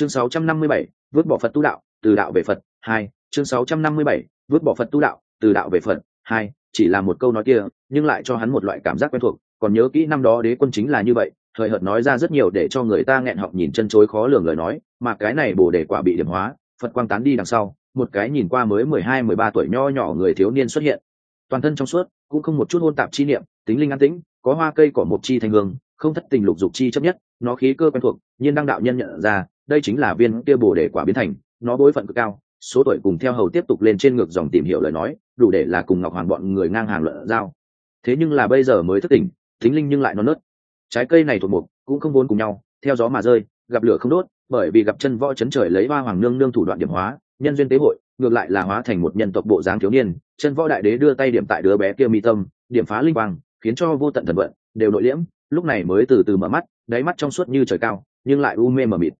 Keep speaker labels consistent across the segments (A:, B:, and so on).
A: chương 657, vứt bỏ phật tu đạo từ đạo về phật hai. Chương 657, vứt bỏ phật tu đạo từ đạo về phật hai. Chỉ là một câu nói kia nhưng lại cho hắn một loại cảm giác quen thuộc. Còn nhớ kỹ năm đó đế quân chính là như vậy thời hợt nói ra rất nhiều để cho người ta nghẹn họng nhìn chân chối khó lường lời nói mà cái này bồ đề quả bị điểm hóa phật quang tán đi đằng sau một cái nhìn qua mới mười hai mười ba tuổi nho nhỏ người thiếu niên xuất hiện. Toàn thân trong suốt cũng không một chút hôn tạp chi niệm tính linh an tĩnh có hoa cây cỏ một chi thành hương không thất tình lục dục chi chấp nhất nó khí cơ quen thuộc nhiên đăng đạo nhân nhận ra đây chính là viên kia bồ đề quả biến thành, nó bối phận cực cao, số tuổi cùng theo hầu tiếp tục lên trên ngược dòng tìm hiểu lời nói, đủ để là cùng ngọc hoàng bọn người ngang hàng luận giao. Thế nhưng là bây giờ mới thức tỉnh tính linh nhưng lại non nớt. Trái cây này thuộc mục, cũng không vốn cùng nhau, theo gió mà rơi, gặp lửa không đốt, bởi vì gặp chân võ chấn trời lấy ba hoàng nương nương thủ đoạn điểm hóa, nhân duyên tế hội, ngược lại là hóa thành một nhân tộc bộ dáng thiếu niên, chân võ đại đế đưa tay điểm tại đứa bé kia mi tâm, điểm phá linh quang, khiến cho vô tận thần vận đều nội liễm, lúc này mới từ từ mở mắt, đáy mắt trong suốt như trời cao, nhưng lại u mê mờ mịt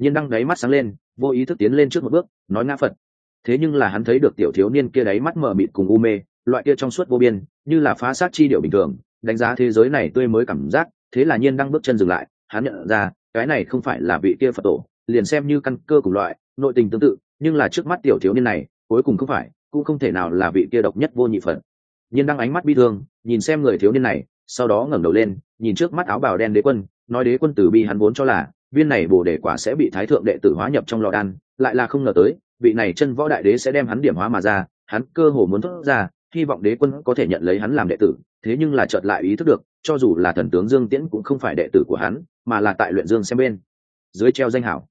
A: nhiên đăng đáy mắt sáng lên, vô ý thức tiến lên trước một bước, nói ngã phật. Thế nhưng là hắn thấy được tiểu thiếu niên kia đáy mắt mở mịt cùng u mê, loại kia trong suốt vô biên, như là phá sát chi điệu bình thường, đánh giá thế giới này tươi mới cảm giác, thế là nhiên đăng bước chân dừng lại, hắn nhận ra, cái này không phải là vị kia phật tổ, liền xem như căn cơ cùng loại, nội tình tương tự, nhưng là trước mắt tiểu thiếu niên này, cuối cùng không phải, cũng không thể nào là vị kia độc nhất vô nhị phật. Nhiên đăng ánh mắt bi thương, nhìn xem người thiếu niên này, sau đó ngẩng đầu lên, nhìn trước mắt áo bào đen đế quân, nói đế quân tử bi hắn vốn cho là viên này bồ đề quả sẽ bị thái thượng đệ tử hóa nhập trong lò đan, lại là không ngờ tới, vị này chân võ đại đế sẽ đem hắn điểm hóa mà ra, hắn cơ hồ muốn thốt ra, hy vọng đế quân có thể nhận lấy hắn làm đệ tử, thế nhưng là chợt lại ý thức được, cho dù là thần tướng dương tiễn cũng không phải đệ tử của hắn, mà là tại luyện dương xem bên. Dưới treo danh hảo.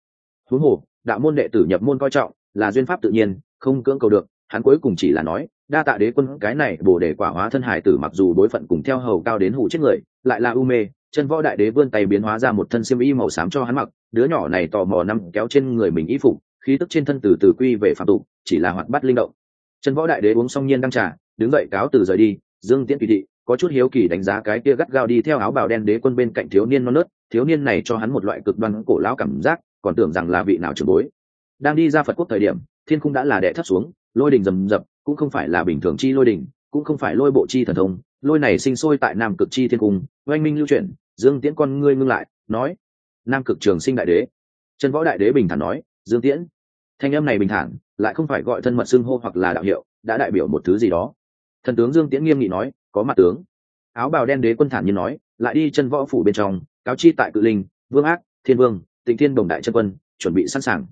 A: Huống hồ, đạo môn đệ tử nhập môn coi trọng, là duyên pháp tự nhiên, không cưỡng cầu được, hắn cuối cùng chỉ là nói, đa tạ đế quân, cái này bồ đề quả hóa thân hải tử mặc dù đối phận cùng theo hầu cao đến hủ chết người, lại là u mê chân võ đại đế vươn tay biến hóa ra một thân xiêm y màu xám cho hắn mặc, đứa nhỏ này tò mò năm kéo trên người mình y phục, khí tức trên thân từ từ quy về phạm tục, chỉ là hoạt bắt linh động. Chân võ đại đế uống xong nhiên đăng trà, đứng dậy cáo từ rời đi, dương tiễn tùy thị, có chút hiếu kỳ đánh giá cái kia gắt gao đi theo áo bào đen đế quân bên cạnh thiếu niên non nớt, thiếu niên này cho hắn một loại cực đoan cổ lão cảm giác, còn tưởng rằng là vị nào trưởng bối. Đang đi ra phật quốc thời điểm, thiên cung đã là đệ thấp xuống, lôi đình rầm rập, cũng không phải là bình thường chi lôi đình, cũng không phải lôi bộ chi thần thông lôi này sinh sôi tại nam cực chi thiên cung, oanh minh lưu chuyển, dương tiễn con ngươi ngưng lại, nói, nam cực trường sinh đại đế. Chân võ đại đế bình thản nói, dương tiễn, thanh âm này bình thản, lại không phải gọi thân mật xưng hô hoặc là đạo hiệu, đã đại biểu một thứ gì đó. Thần tướng dương tiễn nghiêm nghị nói, có mặt tướng. Áo bào đen đế quân thản như nói, lại đi chân võ phủ bên trong, cáo chi tại cự linh, vương ác, thiên vương, tịnh thiên đồng đại chân quân, chuẩn bị sẵn sàng.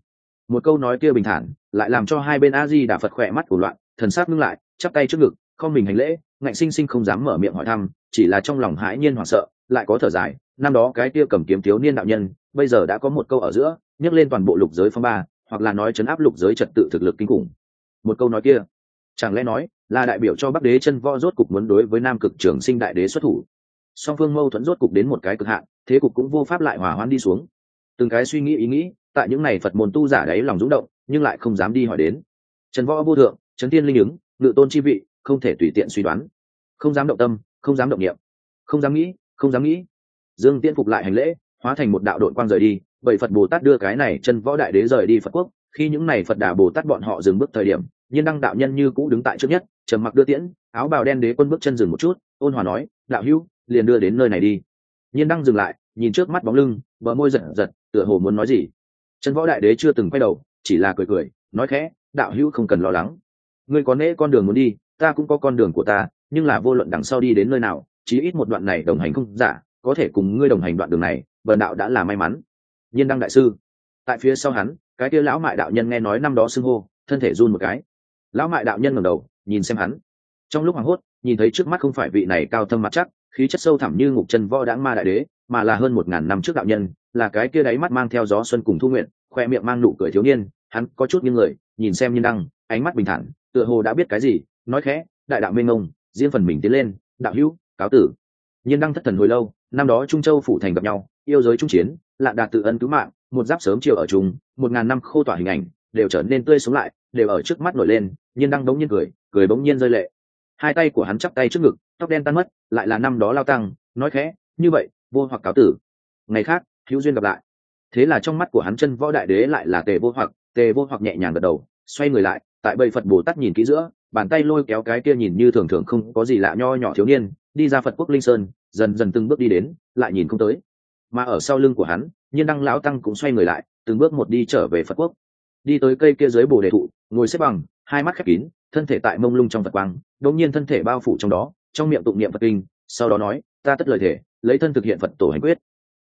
A: Một câu nói kia bình thản, lại làm cho hai bên a di đà phật khỏe mắt của loạn, thần sát ngưng lại, chắp tay trước ngực, không mình hành lễ ngạnh sinh sinh không dám mở miệng hỏi thăm, chỉ là trong lòng hãi nhiên hoảng sợ, lại có thở dài, năm đó cái kia cầm kiếm thiếu niên đạo nhân, bây giờ đã có một câu ở giữa, nhấc lên toàn bộ lục giới phong ba, hoặc là nói chấn áp lục giới trật tự thực lực kinh khủng. Một câu nói kia, chẳng lẽ nói là đại biểu cho bắc đế chân võ rốt cục muốn đối với nam cực trường sinh đại đế xuất thủ? Song phương mâu thuẫn rốt cục đến một cái cực hạn, thế cục cũng vô pháp lại hòa hoãn đi xuống. Từng cái suy nghĩ ý nghĩ, tại những này phật môn tu giả đấy lòng rúng động, nhưng lại không dám đi hỏi đến. Trần võ vô thượng trấn tiên linh ứng, ngự tôn chi vị không thể tùy tiện suy đoán. Không dám động tâm, không dám động niệm. Không dám nghĩ, không dám nghĩ. Dương tiễn phục lại hành lễ, hóa thành một đạo đội quang rời đi bảy phật bồ tát đưa cái này chân võ đại đế rời đi phật quốc. Khi những này phật đà bồ tát bọn họ dừng bước thời điểm, nhiên đăng đạo nhân như cũ đứng tại trước nhất, trầm mặc đưa tiễn, áo bào đen đế quân bước chân dừng một chút, ôn hòa nói, đạo hữu, liền đưa đến nơi này đi. Nhiên đăng dừng lại, nhìn trước mắt bóng lưng, bờ môi giật giật, tựa hồ muốn nói gì. Chân võ đại đế chưa từng quay đầu, chỉ là cười cười, nói khẽ, đạo hữu không cần lo lắng. Ngươi có nễ con đường muốn đi ta cũng có con đường của ta, nhưng là vô luận đằng sau đi đến nơi nào, chí ít một đoạn này đồng hành không giả, có thể cùng ngươi đồng hành đoạn đường này bần đạo đã là may mắn. Nhiên đăng đại sư. Tại phía sau hắn, cái kia lão mại đạo nhân nghe nói năm đó xưng hô, thân thể run một cái. Lão mại đạo nhân ngẩng đầu, nhìn xem hắn. Trong lúc hoảng hốt, nhìn thấy trước mắt không phải vị này cao thâm mặt chắc, khí chất sâu thẳm như ngục chân võ đãng ma đại đế, mà là hơn một ngàn năm trước đạo nhân, là cái kia đáy mắt mang theo gió xuân cùng thu nguyện, khoe miệng mang nụ cười thiếu niên, hắn có chút như người, nhìn xem nhiên đăng, ánh mắt bình thản, tựa hồ đã biết cái gì nói khẽ, đại đạo minh ông riêng phần mình tiến lên, đạo hữu, cáo tử. Nhiên đăng thất thần hồi lâu, năm đó trung châu phủ thành gặp nhau, yêu giới trung chiến lạ đạt tự ân cứu mạng, một giáp sớm chiều ở chung một ngàn năm khô tỏa hình ảnh, đều trở nên tươi sống lại, đều ở trước mắt nổi lên, nhiên đăng bỗng nhiên cười cười bỗng nhiên rơi lệ. Hai tay của hắn chắp tay trước ngực, tóc đen tan mất, lại là năm đó lao tăng, nói khẽ, như vậy, vô hoặc cáo tử. Ngày khác, hữu duyên gặp lại. Thế là trong mắt của hắn chân võ đại đế lại là tề vô hoặc, tề vô hoặc nhẹ nhàng gật đầu, xoay người lại, tại bầy phật bồ tát nhìn kỹ giữa bàn tay lôi kéo cái kia nhìn như thường thường không có gì lạ nho nhỏ thiếu niên, đi ra phật quốc linh sơn, dần dần từng bước đi đến, lại nhìn không tới. Mà ở sau lưng của hắn, nhiên đăng lão tăng cũng xoay người lại, từng bước một đi trở về phật quốc. Đi tới cây kia dưới bồ đề thụ, ngồi xếp bằng, hai mắt khép kín, thân thể tại mông lung trong phật quang, đột nhiên thân thể bao phủ trong đó, trong miệng tụng niệm phật kinh, sau đó nói, ta tất lời thể, lấy thân thực hiện phật tổ hành quyết.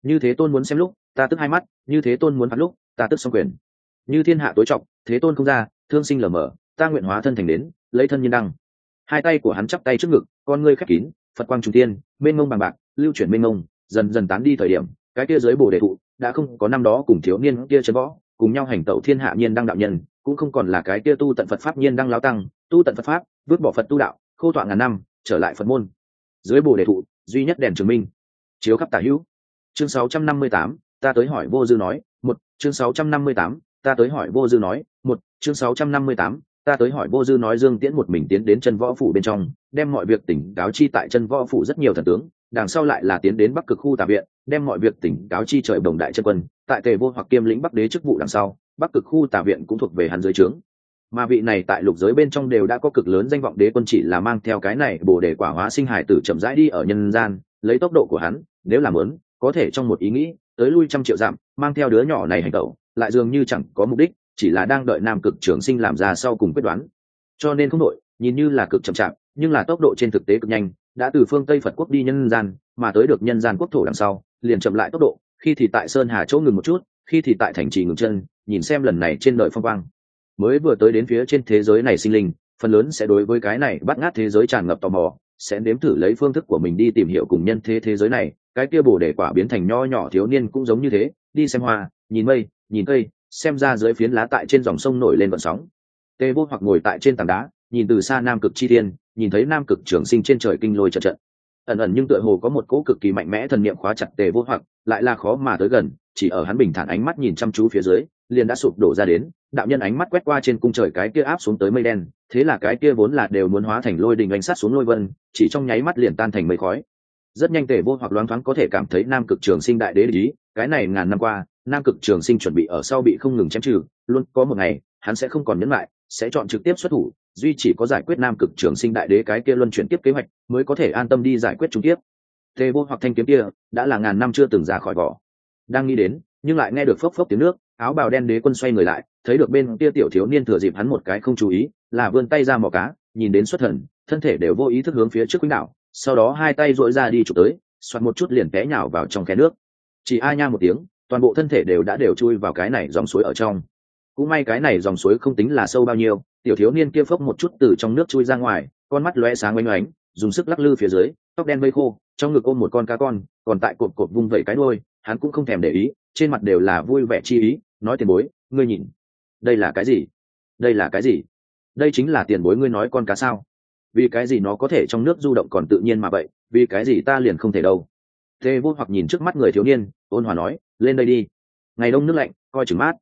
A: Như thế tôn muốn xem lúc, ta tức hai mắt, như thế tôn muốn phạt lúc, ta tức xong quyền. Như thiên hạ tối trọng, thế tôn không ra, thương sinh lờ mờ ta nguyện hóa thân thành đến lấy thân nhân đăng. Hai tay của hắn chắp tay trước ngực con ngươi khép kín phật quang trung tiên mênh mông bằng bạc lưu chuyển mênh mông dần dần tán đi thời điểm cái kia dưới bồ đề thụ đã không có năm đó cùng thiếu niên kia chân võ cùng nhau hành tẩu thiên hạ nhiên đăng đạo nhân cũng không còn là cái kia tu tận phật pháp nhiên đăng lao tăng tu tận phật pháp vứt bỏ phật tu đạo khô tọa ngàn năm trở lại phật môn. Dưới bồ đề thụ duy nhất đèn chứng minh. Chiếu khắp tả hữu. Chương 658, ta tới hỏi vô dư nói một. Chương 658, ta tới hỏi vô dư nói một. Chương 658, ta tới hỏi vô dư nói dương tiễn một mình tiến đến chân võ phủ bên trong, đem mọi việc tỉnh cáo chi tại chân võ phủ rất nhiều thần tướng, đằng sau lại là tiến đến bắc cực khu tà viện, đem mọi việc tỉnh cáo chi trời đồng đại chân quân, tại tề vô hoặc kiêm lĩnh bắc đế chức vụ đằng sau, bắc cực khu tà viện cũng thuộc về hắn dưới trướng. Mà vị này tại lục giới bên trong đều đã có cực lớn danh vọng đế quân chỉ là mang theo cái này bồ đề quả hóa sinh hải tử chậm rãi đi ở nhân gian, lấy tốc độ của hắn, nếu làm lớn, có thể trong một ý nghĩ, tới lui trăm triệu dặm, mang theo đứa nhỏ này hành tẩu, lại dường như chẳng có mục đích chỉ là đang đợi nam cực trường sinh làm ra sau cùng quyết đoán. Cho nên không đội nhìn như là cực chậm chạp, nhưng là tốc độ trên thực tế cực nhanh, đã từ phương tây phật quốc đi nhân gian, mà tới được nhân gian quốc thổ đằng sau, liền chậm lại tốc độ, khi thì tại sơn hà chỗ ngừng một chút, khi thì tại thành trì ngừng chân, nhìn xem lần này trên đời phong quang. Mới vừa tới đến phía trên thế giới này sinh linh, phần lớn sẽ đối với cái này bắt ngát thế giới tràn ngập tò mò, sẽ nếm thử lấy phương thức của mình đi tìm hiểu cùng nhân thế thế giới này, cái kia bổ để quả biến thành nho nhỏ thiếu niên cũng giống như thế, đi xem hoa, nhìn mây, nhìn cây xem ra dưới phiến lá tại trên dòng sông nổi lên vận sóng. Tê vô hoặc ngồi tại trên tảng đá, nhìn từ xa nam cực chi tiên nhìn thấy nam cực trường sinh trên trời kinh lôi trận trận. Ẩn ẩn nhưng tựa hồ có một cỗ cực kỳ mạnh mẽ thần niệm khóa chặt tề vô hoặc, lại là khó mà tới gần, chỉ ở hắn bình thản ánh mắt nhìn chăm chú phía dưới, liền đã sụp đổ ra đến, đạo nhân ánh mắt quét qua trên cung trời cái kia áp xuống tới mây đen, thế là cái kia vốn là đều muốn hóa thành lôi đình ánh sát xuống lôi vân, chỉ trong nháy mắt liền tan thành mây khói. Rất nhanh tề vô hoặc loáng thoáng có thể cảm thấy nam cực trường sinh đại đế lý cái này ngàn năm qua nam cực trường sinh chuẩn bị ở sau bị không ngừng chém trừ, luôn có một ngày, hắn sẽ không còn nhấn lại, sẽ chọn trực tiếp xuất thủ, duy chỉ có giải quyết nam cực trường sinh đại đế cái kia luân chuyển tiếp kế hoạch, mới có thể an tâm đi giải quyết trung tiếp. Tề vô hoặc thanh kiếm kia, đã là ngàn năm chưa từng ra khỏi vỏ. Đang nghĩ đến, nhưng lại nghe được phốc phốc tiếng nước, áo bào đen đế quân xoay người lại, thấy được bên kia tiểu thiếu niên thừa dịp hắn một cái không chú ý, là vươn tay ra mò cá, nhìn đến xuất thần, thân thể đều vô ý thức hướng phía trước quýnh đạo sau đó hai tay dội ra đi chụp tới xoặt một chút liền té nhào vào trong khe nước. Chỉ a nha một tiếng toàn bộ thân thể đều đã đều chui vào cái này dòng suối ở trong. Cũng may cái này dòng suối không tính là sâu bao nhiêu, tiểu thiếu niên kia phốc một chút từ trong nước chui ra ngoài, con mắt lóe sáng oanh oánh dùng sức lắc lư phía dưới, tóc đen mây khô, trong ngực ôm một con cá con, còn tại cột cột vung vẩy cái đôi hắn cũng không thèm để ý, trên mặt đều là vui vẻ chi ý, nói tiền bối, ngươi nhìn, đây là cái gì? Đây là cái gì? Đây chính là tiền bối ngươi nói con cá sao? Vì cái gì nó có thể trong nước du động còn tự nhiên mà vậy, vì cái gì ta liền không thể đâu? Thế vô hoặc nhìn trước mắt người thiếu niên, ôn hòa nói lên đây đi. Ngày đông nước lạnh, coi chừng mát.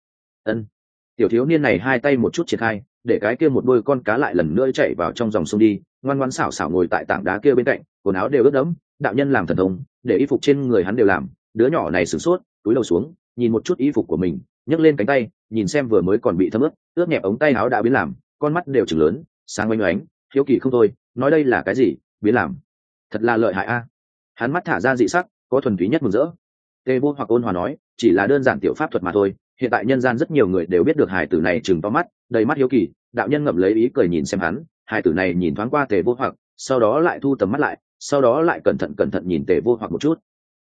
A: Ân. Tiểu thiếu niên này hai tay một chút triển khai, để cái kia một đôi con cá lại lần nữa chạy vào trong dòng sông đi, ngoan ngoan xảo xảo ngồi tại tảng đá kia bên cạnh, quần áo đều ướt đẫm, đạo nhân làm thần thông, để y phục trên người hắn đều làm, đứa nhỏ này sửng sốt, túi đầu xuống, nhìn một chút y phục của mình, nhấc lên cánh tay, nhìn xem vừa mới còn bị thấm ướt ướt nhẹp ống tay áo đã biến làm, con mắt đều chừng lớn, sáng oanh oánh, thiếu kỳ không thôi, nói đây là cái gì, biến làm. Thật là lợi hại a. Hắn mắt thả ra dị sắc, có thuần túy nhất mừng rỡ tê vô hoặc ôn hòa nói, chỉ là đơn giản tiểu pháp thuật mà thôi, hiện tại nhân gian rất nhiều người đều biết được hải tử này chừng to mắt, đầy mắt hiếu kỳ, đạo nhân ngậm lấy ý cười nhìn xem hắn hải tử này nhìn thoáng qua tề vô hoặc, sau đó lại thu tầm mắt lại, sau đó lại cẩn thận cẩn thận nhìn tề vô hoặc một chút.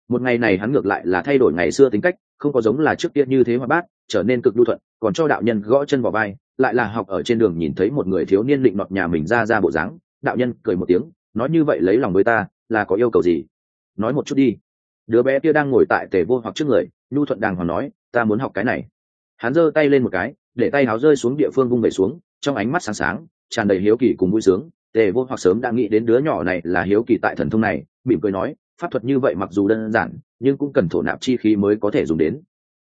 A: Một ngày này hắn ngược lại là thay đổi ngày xưa tính cách, không có giống là trước kia như thế mà bát, trở nên cực đu thuận, còn cho đạo nhân gõ chân vào vai, lại là học ở trên đường nhìn thấy một người thiếu niên định nọt nhà mình ra ra bộ dáng, đạo nhân cười một tiếng, nói như vậy lấy lòng với ta, là có yêu cầu gì? Nói một chút đi đứa bé kia đang ngồi tại tề vô hoặc trước người, nhu thuận đàng hoàng nói, ta muốn học cái này. Hắn giơ tay lên một cái, để tay áo rơi xuống địa phương vung về xuống, trong ánh mắt sáng sáng, tràn đầy hiếu kỳ cùng vui sướng. Tề vô hoặc sớm đã nghĩ đến đứa nhỏ này là hiếu kỳ tại thần thông này, mỉm cười nói, pháp thuật như vậy mặc dù đơn giản, nhưng cũng cần thổ nạp chi khí mới có thể dùng đến.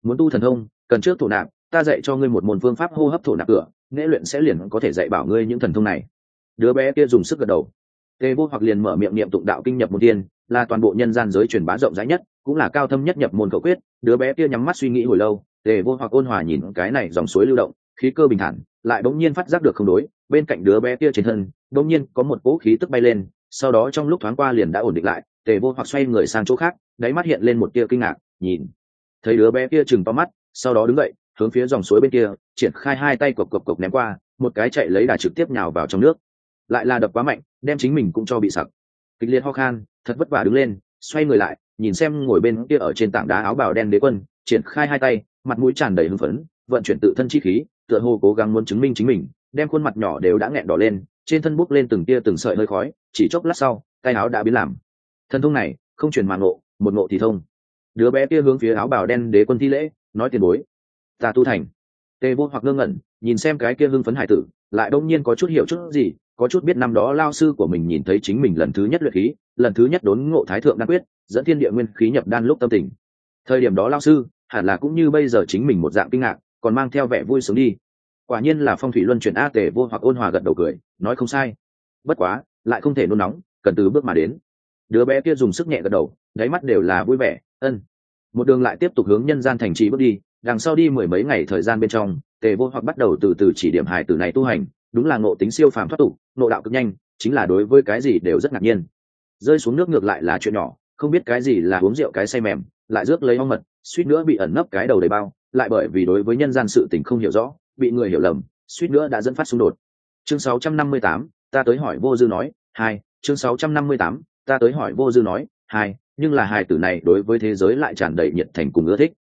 A: Muốn tu thần thông, cần trước thổ nạp, ta dạy cho ngươi một môn phương pháp hô hấp thổ nạp cửa nghệ luyện sẽ liền có thể dạy bảo ngươi những thần thông này. Đứa bé kia dùng sức gật đầu. Tề vô hoặc liền mở miệng niệm tụng đạo kinh nhập một tiên là toàn bộ nhân gian giới truyền bá rộng rãi nhất, cũng là cao thâm nhất nhập môn cầu quyết, đứa bé kia nhắm mắt suy nghĩ hồi lâu, tề vô hoặc ôn hòa nhìn cái này dòng suối lưu động, khí cơ bình thản, lại bỗng nhiên phát giác được không đối, bên cạnh đứa bé kia trên thân, bỗng nhiên có một cỗ khí tức bay lên, sau đó trong lúc thoáng qua liền đã ổn định lại, tề vô hoặc xoay người sang chỗ khác, đáy mắt hiện lên một tia kinh ngạc, nhìn, thấy đứa bé kia chừng to mắt, sau đó đứng dậy, hướng phía dòng suối bên kia, triển khai hai tay cộc cộc cộc ném qua, một cái chạy lấy đà trực tiếp nhào vào trong nước. Lại là đập quá mạnh, đem chính mình cũng cho bị sặc. Kịch liệt ho khan thật vất vả đứng lên, xoay người lại, nhìn xem ngồi bên kia ở trên tảng đá áo bào đen đế quân, triển khai hai tay, mặt mũi tràn đầy hưng phấn, vận chuyển tự thân chi khí, tựa hồ cố gắng muốn chứng minh chính mình, đem khuôn mặt nhỏ đều đã nghẹn đỏ lên, trên thân bút lên từng tia từng sợi hơi khói, chỉ chốc lát sau, tay áo đã biến làm. Thân thông này, không chuyển màn ngộ, một ngộ thì thông. Đứa bé kia hướng phía áo bào đen đế quân thi lễ, nói tiền bối. Ta tu thành. Tề vô hoặc ngơ ngẩn, nhìn xem cái kia hưng phấn hải tử, lại đông nhiên có chút hiểu chút gì có chút biết năm đó lao sư của mình nhìn thấy chính mình lần thứ nhất luyện khí, lần thứ nhất đốn ngộ thái thượng đan quyết, dẫn thiên địa nguyên khí nhập đan lúc tâm tình. Thời điểm đó lao sư, hẳn là cũng như bây giờ chính mình một dạng kinh ngạc, còn mang theo vẻ vui sướng đi. Quả nhiên là phong thủy luân chuyển a tề vô hoặc ôn hòa gật đầu cười, nói không sai. Bất quá, lại không thể nôn nóng, cần từ bước mà đến. Đứa bé kia dùng sức nhẹ gật đầu, đáy mắt đều là vui vẻ, ân. Một đường lại tiếp tục hướng nhân gian thành trì bước đi, đằng sau đi mười mấy ngày thời gian bên trong, tề vô hoặc bắt đầu từ từ chỉ điểm hài từ này tu hành đúng là ngộ tính siêu phàm thoát tục ngộ đạo cực nhanh chính là đối với cái gì đều rất ngạc nhiên. Rơi xuống nước ngược lại là chuyện nhỏ không biết cái gì là uống rượu cái say mềm lại rước lấy ong mật suýt nữa bị ẩn nấp cái đầu đầy bao lại bởi vì đối với nhân gian sự tình không hiểu rõ bị người hiểu lầm suýt nữa đã dẫn phát xung đột. Chương 658, ta tới hỏi vô dư nói hai chương 658, ta tới hỏi vô dư nói hai nhưng là hài tử này đối với thế giới lại tràn đầy nhiệt thành cùng ưa thích.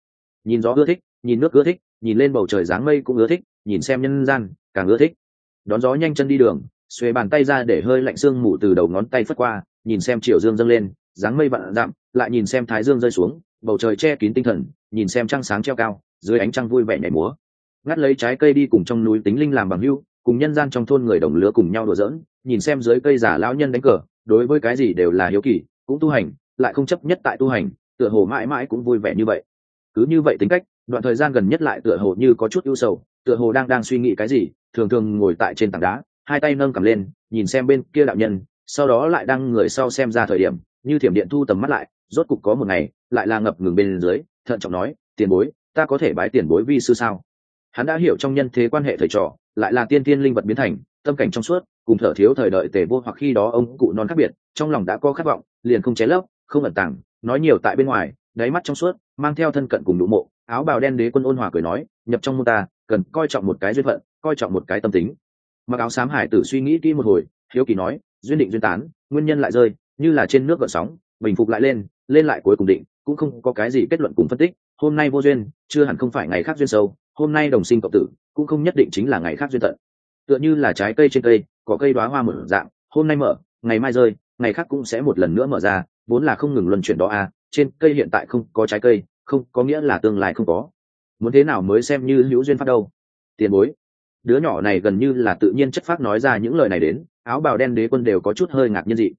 A: Nhìn gió ưa thích nhìn nước ưa thích nhìn lên bầu trời dáng mây cũng ưa thích nhìn xem nhân gian càng ưa thích đón gió nhanh chân đi đường, xuề bàn tay ra để hơi lạnh sương mù từ đầu ngón tay phất qua, nhìn xem chiều dương dâng lên, dáng mây vặn dặm, lại nhìn xem thái dương rơi xuống, bầu trời che kín tinh thần, nhìn xem trăng sáng treo cao, dưới ánh trăng vui vẻ nhảy múa. Ngắt lấy trái cây đi cùng trong núi tính linh làm bằng hưu cùng nhân gian trong thôn người đồng lứa cùng nhau đùa giỡn, nhìn xem dưới cây giả lão nhân đánh cờ, đối với cái gì đều là hiếu kỳ, cũng tu hành, lại không chấp nhất tại tu hành, tựa hồ mãi mãi cũng vui vẻ như vậy. Cứ như vậy tính cách, đoạn thời gian gần nhất lại tựa hồ như có chút ưu sầu, tựa hồ đang đang suy nghĩ cái gì thường thường ngồi tại trên tảng đá, hai tay nâng cầm lên, nhìn xem bên kia đạo nhân, sau đó lại đang người sau xem ra thời điểm, như thiểm điện thu tầm mắt lại, rốt cục có một ngày, lại là ngập ngừng bên dưới, thận trọng nói, tiền bối, ta có thể bái tiền bối vi sư sao? Hắn đã hiểu trong nhân thế quan hệ thầy trò, lại là tiên tiên linh vật biến thành, tâm cảnh trong suốt, cùng thở thiếu thời đợi tề vô hoặc khi đó ông cụ non khác biệt, trong lòng đã có khát vọng, liền không ché lấp, không ẩn tàng, nói nhiều tại bên ngoài, đáy mắt trong suốt, mang theo thân cận cùng đủ mộ, áo bào đen đế quân ôn hòa cười nói, nhập trong môn ta, cần coi trọng một cái duyên phận coi trọng một cái tâm tính. Mặc áo xám hải tử suy nghĩ kỹ một hồi, hiếu kỳ nói, duyên định duyên tán, nguyên nhân lại rơi, như là trên nước gợn sóng, bình phục lại lên lên lại cuối cùng định, cũng không có cái gì kết luận cùng phân tích, hôm nay vô duyên, chưa hẳn không phải ngày khác duyên sâu, hôm nay đồng sinh cộng tử, cũng không nhất định chính là ngày khác duyên tận. Tựa như là trái cây trên cây có cây đoá hoa mở dạng, hôm nay mở, ngày mai rơi, ngày khác cũng sẽ một lần nữa mở ra, vốn là không ngừng luân chuyển đó à trên cây hiện tại không có trái cây, không có nghĩa là tương lai không có. Muốn thế nào mới xem như hữu duyên phát đâu? Tiền bối đứa nhỏ này gần như là tự nhiên chất phát nói ra những lời này đến, áo bào đen đế quân đều có chút hơi ngạc nhiên dị.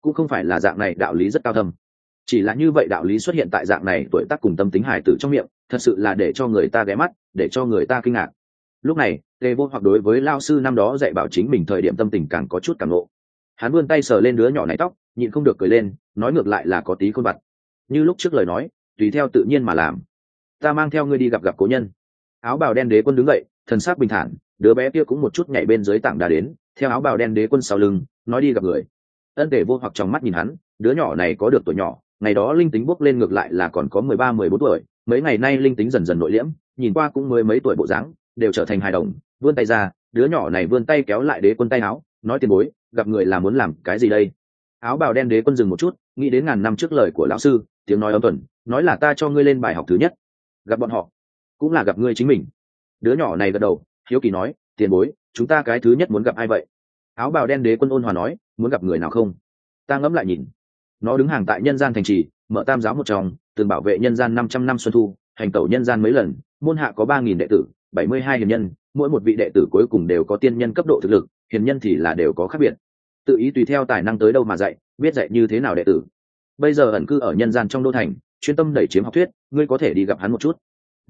A: Cũng không phải là dạng này, đạo lý rất cao thâm. Chỉ là như vậy đạo lý xuất hiện tại dạng này, tuổi tác cùng tâm tính hải tử trong miệng, thật sự là để cho người ta ghé mắt, để cho người ta kinh ngạc. Lúc này, tề vô hoặc đối với lao sư năm đó dạy bảo chính mình thời điểm tâm tình càng có chút cảm lộ hắn vươn tay sờ lên đứa nhỏ này tóc, nhịn không được cười lên, nói ngược lại là có tí khôn vặt như lúc trước lời nói, tùy theo tự nhiên mà làm. Ta mang theo ngươi đi gặp gặp cố nhân. Áo bào đen đế quân đứng dậy, thần sắc bình thản đứa bé kia cũng một chút nhảy bên dưới tảng đá đến, theo áo bào đen đế quân sau lưng, nói đi gặp người. Ân tể vô hoặc trong mắt nhìn hắn, đứa nhỏ này có được tuổi nhỏ, ngày đó linh tính bốc lên ngược lại là còn có mười ba, mười bốn tuổi, mấy ngày nay linh tính dần dần nội liễm, nhìn qua cũng mới mấy tuổi bộ dáng, đều trở thành hài đồng, vươn tay ra, đứa nhỏ này vươn tay kéo lại đế quân tay áo, nói tiền bối, gặp người là muốn làm cái gì đây? Áo bào đen đế quân dừng một chút, nghĩ đến ngàn năm trước lời của lão sư, tiếng nói âm tuần, nói là ta cho ngươi lên bài học thứ nhất. Gặp bọn họ, cũng là gặp ngươi chính mình. Đứa nhỏ này gật đầu hiếu kỳ nói, tiền bối, chúng ta cái thứ nhất muốn gặp ai vậy? Áo bào đen đế quân ôn hòa nói, muốn gặp người nào không? Ta ngẫm lại nhìn. Nó đứng hàng tại nhân gian thành trì, mở tam giáo một trong, từng bảo vệ nhân gian năm trăm năm xuân thu, hành tẩu nhân gian mấy lần, môn hạ có ba nghìn đệ tử, bảy mươi hai hiền nhân, mỗi một vị đệ tử cuối cùng đều có tiên nhân cấp độ thực lực, hiền nhân thì là đều có khác biệt. Tự ý tùy theo tài năng tới đâu mà dạy, biết dạy như thế nào đệ tử. Bây giờ ẩn cư ở nhân gian trong đô thành, chuyên tâm đẩy chiếm học thuyết, ngươi có thể đi gặp hắn một chút.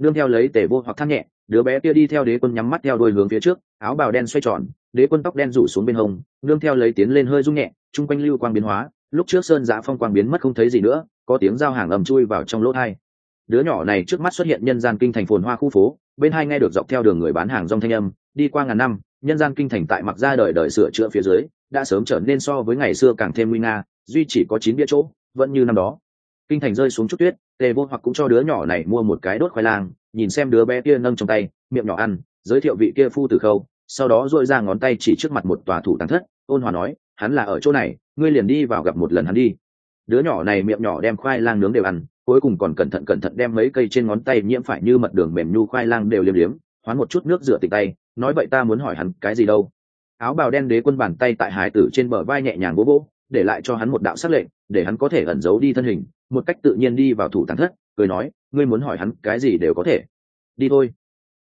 A: Nương theo lấy tể vô hoặc than nhẹ đứa bé kia đi theo đế quân nhắm mắt theo đôi hướng phía trước, áo bào đen xoay tròn, đế quân tóc đen rủ xuống bên hông, nương theo lấy tiến lên hơi rung nhẹ, chung quanh lưu quang biến hóa, lúc trước sơn giã phong quang biến mất không thấy gì nữa, có tiếng giao hàng ầm chui vào trong lỗ thai. Đứa nhỏ này trước mắt xuất hiện nhân gian kinh thành phồn hoa khu phố, bên hai nghe được dọc theo đường người bán hàng rong thanh âm, đi qua ngàn năm, nhân gian kinh thành tại mặc ra đời đời sửa chữa phía dưới, đã sớm trở nên so với ngày xưa càng thêm nguy nga, duy chỉ có chín bia chỗ, vẫn như năm đó. Kinh thành rơi xuống chút tuyết, tề vô hoặc cũng cho đứa nhỏ này mua một cái đốt khoai lang nhìn xem đứa bé kia nâng trong tay, miệng nhỏ ăn, giới thiệu vị kia phu tử khâu, sau đó dội ra ngón tay chỉ trước mặt một tòa thủ tàng thất, ôn hòa nói, hắn là ở chỗ này, ngươi liền đi vào gặp một lần hắn đi. Đứa nhỏ này miệng nhỏ đem khoai lang nướng đều ăn, cuối cùng còn cẩn thận cẩn thận đem mấy cây trên ngón tay nhiễm phải như mật đường mềm nhu khoai lang đều liếm liếm, hoán một chút nước rửa tịnh tay, nói, vậy ta muốn hỏi hắn cái gì đâu? Áo bào đen đế quân bàn tay tại hải tử trên bờ vai nhẹ nhàng vỗ vỗ, để lại cho hắn một đạo sắc lệnh, để hắn có thể ẩn giấu đi thân hình, một cách tự nhiên đi vào thủ tàng thất, cười nói ngươi muốn hỏi hắn cái gì đều có thể. Đi thôi.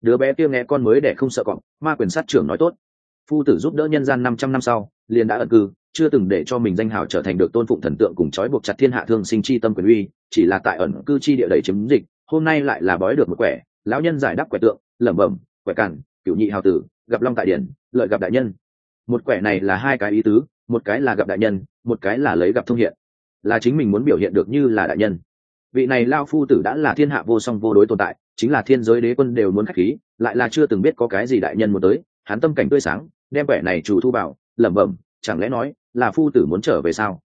A: Đứa bé kia nghe con mới để không sợ cọp, ma quyền sát trưởng nói tốt. Phu tử giúp đỡ nhân gian năm trăm năm sau, liền đã ẩn cư, chưa từng để cho mình danh hào trở thành được tôn phụng thần tượng cùng trói buộc chặt thiên hạ thương sinh chi tâm quyền uy, chỉ là tại ẩn cư chi địa đầy chiếm dịch, hôm nay lại là bói được một quẻ, lão nhân giải đáp quẻ tượng, lẩm bẩm, quẻ cản cửu nhị hào tử, gặp long tại điển, lợi gặp đại nhân. Một quẻ này là hai cái ý tứ, một cái là gặp đại nhân, một cái là lấy gặp thông hiện. Là chính mình muốn biểu hiện được như là đại nhân vị này lao phu tử đã là thiên hạ vô song vô đối tồn tại, chính là thiên giới đế quân đều muốn khách khí, lại là chưa từng biết có cái gì đại nhân muốn tới, hắn tâm cảnh tươi sáng, đem vẻ này chủ thu bảo lẩm bẩm, chẳng lẽ nói là phu tử muốn trở về sao?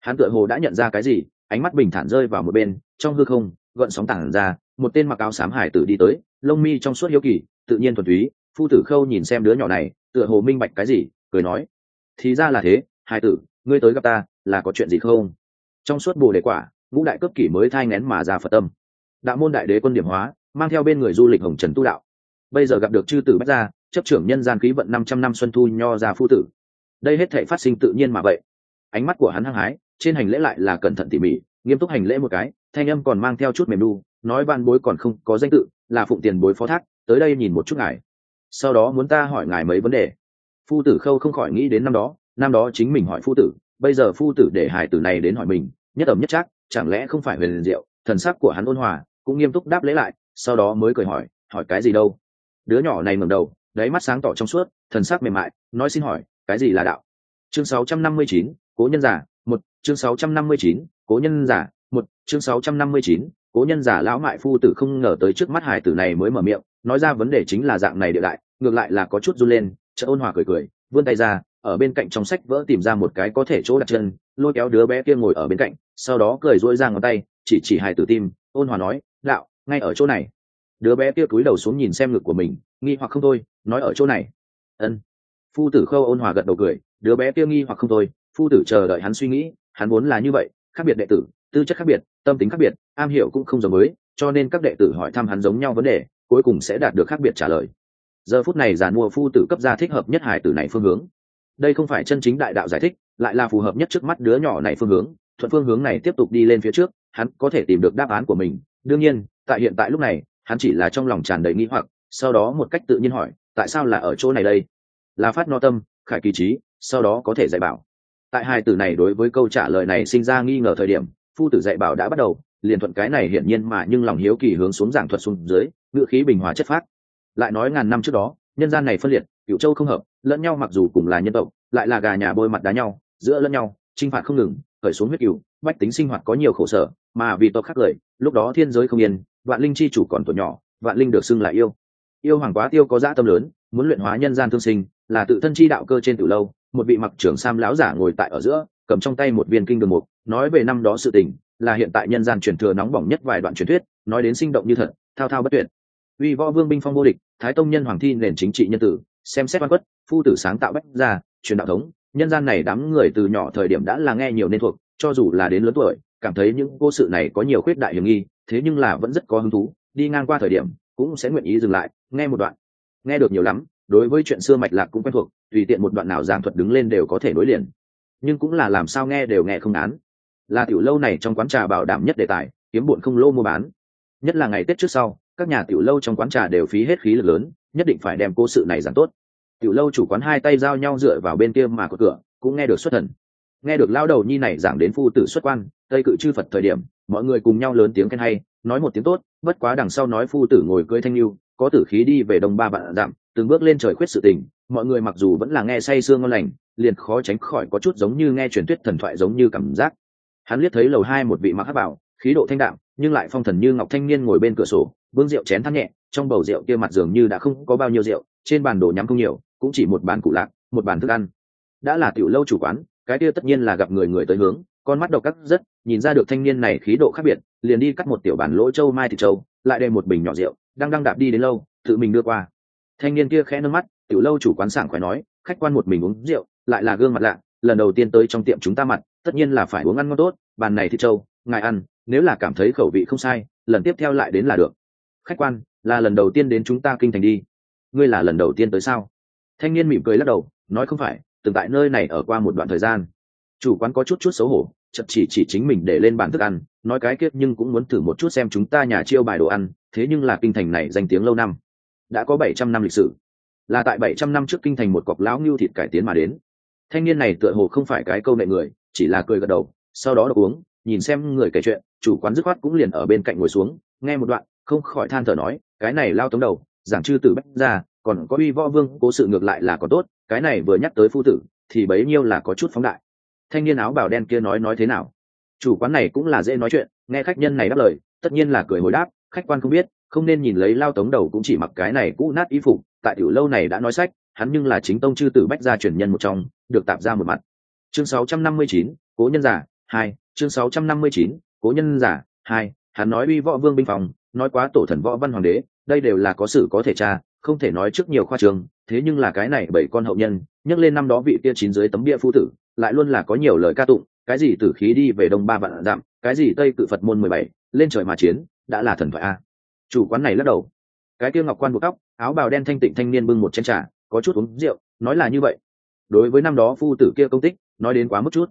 A: Hắn tựa hồ đã nhận ra cái gì, ánh mắt bình thản rơi vào một bên, trong hư không, gợn sóng tảng ra, một tên mặc áo xám hải tử đi tới, lông mi trong suốt hiếu kỳ, tự nhiên thuần túy, phu tử khâu nhìn xem đứa nhỏ này, tựa hồ minh bạch cái gì, cười nói, thì ra là thế, hải tử, ngươi tới gặp ta, là có chuyện gì không? Trong suốt bồ đề quả ngũ đại cấp kỷ mới thai ngén mà ra phật tâm. Đạo môn đại đế quân điểm hóa, mang theo bên người du lịch hồng trần tu đạo. Bây giờ gặp được chư tử bách gia, chấp trưởng nhân gian khí vận năm trăm năm xuân thu nho ra phu tử. Đây hết thể phát sinh tự nhiên mà vậy. Ánh mắt của hắn hăng hái, trên hành lễ lại là cẩn thận tỉ mỉ, nghiêm túc hành lễ một cái, thanh âm còn mang theo chút mềm đu nói ban bối còn không có danh tự, là phụng tiền bối phó thác, tới đây nhìn một chút ngài. Sau đó muốn ta hỏi ngài mấy vấn đề. Phu tử khâu không khỏi nghĩ đến năm đó năm đó chính mình hỏi phu tử, bây giờ phu tử để hải tử này đến hỏi mình, nhất ẩm nhất chắc chẳng lẽ không phải huyền diệu thần sắc của hắn ôn hòa cũng nghiêm túc đáp lễ lại sau đó mới cười hỏi hỏi cái gì đâu? Đứa nhỏ này ngẩng đầu đáy mắt sáng tỏ trong suốt thần sắc mềm mại nói xin hỏi cái gì là đạo? Chương 659, cố nhân giả một chương 659, cố nhân giả một chương 659, cố nhân giả lão mại phu tử không ngờ tới trước mắt hải tử này mới mở miệng nói ra vấn đề chính là dạng này địa đại ngược lại là có chút run lên chợ ôn hòa cười cười vươn tay ra ở bên cạnh trong sách vỡ tìm ra một cái có thể chỗ đặt chân lôi kéo đứa bé kia ngồi ở bên cạnh sau đó cười dỗi ra ngón tay, chỉ chỉ hài tử tim, ôn hòa nói, đạo, ngay ở chỗ này. Đứa bé kia cúi đầu xuống nhìn xem ngực của mình, nghi hoặc không thôi, nói ở chỗ này. Ân. Phu tử khâu ôn hòa gật đầu cười, đứa bé kia nghi hoặc không thôi, phu tử chờ đợi hắn suy nghĩ, hắn vốn là như vậy, khác biệt đệ tử, tư chất khác biệt, tâm tính khác biệt, am hiểu cũng không giống mới cho nên các đệ tử hỏi thăm hắn giống nhau vấn đề, cuối cùng sẽ đạt được khác biệt trả lời. Giờ phút này giàn mua phu tử cấp ra thích hợp nhất hải tử này phương hướng. Đây không phải chân chính đại đạo giải thích, lại là phù hợp nhất trước mắt đứa nhỏ này phương hướng thuận phương hướng này tiếp tục đi lên phía trước, hắn có thể tìm được đáp án của mình. Đương nhiên, tại hiện tại lúc này, hắn chỉ là trong lòng tràn đầy nghĩ hoặc, sau đó một cách tự nhiên hỏi, tại sao là ở chỗ này đây? Là phát no tâm, khải kỳ trí, sau đó có thể dạy bảo. Tại hai từ này đối với câu trả lời này sinh ra nghi ngờ thời điểm, phu tử dạy bảo đã bắt đầu, liền thuận cái này hiển nhiên mà nhưng lòng hiếu kỳ hướng xuống giảng thuật xuống dưới, ngữ khí bình hòa chất phát lại nói ngàn năm trước đó, nhân gian này phân liệt cựu châu không hợp, lẫn nhau mặc dù cùng là nhân tộc, lại là gà nhà bôi mặt đá nhau, giữa lẫn nhau, chinh phạt không ngừng khởi xuống huyết cựu bách tính sinh hoạt có nhiều khổ sở, mà vì tộc khác lời, lúc đó thiên giới không yên, vạn linh chi chủ còn tuổi nhỏ, vạn linh được xưng là yêu. Yêu hoàng quá tiêu có dã tâm lớn, muốn luyện hóa nhân gian thương sinh, là tự thân chi đạo cơ trên từ lâu, một vị mặc trưởng sam lão giả ngồi tại ở giữa, cầm trong tay một viên kinh đường mục, nói về năm đó sự tình, là hiện tại nhân gian truyền thừa nóng bỏng nhất vài đoạn truyền thuyết, nói đến sinh động như thật, thao thao bất tuyệt. Uy võ vương binh phong vô địch, thái tông nhân hoàng thi nền chính trị nhân tử, xem xét văn quất phu tử sáng tạo bách gia, truyền đạo thống nhân gian này đám người từ nhỏ thời điểm đã là nghe nhiều nên thuộc, cho dù là đến lớn tuổi, cảm thấy những cô sự này có nhiều khuyết đại hiểm nghi, thế nhưng là vẫn rất có hứng thú, đi ngang qua thời điểm, cũng sẽ nguyện ý dừng lại, nghe một đoạn. Nghe được nhiều lắm, đối với chuyện xưa mạch lạc cũng quen thuộc, tùy tiện một đoạn nào giảng thuật đứng lên đều có thể nối liền. Nhưng cũng là làm sao nghe đều nghe không án là tiểu lâu này trong quán trà bảo đảm nhất đề tài, kiếm bụn không lô mua bán. Nhất là ngày tết trước sau, các nhà tiểu lâu trong quán trà đều phí hết khí lực lớn, nhất định phải đem cố sự này giảng tốt tiểu lâu chủ quán hai tay giao nhau dựa vào bên kia mà có cửa, cũng nghe được xuất thần. Nghe được lao đầu nhi này giảng đến phu tử xuất quan, tây cự chư phật thời điểm, mọi người cùng nhau lớn tiếng khen hay, nói một tiếng tốt, bất quá đằng sau nói phu tử ngồi cưới thanh lưu có tử khí đi về đông ba vạn dặm, từng bước lên trời khuyết sự tình, mọi người mặc dù vẫn là nghe say sương ngon lành, liền khó tránh khỏi có chút giống như nghe truyền thuyết thần thoại giống như cảm giác. Hắn liếc thấy lầu hai một vị mặc hát bảo, khí độ thanh đạm, nhưng lại phong thần như ngọc thanh niên ngồi bên cửa sổ, vương rượu chén thắt nhẹ, trong bầu rượu kia mặt dường như đã không có bao nhiêu rượu trên bàn đồ nhắm không nhiều cũng chỉ một bàn cụ lạc một bàn thức ăn. Đã là tiểu lâu chủ quán cái kia tất nhiên là gặp người người tới hướng con mắt độc cắt rất nhìn ra được thanh niên này khí độ khác biệt liền đi cắt một tiểu bản lỗ châu mai thịt châu lại đem một bình nhỏ rượu đang đang đạp đi đến lâu tự mình đưa qua. Thanh niên kia khẽ nâng mắt tiểu lâu chủ quán sảng khỏe nói khách quan một mình uống rượu lại là gương mặt lạ lần đầu tiên tới trong tiệm chúng ta mặt tất nhiên là phải uống ăn ngon tốt bàn này thịt châu, ngài ăn nếu là cảm thấy khẩu vị không sai lần tiếp theo lại đến là được. Khách quan là lần đầu tiên đến chúng ta kinh thành đi ngươi là lần đầu tiên tới sao? Thanh niên mỉm cười lắc đầu, nói không phải, từng tại nơi này ở qua một đoạn thời gian. Chủ quán có chút chút xấu hổ, chậm chỉ chỉ chính mình để lên bàn thức ăn, nói cái kiết nhưng cũng muốn thử một chút xem chúng ta nhà chiêu bài đồ ăn, thế nhưng là kinh thành này danh tiếng lâu năm, đã có bảy trăm năm lịch sử. Là tại bảy trăm năm trước kinh thành một cọc lão ngưu thịt cải tiến mà đến. Thanh niên này tựa hồ không phải cái câu nệ người, chỉ là cười gật đầu, sau đó đọc uống, nhìn xem người kể chuyện, chủ quán dứt khoát cũng liền ở bên cạnh ngồi xuống, nghe một đoạn, không khỏi than thở nói, cái này lao tống đầu giảng chư tử bách ra còn có uy võ vương cố sự ngược lại là có tốt cái này vừa nhắc tới phu tử thì bấy nhiêu là có chút phóng đại. Thanh niên áo bào đen kia nói nói thế nào? Chủ quán này cũng là dễ nói chuyện nghe khách nhân này đáp lời tất nhiên là cười hồi đáp khách quan không biết không nên nhìn lấy lao tống đầu cũng chỉ mặc cái này cũ nát ý phục tại tiểu lâu này đã nói sách hắn nhưng là chính tông chư tử bách gia truyền nhân một trong được tạp ra một mặt. Chương 659, cố nhân giả hai chương 659, cố nhân giả hai hắn nói uy võ vương binh phòng nói quá tổ thần võ văn hoàng đế đây đều là có sự có thể tra, không thể nói trước nhiều khoa trường, thế nhưng là cái này bảy con hậu nhân, nhắc lên năm đó vị kia chín dưới tấm bia phu tử, lại luôn là có nhiều lời ca tụng, cái gì tử khí đi về đông ba vạn dặm, cái gì tây cự phật môn mười bảy, lên trời mà chiến, đã là thần thoại a. Chủ quán này lắc đầu. Cái kia ngọc quan buộc tóc, áo bào đen thanh tịnh thanh niên bưng một chén trà, có chút uống rượu, nói là như vậy. Đối với năm đó phu tử kia công tích, nói đến quá mức chút.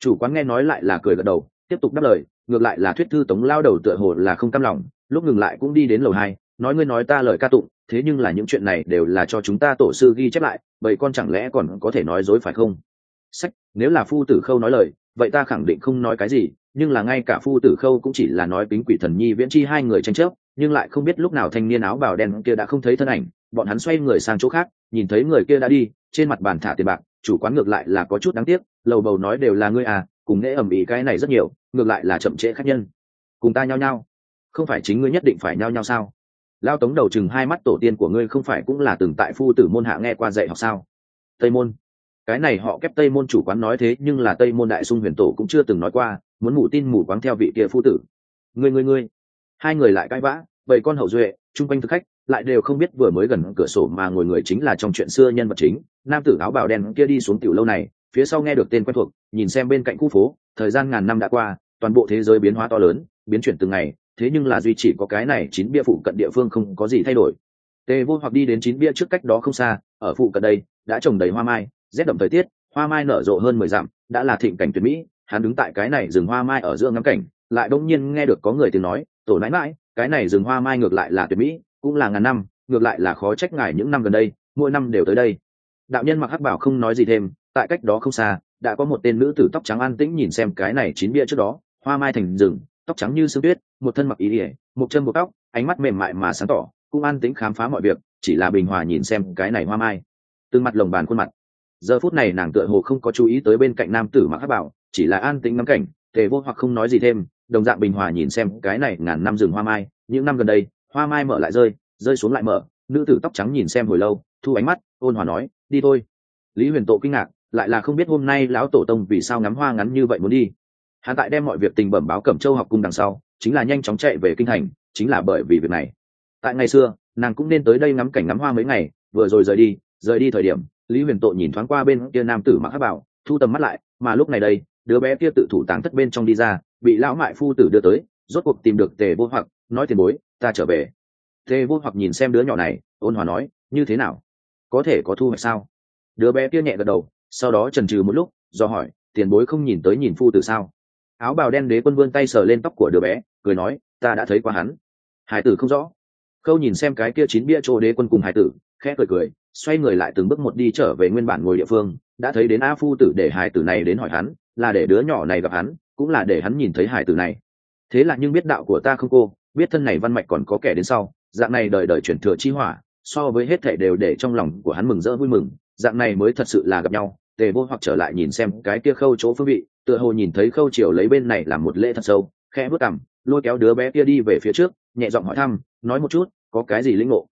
A: Chủ quán nghe nói lại là cười gật đầu, tiếp tục đáp lời, ngược lại là thuyết thư tống lao đầu tựa hồ là không cam lòng, lúc ngừng lại cũng đi đến lầu hai nói ngươi nói ta lời ca tụng, thế nhưng là những chuyện này đều là cho chúng ta tổ sư ghi chép lại vậy con chẳng lẽ còn có thể nói dối phải không? Sách, nếu là phu tử khâu nói lời, vậy ta khẳng định không nói cái gì, nhưng là ngay cả phu tử khâu cũng chỉ là nói tính quỷ thần nhi viễn chi hai người tranh chấp, nhưng lại không biết lúc nào thanh niên áo bào đen kia đã không thấy thân ảnh, bọn hắn xoay người sang chỗ khác, nhìn thấy người kia đã đi, trên mặt bàn thả tiền bạc, chủ quán ngược lại là có chút đáng tiếc, lầu bầu nói đều là ngươi à cùng nghe ầm ĩ cái này rất nhiều, ngược lại là chậm trễ khách nhân. Cùng ta nhao nhao không phải chính ngươi nhất định phải nhao nhao sao? Lao tống đầu chừng hai mắt tổ tiên của ngươi không phải cũng là từng tại phu tử môn hạ nghe qua dạy học sao? Tây môn. Cái này họ kép tây môn chủ quán nói thế, nhưng là tây môn đại sung huyền tổ cũng chưa từng nói qua, muốn mù tin mù quáng theo vị kia phu tử. Ngươi ngươi ngươi. Hai người lại cãi vã bảy con hậu duệ, chung quanh thực khách, lại đều không biết vừa mới gần cửa sổ mà ngồi người chính là trong chuyện xưa nhân vật chính, nam tử áo bào đen kia đi xuống tiểu lâu này, phía sau nghe được tên quen thuộc, nhìn xem bên cạnh khu phố, thời gian ngàn năm đã qua, toàn bộ thế giới biến hóa to lớn, biến chuyển từng ngày thế nhưng là duy chỉ có cái này chín bia phụ cận địa phương không có gì thay đổi. Tề vô hoặc đi đến chín bia trước cách đó không xa, ở phụ cận đây, đã trồng đầy hoa mai, rét đậm thời tiết, hoa mai nở rộ hơn mười dặm, đã là thịnh cảnh tuyệt mỹ. Hắn đứng tại cái này rừng hoa mai ở giữa ngắm cảnh, lại đông nhiên nghe được có người tiếng nói, tổ nãi mãi cái này rừng hoa mai ngược lại là tuyệt mỹ, cũng là ngàn năm, ngược lại là khó trách ngài những năm gần đây, mỗi năm đều tới đây. Đạo nhân mặc hắc bảo không nói gì thêm, tại cách đó không xa, đã có một tên nữ tử tóc trắng an tĩnh nhìn xem cái này chín bia trước đó, hoa mai thành rừng tóc trắng như sương tuyết, một thân mặc ý ỉa một chân buộc tóc, ánh mắt mềm mại mà sáng tỏ, cũng an tĩnh khám phá mọi việc, chỉ là bình hòa nhìn xem cái này hoa mai. Từng mặt lồng bàn khuôn mặt. Giờ phút này nàng tựa hồ không có chú ý tới bên cạnh nam tử mặc hắc bảo, chỉ là an tĩnh ngắm cảnh, tề vô hoặc không nói gì thêm, đồng dạng bình hòa nhìn xem cái này ngàn năm rừng hoa mai. Những năm gần đây, hoa mai mở lại rơi rơi xuống lại mở, nữ tử tóc trắng nhìn xem hồi lâu, thu ánh mắt, ôn hòa nói, đi thôi. Lý huyền tộ kinh ngạc, lại là không biết hôm nay lão tổ tông vì sao ngắm hoa ngắn như vậy muốn đi hắn tại đem mọi việc tình bẩm báo cẩm châu học cung đằng sau, chính là nhanh chóng chạy về kinh thành, chính là bởi vì việc này. Tại ngày xưa, nàng cũng nên tới đây ngắm cảnh ngắm hoa mấy ngày, vừa rồi rời đi rời đi thời điểm, lý huyền Tội nhìn thoáng qua bên kia nam tử mặc hát bảo, thu tầm mắt lại, mà lúc này đây, đứa bé kia tự thủ tàng thất bên trong đi ra, bị lão mại phu tử đưa tới, rốt cuộc tìm được tề vô hoặc, nói tiền bối, ta trở về. Tề vô hoặc nhìn xem đứa nhỏ này, ôn hòa nói, như thế nào? Có thể có thu hoạch sao? Đứa bé kia nhẹ gật đầu, sau đó trần trừ một lúc, do hỏi, tiền bối không nhìn tới nhìn phu tử sao? Áo bào đen đế quân vươn tay sờ lên tóc của đứa bé, cười nói, ta đã thấy qua hắn. Hải tử không rõ. Khâu nhìn xem cái kia chín bia chỗ đế quân cùng hải tử, khẽ cười cười, xoay người lại từng bước một đi trở về nguyên bản ngồi địa phương, đã thấy đến a phu tử để hải tử này đến hỏi hắn, là để đứa nhỏ này gặp hắn, cũng là để hắn nhìn thấy hải tử này. Thế là nhưng biết đạo của ta không cô, biết thân này văn mạch còn có kẻ đến sau, dạng này đời đời chuyển thừa chi hỏa, so với hết thảy đều để trong lòng của hắn mừng rỡ vui mừng, dạng này mới thật sự là gặp nhau tề vô hoặc trở lại nhìn xem cái kia khâu chỗ phương vị, tựa hồ nhìn thấy khâu triều lấy bên này làm một lễ thật sâu, khẽ bước cằm, lôi kéo đứa bé kia đi về phía trước, nhẹ giọng hỏi thăm, nói một chút, có cái gì lĩnh ngộ?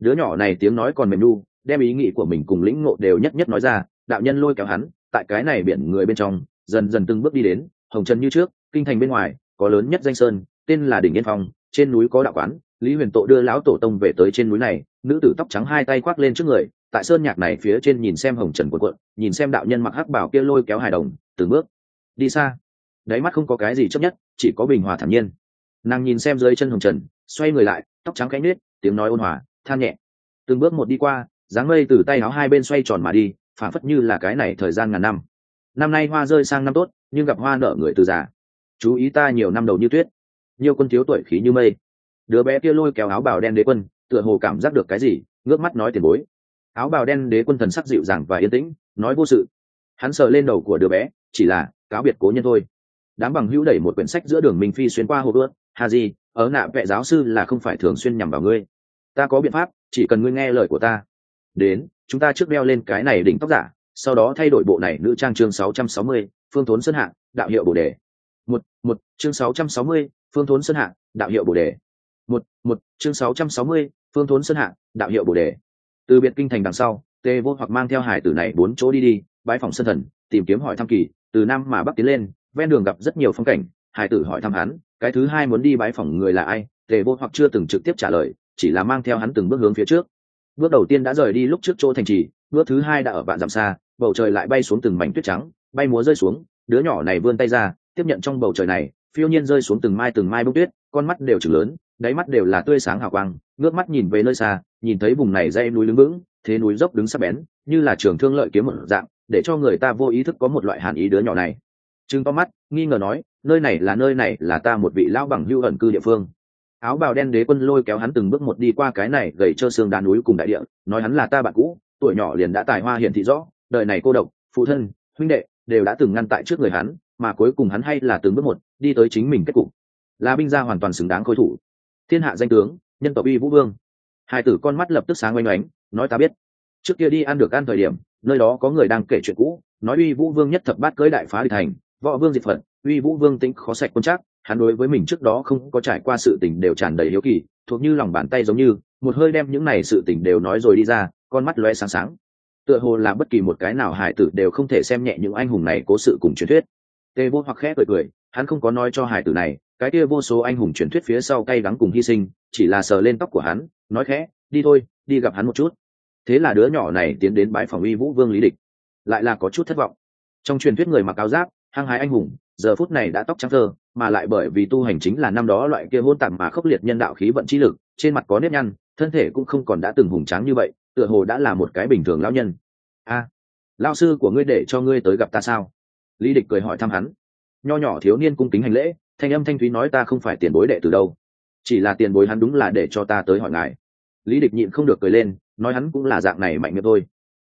A: Đứa nhỏ này tiếng nói còn mềm nhu đem ý nghĩ của mình cùng lĩnh ngộ đều nhất nhất nói ra, đạo nhân lôi kéo hắn, tại cái này biển người bên trong, dần dần từng bước đi đến, hồng trần như trước, kinh thành bên ngoài, có lớn nhất danh sơn, tên là đỉnh yên phong, trên núi có đạo quán, lý huyền tộ đưa lão tổ tông về tới trên núi này, nữ tử tóc trắng hai tay khoác lên trước người tại sơn nhạc này phía trên nhìn xem hồng trần quần quận nhìn xem đạo nhân mặc hắc bảo kia lôi kéo hài đồng, từng bước, đi xa. Đáy mắt không có cái gì chấp nhất, chỉ có bình hòa thản nhiên. Nàng nhìn xem dưới chân hồng trần, xoay người lại, tóc trắng cánh nết tiếng nói ôn hòa, than nhẹ. Từng bước một đi qua, dáng mây từ tay áo hai bên xoay tròn mà đi phản phất như là cái này thời gian ngàn năm. Năm nay hoa rơi sang năm tốt, nhưng gặp hoa nở người từ già. Chú ý ta nhiều năm đầu như tuyết. Nhiều quân thiếu tuổi khí như mây. Đứa bé kia lôi kéo áo bào đen đế quân, tựa hồ cảm giác được cái gì, ngước mắt nói tiền bối áo bào đen đế quân thần sắc dịu dàng và yên tĩnh nói vô sự. Hắn sờ lên đầu của đứa bé chỉ là cáo biệt cố nhân thôi. Đám bằng hữu đẩy một quyển sách giữa đường minh phi xuyên qua hồ ướt hà gì ở nạ vệ giáo sư là không phải thường xuyên nhằm vào ngươi. Ta có biện pháp chỉ cần ngươi nghe lời của ta. Đến chúng ta trước đeo lên cái này đỉnh tóc giả sau đó thay đổi bộ này nữ trang chương 660, phương thốn sơn hạ đạo hiệu bồ đề. Một một chương 660, phương thốn sơn hạ đạo hiệu bồ đề. Một một chương 660, phương thốn sơn hạ đạo hiệu bồ đề từ biệt kinh thành đằng sau tề vô hoặc mang theo hải tử này bốn chỗ đi đi bãi phòng sân thần, tìm kiếm hỏi thăm kỳ, từ nam mà bắc tiến lên, ven đường gặp rất nhiều phong cảnh, hải tử hỏi thăm hắn, cái thứ hai muốn đi bãi phòng người là ai? Tề vô hoặc chưa từng trực tiếp trả lời, chỉ là mang theo hắn từng bước hướng phía trước. Bước đầu tiên đã rời đi lúc trước chỗ thành trì, bước thứ hai đã ở vạn dặm xa, bầu trời lại bay xuống từng mảnh tuyết trắng, bay múa rơi xuống, đứa nhỏ này vươn tay ra, tiếp nhận trong bầu trời này, phiêu nhiên rơi xuống từng mai từng mai bông tuyết, con mắt đều chừng lớn đáy mắt đều là tươi sáng hào quang, ngước mắt nhìn về nơi xa, nhìn thấy vùng này dây núi đứng vững, thế núi dốc đứng sắc bén, như là trường thương lợi kiếm một dạng, để cho người ta vô ý thức có một loại hàn ý đứa nhỏ này. Trừng to mắt, nghi ngờ nói, nơi này là nơi này là ta một vị lão bằng hưu ẩn cư địa phương. Áo bào đen đế quân lôi kéo hắn từng bước một đi qua cái này gầy trơ xương đá núi cùng đại địa, nói hắn là ta bạn cũ, tuổi nhỏ liền đã tài hoa hiển thị rõ, đời này cô độc, phụ thân, huynh đệ đều đã từng ngăn tại trước người hắn, mà cuối cùng hắn hay là từng bước một đi tới chính mình kết cục. Là binh gia hoàn toàn xứng đáng khôi thủ thiên hạ danh tướng, nhân tộc uy vũ vương. Hai tử con mắt lập tức sáng oanh oánh, nói ta biết. Trước kia đi ăn được ăn thời điểm, nơi đó có người đang kể chuyện cũ, nói uy vũ vương nhất thập bát cưới đại phá địch thành, võ vương diệt phận uy vũ vương tính khó sạch quân chắc, hắn đối với mình trước đó không có trải qua sự tình đều tràn đầy hiếu kỳ, thuộc như lòng bàn tay giống như, một hơi đem những này sự tình đều nói rồi đi ra, con mắt loe sáng sáng. Tựa hồ là bất kỳ một cái nào hải tử đều không thể xem nhẹ những anh hùng này cố sự cùng truyền thuyết. Tê vô hoặc khẽ cười cười, hắn không có nói cho hải tử này cái kia vô số anh hùng truyền thuyết phía sau cay đắng cùng hy sinh chỉ là sờ lên tóc của hắn nói khẽ đi thôi đi gặp hắn một chút. Thế là đứa nhỏ này tiến đến bãi phòng uy vũ vương lý địch. Lại là có chút thất vọng. Trong truyền thuyết người mặc áo giáp hăng hái anh hùng giờ phút này đã tóc trắng thơ mà lại bởi vì tu hành chính là năm đó loại kia hôn tặng mà khốc liệt nhân đạo khí vận chi lực trên mặt có nếp nhăn thân thể cũng không còn đã từng hùng tráng như vậy tựa hồ đã là một cái bình thường lão nhân. A à, lao sư của ngươi để cho ngươi tới gặp ta sao? Lý địch cười hỏi thăm hắn. Nho nhỏ thiếu niên cung kính hành lễ thanh âm thanh thúy nói ta không phải tiền bối đệ từ đâu. Chỉ là tiền bối hắn đúng là để cho ta tới hỏi ngài. Lý địch nhịn không được cười lên, nói hắn cũng là dạng này mạnh miệng thôi.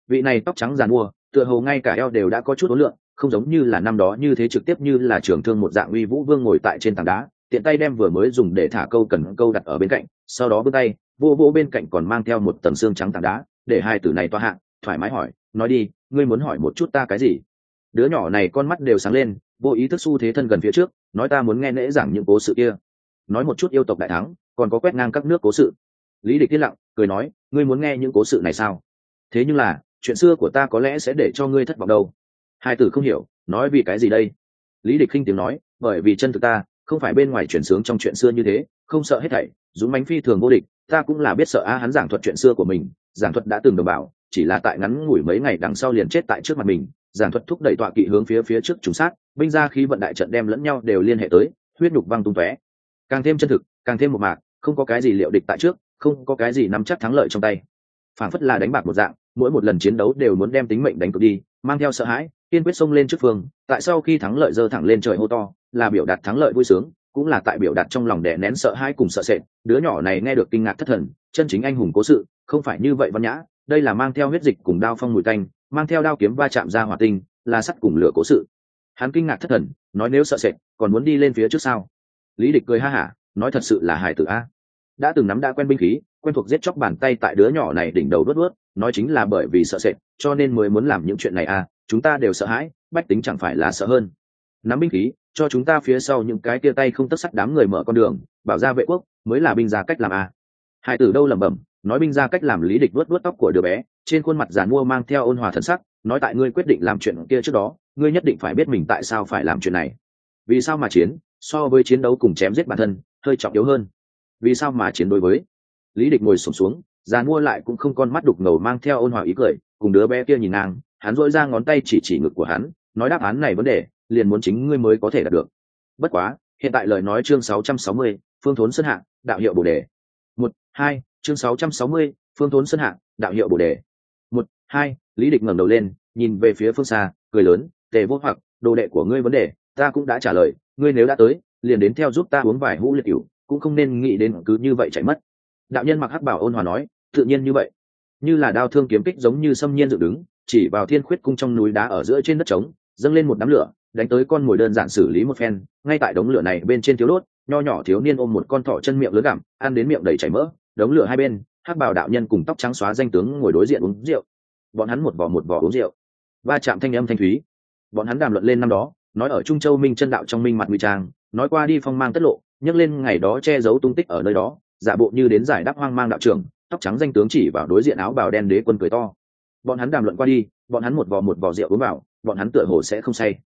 A: Vị này tóc trắng giàn mua tựa hồ ngay cả eo đều đã có chút ối lượng không giống như là năm đó như thế trực tiếp như là trưởng thương một dạng uy vũ vương ngồi tại trên tảng đá, tiện tay đem vừa mới dùng để thả câu cần câu đặt ở bên cạnh, sau đó bước tay, vô vô bên cạnh còn mang theo một tầng xương trắng tảng đá, để hai tử này toa hạng thoải mái hỏi, nói đi, ngươi muốn hỏi một chút ta cái gì? Đứa nhỏ này con mắt đều sáng lên, vô ý thức xu thế thân gần phía trước, nói ta muốn nghe nễ giảng những cố sự kia. Nói một chút yêu tộc đại thắng, còn có quét ngang các nước cố sự. Lý địch yên lặng, cười nói, ngươi muốn nghe những cố sự này sao? Thế nhưng là, chuyện xưa của ta có lẽ sẽ để cho ngươi thất vọng đâu. Hai tử không hiểu, nói vì cái gì đây? Lý địch khinh tiếng nói, bởi vì chân thực ta, không phải bên ngoài chuyển sướng trong chuyện xưa như thế, không sợ hết thảy, dũng bánh phi thường vô địch, ta cũng là biết sợ a hắn giảng thuật chuyện xưa của mình, giảng thuật đã từng đồng bảo chỉ là tại ngắn ngủi mấy ngày đằng sau liền chết tại trước mặt mình giản thuật thúc đẩy tọa kỵ hướng phía phía trước trùng sát, binh ra khí vận đại trận đem lẫn nhau đều liên hệ tới, huyết nhục văng tung tóe. Càng thêm chân thực, càng thêm một mạc, không có cái gì liệu địch tại trước, không có cái gì nắm chắc thắng lợi trong tay. Phản phất là đánh bạc một dạng, mỗi một lần chiến đấu đều muốn đem tính mệnh đánh cược đi, mang theo sợ hãi, kiên quyết xông lên trước phương, tại sau khi thắng lợi dơ thẳng lên trời hô to, là biểu đạt thắng lợi vui sướng, cũng là tại biểu đạt trong lòng đè nén sợ hãi cùng sợ sệt. Đứa nhỏ này nghe được kinh ngạc thất thần, chân chính anh hùng cố sự, không phải như vậy văn nhã, đây là mang theo huyết dịch cùng đao phong mùi tanh mang theo đao kiếm va chạm ra hỏa tinh, là sắt cùng lửa cố sự. Hắn kinh ngạc thất thần, nói nếu sợ sệt, còn muốn đi lên phía trước sau lý địch cười ha hả, nói thật sự là hài tử a. Đã từng nắm đã quen binh khí, quen thuộc giết chóc bàn tay tại đứa nhỏ này đỉnh đầu đốt đuốt, nói chính là bởi vì sợ sệt, cho nên mới muốn làm những chuyện này a, chúng ta đều sợ hãi, bách tính chẳng phải là sợ hơn. Nắm binh khí, cho chúng ta phía sau những cái tia tay không tất sắt đám người mở con đường, bảo ra vệ quốc, mới là binh ra cách làm a. Hải tử đâu lẩm bẩm, nói binh ra cách làm lý địch vớt vớt tóc của đứa bé trên khuôn mặt giàn mua mang theo ôn hòa thần sắc nói tại ngươi quyết định làm chuyện kia trước đó ngươi nhất định phải biết mình tại sao phải làm chuyện này. Vì sao mà chiến so với chiến đấu cùng chém giết bản thân hơi trọng yếu hơn. Vì sao mà chiến đối với? Lý địch ngồi sụp xuống, xuống già mua lại cũng không con mắt đục ngầu mang theo ôn hòa ý cười cùng đứa bé kia nhìn nàng hắn dội ra ngón tay chỉ chỉ ngực của hắn nói đáp án này vấn đề liền muốn chính ngươi mới có thể đạt được. Bất quá hiện tại lời nói chương 660, phương thốn sơn hạ đạo hiệu bồ đề. Một hai chương 660, phương thốn sơn hạ đạo hiệu bồ đề hai, lý địch ngẩng đầu lên, nhìn về phía phương xa, cười lớn, tề vô hoặc, đồ đệ của ngươi vấn đề, ta cũng đã trả lời, ngươi nếu đã tới, liền đến theo giúp ta uống vài hũ liệt cửu, cũng không nên nghĩ đến cứ như vậy chạy mất. Đạo nhân mặc hắc bảo ôn hòa nói, tự nhiên như vậy. Như là đao thương kiếm kích giống như xâm nhiên dựng đứng, chỉ vào thiên khuyết cung trong núi đá ở giữa trên đất trống, dâng lên một đám lửa, đánh tới con mồi đơn giản xử lý một phen, ngay tại đống lửa này bên trên thiếu đốt, nho nhỏ thiếu niên ôm một con thỏ chân miệng lớn gặm, ăn đến miệng đầy chảy mỡ, đống lửa hai bên, hắc bảo đạo nhân cùng tóc trắng xóa danh tướng ngồi đối diện uống rượu bọn hắn một vỏ một vỏ uống rượu. Va chạm thanh âm thanh thúy. Bọn hắn đàm luận lên năm đó, nói ở trung châu minh chân đạo trong minh mặt nguy trang, nói qua đi phong mang tất lộ nhấc lên ngày đó che giấu tung tích ở nơi đó, giả bộ như đến giải đáp hoang mang đạo trưởng, tóc trắng danh tướng chỉ vào đối diện áo bào đen đế quân cười to. Bọn hắn đàm luận qua đi, bọn hắn một vò một vò rượu uống vào, bọn hắn tựa hồ sẽ không say.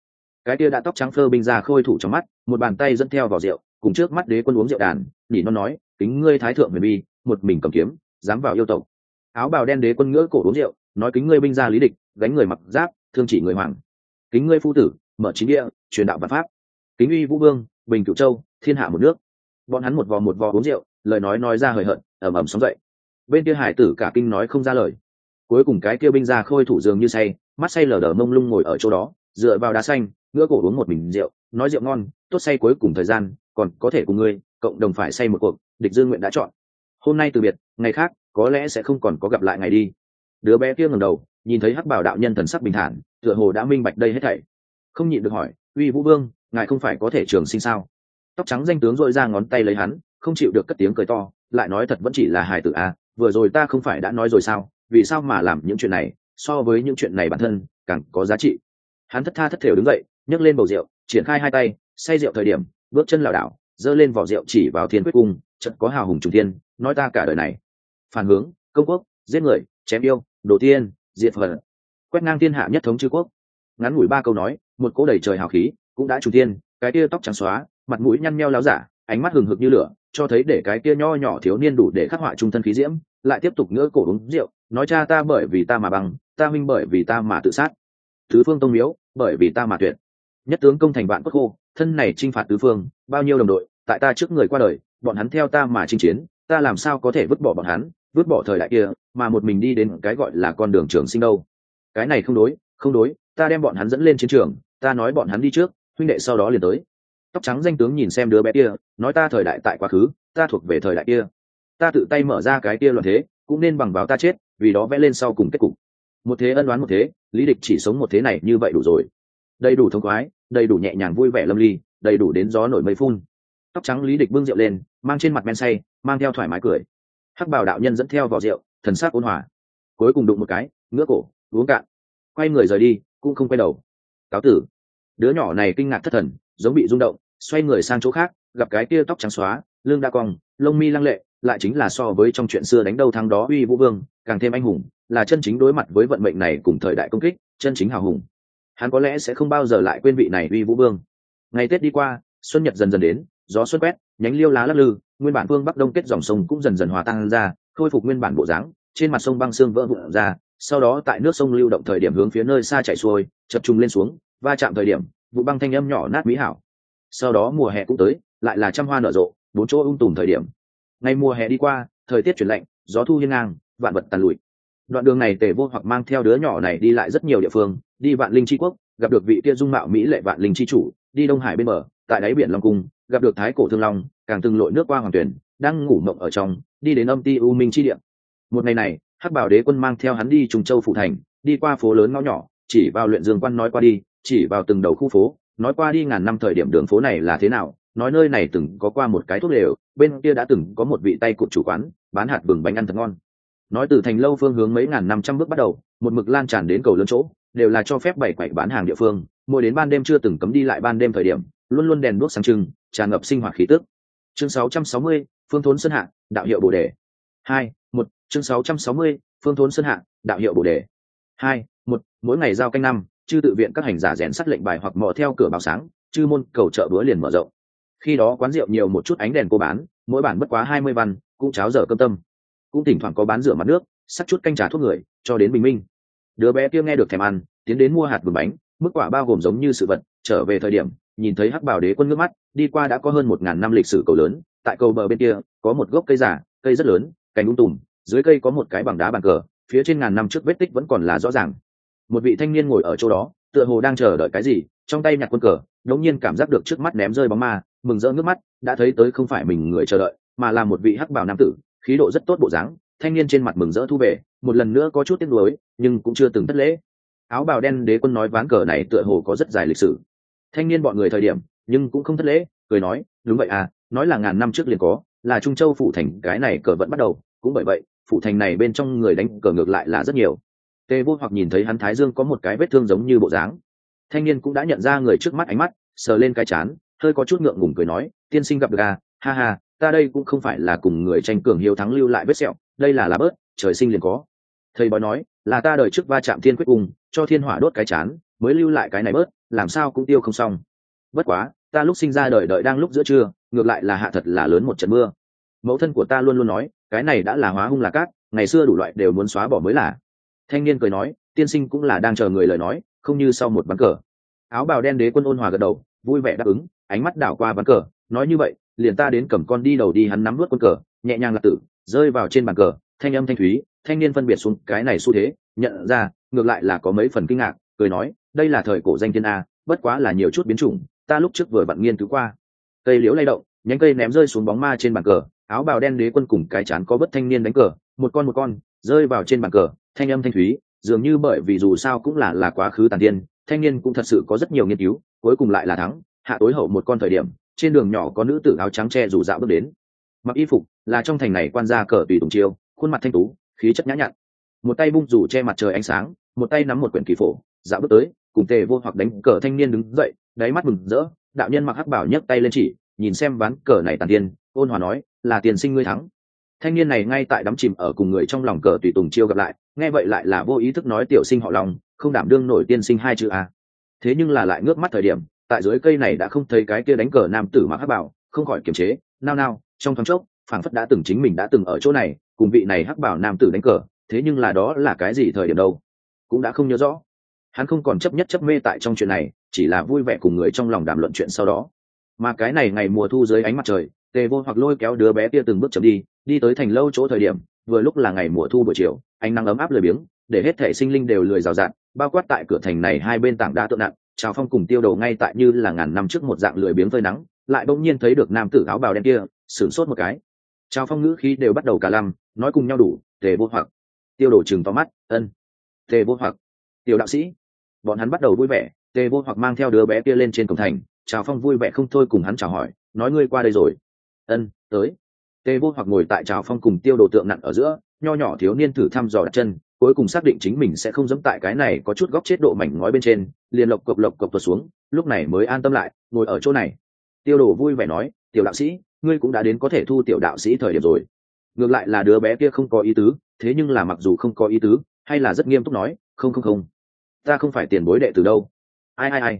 A: Cái kia đã tóc trắng phơ binh ra khôi thủ trong mắt, một bàn tay dẫn theo vào rượu, cùng trước mắt đế quân uống rượu đàn nhỉ nó nói, kính ngươi thái thượng huyền bi một mình cầm kiếm, dám vào yêu tộc. Áo bào đen đế quân ngỡ cổ uống rượu nói kính ngươi binh ra lý địch, gánh người mặc giáp, thương chỉ người hoàng. Kính ngươi phu tử, mở chính địa, truyền đạo văn pháp. Kính uy vũ vương, bình cửu châu, thiên hạ một nước. Bọn hắn một vò một vò uống rượu, lời nói nói ra hời hợt, ầm ầm sóng dậy. Bên kia hải tử cả kinh nói không ra lời. Cuối cùng cái kia binh ra khôi thủ dường như say, mắt say lờ đờ mông lung ngồi ở chỗ đó, dựa vào đá xanh, ngửa cổ uống một bình rượu, nói rượu ngon, tốt say cuối cùng thời gian, còn có thể cùng ngươi, cộng đồng phải say một cuộc, địch dương nguyện đã chọn. Hôm nay từ biệt, ngày khác, có lẽ sẽ không còn có gặp lại ngày đi đứa bé kia ngẩng đầu nhìn thấy hắc bảo đạo nhân thần sắc bình thản tựa hồ đã minh bạch đây hết thảy. Không nhịn được hỏi uy vũ vương ngài không phải có thể trường sinh sao? Tóc trắng danh tướng dội ra ngón tay lấy hắn không chịu được cất tiếng cười to lại nói thật vẫn chỉ là hài tử a à, vừa rồi ta không phải đã nói rồi sao vì sao mà làm những chuyện này so với những chuyện này bản thân càng có giá trị. Hắn thất tha thất thểu đứng dậy nhấc lên bầu rượu triển khai hai tay say rượu thời điểm bước chân lảo đảo giơ lên vỏ rượu chỉ vào thiên quyết cung chật có hào hùng trùng thiên nói ta cả đời này. Phản hướng công quốc giết người, chém yêu đồ tiên, diệt phật. Quét ngang thiên hạ nhất thống chư quốc. Ngắn ngủi ba câu nói, một cỗ đầy trời hào khí cũng đã trùng tiên cái kia tóc trắng xóa, mặt mũi nhăn meo láo giả, ánh mắt hừng hực như lửa, cho thấy để cái kia nho nhỏ thiếu niên đủ để khắc họa trung thân khí diễm, lại tiếp tục ngỡ cổ uống rượu, nói cha ta bởi vì ta mà bằng, ta huynh bởi vì ta mà tự sát. Tứ phương tông miếu, bởi vì ta mà tuyệt. Nhất tướng công thành vạn quốc khô, thân này chinh phạt tứ phương, bao nhiêu đồng đội, tại ta trước người qua đời, bọn hắn theo ta mà chinh chiến, ta làm sao có thể vứt bỏ bọn hắn? Vứt bỏ thời đại kia, mà một mình đi đến cái gọi là con đường trường sinh đâu. Cái này không đối không đối, ta đem bọn hắn dẫn lên chiến trường, ta nói bọn hắn đi trước, huynh đệ sau đó liền tới. Tóc trắng danh tướng nhìn xem đứa bé kia, nói ta thời đại tại quá khứ, ta thuộc về thời đại kia. Ta tự tay mở ra cái kia loạn thế, cũng nên bằng vào ta chết, vì đó vẽ lên sau cùng kết cục. Một thế ân đoán một thế, lý địch chỉ sống một thế này như vậy đủ rồi. Đầy đủ thông khoái, đầy đủ nhẹ nhàng vui vẻ lâm ly, đầy đủ đến gió nổi mây phun. Tóc trắng lý địch bưng rượu lên, mang trên mặt men say, mang theo thoải mái cười hắc bảo đạo nhân dẫn theo vỏ rượu, thần sắc ôn hòa. Cuối cùng đụng một cái ngửa cổ, uống cạn. Quay người rời đi, cũng không quay đầu. Cáo tử. Đứa nhỏ này kinh ngạc thất thần, giống bị rung động, xoay người sang chỗ khác, gặp cái kia tóc trắng xóa, lưng đa cong, lông mi lăng lệ, lại chính là so với trong chuyện xưa đánh đầu thắng đó uy vũ vương, càng thêm anh hùng, là chân chính đối mặt với vận mệnh này cùng thời đại công kích, chân chính hào hùng. Hắn có lẽ sẽ không bao giờ lại quên vị này uy vũ vương. Ngày tết đi qua, xuân nhật dần dần đến, gió xuân quét, nhánh liêu lá lắc lư nguyên bản phương bắc đông kết dòng sông cũng dần dần hòa tan ra, khôi phục nguyên bản bộ dáng, trên mặt sông băng xương vỡ vụn ra, sau đó tại nước sông lưu động thời điểm hướng phía nơi xa chảy xuôi, chập trung lên xuống, va chạm thời điểm, vụ băng thanh âm nhỏ nát mỹ hảo. Sau đó mùa hè cũng tới, lại là trăm hoa nở rộ, bốn chỗ ung tùm thời điểm. Ngày mùa hè đi qua, thời tiết chuyển lạnh, gió thu hiên ngang, vạn vật tàn lụi. Đoạn đường này tề vô hoặc mang theo đứa nhỏ này đi lại rất nhiều địa phương, đi vạn linh tri quốc, gặp được vị tia dung mạo mỹ lệ vạn linh tri chủ, đi đông hải bên bờ, tại đáy biển long cung, gặp được thái cổ thương long càng từng lội nước qua hoàng tuyển, đang ngủ mộng ở trong, đi đến âm ti u minh chi điện một ngày này, hắc bảo đế quân mang theo hắn đi trùng châu phụ thành, đi qua phố lớn ngõ nhỏ, chỉ vào luyện dương quan nói qua đi, chỉ vào từng đầu khu phố, nói qua đi ngàn năm thời điểm đường phố này là thế nào, nói nơi này từng có qua một cái thuốc đều, bên kia đã từng có một vị tay cụt chủ quán, bán hạt bừng bánh ăn thật ngon. Nói từ thành lâu phương hướng mấy ngàn năm trăm bước bắt đầu, một mực lan tràn đến cầu lớn chỗ, đều là cho phép bảy quậy bán hàng địa phương, mỗi đến ban đêm chưa từng cấm đi lại ban đêm thời điểm, luôn luôn đèn đuốc sáng trưng, tràn ngập sinh hoạt khí tức chương 660, phương thốn sơn hạ đạo hiệu bồ đề. Hai một chương 660, phương thốn sơn hạ đạo hiệu bồ đề. Hai một mỗi ngày giao canh năm chư tự viện các hành giả rèn sắt lệnh bài hoặc mò theo cửa báo sáng chư môn cầu chợ bữa liền mở rộng. Khi đó quán rượu nhiều một chút ánh đèn cô bán mỗi bản bất quá hai mươi văn cũng cháo dở cơm tâm. Cũng thỉnh thoảng có bán rửa mặt nước sắc chút canh trà thuốc người cho đến bình minh. Đứa bé kia nghe được thèm ăn tiến đến mua hạt vườn bánh mức quả bao gồm giống như sự vật trở về thời điểm nhìn thấy hắc bảo đế quân nước mắt đi qua đã có hơn một ngàn năm lịch sử cầu lớn, tại cầu bờ bên kia, có một gốc cây giả cây rất lớn, cành ung tùm, dưới cây có một cái bằng đá bàn cờ, phía trên ngàn năm trước vết tích vẫn còn là rõ ràng. Một vị thanh niên ngồi ở chỗ đó, tựa hồ đang chờ đợi cái gì, trong tay nhặt quân cờ, đống nhiên cảm giác được trước mắt ném rơi bóng ma, mừng rỡ nước mắt, đã thấy tới không phải mình người chờ đợi, mà là một vị hắc bảo nam tử, khí độ rất tốt bộ dáng, thanh niên trên mặt mừng rỡ thu về, một lần nữa có chút tiếc nuối, nhưng cũng chưa từng thất lễ. Áo bào đen đế quân nói ván cờ này tựa hồ có rất dài lịch sử. Thanh niên bọn người thời điểm nhưng cũng không thất lễ, cười nói, đúng vậy à nói là ngàn năm trước liền có, là trung châu phủ thành cái này cờ vẫn bắt đầu, cũng bởi vậy, phủ thành này bên trong người đánh cờ ngược lại là rất nhiều. Tề vô hoặc nhìn thấy hắn thái dương có một cái vết thương giống như bộ dáng, thanh niên cũng đã nhận ra người trước mắt ánh mắt, sờ lên cái chán, hơi có chút ngượng ngùng cười nói, tiên sinh gặp được à ha ha, ta đây cũng không phải là cùng người tranh cường hiếu thắng lưu lại vết sẹo, đây là lá bớt, trời sinh liền có. Thầy bói nói, là ta đời trước va chạm thiên quyết cùng, cho thiên hỏa đốt cái chán, mới lưu lại cái này bớt, làm sao cũng tiêu không xong bất quá, ta lúc sinh ra đời đợi đang lúc giữa trưa, ngược lại là hạ thật là lớn một trận mưa. Mẫu thân của ta luôn luôn nói, cái này đã là hóa hung là cát, ngày xưa đủ loại đều muốn xóa bỏ mới là. Thanh niên cười nói, tiên sinh cũng là đang chờ người lời nói, không như sau một ván cờ. Áo bào đen đế quân ôn hòa gật đầu, vui vẻ đáp ứng, ánh mắt đảo qua ván cờ, nói như vậy, liền ta đến cầm con đi đầu đi hắn nắm vớt quân cờ, nhẹ nhàng lạc tử, rơi vào trên bàn cờ, thanh âm thanh thúy, thanh niên phân biệt xuống cái này xu thế, nhận ra, ngược lại là có mấy phần kinh ngạc, cười nói, đây là thời cổ danh thiên a, bất quá là nhiều chút biến chủng ta lúc trước vừa bận nghiên cứu qua. Cây liễu lay động, nhánh cây ném rơi xuống bóng ma trên bàn cờ, áo bào đen đế quân cùng cái chán có bất thanh niên đánh cờ, một con một con, rơi vào trên bàn cờ, thanh âm thanh thúy, dường như bởi vì dù sao cũng là là quá khứ tàn tiên, thanh niên cũng thật sự có rất nhiều nghiên cứu, cuối cùng lại là thắng, hạ tối hậu một con thời điểm, trên đường nhỏ có nữ tử áo trắng che rủ dạo bước đến. Mặc y phục, là trong thành này quan gia cờ tùy tùng chiêu, khuôn mặt thanh tú, khí chất nhã nhặn. Một tay bung rủ che mặt trời ánh sáng, một tay nắm một quyển kỳ phổ dạo bước tới, cùng tề vô hoặc đánh cờ thanh niên đứng dậy, đáy mắt mừng rỡ, đạo nhân mặc hắc bảo nhấc tay lên chỉ, nhìn xem ván cờ này tàn tiên, ôn hòa nói, là tiền sinh ngươi thắng. Thanh niên này ngay tại đắm chìm ở cùng người trong lòng cờ tùy tùng chiêu gặp lại, nghe vậy lại là vô ý thức nói, tiểu sinh họ lòng không đảm đương nổi tiên sinh hai chữ a thế nhưng là lại ngước mắt thời điểm, tại dưới cây này đã không thấy cái kia đánh cờ nam tử mặc hắc bảo, không khỏi kiềm chế, nao nao, trong thoáng chốc, phảng phất đã từng chính mình đã từng ở chỗ này, cùng vị này hắc bảo nam tử đánh cờ, thế nhưng là đó là cái gì thời điểm đâu? Cũng đã không nhớ rõ hắn không còn chấp nhất chấp mê tại trong chuyện này, chỉ là vui vẻ cùng người trong lòng đàm luận chuyện sau đó. Mà cái này ngày mùa thu dưới ánh mặt trời, tề vô hoặc lôi kéo đứa bé kia từng bước chậm đi đi tới thành lâu chỗ thời điểm, vừa lúc là ngày mùa thu buổi chiều, ánh nắng ấm áp lười biếng, để hết thể sinh linh đều lười rào rạt, bao quát tại cửa thành này hai bên tảng đá tượng nặng, trào phong cùng tiêu đầu ngay tại như là ngàn năm trước một dạng lười biếng phơi nắng, lại bỗng nhiên thấy được nam tử áo bào đen kia, sửng sốt một cái. Trào phong ngữ khí đều bắt đầu cả lăm, nói cùng nhau đủ, tề vô hoặc. Tiêu đổ chừng to mắt, ân. Tề vô hoặc. Tiểu đạo sĩ bọn hắn bắt đầu vui vẻ, tề vô hoặc mang theo đứa bé kia lên trên cổng thành Chào phong vui vẻ không thôi cùng hắn chào hỏi, nói ngươi qua đây rồi. Ân, tới. Tề vô hoặc ngồi tại Chào phong cùng tiêu đồ tượng nặng ở giữa, nho nhỏ thiếu niên thử thăm dò đặt chân, cuối cùng xác định chính mình sẽ không dẫm tại cái này có chút góc chết độ mảnh ngói bên trên, liền lộc cộc lộc cộc tuột xuống, lúc này mới an tâm lại, ngồi ở chỗ này. Tiêu đồ vui vẻ nói, tiểu đạo sĩ, ngươi cũng đã đến có thể thu tiểu đạo sĩ thời điểm rồi. Ngược lại là đứa bé kia không có ý tứ, thế nhưng là mặc dù không có ý tứ, hay là rất nghiêm túc nói, không không không ta không phải tiền bối đệ từ đâu. Ai ai ai?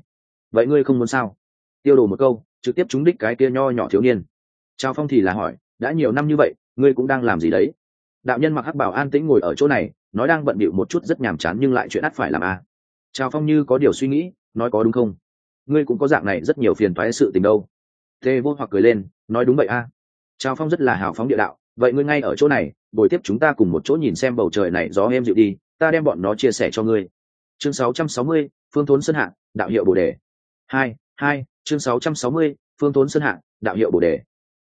A: Vậy ngươi không muốn sao? Tiêu đồ một câu, trực tiếp trúng đích cái kia nho nhỏ thiếu niên. Trao phong thì là hỏi, đã nhiều năm như vậy, ngươi cũng đang làm gì đấy? Đạo nhân mặc hắc bảo an tĩnh ngồi ở chỗ này, nói đang bận bịu một chút rất nhàm chán nhưng lại chuyện ắt phải làm à. trao phong như có điều suy nghĩ, nói có đúng không? Ngươi cũng có dạng này rất nhiều phiền thoái sự tình đâu. Tê vô hoặc cười lên, nói đúng vậy a à. trao phong rất là hào phóng địa đạo, vậy ngươi ngay ở chỗ này, buổi tiếp chúng ta cùng một chỗ nhìn xem bầu trời này gió em dịu đi, ta đem bọn nó chia sẻ cho ngươi chương 660, phương thốn sơn hạ đạo hiệu bồ đề. Hai hai chương 660, phương thốn sơn hạ đạo hiệu bồ đề.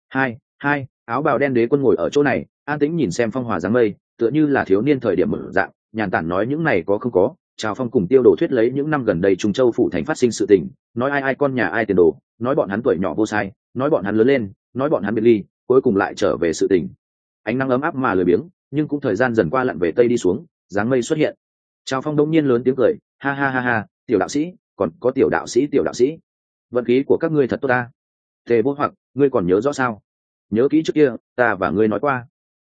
A: Hai hai áo bào đen đế quân ngồi ở chỗ này an tĩnh nhìn xem phong hòa dáng mây tựa như là thiếu niên thời điểm mở dạng nhàn tản nói những này có không có chào phong cùng tiêu đồ thuyết lấy những năm gần đây trung châu phủ thành phát sinh sự tình nói ai ai con nhà ai tiền đồ nói bọn hắn tuổi nhỏ vô sai nói bọn hắn lớn lên nói bọn hắn biệt ly cuối cùng lại trở về sự tình. Ánh nắng ấm áp mà lười biếng nhưng cũng thời gian dần qua lặn về tây đi xuống dáng mây xuất hiện trào phong đông nhiên lớn tiếng cười, ha ha ha ha, tiểu đạo sĩ, còn có tiểu đạo sĩ, tiểu đạo sĩ. Vận khí của các ngươi thật tốt ta. Tề vô hoặc, ngươi còn nhớ rõ sao? Nhớ kỹ trước kia, ta và ngươi nói qua.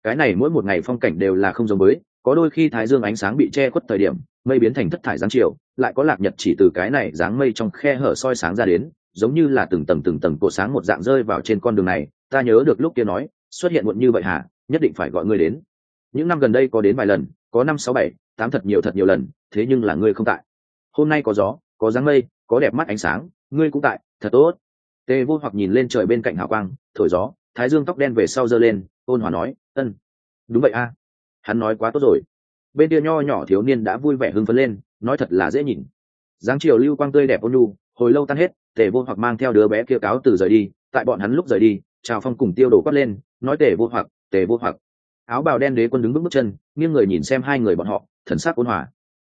A: Cái này mỗi một ngày phong cảnh đều là không giống với, có đôi khi thái dương ánh sáng bị che khuất thời điểm, mây biến thành thất thải dáng chiều, lại có lạc nhật chỉ từ cái này dáng mây trong khe hở soi sáng ra đến, giống như là từng tầng từng tầng cột sáng một dạng rơi vào trên con đường này. Ta nhớ được lúc kia nói, xuất hiện muộn như vậy hả? Nhất định phải gọi ngươi đến. Những năm gần đây có đến vài lần, có năm, sáu, bảy tám thật nhiều thật nhiều lần, thế nhưng là ngươi không tại. Hôm nay có gió, có dáng mây, có đẹp mắt ánh sáng, ngươi cũng tại, thật tốt. Tề vô hoặc nhìn lên trời bên cạnh hào quang, thổi gió, thái dương tóc đen về sau giơ lên, ôn hòa nói, ân, đúng vậy a, hắn nói quá tốt rồi. Bên kia nho nhỏ thiếu niên đã vui vẻ hưng phấn lên, nói thật là dễ nhìn. Dáng chiều lưu quang tươi đẹp ôn nhu, hồi lâu tan hết, tề vô hoặc mang theo đứa bé kia cáo từ rời đi, tại bọn hắn lúc rời đi chào phong cùng tiêu đổ quát lên, nói tề vô hoặc, tề vô hoặc. Áo bào đen đế quân đứng bước bước chân, nghiêng người nhìn xem hai người bọn họ thần sắc ôn hòa.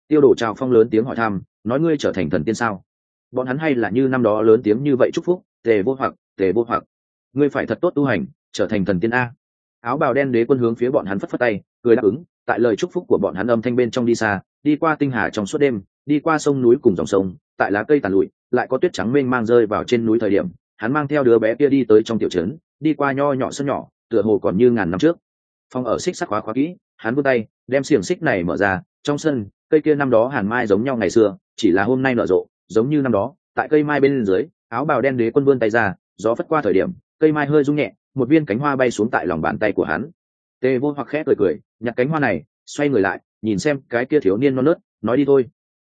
A: Tiêu đổ trào phong lớn tiếng hỏi thăm, nói ngươi trở thành thần tiên sao? Bọn hắn hay là như năm đó lớn tiếng như vậy chúc phúc, tề vô hoặc, tề vô hoặc, ngươi phải thật tốt tu hành, trở thành thần tiên a. Áo bào đen đế quân hướng phía bọn hắn phất phất tay, cười đáp ứng, tại lời chúc phúc của bọn hắn âm thanh bên trong đi xa, đi qua tinh hà trong suốt đêm, đi qua sông núi cùng dòng sông, tại lá cây tàn lụi, lại có tuyết trắng mênh mang rơi vào trên núi thời điểm, hắn mang theo đứa bé kia đi tới trong tiểu trấn, đi qua nho nhỏ sân nhỏ, tựa hồ còn như ngàn năm trước. Phong ở xích sắc khóa khóa kỹ hắn vươn tay, đem xiềng xích này mở ra, trong sân, cây kia năm đó hàn mai giống nhau ngày xưa, chỉ là hôm nay nở rộ, giống như năm đó, tại cây mai bên dưới, áo bào đen đế quân vươn tay ra, gió phất qua thời điểm, cây mai hơi rung nhẹ, một viên cánh hoa bay xuống tại lòng bàn tay của hắn. Tề vô hoặc khẽ cười cười, nhặt cánh hoa này, xoay người lại, nhìn xem cái kia thiếu niên non nớt, nói đi thôi.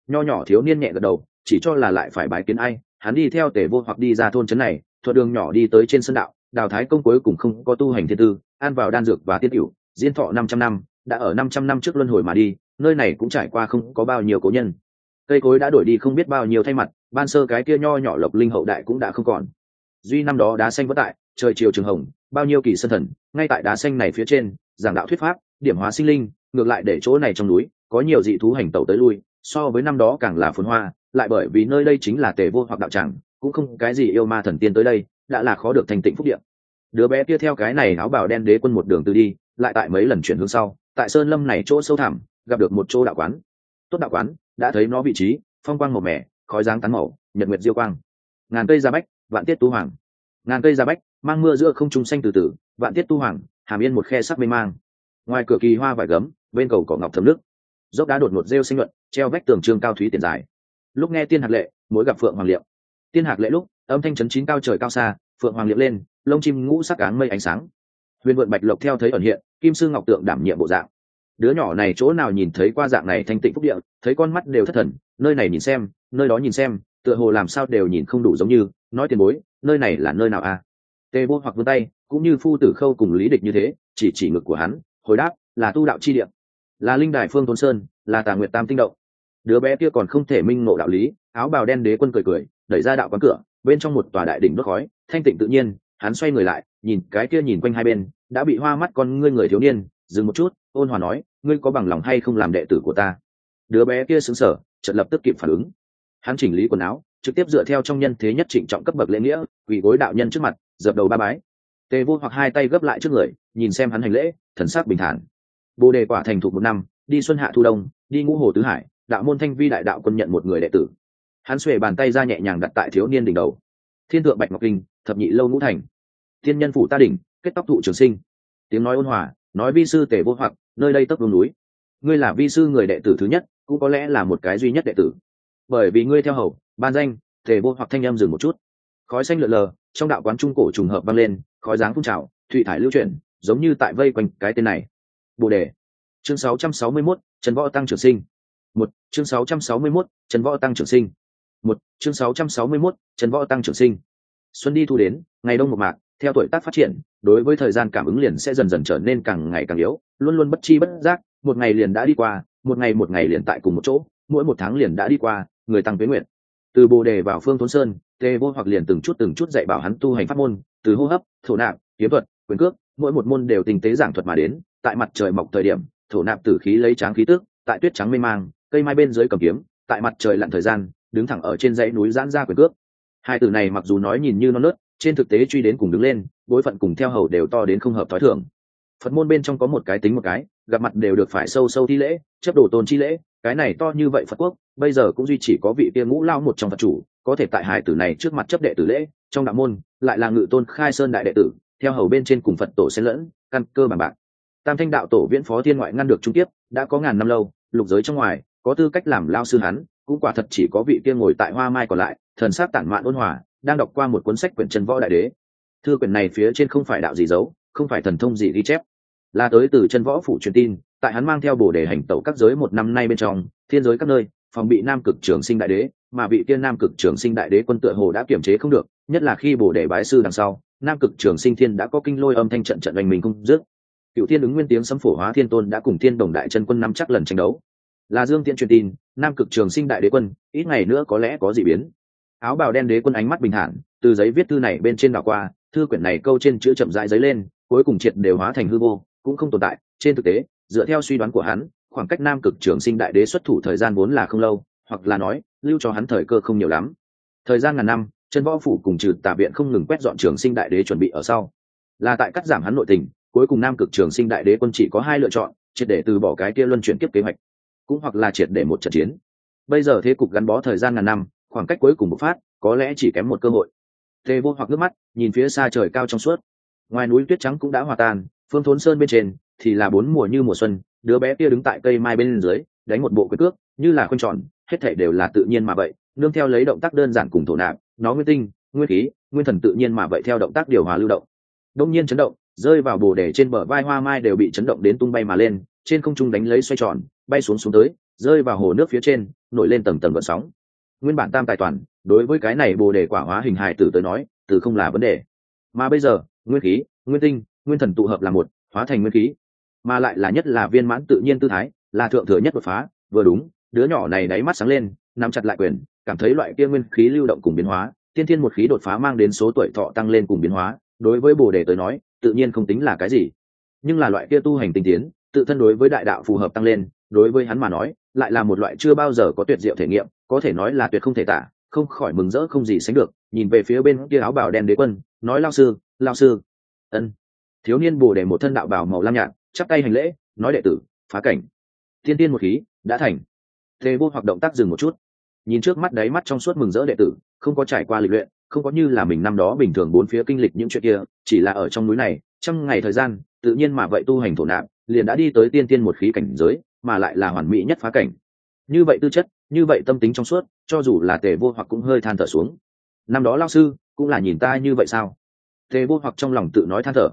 A: Nho nhỏ thiếu niên nhẹ gật đầu, chỉ cho là lại phải bái kiến ai, hắn đi theo tề vô hoặc đi ra thôn trấn này, thuận đường nhỏ đi tới trên sân đạo, đào thái công cuối cùng không có tu hành thiên tư ăn vào đan dược và tiên cửu, diễn thọ năm trăm năm đã ở năm trăm năm trước luân hồi mà đi, nơi này cũng trải qua không có bao nhiêu cố nhân. Cây cối đã đổi đi không biết bao nhiêu thay mặt, ban sơ cái kia nho nhỏ lộc linh hậu đại cũng đã không còn. Duy năm đó đá xanh vất tại, trời chiều trường hồng, bao nhiêu kỳ sân thần, ngay tại đá xanh này phía trên, giảng đạo thuyết pháp, điểm hóa sinh linh, ngược lại để chỗ này trong núi, có nhiều dị thú hành tẩu tới lui, so với năm đó càng là phồn hoa, lại bởi vì nơi đây chính là tề vô hoặc đạo tràng, cũng không cái gì yêu ma thần tiên tới đây, đã là khó được thành tịnh phúc điện đứa bé kia theo cái này áo bào đen đế quân một đường từ đi, lại tại mấy lần chuyển hướng sau tại sơn lâm này chỗ sâu thẳm, gặp được một chỗ đạo quán. Tốt đạo quán, đã thấy nó vị trí, phong quang màu mẻ khói dáng tán màu, nhật nguyệt diêu quang. Ngàn cây ra bách, vạn tiết tu hoàng. Ngàn cây ra bách, mang mưa giữa không trung xanh từ từ, vạn tiết tu hoàng, hàm yên một khe sắc mê mang. Ngoài cửa kỳ hoa vải gấm, bên cầu cỏ ngọc thấm nước. Dốc đá đột ngột rêu sinh luận, treo vách tường trương cao thúy tiền dài. Lúc nghe tiên hạc lệ, mỗi gặp phượng hoàng liệu. tiên hạc lệ lúc, âm thanh chấn chín cao trời cao xa, phượng hoàng liệu lên, lông chim ngũ sắc áng mây ánh sáng huyền vượn bạch lộc theo thấy ẩn hiện, kim sư ngọc tượng đảm nhiệm bộ dạng đứa nhỏ này chỗ nào nhìn thấy qua dạng này thanh tịnh phúc địa, thấy con mắt đều thất thần, nơi này nhìn xem, nơi đó nhìn xem, tựa hồ làm sao đều nhìn không đủ giống như, nói tiền bối, nơi này là nơi nào a à? tê vô hoặc vươn tay, cũng như phu tử khâu cùng lý địch như thế, chỉ chỉ ngực của hắn, hồi đáp, là tu đạo chi địa, là linh đài phương tôn sơn, là tà nguyệt tam tinh động đứa bé kia còn không thể minh ngộ đạo lý, áo bào đen đế quân cười cười, đẩy ra đạo quán cửa, bên trong một tòa đại đỉnh đốt khói, thanh tịnh tự nhiên hắn xoay người lại, nhìn cái kia nhìn quanh hai bên, đã bị hoa mắt con ngươi người thiếu niên, dừng một chút, ôn hòa nói, ngươi có bằng lòng hay không làm đệ tử của ta? Đứa bé kia xứng sở chợt lập tức kịp phản ứng. Hắn chỉnh lý quần áo, trực tiếp dựa theo trong nhân thế nhất trịnh trọng cấp bậc lễ nghĩa, quỳ gối đạo nhân trước mặt, dập đầu ba bái. Tề vô hoặc hai tay gấp lại trước người, nhìn xem hắn hành lễ, thần sắc bình thản. Bồ đề quả thành thục một năm, đi xuân hạ thu đông, đi ngũ hồ tứ hải, đạo môn thanh vi đại đạo quân nhận một người đệ tử. Hắn xuề bàn tay ra nhẹ nhàng đặt tại thiếu niên đỉnh đầu thiên thượng bạch ngọc kinh thập nhị lâu ngũ thành. Thiên nhân phủ ta đỉnh kết tóc thụ trường sinh. Tiếng nói ôn hòa nói vi sư tề vô hoặc nơi đây tấp vùng núi. Ngươi là vi sư người đệ tử thứ nhất cũng có lẽ là một cái duy nhất đệ tử. Bởi vì ngươi theo hầu ban danh tề vô hoặc thanh em dừng một chút. Khói xanh lượn lờ trong đạo quán trung cổ trùng hợp vang lên khói dáng phun trào thụy thải lưu chuyển giống như tại vây quanh cái tên này. Bồ đề. Chương 661, trần võ tăng trưởng sinh. Một chương 661, trần võ tăng trưởng sinh một chương 661, trần võ tăng trưởng sinh. Xuân đi thu đến ngày đông một mạc theo tuổi tác phát triển đối với thời gian cảm ứng liền sẽ dần dần trở nên càng ngày càng yếu luôn luôn bất chi bất giác một ngày liền đã đi qua một ngày một ngày liền tại cùng một chỗ mỗi một tháng liền đã đi qua người tăng tuế nguyện từ bồ đề vào phương thôn sơn tê vô hoặc liền từng chút từng chút dạy bảo hắn tu hành pháp môn từ hô hấp thổ nạp kiếm thuật quyền cước mỗi một môn đều tình tế giảng thuật mà đến tại mặt trời mọc thời điểm thổ nạp tử khí lấy tráng khí tức tại tuyết trắng mê mang cây mai bên dưới cầm kiếm tại mặt trời lặn thời gian đứng thẳng ở trên dãy núi giãn ra quyền cước. Hai từ này mặc dù nói nhìn như non nớt, trên thực tế truy đến cùng đứng lên bối phận cùng theo hầu đều to đến không hợp thói thường. Phật môn bên trong có một cái tính một cái, gặp mặt đều được phải sâu sâu thi lễ, chấp đồ tôn chi lễ, cái này to như vậy phật quốc, bây giờ cũng duy chỉ có vị kia ngũ lao một trong phật chủ, có thể tại hải tử này trước mặt chấp đệ tử lễ, trong đạo môn, lại là ngự tôn khai sơn đại đệ tử, theo hầu bên trên cùng phật tổ xen lẫn, căn cơ bằng bạc. Tam thanh đạo tổ viễn phó thiên ngoại ngăn được trung tiếp đã có ngàn năm lâu, lục giới trong ngoài, có tư cách làm lao sư hắn cũng quả thật chỉ có vị kia ngồi tại hoa mai còn lại, thần sát tản mạn ôn hòa, đang đọc qua một cuốn sách quyển chân võ đại đế. Thư quyển này phía trên không phải đạo gì giấu, không phải thần thông gì ghi chép. Là tới từ chân võ phủ truyền tin, tại hắn mang theo bồ đề hành tẩu các giới một năm nay bên trong, thiên giới các nơi, phòng bị nam cực trường sinh đại đế, mà vị tiên nam cực trường sinh đại đế quân tựa hồ đã kiểm chế không được, nhất là khi bồ đề bái sư đằng sau, nam cực trường sinh thiên đã có kinh lôi âm thanh trận trận oanh mình không dứt. Cựu thiên ứng nguyên tiếng sấm phổ hóa thiên tôn đã cùng thiên đồng đại chân quân năm chắc lần tranh đấu là dương tiễn truyền tin, nam cực trường sinh đại đế quân, ít ngày nữa có lẽ có dị biến. Áo bào đen đế quân ánh mắt bình thản, từ giấy viết thư này bên trên đảo qua, thư quyển này câu trên chữ chậm rãi giấy lên, cuối cùng triệt đều hóa thành hư vô, cũng không tồn tại. Trên thực tế, dựa theo suy đoán của hắn, khoảng cách nam cực trường sinh đại đế xuất thủ thời gian vốn là không lâu, hoặc là nói, lưu cho hắn thời cơ không nhiều lắm. Thời gian ngàn năm, chân võ phủ cùng trừ tà viện không ngừng quét dọn trường sinh đại đế chuẩn bị ở sau. Là tại cắt giảm hắn nội tình, cuối cùng nam cực trường sinh đại đế quân chỉ có hai lựa chọn, triệt để từ bỏ cái kia luân chuyển tiếp kế hoạch cũng hoặc là triệt để một trận chiến. Bây giờ thế cục gắn bó thời gian ngàn năm, khoảng cách cuối cùng bộc phát, có lẽ chỉ kém một cơ hội. Tê vô hoặc nước mắt, nhìn phía xa trời cao trong suốt. Ngoài núi tuyết trắng cũng đã hòa tan, phương thốn sơn bên trên thì là bốn mùa như mùa xuân, đứa bé kia đứng tại cây mai bên dưới, đánh một bộ quyết cước, như là khoanh tròn, hết thể đều là tự nhiên mà vậy, nương theo lấy động tác đơn giản cùng thổ nạp, nó nguyên tinh, nguyên khí, nguyên thần tự nhiên mà vậy theo động tác điều hòa lưu động. Đông nhiên chấn động, rơi vào bồ đề trên bờ vai hoa mai đều bị chấn động đến tung bay mà lên trên không trung đánh lấy xoay tròn, bay xuống xuống tới, rơi vào hồ nước phía trên, nổi lên tầng tầng gợn sóng. Nguyên bản tam tài toàn, đối với cái này bồ đề quả hóa hình hài tử tới nói, từ không là vấn đề. Mà bây giờ, nguyên khí, nguyên tinh, nguyên thần tụ hợp là một, hóa thành nguyên khí. Mà lại là nhất là viên mãn tự nhiên tư thái, là thượng thừa nhất đột phá, vừa đúng, đứa nhỏ này đáy mắt sáng lên, nắm chặt lại quyền, cảm thấy loại kia nguyên khí lưu động cùng biến hóa, tiên thiên một khí đột phá mang đến số tuổi thọ tăng lên cùng biến hóa, đối với bồ đề tới nói, tự nhiên không tính là cái gì. Nhưng là loại kia tu hành tinh tiến tự thân đối với đại đạo phù hợp tăng lên, đối với hắn mà nói, lại là một loại chưa bao giờ có tuyệt diệu thể nghiệm, có thể nói là tuyệt không thể tả, không khỏi mừng rỡ không gì sánh được, nhìn về phía bên kia áo bào đen đế quân, nói, lao sư lao sư. Ân. Thiếu niên bồ đề một thân đạo bảo màu lam nhạt, chắp tay hành lễ, nói, đệ tử, phá cảnh. Thiên tiên một khí, đã thành. Tề vô hoạt động tác dừng một chút. Nhìn trước mắt đáy mắt trong suốt mừng rỡ đệ tử, không có trải qua lịch luyện, không có như là mình năm đó bình thường bốn phía kinh lịch những chuyện kia, chỉ là ở trong núi này, trăm ngày thời gian, tự nhiên mà vậy tu hành thổ nạp liền đã đi tới tiên tiên một khí cảnh giới, mà lại là hoàn mỹ nhất phá cảnh. Như vậy tư chất, như vậy tâm tính trong suốt, cho dù là tề vô hoặc cũng hơi than thở xuống. Năm đó lao sư cũng là nhìn ta như vậy sao? Tề vô hoặc trong lòng tự nói than thở.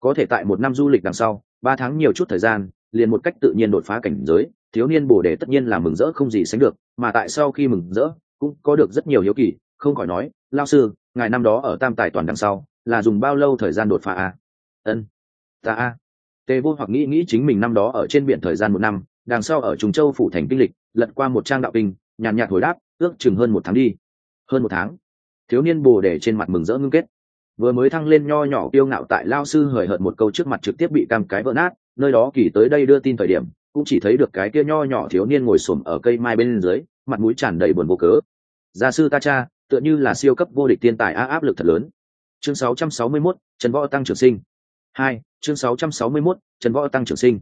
A: Có thể tại một năm du lịch đằng sau, ba tháng nhiều chút thời gian, liền một cách tự nhiên đột phá cảnh giới, thiếu niên bồ đề tất nhiên là mừng rỡ không gì sánh được, mà tại sau khi mừng rỡ, cũng có được rất nhiều hiếu kỳ, không khỏi nói lao sư, ngài năm đó ở tam tài toàn đằng sau, là dùng bao lâu thời gian đột phá à? ân, ta a tề vô hoặc nghĩ nghĩ chính mình năm đó ở trên biển thời gian một năm đằng sau ở trùng châu phủ thành kinh lịch lật qua một trang đạo kinh nhàn nhạt hồi đáp ước chừng hơn một tháng đi. Hơn một tháng? Thiếu niên bồ đề trên mặt mừng rỡ ngưng kết. Vừa mới thăng lên nho nhỏ kiêu ngạo tại lao sư hời hợt một câu trước mặt trực tiếp bị cam cái vỡ nát nơi đó kỳ tới đây đưa tin thời điểm cũng chỉ thấy được cái kia nho nhỏ thiếu niên ngồi xổm ở cây mai bên dưới mặt mũi tràn đầy buồn vô cớ. Gia sư ta cha tựa như là siêu cấp vô địch tiên tài á áp lực thật lớn. Chương 661, trần võ tăng trưởng sinh hai chương 661, trần võ tăng trưởng sinh.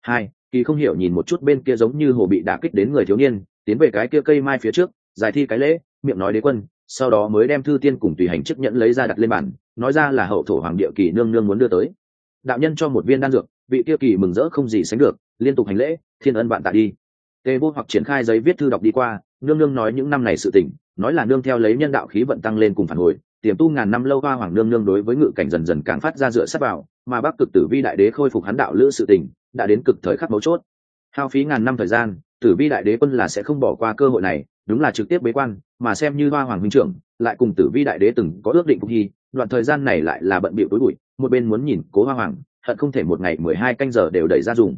A: Hai kỳ không hiểu nhìn một chút bên kia giống như hồ bị đả kích đến người thiếu niên tiến về cái kia cây mai phía trước giải thi cái lễ miệng nói đế quân sau đó mới đem thư tiên cùng tùy hành chức nhận lấy ra đặt lên bàn nói ra là hậu thổ hoàng địa kỳ nương nương muốn đưa tới. Đạo nhân cho một viên đan dược vị kia kỳ mừng rỡ không gì sánh được liên tục hành lễ thiên ân bạn tạ đi. Tề vô hoặc triển khai giấy viết thư đọc đi qua nương nương nói những năm này sự tỉnh nói là nương theo lấy nhân đạo khí vận tăng lên cùng phản hồi tiềm tu ngàn năm lâu hoa hoàng nương nương đối với ngự cảnh dần dần càng phát ra dựa sát vào, mà bắc cực tử vi đại đế khôi phục hắn đạo lữ sự tình, đã đến cực thời khắc mấu chốt. Hao phí ngàn năm thời gian, tử vi đại đế quân là sẽ không bỏ qua cơ hội này, đúng là trực tiếp bế quan, mà xem như hoa hoàng huynh trưởng, lại cùng tử vi đại đế từng có ước định phục hy, đoạn thời gian này lại là bận bịu tối bụi, một bên muốn nhìn cố hoa hoàng, hận không thể một ngày mười hai canh giờ đều đẩy ra dùng.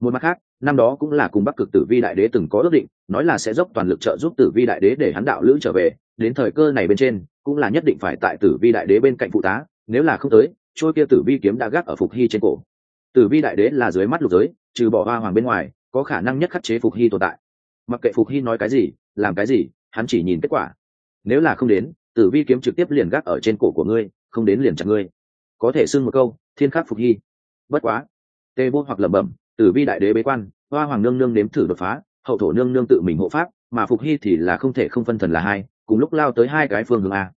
A: Một mặt khác, năm đó cũng là cùng bắc cực tử vi đại đế từng có ước định, nói là sẽ dốc toàn lực trợ giúp tử vi đại đế để hắn đạo lữ trở về đến thời cơ này bên trên, cũng là nhất định phải tại tử vi đại đế bên cạnh phụ tá, nếu là không tới, trôi kia tử vi kiếm đã gác ở phục hy trên cổ. Tử vi đại đế là dưới mắt lục giới, trừ bỏ hoa hoàng bên ngoài, có khả năng nhất khắc chế phục hy tồn tại. Mặc kệ phục hy nói cái gì, làm cái gì, hắn chỉ nhìn kết quả. Nếu là không đến, tử vi kiếm trực tiếp liền gác ở trên cổ của ngươi, không đến liền chặt ngươi. Có thể xưng một câu, thiên khắc phục hy. Bất quá. Tê vô hoặc lẩm bẩm, tử vi đại đế bế quan, hoa hoàng nương nương nếm thử đột phá, hậu thổ nương nương tự mình hộ pháp, mà phục hy thì là không thể không phân thần là hai cùng lúc lao tới hai cái phương hướng a.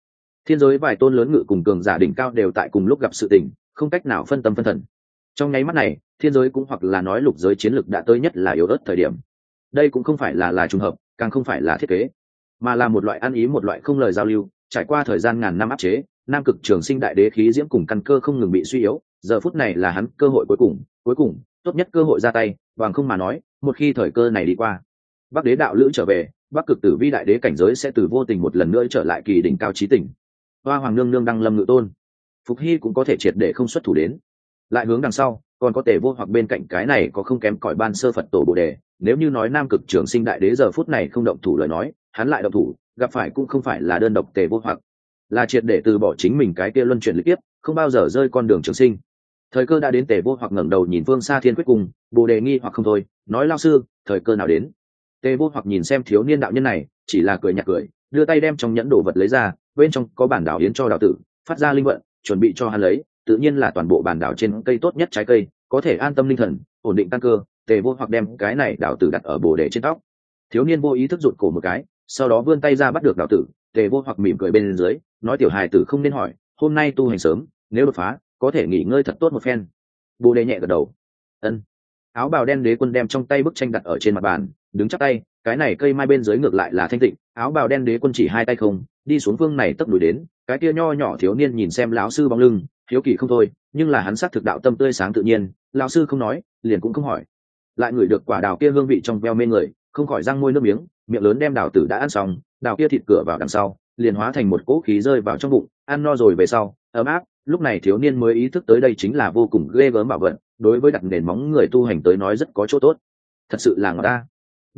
A: Thiên giới vài tôn lớn ngự cùng cường giả đỉnh cao đều tại cùng lúc gặp sự tình, không cách nào phân tâm phân thần. Trong nháy mắt này, thiên giới cũng hoặc là nói lục giới chiến lược đã tới nhất là yếu ớt thời điểm. Đây cũng không phải là là trùng hợp, càng không phải là thiết kế, mà là một loại ăn ý, một loại không lời giao lưu, trải qua thời gian ngàn năm áp chế, nam cực trường sinh đại đế khí diễm cùng căn cơ không ngừng bị suy yếu, giờ phút này là hắn cơ hội cuối cùng cuối cùng, tốt nhất cơ hội ra tay, bằng không mà nói, một khi thời cơ này đi qua, bắc đế đạo lữ trở về bắc cực tử vi đại đế cảnh giới sẽ từ vô tình một lần nữa trở lại kỳ đỉnh cao trí tỉnh. Hoa hoàng nương nương đăng lâm ngự tôn. Phục hy cũng có thể triệt để không xuất thủ đến. Lại hướng đằng sau, còn có thể vô hoặc bên cạnh cái này có không kém cỏi ban sơ phật tổ bồ đề. Nếu như nói nam cực trường sinh đại đế giờ phút này không động thủ lời nói, hắn lại động thủ, gặp phải cũng không phải là đơn độc tề vô hoặc. Là triệt để từ bỏ chính mình cái kia luân chuyển lịch tiếp không bao giờ rơi con đường trường sinh. Thời cơ đã đến tề vô hoặc ngẩng đầu nhìn phương xa thiên quyết cùng, bồ đề nghi hoặc không thôi, nói lao sư, thời cơ nào đến? Tề vô hoặc nhìn xem thiếu niên đạo nhân này, chỉ là cười nhạt cười, đưa tay đem trong nhẫn đồ vật lấy ra, bên trong có bản đảo yến cho đạo tử, phát ra linh vận, chuẩn bị cho hắn lấy, tự nhiên là toàn bộ bản đảo trên cây tốt nhất trái cây, có thể an tâm linh thần, ổn định tăng cơ tề vô hoặc đem cái này đạo tử đặt ở bồ đề trên tóc. Thiếu niên vô ý thức rụt cổ một cái, sau đó vươn tay ra bắt được đạo tử tề vô hoặc mỉm cười bên dưới, nói tiểu hài tử không nên hỏi, hôm nay tu hành sớm, nếu đột phá, có thể nghỉ ngơi thật tốt một phen. Bồ đề nhẹ gật đầu. Ân. Áo bào đen đế quân đem trong tay bức tranh đặt ở trên mặt bàn đứng chắc tay, cái này cây mai bên dưới ngược lại là thanh tịnh, áo bào đen đế quân chỉ hai tay không, đi xuống phương này tấp đuổi đến, cái kia nho nhỏ thiếu niên nhìn xem lão sư bóng lưng, hiếu kỳ không thôi, nhưng là hắn sắc thực đạo tâm tươi sáng tự nhiên, lão sư không nói, liền cũng không hỏi. Lại ngửi được quả đào kia hương vị trong veo mê người, không khỏi răng môi nước miếng, miệng lớn đem đào tử đã ăn xong, đào kia thịt cửa vào đằng sau, liền hóa thành một cỗ khí rơi vào trong bụng, ăn no rồi về sau, ấm áp, lúc này thiếu niên mới ý thức tới đây chính là vô cùng ghê gớm bảo vận đối với đặt nền móng người tu hành tới nói rất có chỗ tốt. Thật sự là ngọt ta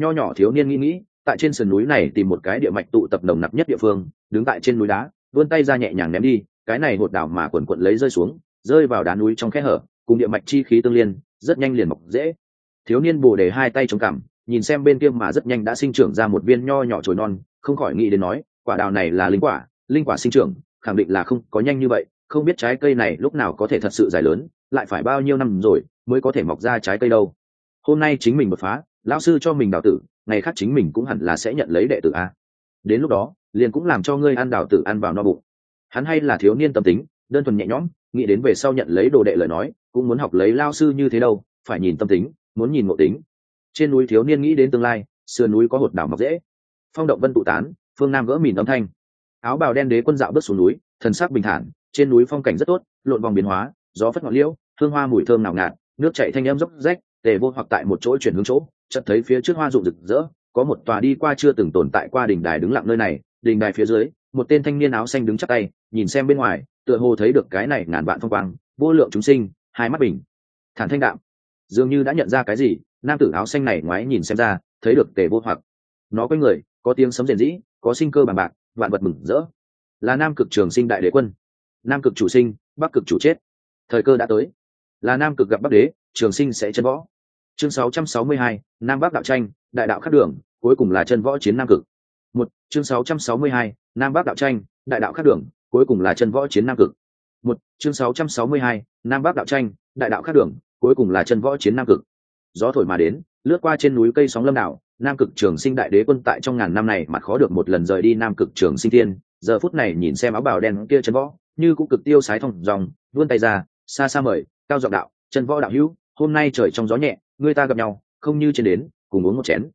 A: nho nhỏ thiếu niên nghĩ nghĩ, tại trên sườn núi này tìm một cái địa mạch tụ tập nồng nặc nhất địa phương, đứng tại trên núi đá, vươn tay ra nhẹ nhàng ném đi, cái này hột đảo mà quần quận lấy rơi xuống, rơi vào đá núi trong khe hở, cùng địa mạch chi khí tương liên, rất nhanh liền mọc dễ. Thiếu niên bồ đề hai tay chống cằm, nhìn xem bên kia mà rất nhanh đã sinh trưởng ra một viên nho nhỏ trồi non, không khỏi nghĩ đến nói, quả đào này là linh quả linh quả sinh trưởng, khẳng định là không có nhanh như vậy, không biết trái cây này lúc nào có thể thật sự dài lớn, lại phải bao nhiêu năm rồi mới có thể mọc ra trái cây đâu. Hôm nay chính mình đột phá lão sư cho mình đào tử, ngày khác chính mình cũng hẳn là sẽ nhận lấy đệ tử a. Đến lúc đó, liền cũng làm cho ngươi ăn đào tử ăn vào no bụng. Hắn hay là thiếu niên tâm tính, đơn thuần nhẹ nhõm, nghĩ đến về sau nhận lấy đồ đệ lời nói, cũng muốn học lấy lao sư như thế đâu, phải nhìn tâm tính, muốn nhìn ngộ tính. Trên núi thiếu niên nghĩ đến tương lai, sườn núi có hột đảo mọc dễ. Phong động vân tụ tán, phương nam gỡ mìn âm thanh. Áo bào đen đế quân dạo bước xuống núi, thần sắc bình thản, trên núi phong cảnh rất tốt, lộn vòng biến hóa, gió phất ngọn liễu, hương hoa mùi thơm nào ngạt, nước chảy thanh âm dốc rách, tề vô hoặc tại một chỗ chuyển hướng chỗ chợt thấy phía trước hoa rụng rực rỡ, có một tòa đi qua chưa từng tồn tại qua đỉnh đài đứng lặng nơi này đỉnh đài phía dưới, một tên thanh niên áo xanh đứng chắp tay, nhìn xem bên ngoài, tựa hồ thấy được cái này ngàn vạn phong quang, vô lượng chúng sinh, hai mắt bình. Thản thanh đạm. Dường như đã nhận ra cái gì, nam tử áo xanh này ngoái nhìn xem ra, thấy được tề vô hoặc. Nó quanh người, có tiếng sấm rền rĩ, có sinh cơ bằng bạc, vạn vật mừng rỡ. Là nam cực trường sinh đại đế quân. Nam cực chủ sinh, bắc cực chủ chết. Thời cơ đã tới. Là nam cực gặp bắc đế, trường sinh sẽ chân võ chương 662, nam bắc đạo tranh đại đạo khắc đường cuối cùng là chân võ chiến nam cực. Một chương 662, nam bắc đạo tranh đại đạo khắc đường cuối cùng là chân võ chiến nam cực. Một chương 662, nam bắc đạo tranh đại đạo khắc đường cuối cùng là chân võ chiến nam cực. Gió thổi mà đến lướt qua trên núi cây sóng lâm đảo nam cực trường sinh đại đế quân tại trong ngàn năm này mặt khó được một lần rời đi nam cực trường sinh tiên giờ phút này nhìn xem áo bào đen kia chân võ như cũng cực tiêu sái thòng dòng vươn tay ra xa xa mời cao giọng đạo chân võ đạo hữu hôm nay trời trong gió nhẹ người ta gặp nhau, không như trên đến, cùng uống một chén.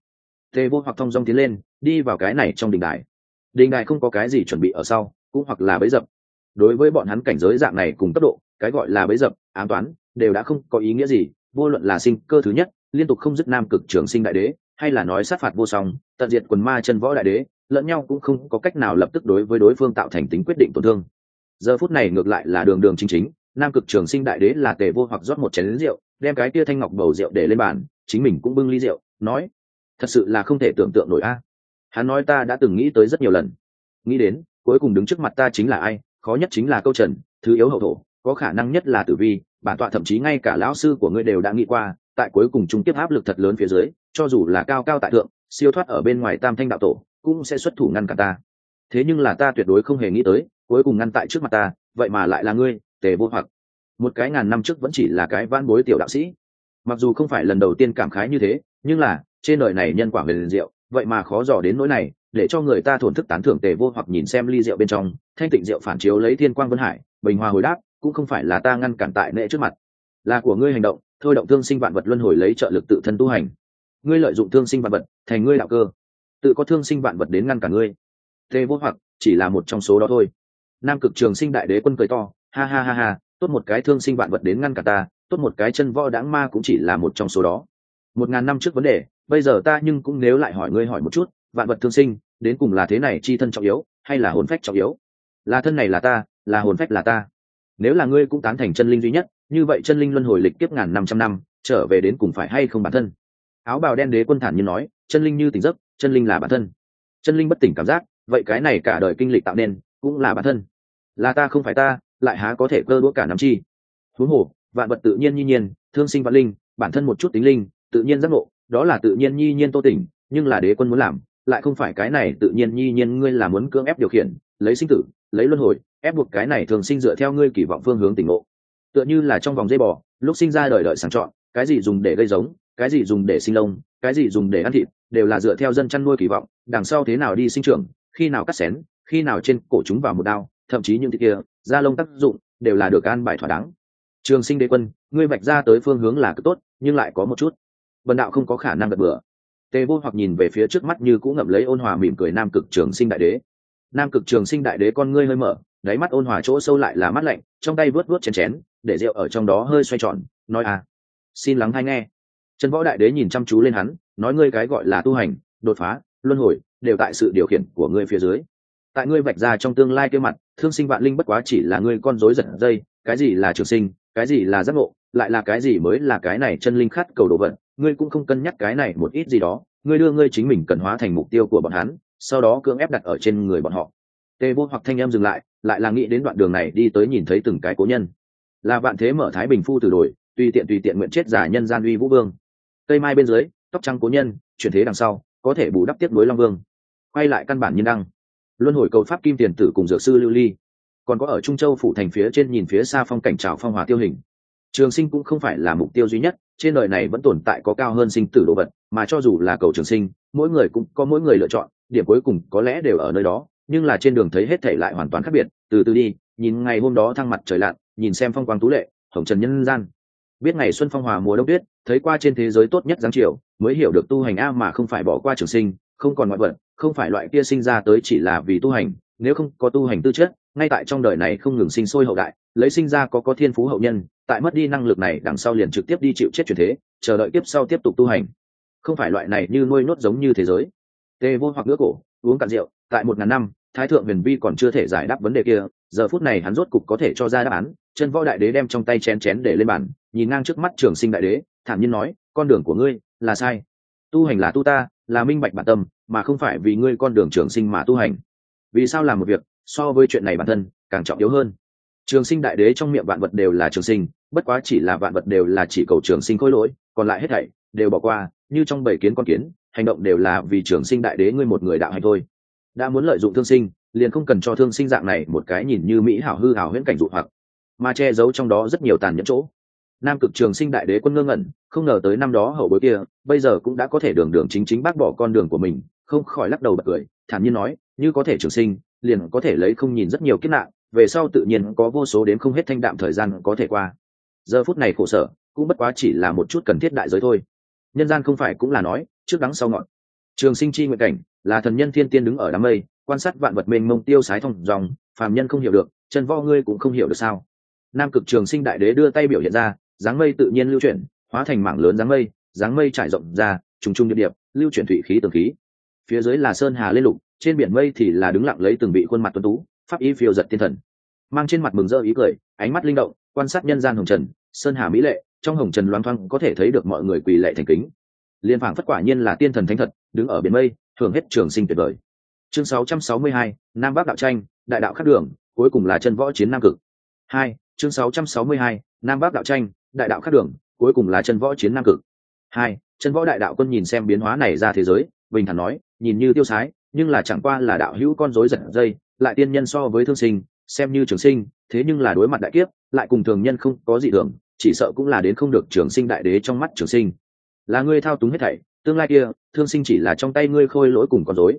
A: Tề vô hoặc thông dong tiến lên, đi vào cái này trong đình đài. Đình đài không có cái gì chuẩn bị ở sau, cũng hoặc là bấy dập. Đối với bọn hắn cảnh giới dạng này cùng tốc độ, cái gọi là bấy dập, ám toán, đều đã không có ý nghĩa gì, vô luận là sinh cơ thứ nhất, liên tục không dứt nam cực trường sinh đại đế, hay là nói sát phạt vô song, tận diệt quần ma chân võ đại đế, lẫn nhau cũng không có cách nào lập tức đối với đối phương tạo thành tính quyết định tổn thương. Giờ phút này ngược lại là đường đường chính chính nam cực trường sinh đại đế là tề vô hoặc rót một chén rượu, đem cái tia thanh ngọc bầu rượu để lên bàn, chính mình cũng bưng ly rượu, nói, thật sự là không thể tưởng tượng nổi a. Hắn nói ta đã từng nghĩ tới rất nhiều lần. Nghĩ đến, cuối cùng đứng trước mặt ta chính là ai, khó nhất chính là câu trần, thứ yếu hậu thổ, có khả năng nhất là tử vi, bản tọa thậm chí ngay cả lão sư của ngươi đều đã nghĩ qua, tại cuối cùng chúng tiếp áp lực thật lớn phía dưới, cho dù là cao cao tại thượng, siêu thoát ở bên ngoài tam thanh đạo tổ, cũng sẽ xuất thủ ngăn cả ta. Thế nhưng là ta tuyệt đối không hề nghĩ tới, cuối cùng ngăn tại trước mặt ta, vậy mà lại là ngươi tề vô hoặc. Một cái ngàn năm trước vẫn chỉ là cái van bối tiểu đạo sĩ. Mặc dù không phải lần đầu tiên cảm khái như thế, nhưng là, trên đời này nhân quả về liền rượu vậy mà khó dò đến nỗi này, để cho người ta thổn thức tán thưởng tề vô hoặc nhìn xem ly rượu bên trong, thanh tịnh rượu phản chiếu lấy thiên quang vân hải, bình hòa hồi đáp, cũng không phải là ta ngăn cản tại nệ trước mặt. Là của ngươi hành động, thôi động thương sinh vạn vật luân hồi lấy trợ lực tự thân tu hành. Ngươi lợi dụng thương sinh vạn vật, thành ngươi đạo cơ. Tự có thương sinh vạn vật đến ngăn cả ngươi. Tề vô hoặc, chỉ là một trong số đó thôi. Nam cực trường sinh đại đế quân cười to ha ha ha ha, tốt một cái thương sinh vạn vật đến ngăn cả ta, tốt một cái chân võ đáng ma cũng chỉ là một trong số đó. Một ngàn năm trước vấn đề, bây giờ ta nhưng cũng nếu lại hỏi ngươi hỏi một chút, vạn vật thương sinh, đến cùng là thế này chi thân trọng yếu, hay là hồn phách trọng yếu? Là thân này là ta, là hồn phách là ta. Nếu là ngươi cũng tán thành chân linh duy nhất, như vậy chân linh luân hồi lịch kiếp ngàn năm trăm năm, trở về đến cùng phải hay không bản thân? Áo bào đen đế quân thản như nói, chân linh như tỉnh giấc, chân linh là bản thân. Chân linh bất tỉnh cảm giác, vậy cái này cả đời kinh lịch tạo nên, cũng là bản thân. Là ta không phải ta lại há có thể cơ đũa cả nắm chi. Huống hồ, vạn vật tự nhiên nhi nhiên, thương sinh vạn linh, bản thân một chút tính linh, tự nhiên giác ngộ, đó là tự nhiên nhi nhiên tô tỉnh, nhưng là đế quân muốn làm, lại không phải cái này tự nhiên nhi nhiên ngươi là muốn cưỡng ép điều khiển, lấy sinh tử, lấy luân hồi, ép buộc cái này thường sinh dựa theo ngươi kỳ vọng phương hướng tỉnh ngộ. Tựa như là trong vòng dây bò, lúc sinh ra đời đợi sàng chọn, cái gì dùng để gây giống, cái gì dùng để sinh lông, cái gì dùng để ăn thịt, đều là dựa theo dân chăn nuôi kỳ vọng, đằng sau thế nào đi sinh trưởng, khi nào cắt xén, khi nào trên cổ chúng vào một đao thậm chí những thịt kia, da lông tác dụng đều là được an bài thỏa đáng. Trường sinh đế quân, ngươi vạch ra tới phương hướng là cực tốt, nhưng lại có một chút. Vần đạo không có khả năng gật bừa. Tề vô hoặc nhìn về phía trước mắt như cũng ngậm lấy ôn hòa mỉm cười nam cực trường sinh đại đế. Nam cực trường sinh đại đế con ngươi hơi mở, đáy mắt ôn hòa chỗ sâu lại là mắt lạnh, trong tay vớt vớt chén chén, để rượu ở trong đó hơi xoay tròn, nói à xin lắng hay nghe. Trần võ đại đế nhìn chăm chú lên hắn, nói ngươi cái gọi là tu hành, đột phá, luân hồi, đều tại sự điều khiển của ngươi phía dưới tại ngươi vạch ra trong tương lai kia mặt, thương sinh vạn linh bất quá chỉ là ngươi con rối giật dây, cái gì là trường sinh, cái gì là giác ngộ, lại là cái gì mới là cái này chân linh khát cầu đồ vật, ngươi cũng không cân nhắc cái này một ít gì đó, ngươi đưa ngươi chính mình cần hóa thành mục tiêu của bọn hắn, sau đó cưỡng ép đặt ở trên người bọn họ. Tê vô hoặc thanh em dừng lại lại là nghĩ đến đoạn đường này đi tới nhìn thấy từng cái cố nhân. Là vạn thế mở thái bình phu từ đổi, tùy tiện tùy tiện nguyện chết giả nhân gian uy vũ vương. Cây mai bên dưới, tóc trắng cố nhân, chuyển thế đằng sau, có thể bù đắp tiếp nối long vương. Quay lại căn bản nhân đăng luân hồi cầu pháp kim tiền tử cùng dược sư lưu ly. Còn có ở trung châu phủ thành phía trên nhìn phía xa phong cảnh trào phong hòa tiêu hình. Trường sinh cũng không phải là mục tiêu duy nhất, trên đời này vẫn tồn tại có cao hơn sinh tử đồ vật, mà cho dù là cầu trường sinh, mỗi người cũng có mỗi người lựa chọn, điểm cuối cùng có lẽ đều ở nơi đó, nhưng là trên đường thấy hết thể lại hoàn toàn khác biệt, từ từ đi, nhìn ngày hôm đó thăng mặt trời lặn, nhìn xem phong quang tú lệ, hồng trần nhân gian. Biết ngày xuân phong hòa mùa đông tuyết, thấy qua trên thế giới tốt nhất giáng triều mới hiểu được tu hành a mà không phải bỏ qua trường sinh, không còn ngoại vật không phải loại kia sinh ra tới chỉ là vì tu hành, nếu không có tu hành tư chất, ngay tại trong đời này không ngừng sinh sôi hậu đại, lấy sinh ra có có thiên phú hậu nhân, tại mất đi năng lực này đằng sau liền trực tiếp đi chịu chết chuyển thế, chờ đợi tiếp sau tiếp tục tu hành. Không phải loại này như nuôi nốt giống như thế giới. Tê vô hoặc nữa cổ, uống cạn rượu, tại một ngàn năm, thái thượng huyền vi còn chưa thể giải đáp vấn đề kia, giờ phút này hắn rốt cục có thể cho ra đáp án, chân võ đại đế đem trong tay chén chén để lên bàn, nhìn ngang trước mắt trường sinh đại đế, thản nhiên nói, con đường của ngươi là sai. Tu hành là tu ta, là minh bạch bản tâm mà không phải vì ngươi con đường trường sinh mà tu hành. Vì sao làm một việc, so với chuyện này bản thân, càng trọng yếu hơn? Trường sinh đại đế trong miệng vạn vật đều là trường sinh, bất quá chỉ là vạn vật đều là chỉ cầu trường sinh khôi lỗi, còn lại hết thảy đều bỏ qua, như trong bảy kiến con kiến, hành động đều là vì trường sinh đại đế ngươi một người đạo hành thôi. Đã muốn lợi dụng thương sinh, liền không cần cho thương sinh dạng này một cái nhìn như mỹ hảo hư hảo huyễn cảnh dụ hoặc, mà che giấu trong đó rất nhiều tàn nhẫn chỗ. Nam cực trường sinh đại đế quân ngơ ngẩn, không ngờ tới năm đó hậu bối kia, bây giờ cũng đã có thể đường đường chính chính bác bỏ con đường của mình không khỏi lắc đầu bật cười, thản nhiên nói, như có thể trường sinh, liền có thể lấy không nhìn rất nhiều kiếp nạn, về sau tự nhiên có vô số đến không hết thanh đạm thời gian có thể qua. Giờ phút này khổ sở, cũng bất quá chỉ là một chút cần thiết đại giới thôi. Nhân gian không phải cũng là nói, trước đắng sau ngọn trường sinh chi nguyện cảnh, là thần nhân thiên tiên đứng ở đám mây, quan sát vạn vật mênh mông tiêu sái thông dòng, phàm nhân không hiểu được, chân vo ngươi cũng không hiểu được sao. Nam cực trường sinh đại đế đưa tay biểu hiện ra, dáng mây tự nhiên lưu chuyển, hóa thành mảng lớn dáng mây dáng mây trải rộng ra, trùng trùng điệp điệp, lưu chuyển thủy khí tường khí phía dưới là sơn hà lên lục trên biển mây thì là đứng lặng lấy từng vị khuôn mặt tuấn tú pháp y phiêu giật thiên thần. Mang trên mặt mừng rỡ ý cười ánh mắt linh động quan sát nhân gian hồng trần sơn hà mỹ lệ trong hồng trần loan thoang có thể thấy được mọi người quỳ lệ thành kính. Liên phảng phất quả nhiên là tiên thần thánh thật đứng ở biển mây thường hết trường sinh tuyệt vời. Chương 662, nam bắc đạo tranh đại đạo khắc đường cuối cùng là chân võ chiến nam cực. Hai chương 662, nam bắc đạo tranh đại đạo khắc đường cuối cùng là chân võ chiến nam cực. Hai chân võ đại đạo quân nhìn xem biến hóa này ra thế giới bình thản nói, nhìn như tiêu sái, nhưng là chẳng qua là đạo hữu con rối giật dây, lại tiên nhân so với thương sinh, xem như trường sinh, thế nhưng là đối mặt đại kiếp, lại cùng thường nhân không có gì thường, chỉ sợ cũng là đến không được trường sinh đại đế trong mắt trường sinh. Là ngươi thao túng hết thảy, tương lai kia, thương sinh chỉ là trong tay ngươi khôi lỗi cùng con rối.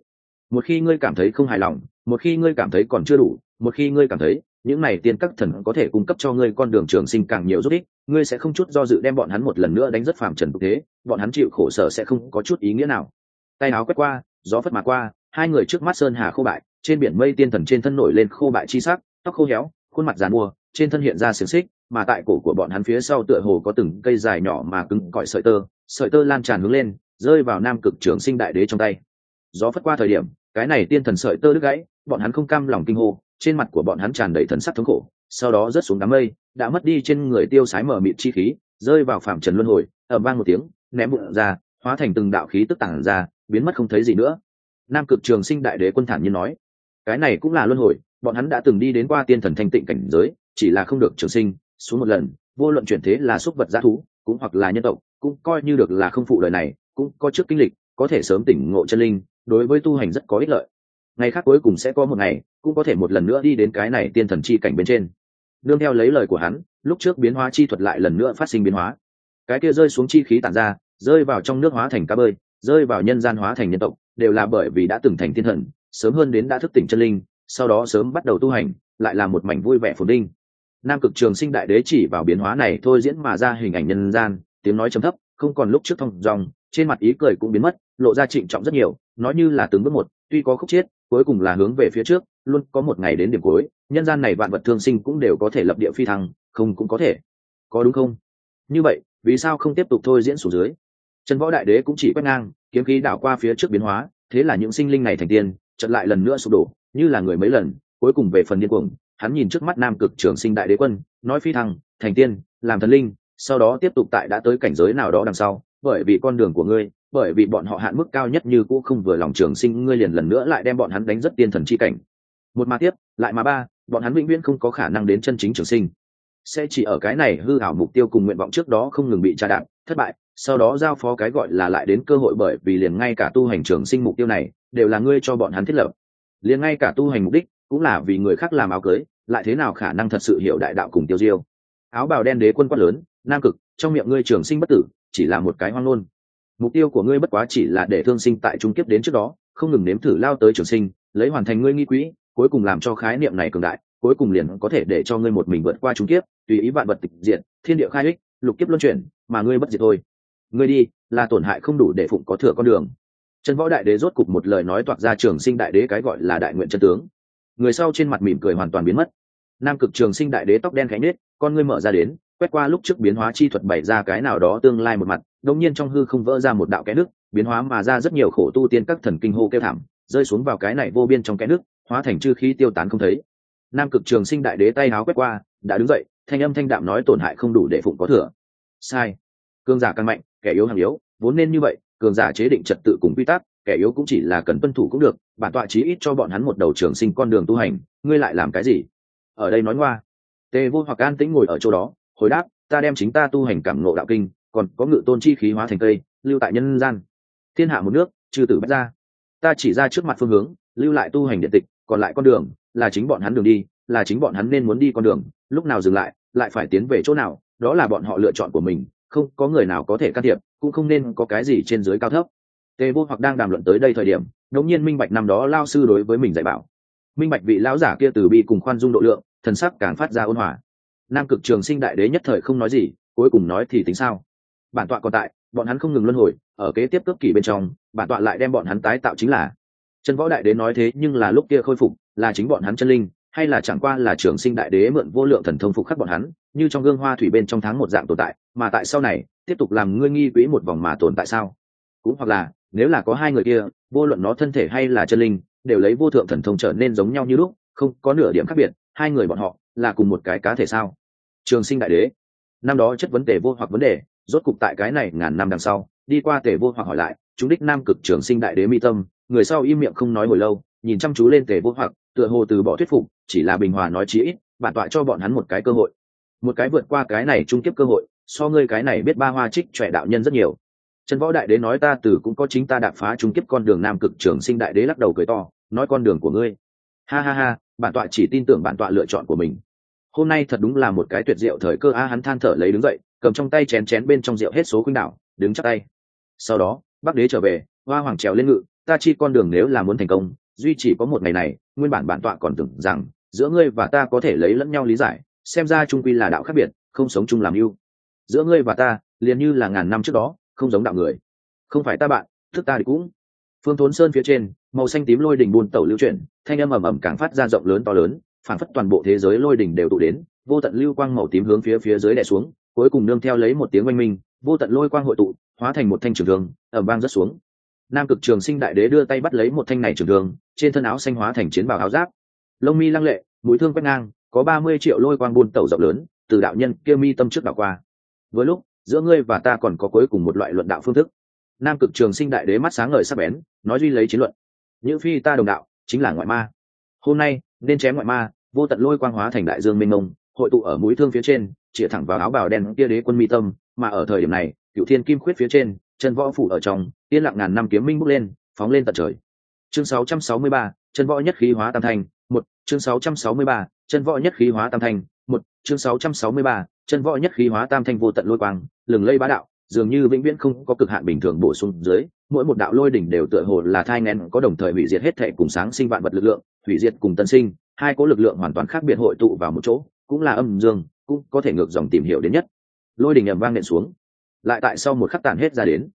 A: Một khi ngươi cảm thấy không hài lòng, một khi ngươi cảm thấy còn chưa đủ, một khi ngươi cảm thấy, những này tiên các thần có thể cung cấp cho ngươi con đường trường sinh càng nhiều giúp ích, ngươi sẽ không chút do dự đem bọn hắn một lần nữa đánh rất phàm trần tục thế, bọn hắn chịu khổ sở sẽ không có chút ý nghĩa nào tay áo quét qua, gió phất mà qua, hai người trước mắt sơn hà khô bại, trên biển mây tiên thần trên thân nổi lên khô bại chi sắc, tóc khô héo, khuôn mặt dàn mua trên thân hiện ra xiềng xích, mà tại cổ của bọn hắn phía sau tựa hồ có từng cây dài nhỏ mà cứng cỏi sợi tơ sợi tơ lan tràn hướng lên, rơi vào nam cực trưởng sinh đại đế trong tay. Gió phất qua thời điểm, cái này tiên thần sợi tơ đứt gãy, bọn hắn không cam lòng kinh hô, trên mặt của bọn hắn tràn đầy thần sắc thống khổ, sau đó rớt xuống đám mây, đã mất đi trên người tiêu sái mở mịt chi khí, rơi vào phạm trần luân hồi ẩm vang một tiếng, ném bụng ra, hóa thành từng đạo khí tức tản ra biến mất không thấy gì nữa. Nam cực trường sinh đại đế quân thản nhiên nói, cái này cũng là luân hồi, bọn hắn đã từng đi đến qua tiên thần thanh tịnh cảnh giới, chỉ là không được trường sinh, xuống một lần, vô luận chuyển thế là xúc vật g thú, cũng hoặc là nhân tộc, cũng coi như được là không phụ lời này, cũng có trước kinh lịch, có thể sớm tỉnh ngộ chân linh, đối với tu hành rất có ích lợi. Ngày khác cuối cùng sẽ có một ngày, cũng có thể một lần nữa đi đến cái này tiên thần chi cảnh bên trên. Nương theo lấy lời của hắn, lúc trước biến hóa chi thuật lại lần nữa phát sinh biến hóa. Cái kia rơi xuống chi khí tản ra, rơi vào trong nước hóa thành cá bơi rơi vào nhân gian hóa thành nhân tộc, đều là bởi vì đã từng thành thiên thần, sớm hơn đến đã thức tỉnh chân linh, sau đó sớm bắt đầu tu hành, lại là một mảnh vui vẻ phồn linh nam cực trường sinh đại đế chỉ vào biến hóa này thôi diễn mà ra hình ảnh nhân gian, tiếng nói trầm thấp, không còn lúc trước thông dòng, trên mặt ý cười cũng biến mất, lộ ra trịnh trọng rất nhiều, nói như là từng bước một, tuy có khúc chiết cuối cùng là hướng về phía trước, luôn có một ngày đến điểm cuối, nhân gian này vạn vật thương sinh cũng đều có thể lập địa phi thăng, không cũng có thể. Có đúng không? Như vậy, vì sao không tiếp tục thôi diễn xuống dưới? Trần võ đại đế cũng chỉ quét ngang, kiếm khí đảo qua phía trước biến hóa, thế là những sinh linh này thành tiên trận lại lần nữa sụp đổ, như là người mấy lần, cuối cùng về phần điên cuồng. Hắn nhìn trước mắt nam cực trường sinh đại đế quân, nói phi thăng, thành tiên, làm thần linh, sau đó tiếp tục tại đã tới cảnh giới nào đó đằng sau, bởi vì con đường của ngươi, bởi vì bọn họ hạn mức cao nhất như cũ không vừa lòng trường sinh, ngươi liền lần nữa lại đem bọn hắn đánh rất tiên thần chi cảnh. Một mà tiếp, lại mà ba, bọn hắn vĩnh viễn không có khả năng đến chân chính trường sinh. Sẽ chỉ ở cái này hư ảo mục tiêu cùng nguyện vọng trước đó không ngừng bị tra đạp, thất bại sau đó giao phó cái gọi là lại đến cơ hội bởi vì liền ngay cả tu hành trường sinh mục tiêu này đều là ngươi cho bọn hắn thiết lập. Liền ngay cả tu hành mục đích cũng là vì người khác làm áo cưới, lại thế nào khả năng thật sự hiểu đại đạo cùng tiêu diêu? Áo bào đen đế quân quát lớn, nam cực, trong miệng ngươi trường sinh bất tử, chỉ là một cái hoang ngôn. Mục tiêu của ngươi bất quá chỉ là để thương sinh tại trung kiếp đến trước đó, không ngừng nếm thử lao tới trường sinh, lấy hoàn thành ngươi nghi quỹ, cuối cùng làm cho khái niệm này cường đại, cuối cùng liền có thể để cho ngươi một mình vượt qua trung kiếp, tùy ý vạn vật tịch diệt, thiên địa khai ích, lục kiếp luân chuyển, mà ngươi bất diệt thôi ngươi đi, là tổn hại không đủ để phụng có thừa con đường. Trần võ đại đế rốt cục một lời nói toạc ra trường sinh đại đế cái gọi là đại nguyện chân tướng. Người sau trên mặt mỉm cười hoàn toàn biến mất. Nam cực trường sinh đại đế tóc đen khánh nết con ngươi mở ra đến, quét qua lúc trước biến hóa chi thuật bày ra cái nào đó tương lai một mặt đống nhiên trong hư không vỡ ra một đạo cái nước, biến hóa mà ra rất nhiều khổ tu tiên các thần kinh hô kêu thảm, rơi xuống vào cái này vô biên trong cái nước, hóa thành chư khí tiêu tán không thấy. Nam cực trường sinh đại đế tay áo quét qua, đã đứng dậy, thanh âm thanh đạm nói tổn hại không đủ để phụng có thừa. Sai cường giả càng mạnh, kẻ yếu hàng yếu, vốn nên như vậy, cường giả chế định trật tự cùng quy tắc, kẻ yếu cũng chỉ là cần tuân thủ cũng được, bản tọa chí ít cho bọn hắn một đầu trường sinh con đường tu hành, ngươi lại làm cái gì? Ở đây nói ngoa. Tề vô hoặc an tĩnh ngồi ở chỗ đó, hồi đáp, ta đem chính ta tu hành cảm ngộ đạo kinh, còn có ngự tôn chi khí hóa thành cây, lưu tại nhân gian. Thiên hạ một nước, chư tử bách ra ta chỉ ra trước mặt phương hướng, lưu lại tu hành điện tịch, còn lại con đường, là chính bọn hắn đường đi, là chính bọn hắn nên muốn đi con đường, lúc nào dừng lại lại phải tiến về chỗ nào, đó là bọn họ lựa chọn của mình không có người nào có thể can thiệp, cũng không nên có cái gì trên dưới cao thấp. Tề vô hoặc đang đàm luận tới đây thời điểm đống nhiên minh bạch năm đó lao sư đối với mình dạy bảo. Minh bạch vị lão giả kia từ bi cùng khoan dung độ lượng, thần sắc càng phát ra ôn hòa. Nam cực trường sinh đại đế nhất thời không nói gì, cuối cùng nói thì tính sao? Bản tọa còn tại, bọn hắn không ngừng luân hồi, ở kế tiếp cấp kỷ bên trong, bản tọa lại đem bọn hắn tái tạo chính là. Chân võ đại đế nói thế nhưng là lúc kia khôi phục, là chính bọn hắn chân linh, hay là chẳng qua là trường sinh đại đế mượn vô lượng thần thông phục khắc bọn hắn như trong gương hoa thủy bên trong tháng một dạng tồn tại, mà tại sau này, tiếp tục làm ngươi nghi quỹ một vòng mà tồn tại sao? Cũng hoặc là, nếu là có hai người kia, vô luận nó thân thể hay là chân linh, đều lấy vô thượng thần thông trở nên giống nhau như lúc, không có nửa điểm khác biệt, hai người bọn họ là cùng một cái cá thể sao? Trường sinh đại đế. Năm đó chất vấn tề vô hoặc vấn đề, rốt cục tại cái này ngàn năm đằng sau, đi qua tề vô hoặc hỏi lại, chúng đích nam cực trường sinh đại đế mi tâm, người sau im miệng không nói hồi lâu, nhìn chăm chú lên tề vô hoặc, tựa hồ từ bỏ thuyết phục, chỉ là bình hòa nói chí ít, bản tọa cho bọn hắn một cái cơ hội một cái vượt qua cái này trung kiếp cơ hội, so ngươi cái này biết ba hoa trích trẻ đạo nhân rất nhiều. Trần võ đại đế nói ta từ cũng có chính ta đạp phá trung kiếp con đường nam cực trường sinh đại đế lắc đầu cười to, nói con đường của ngươi. Ha ha ha, bản tọa chỉ tin tưởng bản tọa lựa chọn của mình. Hôm nay thật đúng là một cái tuyệt diệu thời cơ a, hắn than thở lấy đứng dậy, cầm trong tay chén chén bên trong rượu hết số khuynh đảo, đứng chắc tay. Sau đó, bắc đế trở về, hoa hoàng trèo lên ngự, ta chi con đường nếu là muốn thành công, duy chỉ có một ngày này, nguyên bản bản tọa còn tưởng rằng giữa ngươi và ta có thể lấy lẫn nhau lý giải xem ra trung quy là đạo khác biệt, không sống chung làm yêu. Giữa ngươi và ta, liền như là ngàn năm trước đó, không giống đạo người. Không phải ta bạn, thức ta thì cũng. Phương thốn sơn phía trên, màu xanh tím lôi đỉnh buôn tẩu lưu chuyển, thanh âm ầm ầm càng phát ra rộng lớn to lớn phản phất toàn bộ thế giới lôi đỉnh đều tụ đến, vô tận lưu quang màu tím hướng phía phía dưới đè xuống, cuối cùng nương theo lấy một tiếng oanh minh, vô tận lôi quang hội tụ, hóa thành một thanh trường thương ẩm vang rất xuống. Nam cực trường sinh đại đế đưa tay bắt lấy một thanh này trường thương, trên thân áo xanh hóa thành chiến bào áo giáp. Lông mi lăng lệ, mũi thương quét ngang có ba mươi triệu lôi quang buôn tẩu rộng lớn từ đạo nhân kia mi tâm trước đảo qua. Với lúc giữa ngươi và ta còn có cuối cùng một loại luận đạo phương thức. Nam cực trường sinh đại đế mắt sáng ngời sắc bén nói duy lấy chiến luận. Như phi ta đồng đạo chính là ngoại ma. Hôm nay nên chém ngoại ma vô tận lôi quang hóa thành đại dương mênh mông hội tụ ở mũi thương phía trên chĩa thẳng vào áo bào đen kia đế quân mi tâm mà ở thời điểm này cựu thiên kim khuyết phía trên chân võ phủ ở trong yên lặng ngàn năm kiếm minh bốc lên phóng lên tận trời. Chương 663, chân võ nhất khí hóa tam thành. một chương 663, chân võ nhất khí hóa tam thanh một chương 663, chân võ nhất khí hóa tam thanh vô tận lôi quang lừng lây bá đạo dường như vĩnh viễn không có cực hạn bình thường bổ sung dưới mỗi một đạo lôi đỉnh đều tựa hồ là thai ngén có đồng thời hủy diệt hết thể cùng sáng sinh vạn vật lực lượng hủy diệt cùng tân sinh hai cố lực lượng hoàn toàn khác biệt hội tụ vào một chỗ cũng là âm dương cũng có thể ngược dòng tìm hiểu đến nhất. Lôi đỉnh ầm vang nện xuống. Lại tại sau một khắc tàn hết ra đến.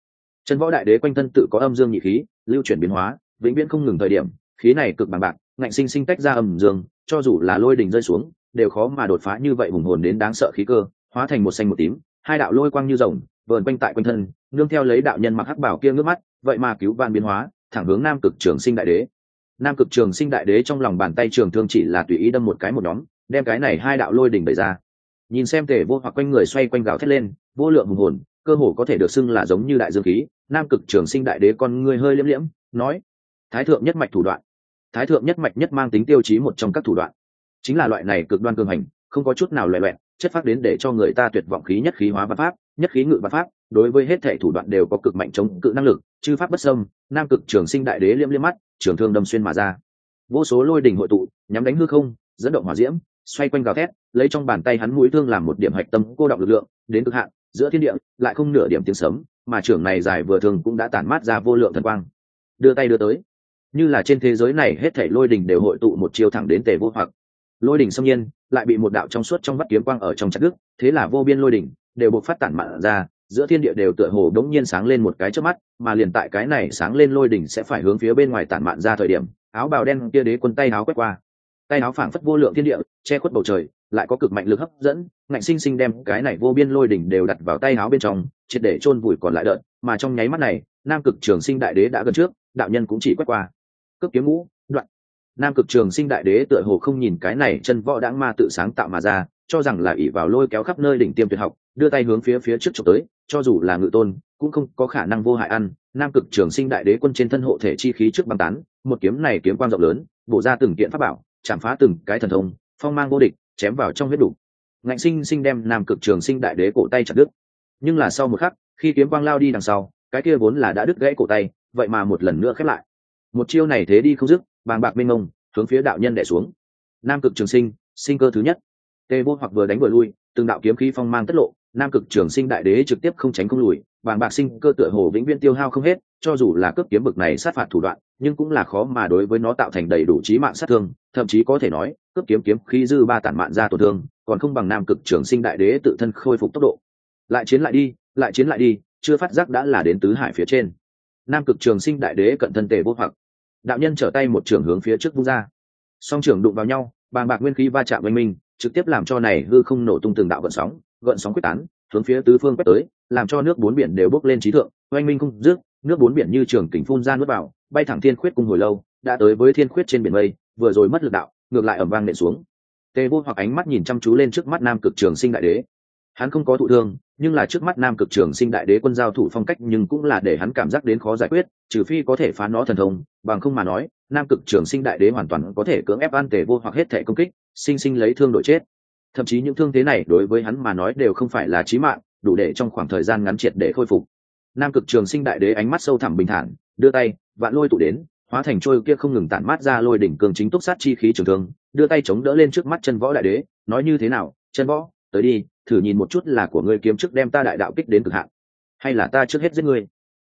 A: Chân võ đại đế quanh thân tự có âm dương nhị khí lưu chuyển biến hóa vĩnh viễn không ngừng thời điểm khí này cực bằng bạc ngạnh sinh sinh tách ra âm dương cho dù là lôi đình rơi xuống, đều khó mà đột phá như vậy hùng hồn đến đáng sợ khí cơ, hóa thành một xanh một tím, hai đạo lôi quang như rồng, vờn quanh tại quanh thân, nương theo lấy đạo nhân mặc hắc bảo kia ngước mắt, vậy mà cứu van biến hóa, thẳng hướng nam cực trường sinh đại đế. Nam cực trường sinh đại đế trong lòng bàn tay trường thương chỉ là tùy ý đâm một cái một nhóm đem cái này hai đạo lôi đỉnh bày ra. Nhìn xem tề vô hoặc quanh người xoay quanh gào thét lên, vô lượng hùng hồn, cơ hồ có thể được xưng là giống như đại dương khí, nam cực trường sinh đại đế con người hơi liễm liễm, nói, thái thượng nhất mạch thủ đoạn thái thượng nhất mạch nhất mang tính tiêu chí một trong các thủ đoạn. Chính là loại này cực đoan cường hành, không có chút nào loẹ loẹn chất phát đến để cho người ta tuyệt vọng khí nhất khí hóa văn pháp, nhất khí ngự văn pháp, đối với hết thể thủ đoạn đều có cực mạnh chống cự năng lực, chư pháp bất sâm nam cực trường sinh đại đế liêm liêm mắt, trường thương đâm xuyên mà ra. Vô số lôi đình hội tụ, nhắm đánh hư không, dẫn động hỏa diễm, xoay quanh gào thét, lấy trong bàn tay hắn mũi thương làm một điểm hạch tâm cô động lực lượng, đến cực hạn, giữa thiên địa, lại không nửa điểm tiếng sấm, mà trưởng này dài vừa thường cũng đã tản mát ra vô lượng thần quang. Đưa tay đưa tới như là trên thế giới này hết thảy lôi đình đều hội tụ một chiều thẳng đến tề vô hoặc. Lôi đỉnh xâm nhiên, lại bị một đạo trong suốt trong vắt kiếm quang ở trong chặt đức thế là vô biên lôi đỉnh đều buộc phát tản mạn ra, giữa thiên địa đều tựa hồ đống nhiên sáng lên một cái trước mắt, mà liền tại cái này sáng lên lôi đỉnh sẽ phải hướng phía bên ngoài tản mạn ra thời điểm, áo bào đen kia đế quân tay áo quét qua. Tay áo phảng phất vô lượng thiên địa, che khuất bầu trời, lại có cực mạnh lực hấp dẫn, ngạnh sinh sinh đem cái này vô biên lôi đỉnh đều đặt vào tay áo bên trong, triệt để chôn vùi còn lại đợt, mà trong nháy mắt này, nam cực trường sinh đại đế đã gần trước, đạo nhân cũng chỉ quét qua cướp kiếm ngũ, đoạn. Nam cực trường sinh đại đế tựa hồ không nhìn cái này chân võ đãng ma tự sáng tạo mà ra, cho rằng là ỷ vào lôi kéo khắp nơi đỉnh tiêm tuyệt học, đưa tay hướng phía phía trước trộm tới, cho dù là ngự tôn, cũng không có khả năng vô hại ăn. Nam cực trường sinh đại đế quân trên thân hộ thể chi khí trước băng tán, một kiếm này kiếm quang rộng lớn, bổ ra từng kiện pháp bảo, chạm phá từng cái thần thông, phong mang vô địch, chém vào trong huyết đủ. Ngạnh sinh sinh đem nam cực trường sinh đại đế cổ tay chặt đứt. Nhưng là sau một khắc, khi kiếm quang lao đi đằng sau, cái kia vốn là đã đứt gãy cổ tay, vậy mà một lần nữa khép lại một chiêu này thế đi không dứt, bàng bạc mênh mông, hướng phía đạo nhân đẻ xuống. Nam cực trường sinh sinh cơ thứ nhất. Tê vô hoặc vừa đánh vừa lui, từng đạo kiếm khí phong mang tất lộ, nam cực trường sinh đại đế trực tiếp không tránh không lùi, bàng bạc sinh cơ tựa hồ vĩnh viễn tiêu hao không hết, cho dù là cướp kiếm bực này sát phạt thủ đoạn, nhưng cũng là khó mà đối với nó tạo thành đầy đủ trí mạng sát thương, thậm chí có thể nói, cướp kiếm kiếm khí dư ba tản mạn ra tổn thương, còn không bằng nam cực trường sinh đại đế tự thân khôi phục tốc độ. Lại chiến lại đi, lại chiến lại đi, chưa phát giác đã là đến tứ hải phía trên. Nam cực trường sinh đại đế cận thân tề vô hoặc đạo nhân trở tay một trường hướng phía trước vung ra. Song trường đụng vào nhau, bàng bạc nguyên khí va chạm oanh minh, trực tiếp làm cho này hư không nổ tung từng đạo gợn sóng gợn sóng quyết tán, hướng phía tứ phương quét tới, làm cho nước bốn biển đều bốc lên trí thượng, oanh minh không dứt, nước bốn biển như trường kính phun ra nuốt vào, bay thẳng thiên khuyết cung hồi lâu, đã tới với thiên khuyết trên biển mây, vừa rồi mất lực đạo, ngược lại ẩm vang nện xuống. Tề vô hoặc ánh mắt nhìn chăm chú lên trước mắt nam cực trường sinh đại đế. Hắn không có thụ thương, nhưng là trước mắt nam cực trường sinh đại đế quân giao thủ phong cách nhưng cũng là để hắn cảm giác đến khó giải quyết, trừ phi có thể phá nó thần thông bằng không mà nói, nam cực trường sinh đại đế hoàn toàn có thể cưỡng ép an tề vô hoặc hết thể công kích, sinh sinh lấy thương đội chết. Thậm chí những thương thế này đối với hắn mà nói đều không phải là chí mạng, đủ để trong khoảng thời gian ngắn triệt để khôi phục. Nam cực trường sinh đại đế ánh mắt sâu thẳm bình thản, đưa tay, vạn lôi tụ đến, hóa thành trôi kia không ngừng tản mát ra lôi đỉnh cường chính túc sát chi khí trường thương, đưa tay chống đỡ lên trước mắt chân võ đại đế, nói như thế nào, chân võ, tới đi, thử nhìn một chút là của ngươi kiếm trước đem ta đại đạo kích đến cực hạn, hay là ta trước hết giết ngươi.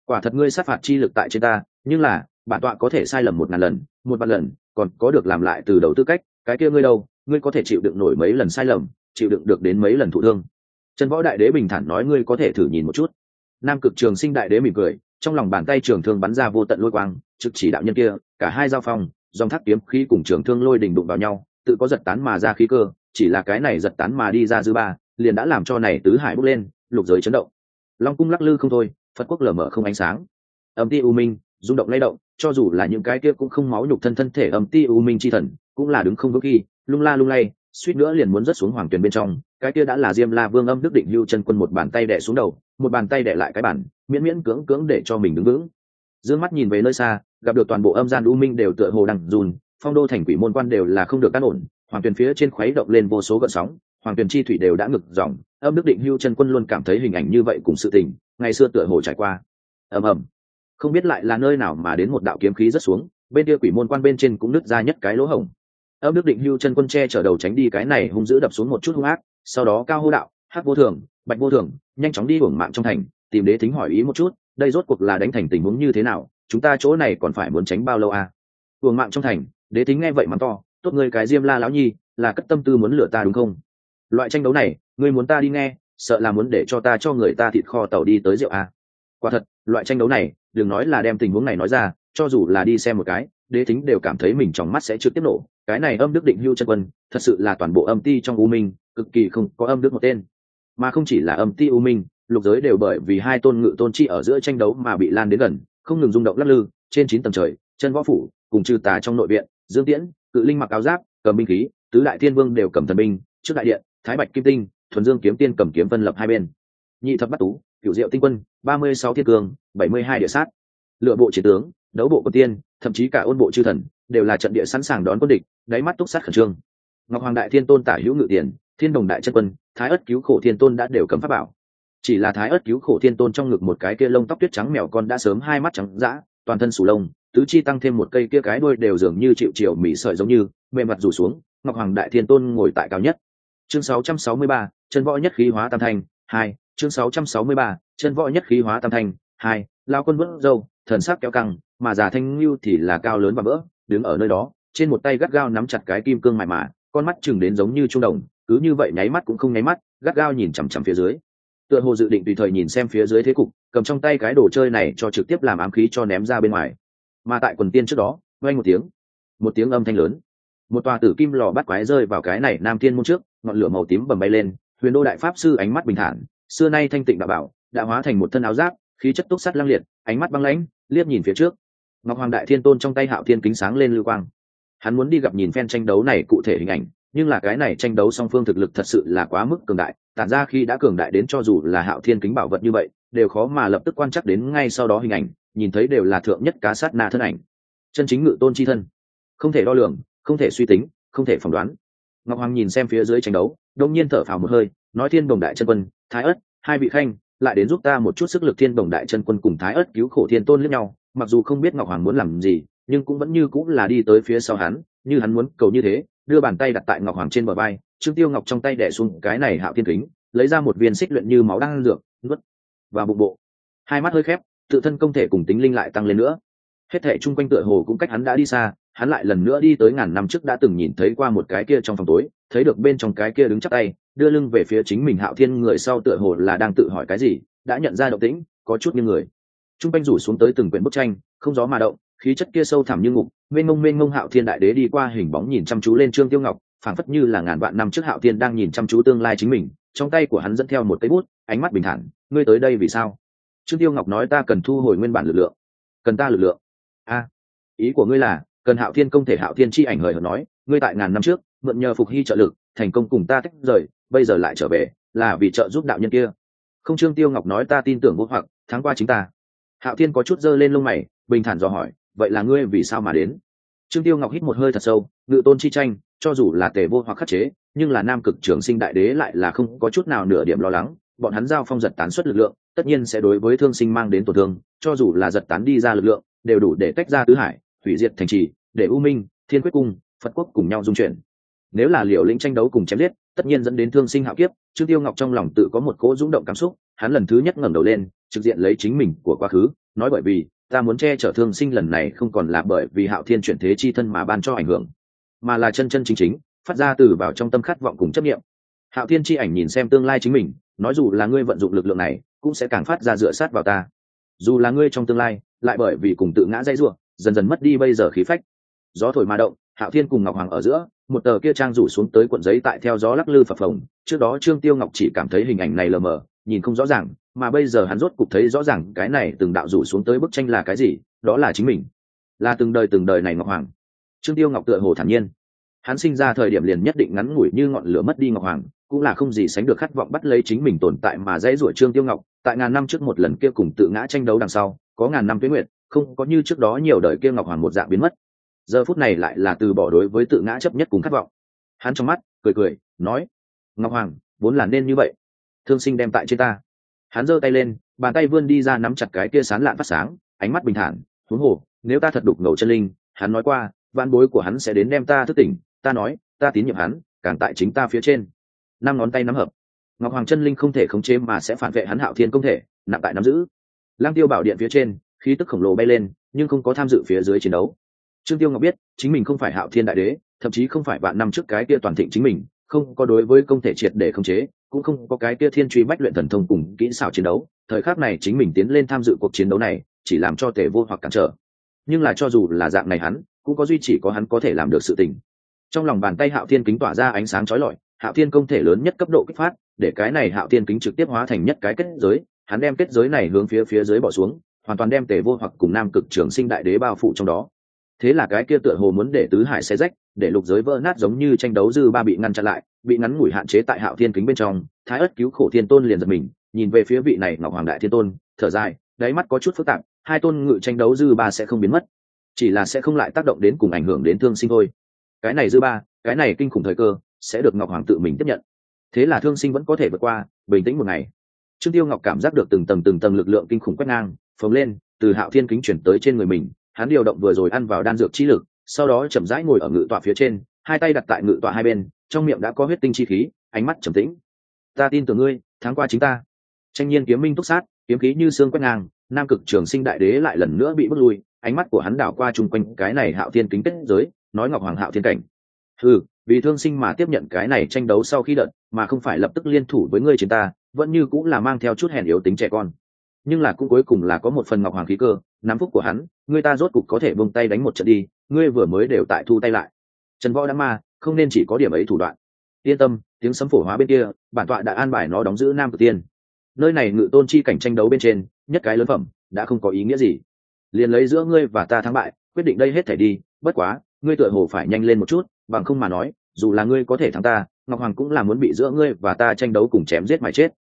A: Quả thật ngươi sát phạt chi lực tại trên ta, nhưng là bản tọa có thể sai lầm một ngàn lần, một vạn lần, còn có được làm lại từ đầu tư cách, cái kia ngươi đâu, ngươi có thể chịu đựng nổi mấy lần sai lầm, chịu đựng được đến mấy lần thụ thương. Trần võ đại đế bình thản nói ngươi có thể thử nhìn một chút. Nam cực trường sinh đại đế mỉm cười, trong lòng bàn tay trường thương bắn ra vô tận lôi quang, trực chỉ đạo nhân kia, cả hai giao phong, dòng thác kiếm khí cùng trường thương lôi đỉnh đụng vào nhau, tự có giật tán mà ra khí cơ, chỉ là cái này giật tán mà đi ra dư ba, liền đã làm cho này tứ hải bốc lên, lục giới chấn động. Long cung lắc lư không thôi, phật quốc lở mở không ánh sáng. Âm ti u minh, rung động lay động cho dù là những cái kia cũng không máu nhục thân thân thể âm ti u minh chi thần, cũng là đứng không vững khi, lung la lung lay, suýt nữa liền muốn rớt xuống hoàng tuyền bên trong. Cái kia đã là diêm la vương âm đức định lưu chân quân một bàn tay đẻ xuống đầu, một bàn tay đẻ lại cái bản miễn miễn cưỡng cưỡng để cho mình đứng vững. D mắt nhìn về nơi xa, gặp được toàn bộ âm gian u minh đều tựa hồ đằng dùn phong đô thành quỷ môn quan đều là không được cắt ổn, hoàng tuyền phía trên khuấy động lên vô số gợn sóng, hoàng tuyền chi thủy đều đã ngực dòng âm đức định hưu chân quân luôn cảm thấy hình ảnh như vậy cùng sự tình, ngày xưa tựa hồ trải qua. Ầm ầm không biết lại là nơi nào mà đến một đạo kiếm khí rất xuống, bên kia quỷ môn quan bên trên cũng nứt ra nhất cái lỗ hổng. Âm đức định hưu chân quân tre chở đầu tránh đi cái này hung dữ đập xuống một chút hung ác, sau đó cao hô đạo, hắc vô thường, bạch vô thường, nhanh chóng đi hưởng mạng trong thành, tìm đế thính hỏi ý một chút, đây rốt cuộc là đánh thành tình huống như thế nào, chúng ta chỗ này còn phải muốn tránh bao lâu à? Hưởng mạng trong thành, đế thính nghe vậy mắng to, tốt người cái diêm la lão nhi, là cất tâm tư muốn lừa ta đúng không? Loại tranh đấu này, ngươi muốn ta đi nghe, sợ là muốn để cho ta cho người ta thịt kho tàu đi tới rượu à. quả thật, loại tranh đấu này đừng nói là đem tình huống này nói ra, cho dù là đi xem một cái, đế thính đều cảm thấy mình trong mắt sẽ trực tiếp nổ. Cái này âm đức định hưu chân quân, thật sự là toàn bộ âm ti trong u minh, cực kỳ không có âm đức một tên. Mà không chỉ là âm ti u minh, lục giới đều bởi vì hai tôn ngự tôn chi ở giữa tranh đấu mà bị lan đến gần, không ngừng rung động lắc lư, trên chín tầng trời, chân võ phủ, cùng trừ tà trong nội viện, dương tiễn, cự linh mặc áo giáp, cầm binh khí, tứ đại thiên vương đều cầm thần binh, trước đại điện, thái bạch kim tinh, thuần dương kiếm tiên cầm kiếm phân lập hai bên. Nhị thập bắt tú cựu diệu tinh quân ba mươi sáu thiên cương bảy mươi hai địa sát. Lựa bộ chiến tướng đấu bộ quân tiên thậm chí cả ôn bộ chư thần đều là trận địa sẵn sàng đón quân địch đáy mắt túc sát khẩn trương. Ngọc hoàng đại thiên tôn tả hữu ngự tiền thiên đồng đại chân quân thái ất cứu khổ thiên tôn đã đều cấm pháp bảo. Chỉ là thái ất cứu khổ thiên tôn trong ngực một cái kia lông tóc tuyết trắng mèo con đã sớm hai mắt trắng dã toàn thân sù lông tứ chi tăng thêm một cây kia cái đuôi đều dường như chịu chiều mỉ sợi giống như mềm mặt rủ xuống ngọc hoàng đại thiên tôn ngồi tại cao nhất. Chương 663, chân võ nhất khí hóa tam thanh hai chương 663, chân võ nhất khí hóa tam thành. hai lao quân vỡ dâu thần sắc kéo căng mà già thanh lưu thì là cao lớn và vỡ đứng ở nơi đó trên một tay gắt gao nắm chặt cái kim cương mài mà con mắt chừng đến giống như trung đồng cứ như vậy nháy mắt cũng không nháy mắt gắt gao nhìn chằm chằm phía dưới tựa hồ dự định tùy thời nhìn xem phía dưới thế cục cầm trong tay cái đồ chơi này cho trực tiếp làm ám khí cho ném ra bên ngoài mà tại quần tiên trước đó vang một tiếng một tiếng âm thanh lớn một tòa tử kim lò bắt quái rơi vào cái này nam thiên môn trước ngọn lửa màu tím bầm bay lên huyền đô đại pháp sư ánh mắt bình thản xưa nay thanh tịnh đạo bảo đã hóa thành một thân áo giáp, khí chất túc sắt lăng liệt, ánh mắt băng lãnh, liếc nhìn phía trước. Ngọc hoàng đại thiên tôn trong tay hạo thiên kính sáng lên lưu quang. Hắn muốn đi gặp nhìn phen tranh đấu này cụ thể hình ảnh, nhưng là cái này tranh đấu song phương thực lực thật sự là quá mức cường đại, tản ra khi đã cường đại đến cho dù là hạo thiên kính bảo vật như vậy, đều khó mà lập tức quan chắc đến ngay sau đó hình ảnh, nhìn thấy đều là thượng nhất cá sát na thân ảnh. Chân chính ngự tôn chi thân. Không thể đo lường, không thể suy tính, không thể phỏng đoán. Ngọc hoàng nhìn xem phía dưới tranh đấu đông nhiên thở phào một hơi nói thiên đồng đại chân quân, thái ất hai vị khanh, lại đến giúp ta một chút sức lực thiên đồng đại chân quân cùng thái ất cứu khổ thiên tôn lẫn nhau. Mặc dù không biết ngọc hoàng muốn làm gì, nhưng cũng vẫn như cũng là đi tới phía sau hắn, như hắn muốn cầu như thế, đưa bàn tay đặt tại ngọc hoàng trên bờ vai, trương tiêu ngọc trong tay đẻ xuống cái này hạo thiên kính, lấy ra một viên xích luyện như máu đang dược, nuốt và bụng bộ. Hai mắt hơi khép, tự thân công thể cùng tính linh lại tăng lên nữa. Hết thể chung quanh tựa hồ cũng cách hắn đã đi xa, hắn lại lần nữa đi tới ngàn năm trước đã từng nhìn thấy qua một cái kia trong phòng tối, thấy được bên trong cái kia đứng chắc tay đưa lưng về phía chính mình hạo thiên người sau tựa hồ là đang tự hỏi cái gì, đã nhận ra động tĩnh, có chút như người. T r u n g quanh rủ xuống tới từng quyển bức tranh, không gió mà động, khí chất kia sâu thẳm như ngục, mênh mông mênh mông hạo thiên đại đế đi qua hình bóng nhìn chăm chú lên trương tiêu ngọc, phảng phất như là ngàn vạn năm trước hạo thiên đang nhìn chăm chú tương lai chính mình, trong tay của hắn dẫn theo một cây bút, ánh mắt bình thản, ngươi tới đây vì sao? Trương tiêu ngọc nói, ta cần thu hồi nguyên bản lực lượng. Cần ta lực lượng? A, ý của ngươi là, cần hạo thiên công thể hạo thiên chi ảnh hời hợt nói, ngươi tại ngàn năm trước, mượn nhờ phục hy trợ lực, thành công cùng ta tách rời bây giờ lại trở về, là vì trợ giúp đạo nhân kia. Không trương tiêu ngọc nói ta tin tưởng vô hoặc tháng qua chính ta. Hạo thiên có chút dơ lên lông mày, bình thản dò hỏi, vậy là ngươi vì sao mà đến? Trương tiêu ngọc hít một hơi thật sâu, ngự tôn chi tranh, cho dù là tề vô hoặc khắc chế, nhưng là nam cực trường sinh đại đế lại là không có chút nào nửa điểm lo lắng. Bọn hắn giao phong giật tán xuất lực lượng, tất nhiên sẽ đối với thương sinh mang đến tổn thương, cho dù là giật tán đi ra lực lượng, đều đủ để tách ra tứ hải, hủy diệt thành trì, để u minh, thiên quyết cung, phật quốc cùng nhau dung chuyển. Nếu là liều lĩnh tranh đấu cùng chém giết tất nhiên dẫn đến thương sinh hạo kiếp, trương tiêu ngọc trong lòng tự có một cỗ rúng động cảm xúc, hắn lần thứ nhất ngẩng đầu lên, trực diện lấy chính mình của quá khứ, nói bởi vì, ta muốn che chở thương sinh lần này không còn là bởi vì hạo thiên chuyển thế chi thân mà ban cho ảnh hưởng, mà là chân chân chính chính, phát ra từ vào trong tâm khát vọng cùng chấp nghiệm hạo thiên chi ảnh nhìn xem tương lai chính mình, nói dù là ngươi vận dụng lực lượng này, cũng sẽ càng phát ra dựa sát vào ta. Dù là ngươi trong tương lai, lại bởi vì cùng tự ngã dãy ruộng dần dần mất đi bây giờ khí phách. Gió thổi mà động, hạo thiên cùng ngọc hoàng ở giữa một tờ kia trang rủ xuống tới cuộn giấy tại theo gió lắc lư phập phồng, trước đó trương tiêu ngọc chỉ cảm thấy hình ảnh này lờ mờ, nhìn không rõ ràng, mà bây giờ hắn rốt cục thấy rõ ràng cái này từng đạo rủ xuống tới bức tranh là cái gì, đó là chính mình. Là từng đời từng đời này ngọc hoàng. Trương tiêu ngọc tựa hồ thản nhiên. Hắn sinh ra thời điểm liền nhất định ngắn ngủi như ngọn lửa mất đi ngọc hoàng, cũng là không gì sánh được khát vọng bắt lấy chính mình tồn tại mà dãy rủa trương tiêu ngọc, tại ngàn năm trước một lần kia cùng tự ngã tranh đấu đằng sau, có ngàn năm tuyến nguyện, không có như trước đó nhiều đời kia ngọc hoàng một dạng biến mất giờ phút này lại là từ bỏ đối với tự ngã chấp nhất cùng khát vọng. Hắn trong mắt, cười cười, nói, ngọc hoàng, vốn là nên như vậy. Thương sinh đem tại trên ta. Hắn giơ tay lên, bàn tay vươn đi ra nắm chặt cái kia sán lạn phát sáng, ánh mắt bình thản thú hồ, nếu ta thật đục ngầu chân linh, hắn nói qua van bối của hắn sẽ đến đem ta thức tỉnh, ta nói, ta tín nhiệm hắn, càng tại chính ta phía trên. Năm ngón tay nắm hợp. Ngọc hoàng chân linh không thể khống chế mà sẽ phản vệ hắn hạo thiên công thể, nặng tại nắm giữ. Lang tiêu bảo điện phía trên, khí tức khổng lồ bay lên, nhưng không có tham dự phía dưới chiến đấu trương tiêu ngọc biết, chính mình không phải hạo thiên đại đế, thậm chí không phải vạn năm trước cái kia toàn thịnh chính mình, không có đối với công thể triệt để khống chế, cũng không có cái kia thiên truy bách luyện thần thông cùng kỹ xảo chiến đấu. Thời khắc này chính mình tiến lên tham dự cuộc chiến đấu này, chỉ làm cho tề vô hoặc cản trở. Nhưng là cho dù là dạng này hắn, cũng có duy chỉ có hắn có thể làm được sự tình. Trong lòng bàn tay hạo thiên kính tỏa ra ánh sáng chói lọi, hạo thiên công thể lớn nhất cấp độ kích phát, để cái này hạo thiên kính trực tiếp hóa thành nhất cái kết giới, hắn đem kết giới này hướng phía phía dưới bỏ xuống, hoàn toàn đem tề vô hoặc cùng nam cực trường sinh đại đế bao phủ trong đó thế là cái kia tựa hồ muốn để tứ hải xé rách, để lục giới vỡ nát giống như tranh đấu dư ba bị ngăn chặn lại, bị ngắn ngủi hạn chế tại hạo thiên kính bên trong, thái ất cứu khổ thiên tôn liền giật mình, nhìn về phía vị này ngọc hoàng đại thiên tôn, thở dài, đáy mắt có chút phức tạp, hai tôn ngự tranh đấu dư ba sẽ không biến mất, chỉ là sẽ không lại tác động đến cùng ảnh hưởng đến thương sinh thôi. Cái này dư ba, cái này kinh khủng thời cơ, sẽ được ngọc hoàng tự mình tiếp nhận. Thế là thương sinh vẫn có thể vượt qua, bình tĩnh một ngày. Trương tiêu ngọc cảm giác được từng tầng từng tầng lực lượng kinh khủng quét ngang, phồng lên, từ hạo thiên kính chuyển tới trên người mình hắn điều động vừa rồi ăn vào đan dược chi lực, sau đó chậm rãi ngồi ở ngự tọa phía trên, hai tay đặt tại ngự tọa hai bên, trong miệng đã có huyết tinh chi khí, ánh mắt trầm tĩnh. Ta tin tưởng ngươi, tháng qua chính ta. Tranh nhiên kiếm minh túc sát, kiếm khí như xương quét ngang, nam cực trường sinh đại đế lại lần nữa bị bước lui, ánh mắt của hắn đảo qua chung quanh cái này hạo thiên kính kết giới, nói ngọc hoàng hạo thiên cảnh. Ừ vì thương sinh mà tiếp nhận cái này tranh đấu sau khi đợt, mà không phải lập tức liên thủ với ngươi chiến ta, vẫn như cũng là mang theo chút hèn yếu tính trẻ con. Nhưng là cũng cuối cùng là có một phần ngọc hoàng khí cơ, nắm phúc của hắn ngươi ta rốt cục có thể buông tay đánh một trận đi, ngươi vừa mới đều tại thu tay lại. Trần võ đã ma, không nên chỉ có điểm ấy thủ đoạn. Yên tâm, tiếng sấm phổ hóa bên kia, bản tọa đã an bài nó đóng giữ nam tử tiên. Nơi này ngự tôn chi cảnh tranh đấu bên trên, nhất cái lớn phẩm, đã không có ý nghĩa gì. Liền lấy giữa ngươi và ta thắng bại, quyết định đây hết thể đi, bất quá, ngươi tựa hồ phải nhanh lên một chút, bằng không mà nói, dù là ngươi có thể thắng ta, ngọc hoàng cũng là muốn bị giữa ngươi và ta tranh đấu cùng chém giết mà chết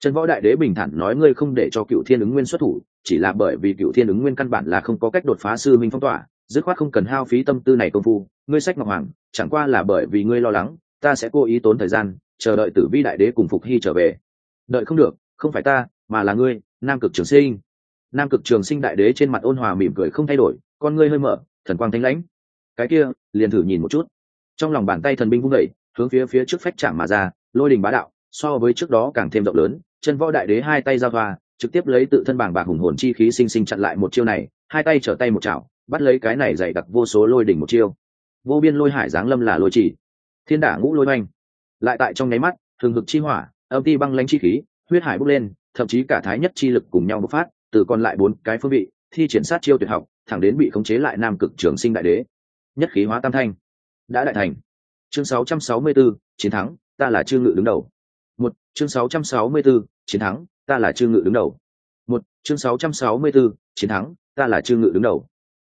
A: trần võ đại đế bình thản nói ngươi không để cho cựu thiên ứng nguyên xuất thủ, chỉ là bởi vì cựu thiên ứng nguyên căn bản là không có cách đột phá sư minh phong tỏa, dứt khoát không cần hao phí tâm tư này công phu, ngươi sách ngọc hoàng, chẳng qua là bởi vì ngươi lo lắng, ta sẽ cố ý tốn thời gian, chờ đợi tử vi đại đế cùng phục hy trở về. Đợi không được, không phải ta, mà là ngươi, nam cực trường sinh. Nam cực trường sinh đại đế trên mặt ôn hòa mỉm cười không thay đổi, con ngươi hơi mở, thần quang thanh lãnh. Cái kia, liền thử nhìn một chút. Trong lòng bàn tay thần binh vung đẩy hướng phía phía trước phách chạm mà ra, lôi đình bá đạo so với trước đó càng thêm rộng lớn chân võ đại đế hai tay ra thoa trực tiếp lấy tự thân bảng bạc hùng hồn chi khí sinh sinh chặn lại một chiêu này hai tay trở tay một chảo bắt lấy cái này dày đặc vô số lôi đỉnh một chiêu. Vô biên lôi hải giáng lâm là lôi chỉ. Thiên đả ngũ lôi oanh. Lại tại trong nháy mắt thường hực chi hỏa âm ti băng lãnh chi khí huyết hải bốc lên thậm chí cả thái nhất chi lực cùng nhau bộc phát từ còn lại bốn cái phương vị thi triển sát chiêu tuyệt học thẳng đến bị khống chế lại nam cực trường sinh đại đế. Nhất khí hóa tam thanh. Đã đại thành. Chương 664, chiến thắng ta là trương ngự đứng đầu một chương 664, chiến thắng ta là trương ngự đứng đầu. Một chương 664, chiến thắng ta là trương ngự đứng đầu.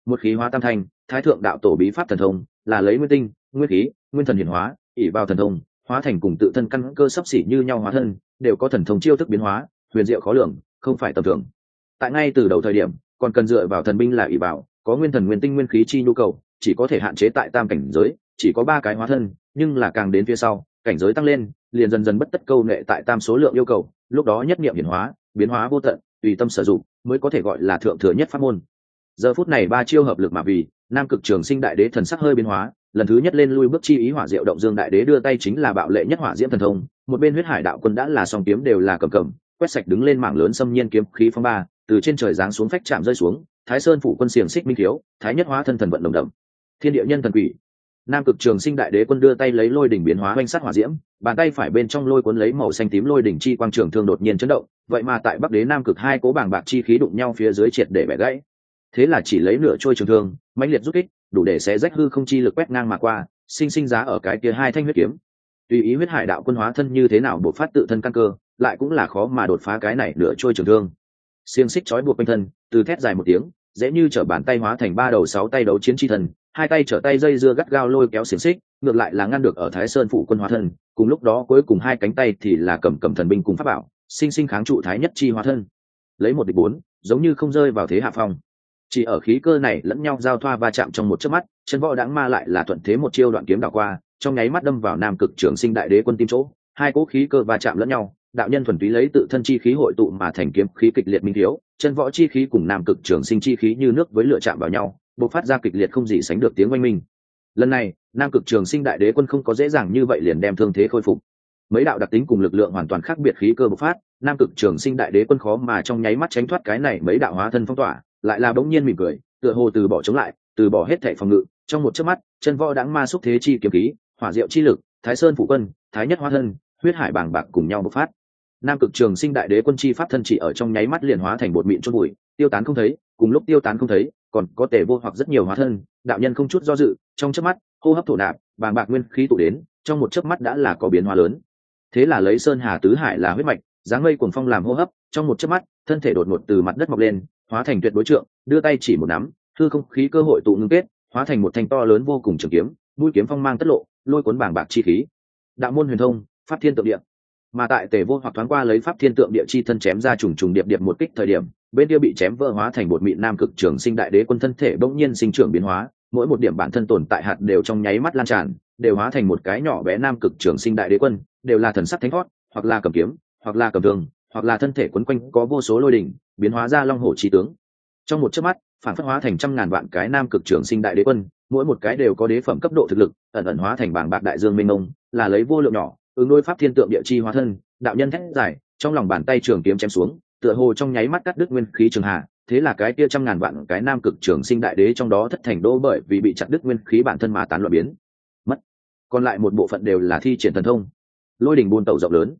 A: Một khí hóa tam thanh thái thượng đạo tổ bí pháp thần thông là lấy nguyên tinh nguyên khí nguyên thần hiển hóa ỉ vào thần thông hóa thành cùng tự thân căn cơ sắp xỉ như nhau hóa thân đều có thần thông chiêu thức biến hóa huyền diệu khó lường không phải tầm thường. Tại ngay từ đầu thời điểm còn cần dựa vào thần binh là ỷ bảo có nguyên thần nguyên tinh nguyên khí chi nhu cầu chỉ có thể hạn chế tại tam cảnh giới chỉ có ba cái hóa thân nhưng là càng đến phía sau cảnh giới tăng lên, liền dần dần bất tất câu nệ tại tam số lượng yêu cầu, lúc đó nhất niệm hiển hóa, biến hóa vô tận, tùy tâm sử dụng, mới có thể gọi là thượng thừa nhất pháp môn. Giờ phút này ba chiêu hợp lực mà vì, nam cực trường sinh đại đế thần sắc hơi biến hóa, lần thứ nhất lên lui bước chi ý hỏa diệu động dương đại đế đưa tay chính là bạo lệ nhất hỏa diễm thần thông, một bên huyết hải đạo quân đã là song kiếm đều là cầm cầm, quét sạch đứng lên mảng lớn xâm nhiên kiếm khí phong ba, từ trên trời giáng xuống phách chạm rơi xuống, thái sơn phủ quân xiềng xích minh thiếu, thái nhất hóa thân thần vận đồng đậm. Thiên địa nhân thần quỷ nam cực trường sinh đại đế quân đưa tay lấy lôi đỉnh biến hóa oanh sát hỏa diễm, bàn tay phải bên trong lôi cuốn lấy màu xanh tím lôi đỉnh chi quang trường thương đột nhiên chấn động, vậy mà tại bắc đế nam cực hai cố bảng bạc chi khí đụng nhau phía dưới triệt để bẻ gãy. Thế là chỉ lấy nửa trôi trường thương, mãnh liệt rút kích, đủ để xé rách hư không chi lực quét ngang mà qua, sinh sinh giá ở cái kia hai thanh huyết kiếm. Tùy ý huyết hải đạo quân hóa thân như thế nào bộc phát tự thân căn cơ, lại cũng là khó mà đột phá cái này nửa trôi trường thương. Xiềng xích trói buộc quanh thân, từ thét dài một tiếng, dễ như chở bàn tay hóa thành ba đầu sáu tay đấu chiến tri thần hai tay trở tay dây dưa gắt gao lôi kéo xiềng xích, ngược lại là ngăn được ở thái sơn phụ quân hóa thân, cùng lúc đó cuối cùng hai cánh tay thì là cầm cầm thần binh cùng pháp bảo, sinh sinh kháng trụ thái nhất chi hóa thân. Lấy một địch bốn, giống như không rơi vào thế hạ phong. Chỉ ở khí cơ này lẫn nhau giao thoa va chạm trong một chớp mắt, chân võ đáng ma lại là thuận thế một chiêu đoạn kiếm đảo qua, trong nháy mắt đâm vào nam cực trường sinh đại đế quân tim chỗ. Hai cỗ khí cơ va chạm lẫn nhau, đạo nhân thuần túy lấy tự thân chi khí hội tụ mà thành kiếm khí kịch liệt minh thiếu, chân võ chi khí cùng nam cực trường sinh chi khí như nước với lựa chạm vào nhau bộc phát ra kịch liệt không gì sánh được tiếng oanh minh. Lần này, nam cực trường sinh đại đế quân không có dễ dàng như vậy liền đem thương thế khôi phục. Mấy đạo đặc tính cùng lực lượng hoàn toàn khác biệt khí cơ bộc phát, nam cực trường sinh đại đế quân khó mà trong nháy mắt tránh thoát cái này mấy đạo hóa thân phong tỏa, lại là bỗng nhiên mỉm cười, tựa hồ từ bỏ chống lại, từ bỏ hết thẻ phòng ngự, trong một chớp mắt, chân võ đáng ma xúc thế chi kiếm khí, hỏa diệu chi lực, thái sơn phụ quân, thái nhất hóa thân, huyết hải bàng bạc cùng nhau bộc phát. Nam cực trường sinh đại đế quân chi pháp thân chỉ ở trong nháy mắt liền hóa thành bột mịn chôn bụi tiêu tán không thấy, cùng lúc tiêu tán không thấy còn có tề vô hoặc rất nhiều hóa thân, đạo nhân không chút do dự, trong chớp mắt, hô hấp thổ nạp, bàng bạc nguyên khí tụ đến, trong một chớp mắt đã là có biến hóa lớn. Thế là lấy sơn hà tứ hải là huyết mạch, dáng mây cuồng phong làm hô hấp, trong một chớp mắt, thân thể đột ngột từ mặt đất mọc lên, hóa thành tuyệt đối trượng, đưa tay chỉ một nắm thư không khí cơ hội tụ ngưng kết, hóa thành một thanh to lớn vô cùng trường kiếm, mũi kiếm phong mang tất lộ, lôi cuốn bảng bạc chi khí. Đạo môn huyền thông, pháp thiên tượng địa. Mà tại tề vô hoặc thoáng qua lấy pháp thiên tượng địa chi thân chém ra trùng trùng điệp điệp một kích thời điểm bên kia bị chém vỡ hóa thành một mịn nam cực trường sinh đại đế quân thân thể bỗng nhiên sinh trưởng biến hóa, mỗi một điểm bản thân tồn tại hạt đều trong nháy mắt lan tràn, đều hóa thành một cái nhỏ bé nam cực trường sinh đại đế quân, đều là thần sắc thánh thót, hoặc là cầm kiếm, hoặc là cầm thường hoặc là thân thể quấn quanh có vô số lôi đỉnh, biến hóa ra long hổ trí tướng. Trong một chớp mắt, phản phất hóa thành trăm ngàn vạn cái nam cực trường sinh đại đế quân, mỗi một cái đều có đế phẩm cấp độ thực lực, ẩn ẩn hóa thành bảng bạc đại dương minh ông là lấy vô lượng nhỏ, ứng đối pháp thiên tượng địa chi hóa thân, đạo nhân thét giải trong lòng bàn tay trường kiếm chém xuống tựa hồ trong nháy mắt cắt đứt nguyên khí trường hạ thế là cái kia trăm ngàn vạn cái nam cực trường sinh đại đế trong đó thất thành đô bởi vì bị chặt đứt nguyên khí bản thân mà tán loạn biến. Mất. Còn lại một bộ phận đều là thi triển thần thông. Lôi đỉnh buôn tàu rộng lớn.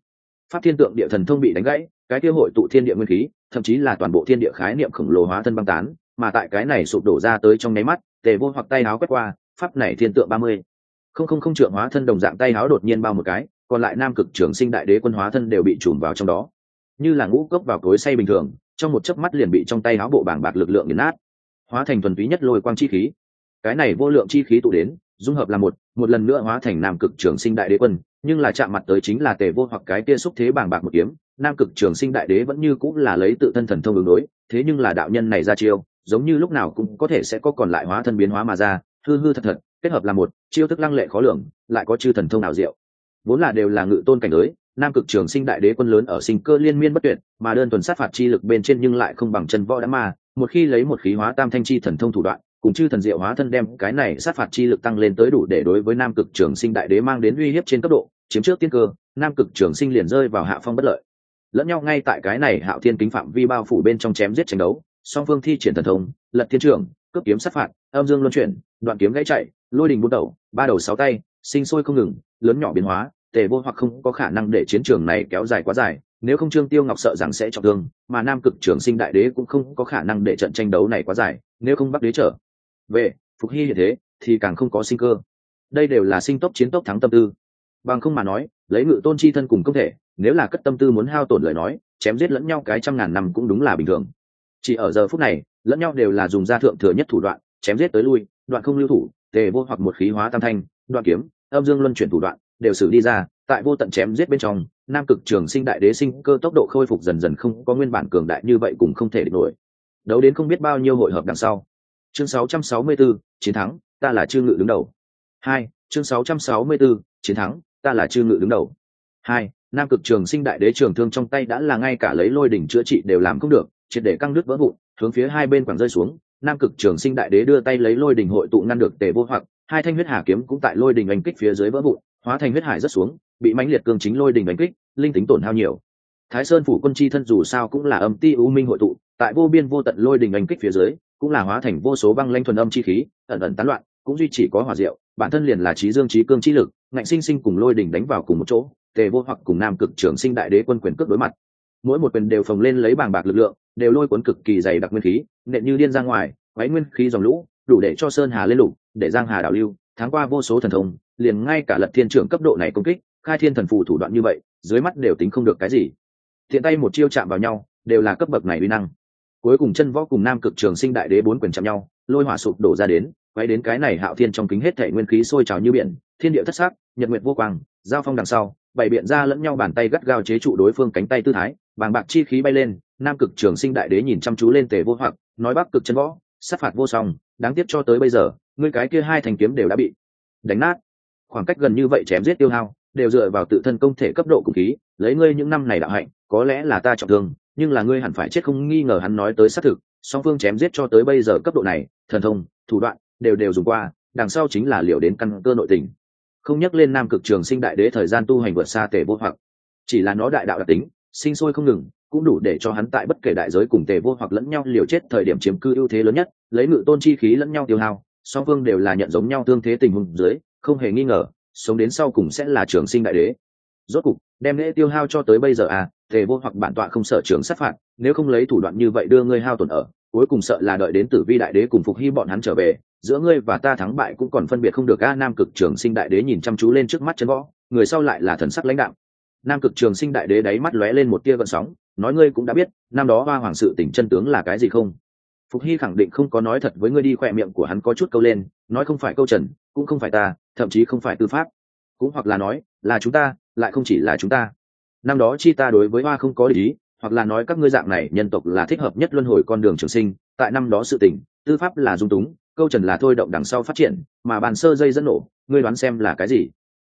A: Pháp thiên tượng địa thần thông bị đánh gãy, cái kia hội tụ thiên địa nguyên khí, thậm chí là toàn bộ thiên địa khái niệm khổng lồ hóa thân băng tán, mà tại cái này sụp đổ ra tới trong nháy mắt, tề vô hoặc tay áo quét qua, pháp này thiên tượng ba mươi. Không không không trượng hóa thân đồng dạng tay áo đột nhiên bao một cái, còn lại nam cực trường sinh đại đế quân hóa thân đều bị trùm vào trong đó như là ngũ cốc vào cối say bình thường, trong một chớp mắt liền bị trong tay áo bộ bảng bạc lực lượng nghiền nát, hóa thành thuần túy nhất lôi quang chi khí. Cái này vô lượng chi khí tụ đến, dung hợp là một một lần nữa hóa thành nam cực trường sinh đại đế quân, nhưng là chạm mặt tới chính là tề vô hoặc cái kia xúc thế bảng bạc một kiếm, nam cực trường sinh đại đế vẫn như cũng là lấy tự thân thần thông đường đối, thế nhưng là đạo nhân này ra chiêu, giống như lúc nào cũng có thể sẽ có còn lại hóa thân biến hóa mà ra, hư hư thật thật, kết hợp là một, chiêu thức lăng lệ khó lường, lại có chư thần thông nào diệu. Vốn là đều là ngự tôn cảnh giới nam cực trường sinh đại đế quân lớn ở sinh cơ liên miên bất tuyệt, mà đơn thuần sát phạt chi lực bên trên nhưng lại không bằng chân võ đã ma, một khi lấy một khí hóa tam thanh chi thần thông thủ đoạn, cùng chư thần diệu hóa thân đem cái này sát phạt chi lực tăng lên tới đủ để đối với nam cực trường sinh đại đế mang đến uy hiếp trên cấp độ, chiếm trước tiên cơ, nam cực trường sinh liền rơi vào hạ phong bất lợi. Lẫn nhau ngay tại cái này hạo thiên kính phạm vi bao phủ bên trong chém giết tranh đấu, song phương thi triển thần thông, lật thiên trường, cướp kiếm sát phạt, âm dương luân chuyển, đoạn kiếm gãy chạy, lôi đình bút đầu, ba đầu sáu tay, sinh sôi không ngừng, lớn nhỏ biến hóa tề vô hoặc không có khả năng để chiến trường này kéo dài quá dài, nếu không trương tiêu ngọc sợ rằng sẽ trọng thương, mà nam cực trường sinh đại đế cũng không có khả năng để trận tranh đấu này quá dài, nếu không bắc đế trở về, phục hy hiện thế, thì càng không có sinh cơ. Đây đều là sinh tốc chiến tốc thắng tâm tư. Bằng không mà nói, lấy ngự tôn chi thân cùng công thể, nếu là cất tâm tư muốn hao tổn lời nói, chém giết lẫn nhau cái trăm ngàn năm cũng đúng là bình thường. Chỉ ở giờ phút này, lẫn nhau đều là dùng gia thượng thừa nhất thủ đoạn, chém giết tới lui, đoạn không lưu thủ, tề vô hoặc một khí hóa tam thanh, đoạn kiếm âm dương luân chuyển thủ đoạn đều xử đi ra tại vô tận chém giết bên trong nam cực trường sinh đại đế sinh cơ tốc độ khôi phục dần dần không có nguyên bản cường đại như vậy cũng không thể địch nổi. Đấu đến không biết bao nhiêu hội hợp đằng sau. Chương 664, chiến thắng ta là chư ngự đứng đầu. Hai chương 664, chiến thắng ta là chư ngự đứng đầu. Hai nam cực trường sinh đại đế trường thương trong tay đã là ngay cả lấy lôi đỉnh chữa trị đều làm không được triệt để căng đứt vỡ vụn hướng phía hai bên quẳng rơi xuống. Nam cực trường sinh đại đế đưa tay lấy lôi đỉnh hội tụ ngăn được tề vô hoặc hai thanh huyết hà kiếm cũng tại lôi đình đánh kích phía dưới vỡ vụn, hóa thành huyết hải rất xuống, bị mãnh liệt cương chính lôi đình đánh kích, linh tính tổn hao nhiều. Thái sơn phủ quân chi thân dù sao cũng là âm ti u minh hội tụ, tại vô biên vô tận lôi đình đánh kích phía dưới, cũng là hóa thành vô số băng lanh thuần âm chi khí, ẩn ẩn tán loạn, cũng duy chỉ có hỏa diệu, bản thân liền là trí dương trí cương trí lực, ngạnh sinh sinh cùng lôi đình đánh vào cùng một chỗ, tề vô hoặc cùng nam cực trưởng sinh đại đế quân quyền cước đối mặt. Mỗi một quyền đều phồng lên lấy bàng bạc lực lượng, đều lôi cuốn cực kỳ dày đặc nguyên khí, nện như điên ra ngoài váy nguyên khí dòng lũ, đủ để cho sơn hà lên lục để giang hà đảo lưu, tháng qua vô số thần thông, liền ngay cả lật thiên trưởng cấp độ này công kích, khai thiên thần phù thủ đoạn như vậy, dưới mắt đều tính không được cái gì. Thiện tay một chiêu chạm vào nhau, đều là cấp bậc này uy năng. Cuối cùng chân võ cùng nam cực trường sinh đại đế bốn quyền chạm nhau, lôi hỏa sụp đổ ra đến, quay đến cái này hạo thiên trong kính hết thể nguyên khí sôi trào như biển, thiên địa thất sắc, nhật nguyệt vô quang, giao phong đằng sau bảy biện ra lẫn nhau bàn tay gắt gao chế trụ đối phương cánh tay tư thái vàng bạc chi khí bay lên, nam cực trường sinh đại đế nhìn chăm chú lên tề vô hoặc, nói bắc cực chân võ sát phạt vô song, đáng tiếc cho tới bây giờ, ngươi cái kia hai thành kiếm đều đã bị đánh nát. Khoảng cách gần như vậy chém giết tiêu hao, đều dựa vào tự thân công thể cấp độ cùng khí, lấy ngươi những năm này đạo hạnh, có lẽ là ta trọng thương, nhưng là ngươi hẳn phải chết không nghi ngờ hắn nói tới xác thực, song phương chém giết cho tới bây giờ cấp độ này, thần thông, thủ đoạn, đều đều dùng qua, đằng sau chính là liệu đến căn cơ nội tình. Không nhắc lên nam cực trường sinh đại đế thời gian tu hành vượt xa tề vô hoặc, chỉ là nó đại đạo đặc tính, sinh sôi không ngừng cũng đủ để cho hắn tại bất kể đại giới cùng tề vô hoặc lẫn nhau liều chết thời điểm chiếm cư ưu thế lớn nhất, lấy ngự tôn chi khí lẫn nhau tiêu hao, song phương đều là nhận giống nhau tương thế tình huống dưới, không hề nghi ngờ, sống đến sau cùng sẽ là trường sinh đại đế. Rốt cục, đem lễ tiêu hao cho tới bây giờ à tề vô hoặc bản tọa không sợ trường sát phạt, nếu không lấy thủ đoạn như vậy đưa ngươi hao tổn ở, cuối cùng sợ là đợi đến tử vi đại đế cùng phục hy bọn hắn trở về, giữa ngươi và ta thắng bại cũng còn phân biệt không được a nam cực trường sinh đại đế nhìn chăm chú lên trước mắt chân võ, người sau lại là thần sắc lãnh đạo nam cực trường sinh đại đế đáy mắt lóe lên một tia gợn sóng nói ngươi cũng đã biết năm đó hoa hoàng sự tỉnh chân tướng là cái gì không? Phục hy khẳng định không có nói thật với ngươi đi khỏe miệng của hắn có chút câu lên nói không phải câu trần cũng không phải ta thậm chí không phải tư pháp. Cũng hoặc là nói là chúng ta lại không chỉ là chúng ta. Năm đó chi ta đối với hoa không có lý, hoặc là nói các ngươi dạng này nhân tộc là thích hợp nhất luân hồi con đường trường sinh tại năm đó sự tỉnh tư pháp là dung túng câu trần là thôi động đằng sau phát triển mà bàn sơ dây dẫn nổ ngươi đoán xem là cái gì?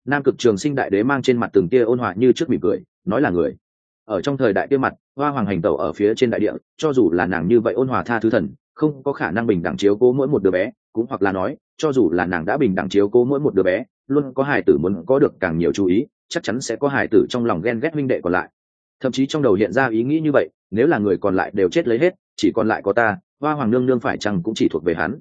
A: Nam cực trường sinh đại đế mang trên mặt từng tia ôn hòa như trước mỉm cười nói là người ở trong thời đại kia mặt, hoa hoàng hành tẩu ở phía trên đại địa, cho dù là nàng như vậy ôn hòa tha thứ thần, không có khả năng bình đẳng chiếu cố mỗi một đứa bé, cũng hoặc là nói, cho dù là nàng đã bình đẳng chiếu cố mỗi một đứa bé, luôn có hài tử muốn có được càng nhiều chú ý, chắc chắn sẽ có hài tử trong lòng ghen ghét minh đệ còn lại. Thậm chí trong đầu hiện ra ý nghĩ như vậy, nếu là người còn lại đều chết lấy hết, chỉ còn lại có ta, hoa hoàng nương nương phải chăng cũng chỉ thuộc về hắn.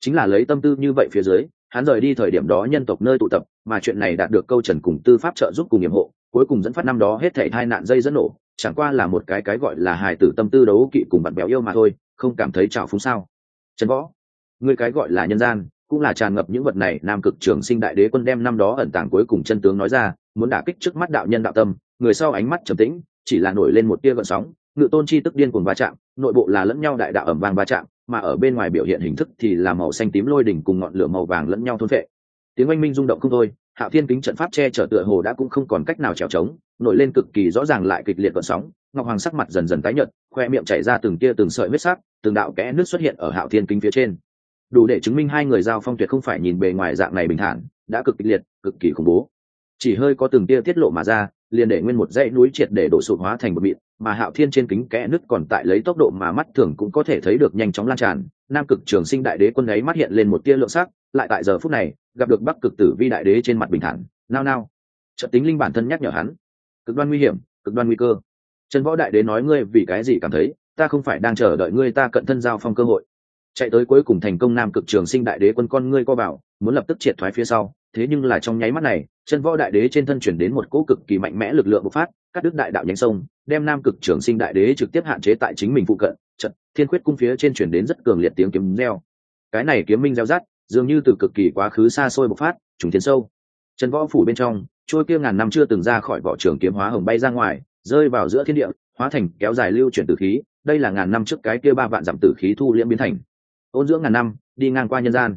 A: Chính là lấy tâm tư như vậy phía dưới, hắn rời đi thời điểm đó nhân tộc nơi tụ tập, mà chuyện này đạt được câu trần cùng tư pháp trợ giúp cùng nhiệm hộ cuối cùng dẫn phát năm đó hết thảy hai nạn dây dẫn nổ, chẳng qua là một cái cái gọi là hài tử tâm tư đấu kỵ cùng bạn béo yêu mà thôi, không cảm thấy trào phúng sao? Trần võ người cái gọi là nhân gian, cũng là tràn ngập những vật này, nam cực trường sinh đại đế quân đem năm đó ẩn tàng cuối cùng chân tướng nói ra, muốn đả kích trước mắt đạo nhân đạo tâm, người sau ánh mắt trầm tĩnh, chỉ là nổi lên một tia gợn sóng, ngự tôn chi tức điên cuồng va chạm, nội bộ là lẫn nhau đại đạo ẩm vàng va chạm, mà ở bên ngoài biểu hiện hình thức thì là màu xanh tím lôi đỉnh cùng ngọn lửa màu vàng lẫn nhau thôn vệ tiếng oanh minh rung động không thôi hạo thiên kính trận pháp che chở tựa hồ đã cũng không còn cách nào trèo trống, nổi lên cực kỳ rõ ràng lại kịch liệt vận sóng, ngọc hoàng sắc mặt dần dần tái nhợt, khoe miệng chảy ra từng tia từng sợi huyết sắc, từng đạo kẽ nước xuất hiện ở hạo thiên kính phía trên. Đủ để chứng minh hai người giao phong tuyệt không phải nhìn bề ngoài dạng này bình thản, đã cực kịch liệt, cực kỳ khủng bố. Chỉ hơi có từng tia tiết lộ mà ra, liền để nguyên một dãy núi triệt để đổ sụp hóa thành một mịn, mà hạo thiên trên kính kẽ nứt còn tại lấy tốc độ mà mắt thường cũng có thể thấy được nhanh chóng lan tràn, nam cực trường sinh đại đế quân ấy mắt hiện lên một tia lượng sắc lại tại giờ phút này, gặp được bắc cực tử vi đại đế trên mặt bình thản, nao nao. Trận tính linh bản thân nhắc nhở hắn, cực đoan nguy hiểm, cực đoan nguy cơ. Trần võ đại đế nói ngươi vì cái gì cảm thấy, ta không phải đang chờ đợi ngươi ta cận thân giao phong cơ hội. Chạy tới cuối cùng thành công nam cực trường sinh đại đế quân con ngươi co bảo, muốn lập tức triệt thoái phía sau. Thế nhưng là trong nháy mắt này chân võ đại đế trên thân chuyển đến một cỗ cực kỳ mạnh mẽ lực lượng bộc phát, cắt đứt đại đạo nhánh sông, đem nam cực trường sinh đại đế trực tiếp hạn chế tại chính mình phụ cận. Trận thiên khuyết cung phía trên chuyển đến rất cường liệt tiếng kiếm reo. Cái này kiếm minh reo rát dường như từ cực kỳ quá khứ xa xôi bộc phát, trùng tiến sâu. Chân võ phủ bên trong, trôi kia ngàn năm chưa từng ra khỏi vỏ trường kiếm hóa hồng bay ra ngoài, rơi vào giữa thiên địa, hóa thành kéo dài lưu chuyển tử khí, đây là ngàn năm trước cái kia ba vạn giảm tử khí thu liễm biến thành. Ôn dưỡng ngàn năm, đi ngang qua nhân gian.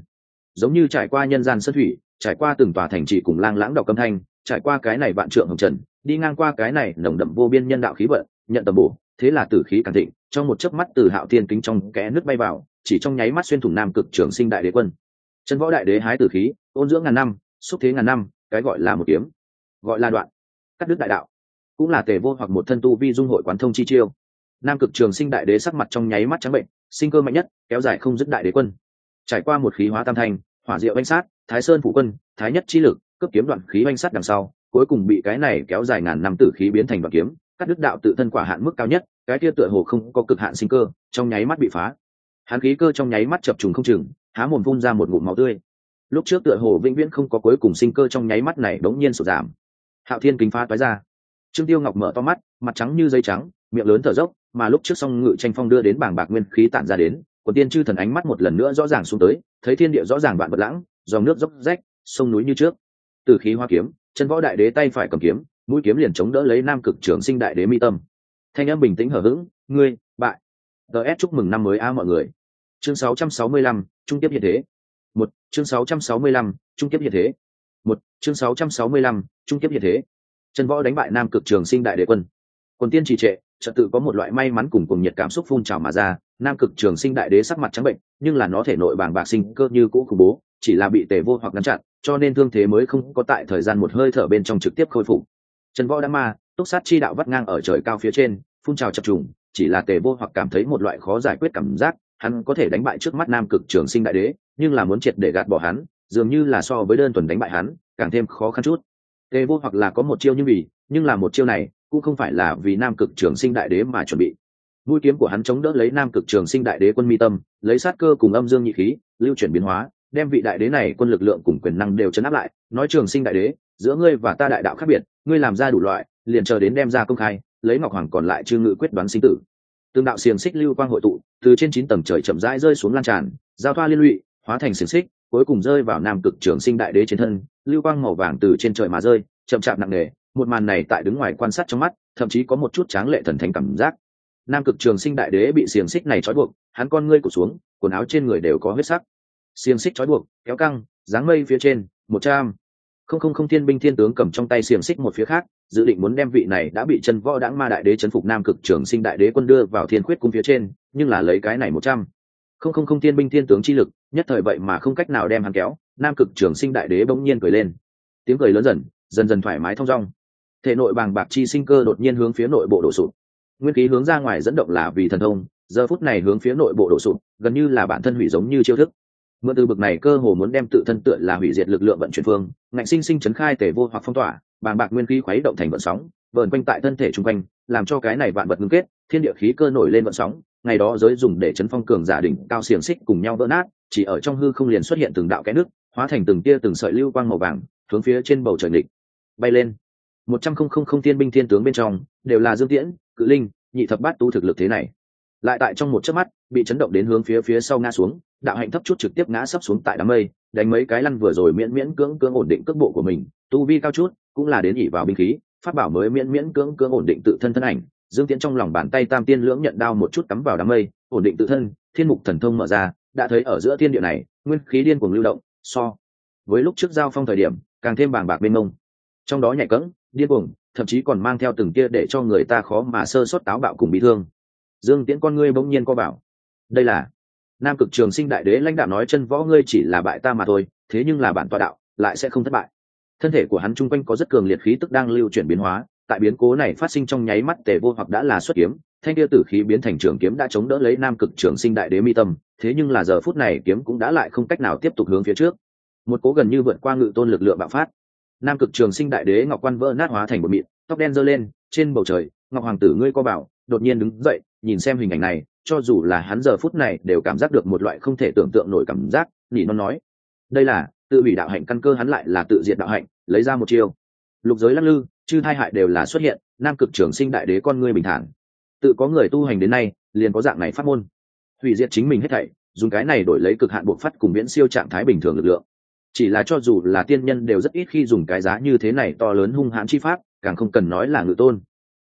A: Giống như trải qua nhân gian sân thủy, trải qua từng tòa thành trì cùng lang lãng đọc âm thanh, trải qua cái này vạn trượng hồng trần, đi ngang qua cái này nồng đậm vô biên nhân đạo khí vận, nhận tầm bổ, thế là tử khí càng thịnh, trong một chớp mắt từ hạo thiên kính trong kẽ nước bay vào, chỉ trong nháy mắt xuyên thủng nam cực trường sinh đại đế quân chân võ đại đế hái tử khí, ôn dưỡng ngàn năm, xúc thế ngàn năm, cái gọi là một kiếm, gọi là đoạn, cắt đứt đại đạo, cũng là tề vô hoặc một thân tu vi dung hội quán thông chi chiêu. Nam cực trường sinh đại đế sắc mặt trong nháy mắt trắng bệnh, sinh cơ mạnh nhất, kéo dài không dứt đại đế quân. Trải qua một khí hóa tam thành, hỏa diệu oanh sát, thái sơn phủ quân, thái nhất chi lực, cấp kiếm đoạn khí oanh sát đằng sau, cuối cùng bị cái này kéo dài ngàn năm tử khí biến thành đoạn kiếm, cắt đứt đạo tự thân quả hạn mức cao nhất, cái kia tựa hồ không có cực hạn sinh cơ, trong nháy mắt bị phá. Hắn khí cơ trong nháy mắt chập trùng không chừng há mồm vung ra một ngụm máu tươi. Lúc trước tựa hồ vĩnh viễn không có cuối cùng sinh cơ trong nháy mắt này đống nhiên sụt giảm. Hạo thiên kính phá toái ra. Trương tiêu ngọc mở to mắt, mặt trắng như giấy trắng, miệng lớn thở dốc, mà lúc trước song ngự tranh phong đưa đến bảng bạc nguyên khí tản ra đến, quần tiên chư thần ánh mắt một lần nữa rõ ràng xuống tới, thấy thiên địa rõ ràng vạn vật lãng, dòng nước dốc rách, sông núi như trước. Từ khí hoa kiếm, chân võ đại đế tay phải cầm kiếm, mũi kiếm liền chống đỡ lấy nam cực trưởng sinh đại đế mi tâm. Thanh âm bình tĩnh hở hững, ngươi, bại. Ts chúc mừng năm mới a mọi người chương 665, trung tiếp hiện thế. Một chương 665, trung tiếp hiện thế. Một chương 665, trung tiếp hiện thế. Trần võ đánh bại nam cực trường sinh đại đế quân. Quân tiên trì trệ trật tự có một loại may mắn cùng cùng nhiệt cảm xúc phun trào mà ra nam cực trường sinh đại đế sắc mặt trắng bệnh nhưng là nó thể nội bàng bạc sinh cơ như cũ khủng bố chỉ là bị tề vô hoặc ngăn chặn cho nên thương thế mới không có tại thời gian một hơi thở bên trong trực tiếp khôi phục. Trần võ đã ma túc sát chi đạo vắt ngang ở trời cao phía trên phun trào chập trùng chỉ là tề vô hoặc cảm thấy một loại khó giải quyết cảm giác hắn có thể đánh bại trước mắt nam cực trường sinh đại đế, nhưng là muốn triệt để gạt bỏ hắn, dường như là so với đơn thuần đánh bại hắn, càng thêm khó khăn chút. Tề vô hoặc là có một chiêu như vì, nhưng là một chiêu này cũng không phải là vì nam cực trường sinh đại đế mà chuẩn bị. Mũi kiếm của hắn chống đỡ lấy nam cực trường sinh đại đế quân mi tâm, lấy sát cơ cùng âm dương nhị khí, lưu chuyển biến hóa, đem vị đại đế này quân lực lượng cùng quyền năng đều chấn áp lại, nói trường sinh đại đế, giữa ngươi và ta đại đạo khác biệt, ngươi làm ra đủ loại, liền chờ đến đem ra công khai, lấy ngọc hoàng còn lại chư ngự quyết đoán sinh tử. Tương đạo xiềng xích lưu quang hội tụ từ trên chín tầng trời chậm rãi rơi xuống lan tràn, giao thoa liên lụy, hóa thành xiềng xích, cuối cùng rơi vào nam cực trường sinh đại đế trên thân, lưu quang màu vàng từ trên trời mà rơi, chậm chạp nặng nề, một màn này tại đứng ngoài quan sát trong mắt, thậm chí có một chút tráng lệ thần thánh cảm giác. Nam cực trường sinh đại đế bị xiềng xích này trói buộc, hắn con ngươi cụt xuống, quần áo trên người đều có huyết sắc. Xiềng xích trói buộc, kéo căng, dáng mây phía trên, một trăm. Không không không thiên binh thiên tướng cầm trong tay xiềng xích một phía khác, dự định muốn đem vị này đã bị chân võ đãng ma đại đế chấn phục nam cực trường sinh đại đế quân đưa vào thiên khuyết cung phía trên nhưng là lấy cái này một trăm. Không không không thiên binh thiên tướng chi lực, nhất thời vậy mà không cách nào đem hắn kéo, nam cực trường sinh đại đế bỗng nhiên cười lên. Tiếng cười lớn dần dần dần thoải mái thong dong. Thể nội bàng bạc chi sinh cơ đột nhiên hướng phía nội bộ đổ sụt nguyên khí hướng ra ngoài dẫn động là vì thần thông, giờ phút này hướng phía nội bộ đổ sụt gần như là bản thân hủy giống như chiêu thức. Mượn từ bực này cơ hồ muốn đem tự thân tựa là hủy diệt lực lượng vận chuyển phương, ngạnh sinh sinh chấn khai tể vô hoặc phong tỏa, bàng bạc nguyên khí khuấy động thành vận sóng, vờn quanh tại thân thể chung quanh, làm cho cái này vạn vật ngưng kết, thiên địa khí cơ nổi lên vận sóng ngày đó giới dùng để chấn phong cường giả đỉnh cao xiềng xích cùng nhau vỡ nát, chỉ ở trong hư không liền xuất hiện từng đạo kẽ nước, hóa thành từng tia từng sợi lưu quang màu vàng, hướng phía trên bầu trời nghịch. Bay lên. Một trăm không không không thiên binh thiên tướng bên trong, đều là dương tiễn, cự linh, nhị thập bát tu thực lực thế này. Lại tại trong một chớp mắt, bị chấn động đến hướng phía phía sau ngã xuống, đạo hạnh thấp chút trực tiếp ngã sấp xuống tại đám mây, đánh mấy cái lăn vừa rồi miễn miễn cưỡng cưỡng ổn định cước bộ của mình, tu vi cao chút, cũng là đến ỉ vào binh khí phát bảo mới miễn miễn cưỡng cưỡng ổn định tự thân thân ảnh dương tiễn trong lòng bàn tay tam tiên lưỡng nhận đao một chút cắm vào đám mây, ổn định tự thân, thiên mục thần thông mở ra, đã thấy ở giữa thiên địa này, nguyên khí điên cuồng lưu động, so với lúc trước giao phong thời điểm, càng thêm bàng bạc bên mông. Trong đó nhạy cẫng, điên cuồng, thậm chí còn mang theo từng kia để cho người ta khó mà sơ suất táo bạo cùng bị thương. Dương tiễn con ngươi bỗng nhiên co bảo. Đây là nam cực trường sinh đại đế lãnh đạo nói chân võ ngươi chỉ là bại ta mà thôi, thế nhưng là bản tọa đạo, lại sẽ không thất bại. Thân thể của hắn chung quanh có rất cường liệt khí tức đang lưu chuyển biến hóa tại biến cố này phát sinh trong nháy mắt tề vô hoặc đã là xuất kiếm, thanh kia tử khí biến thành trường kiếm đã chống đỡ lấy nam cực trường sinh đại đế mi tâm, thế nhưng là giờ phút này kiếm cũng đã lại không cách nào tiếp tục hướng phía trước. Một cố gần như vượt qua ngự tôn lực lượng bạo phát. Nam cực trường sinh đại đế ngọc quan vỡ nát hóa thành một mịn, tóc đen giơ lên, trên bầu trời, ngọc hoàng tử ngươi co bảo, đột nhiên đứng dậy, nhìn xem hình ảnh này, cho dù là hắn giờ phút này đều cảm giác được một loại không thể tưởng tượng nổi cảm giác nhỉ nó nói. Đây là, tự hủy đạo hạnh căn cơ hắn lại là tự diệt đạo hạnh, lấy ra một chiêu. Lục giới lắc lư chư hai hại đều là xuất hiện, nam cực trường sinh đại đế con ngươi bình thản. Tự có người tu hành đến nay, liền có dạng này phát môn. Hủy diệt chính mình hết thảy, dùng cái này đổi lấy cực hạn buộc phát cùng viễn siêu trạng thái bình thường lực lượng. Chỉ là cho dù là tiên nhân đều rất ít khi dùng cái giá như thế này to lớn hung hãn chi pháp, càng không cần nói là ngự tôn.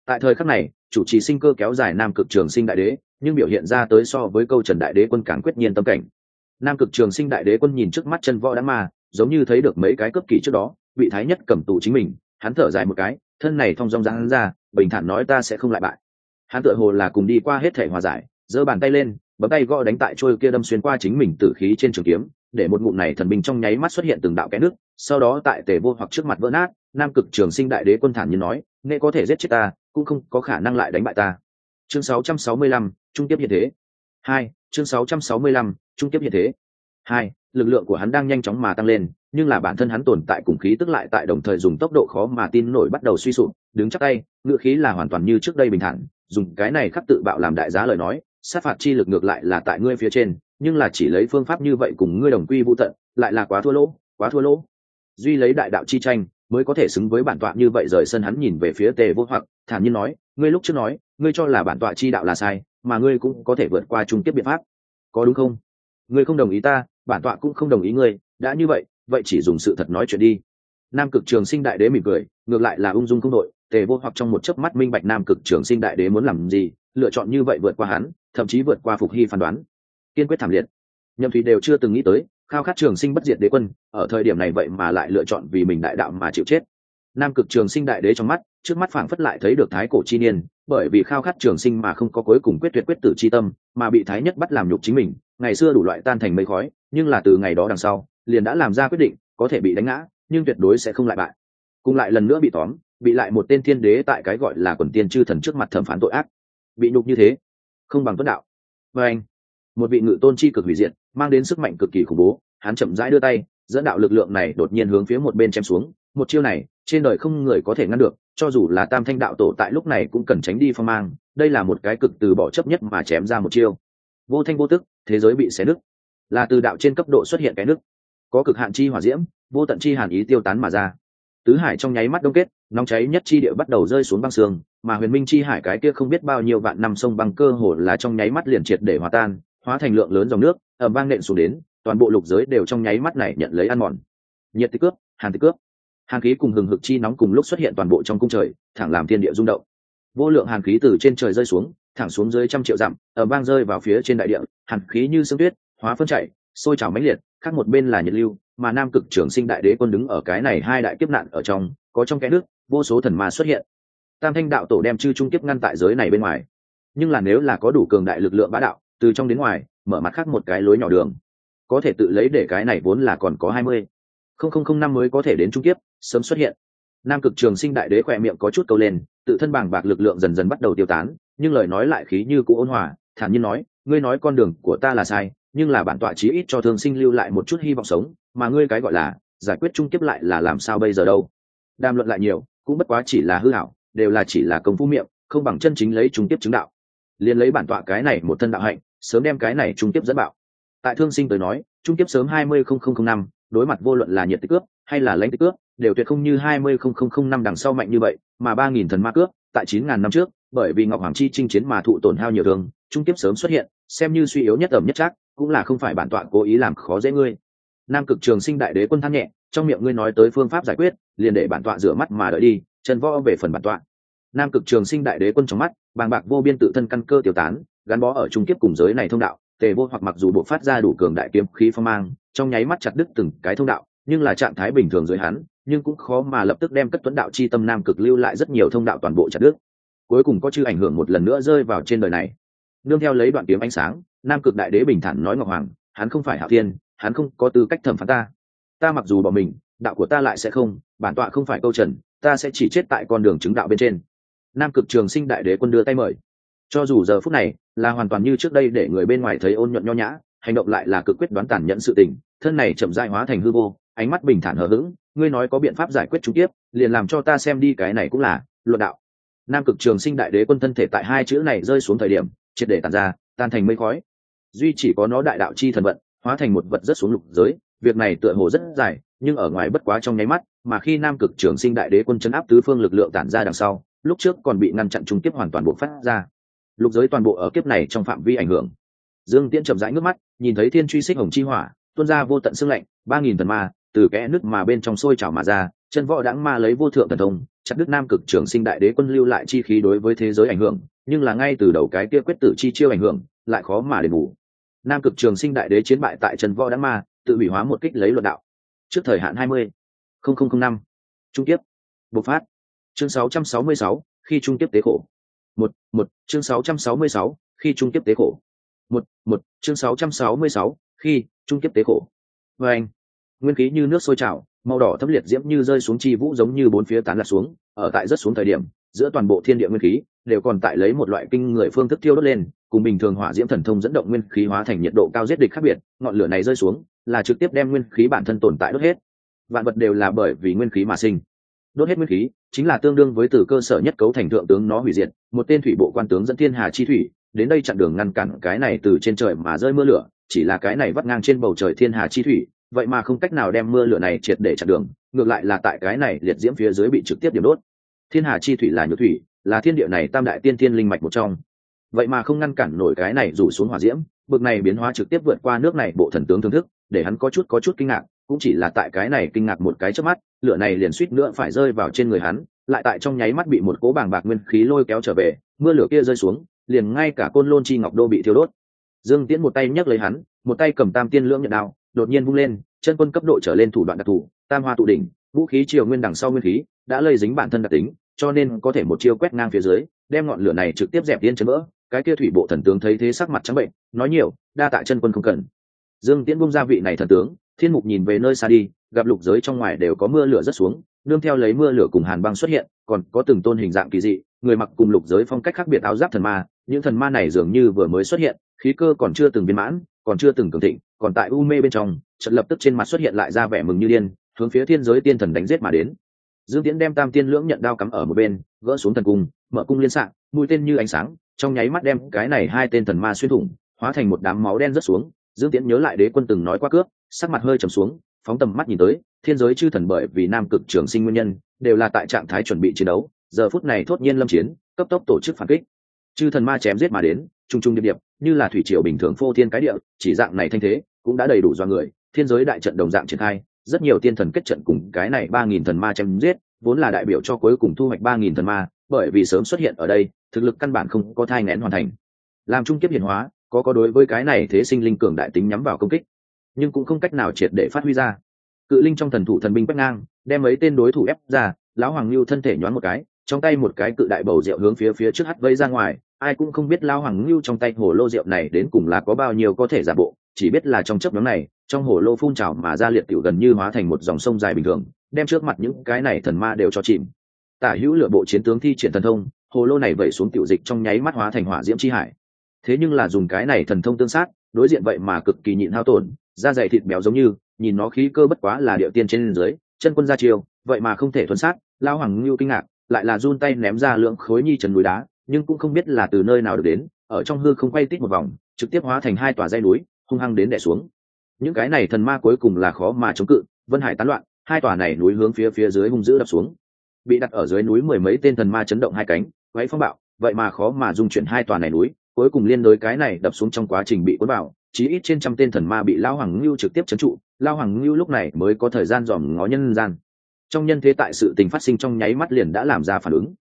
A: Tại thời khắc này, chủ trì sinh cơ kéo dài nam cực trường sinh đại đế, nhưng biểu hiện ra tới so với câu trần đại đế quân càng quyết nhiên tâm cảnh. Nam cực trường sinh đại đế quân nhìn trước mắt chân võ đã ma, giống như thấy được mấy cái cấp kỳ trước đó, vị thái nhất cầm tù chính mình hắn thở dài một cái thân này thong dong ra hắn ra bình thản nói ta sẽ không lại bại. Hắn tựa hồ là cùng đi qua hết thể hòa giải giơ bàn tay lên bấm tay gõ đánh tại trôi kia đâm xuyên qua chính mình tử khí trên trường kiếm để một ngụm này thần binh trong nháy mắt xuất hiện từng đạo kẽ nước sau đó tại tề vô hoặc trước mặt vỡ nát nam cực trường sinh đại đế quân thản như nói nghệ có thể giết chết ta cũng không có khả năng lại đánh bại ta. Chương 665, trung tiếp hiện thế. Hai chương 665, trung tiếp hiện thế. Hai lực lượng của hắn đang nhanh chóng mà tăng lên nhưng là bản thân hắn tồn tại cùng khí tức lại tại đồng thời dùng tốc độ khó mà tin nổi bắt đầu suy sụp, đứng chắc tay ngựa khí là hoàn toàn như trước đây bình thản, dùng cái này khắc tự bạo làm đại giá lời nói, sát phạt chi lực ngược lại là tại ngươi phía trên, nhưng là chỉ lấy phương pháp như vậy cùng ngươi đồng quy vũ tận, lại là quá thua lỗ, quá thua lỗ. Duy lấy đại đạo chi tranh, mới có thể xứng với bản tọa như vậy rời sân hắn nhìn về phía tề vô hoặc, thản nhiên nói, ngươi lúc trước nói, ngươi cho là bản tọa chi đạo là sai, mà ngươi cũng có thể vượt qua trung tiếp biện pháp. Có đúng không? Ngươi không đồng ý ta, bản tọa cũng không đồng ý ngươi, đã như vậy vậy chỉ dùng sự thật nói chuyện đi. Nam cực trường sinh đại đế mỉm cười, ngược lại là ung dung không đội, tề vô hoặc trong một chớp mắt minh bạch nam cực trường sinh đại đế muốn làm gì, lựa chọn như vậy vượt qua hắn, thậm chí vượt qua phục hy phán đoán. Kiên quyết thảm liệt. Nhậm thủy đều chưa từng nghĩ tới, khao khát trường sinh bất diệt đế quân, ở thời điểm này vậy mà lại lựa chọn vì mình đại đạo mà chịu chết. Nam cực trường sinh đại đế trong mắt, trước mắt phảng phất lại thấy được thái cổ chi niên, bởi vì khao khát trường sinh mà không có cuối cùng quyết tuyệt quyết tử chi tâm, mà bị thái nhất bắt làm nhục chính mình, ngày xưa đủ loại tan thành mây khói, nhưng là từ ngày đó đằng sau liền đã làm ra quyết định, có thể bị đánh ngã, nhưng tuyệt đối sẽ không lại bại. Cùng lại lần nữa bị tóm, bị lại một tên thiên đế tại cái gọi là quần tiên chư thần trước mặt thẩm phán tội ác. Bị nhục như thế, không bằng tuấn đạo. Và anh, một vị ngự tôn chi cực hủy diệt, mang đến sức mạnh cực kỳ khủng bố, hắn chậm rãi đưa tay, dẫn đạo lực lượng này đột nhiên hướng phía một bên chém xuống. Một chiêu này, trên đời không người có thể ngăn được, cho dù là tam thanh đạo tổ tại lúc này cũng cần tránh đi phong mang, đây là một cái cực từ bỏ chấp nhất mà chém ra một chiêu. Vô thanh vô tức, thế giới bị xé nứt. Là từ đạo trên cấp độ xuất hiện cái nước có cực hạn chi hỏa diễm, vô tận chi hàn ý tiêu tán mà ra. Tứ hải trong nháy mắt đông kết, nóng cháy nhất chi địa bắt đầu rơi xuống băng sương, mà huyền minh chi hải cái kia không biết bao nhiêu vạn năm sông băng cơ hồ là trong nháy mắt liền triệt để hòa tan, hóa thành lượng lớn dòng nước ẩm vang nện xuống đến, toàn bộ lục giới đều trong nháy mắt này nhận lấy ăn mòn. Nhiệt tích cướp, hàn tích cướp. Hàn khí cùng hừng hực chi nóng cùng lúc xuất hiện toàn bộ trong cung trời, thẳng làm thiên địa rung động. Vô lượng hàn khí từ trên trời rơi xuống, thẳng xuống dưới trăm triệu dặm ở vang rơi vào phía trên đại địa, hàn khí như sương tuyết, hóa phân chạy sôi trào mãnh liệt, khác một bên là nhiệt lưu, mà nam cực trưởng sinh đại đế quân đứng ở cái này hai đại kiếp nạn ở trong, có trong cái nước, vô số thần ma xuất hiện. Tam thanh đạo tổ đem chư trung kiếp ngăn tại giới này bên ngoài. Nhưng là nếu là có đủ cường đại lực lượng bá đạo, từ trong đến ngoài, mở mặt khác một cái lối nhỏ đường, có thể tự lấy để cái này vốn là còn có hai mươi. Không không không năm mới có thể đến trung kiếp, sớm xuất hiện. Nam cực trường sinh đại đế khỏe miệng có chút câu lên, tự thân bàng bạc lực lượng dần dần bắt đầu tiêu tán, nhưng lời nói lại khí như cũ ôn hòa, thản nhiên nói, ngươi nói con đường của ta là sai nhưng là bản tọa chí ít cho thương sinh lưu lại một chút hy vọng sống, mà ngươi cái gọi là giải quyết trung kiếp lại là làm sao bây giờ đâu? Đàm luận lại nhiều, cũng bất quá chỉ là hư hảo, đều là chỉ là công phu miệng, không bằng chân chính lấy trung kiếp chứng đạo. Liền lấy bản tọa cái này một thân đạo hạnh, sớm đem cái này trung kiếp dẫn bạo. Tại thương sinh tới nói trung kiếp sớm hai mươi không không không năm, đối mặt vô luận là nhiệt tích cướp hay là lãnh tích cướp, đều tuyệt không như hai mươi không không không năm đằng sau mạnh như vậy, mà ba nghìn thần ma cướp, tại chín ngàn năm trước, bởi vì ngọc hoàng chi chinh chiến mà thụ tổn hao nhiều thương trung kiếp sớm xuất hiện, xem như suy yếu nhất ẩm nhất chắc cũng là không phải bản tọa cố ý làm khó dễ ngươi. Nam cực trường sinh đại đế quân than nhẹ, trong miệng ngươi nói tới phương pháp giải quyết, liền để bản tọa rửa mắt mà đợi đi, chân võ về phần bản tọa. Nam cực trường sinh đại đế quân trong mắt, bàng bạc vô biên tự thân căn cơ tiêu tán, gắn bó ở trung kiếp cùng giới này thông đạo, tề vô hoặc mặc dù bộ phát ra đủ cường đại kiếm khí phong mang, trong nháy mắt chặt đứt từng cái thông đạo, nhưng là trạng thái bình thường dưới hắn, nhưng cũng khó mà lập tức đem cất tuấn đạo chi tâm nam cực lưu lại rất nhiều thông đạo toàn bộ chặt đứt. Cuối cùng có chư ảnh hưởng một lần nữa rơi vào trên đời này. Nương theo lấy đoạn kiếm ánh sáng nam cực đại đế bình thản nói ngọc hoàng, hắn không phải hạo thiên, hắn không có tư cách thẩm phán ta. Ta mặc dù bỏ mình, đạo của ta lại sẽ không, bản tọa không phải câu trần, ta sẽ chỉ chết tại con đường chứng đạo bên trên. Nam cực trường sinh đại đế quân đưa tay mời. Cho dù giờ phút này là hoàn toàn như trước đây để người bên ngoài thấy ôn nhuận nho nhã, hành động lại là cực quyết đoán tàn nhẫn sự tình, thân này chậm dại hóa thành hư vô, ánh mắt bình thản hờ hững, ngươi nói có biện pháp giải quyết chúng tiếp liền làm cho ta xem đi, cái này cũng là luận đạo. Nam cực trường sinh đại đế quân thân thể tại hai chữ này rơi xuống thời điểm, triệt để tàn ra, tan thành mây khói duy chỉ có nó đại đạo chi thần vận, hóa thành một vật rất xuống lục giới, việc này tựa hồ rất dài, nhưng ở ngoài bất quá trong nháy mắt, mà khi nam cực trường sinh đại đế quân chấn áp tứ phương lực lượng tản ra đằng sau, lúc trước còn bị ngăn chặn trung kiếp hoàn toàn bộ phát ra. Lục giới toàn bộ ở kiếp này trong phạm vi ảnh hưởng. Dương tiễn chậm rãi nước mắt, nhìn thấy thiên truy xích hồng chi hỏa, tuôn ra vô tận xương lạnh, ba nghìn tần ma, từ kẽ nước mà bên trong sôi trào mà ra, chân võ đãng ma lấy vô thượng thần thông, chặt đức nam cực trường sinh đại đế quân lưu lại chi khí đối với thế giới ảnh hưởng, nhưng là ngay từ đầu cái kia quyết tử chi chiêu ảnh hưởng, lại khó mà đền bù nam cực trường sinh đại đế chiến bại tại trần võ đãng ma, tự hủy hóa một kích lấy luận đạo. Trước thời hạn hai mươi, không không không năm. Trung tiếp. Bộc phát. Chương sáu trăm sáu mươi sáu, khi trung tiếp tế khổ. Một một, chương sáu trăm sáu mươi sáu, khi trung tiếp tế khổ. Một một, chương sáu trăm sáu mươi sáu, khi trung tiếp tế khổ. Và anh, nguyên khí như nước sôi trào, màu đỏ thấm liệt diễm như rơi xuống chi vũ giống như bốn phía tán lạc xuống, ở tại rất xuống thời điểm, giữa toàn bộ thiên địa nguyên khí đều còn tại lấy một loại kinh người phương thức thiêu đốt lên, cùng bình thường hỏa diễm thần thông dẫn động nguyên khí hóa thành nhiệt độ cao giết địch khác biệt, ngọn lửa này rơi xuống, là trực tiếp đem nguyên khí bản thân tồn tại đốt hết. Vạn vật đều là bởi vì nguyên khí mà sinh. Đốt hết nguyên khí, chính là tương đương với từ cơ sở nhất cấu thành thượng tướng nó hủy diệt, một tên thủy bộ quan tướng dẫn thiên hà chi thủy, đến đây chặn đường ngăn cản cái này từ trên trời mà rơi mưa lửa, chỉ là cái này vắt ngang trên bầu trời thiên hà chi thủy, vậy mà không cách nào đem mưa lửa này triệt để chặn đường, ngược lại là tại cái này liệt diễm phía dưới bị trực tiếp điểm đốt. Thiên hà chi thủy là nhược thủy là thiên địa này tam đại tiên thiên linh mạch một trong. Vậy mà không ngăn cản nổi cái này rủ xuống hỏa diễm, bực này biến hóa trực tiếp vượt qua nước này bộ thần tướng thưởng thức, để hắn có chút có chút kinh ngạc, cũng chỉ là tại cái này kinh ngạc một cái trước mắt, lửa này liền suýt nữa phải rơi vào trên người hắn, lại tại trong nháy mắt bị một cố bàng bạc nguyên khí lôi kéo trở về, mưa lửa kia rơi xuống, liền ngay cả côn lôn chi ngọc đô bị thiêu đốt. Dương tiễn một tay nhấc lấy hắn, một tay cầm tam tiên lưỡng nhận đao, đột nhiên vung lên, chân quân cấp độ trở lên thủ đoạn đặc thù, tam hoa tụ đỉnh, vũ khí triều nguyên đằng sau nguyên khí, đã lây dính bản thân đặc tính cho nên có thể một chiêu quét ngang phía dưới, đem ngọn lửa này trực tiếp dẹp điên chấn vỡ. Cái kia thủy bộ thần tướng thấy thế sắc mặt trắng bệnh, nói nhiều, đa tạ chân quân không cần. Dương tiễn bung ra vị này thần tướng, thiên mục nhìn về nơi xa đi, gặp lục giới trong ngoài đều có mưa lửa rất xuống, nương theo lấy mưa lửa cùng hàn băng xuất hiện, còn có từng tôn hình dạng kỳ dị, người mặc cùng lục giới phong cách khác biệt áo giáp thần ma, những thần ma này dường như vừa mới xuất hiện, khí cơ còn chưa từng viên mãn, còn chưa từng cường thịnh, còn tại u mê bên trong trận lập tức trên mặt xuất hiện lại ra vẻ mừng như điên, hướng phía thiên giới tiên thần đánh giết mà đến dương tiễn đem tam tiên lưỡng nhận đao cắm ở một bên, gỡ xuống thần cung, mở cung liên sạng, mũi tên như ánh sáng, trong nháy mắt đem cái này hai tên thần ma xuyên thủng, hóa thành một đám máu đen rớt xuống. Dương tiễn nhớ lại đế quân từng nói qua cướp, sắc mặt hơi trầm xuống, phóng tầm mắt nhìn tới, thiên giới chư thần bởi vì nam cực trường sinh nguyên nhân, đều là tại trạng thái chuẩn bị chiến đấu, giờ phút này thốt nhiên lâm chiến, cấp tốc tổ chức phản kích. Chư thần ma chém giết mà đến trung trung điệp điệp, như là thủy triều bình thường phô thiên cái địa, chỉ dạng này thanh thế, cũng đã đầy đủ do người, thiên giới đại trận đồng dạng triển khai rất nhiều tiên thần kết trận cùng cái này ba nghìn thần ma chém giết, vốn là đại biểu cho cuối cùng thu hoạch ba nghìn thần ma, bởi vì sớm xuất hiện ở đây, thực lực căn bản không có thai nén hoàn thành. Làm trung kiếp hiển hóa, có có đối với cái này thế sinh linh cường đại tính nhắm vào công kích, nhưng cũng không cách nào triệt để phát huy ra. Cự linh trong thần thủ thần binh quét ngang, đem mấy tên đối thủ ép ra, lão hoàng lưu thân thể nhoáng một cái, trong tay một cái cự đại bầu rượu hướng phía phía trước hắt vây ra ngoài, ai cũng không biết lão hoàng lưu trong tay hồ lô rượu này đến cùng là có bao nhiêu có thể giả bộ, chỉ biết là trong chấp nhóm này trong hồ lô phun trào mà ra liệt tiểu gần như hóa thành một dòng sông dài bình thường đem trước mặt những cái này thần ma đều cho chìm. Tả hữu lựa bộ chiến tướng thi triển thần thông hồ lô này vẩy xuống tiểu dịch trong nháy mắt hóa thành hỏa diễm chi hải. Thế nhưng là dùng cái này thần thông tương sát đối diện vậy mà cực kỳ nhịn hao tổn da dày thịt béo giống như nhìn nó khí cơ bất quá là địa tiên trên dưới chân quân ra chiều, vậy mà không thể thuần sát lao hoàng ngưu kinh ngạc lại là run tay ném ra lượng khối nhi trần núi đá nhưng cũng không biết là từ nơi nào được đến ở trong hư không quay tít một vòng trực tiếp hóa thành hai tòa dây núi hung hăng đến đẻ xuống những cái này thần ma cuối cùng là khó mà chống cự vân hải tán loạn hai tòa này núi hướng phía phía dưới hung dữ đập xuống. Bị đặt ở dưới núi mười mấy tên thần ma chấn động hai cánh quáy phong bạo vậy mà khó mà dung chuyển hai tòa này núi cuối cùng liên đối cái này đập xuống trong quá trình bị cuốn vào chí ít trên trăm tên thần ma bị lao hoàng ngưu trực tiếp chấn trụ lao hoàng ngưu lúc này mới có thời gian dòm ngó nhân gian. Trong nhân thế tại sự tình phát sinh trong nháy mắt liền đã làm ra phản ứng.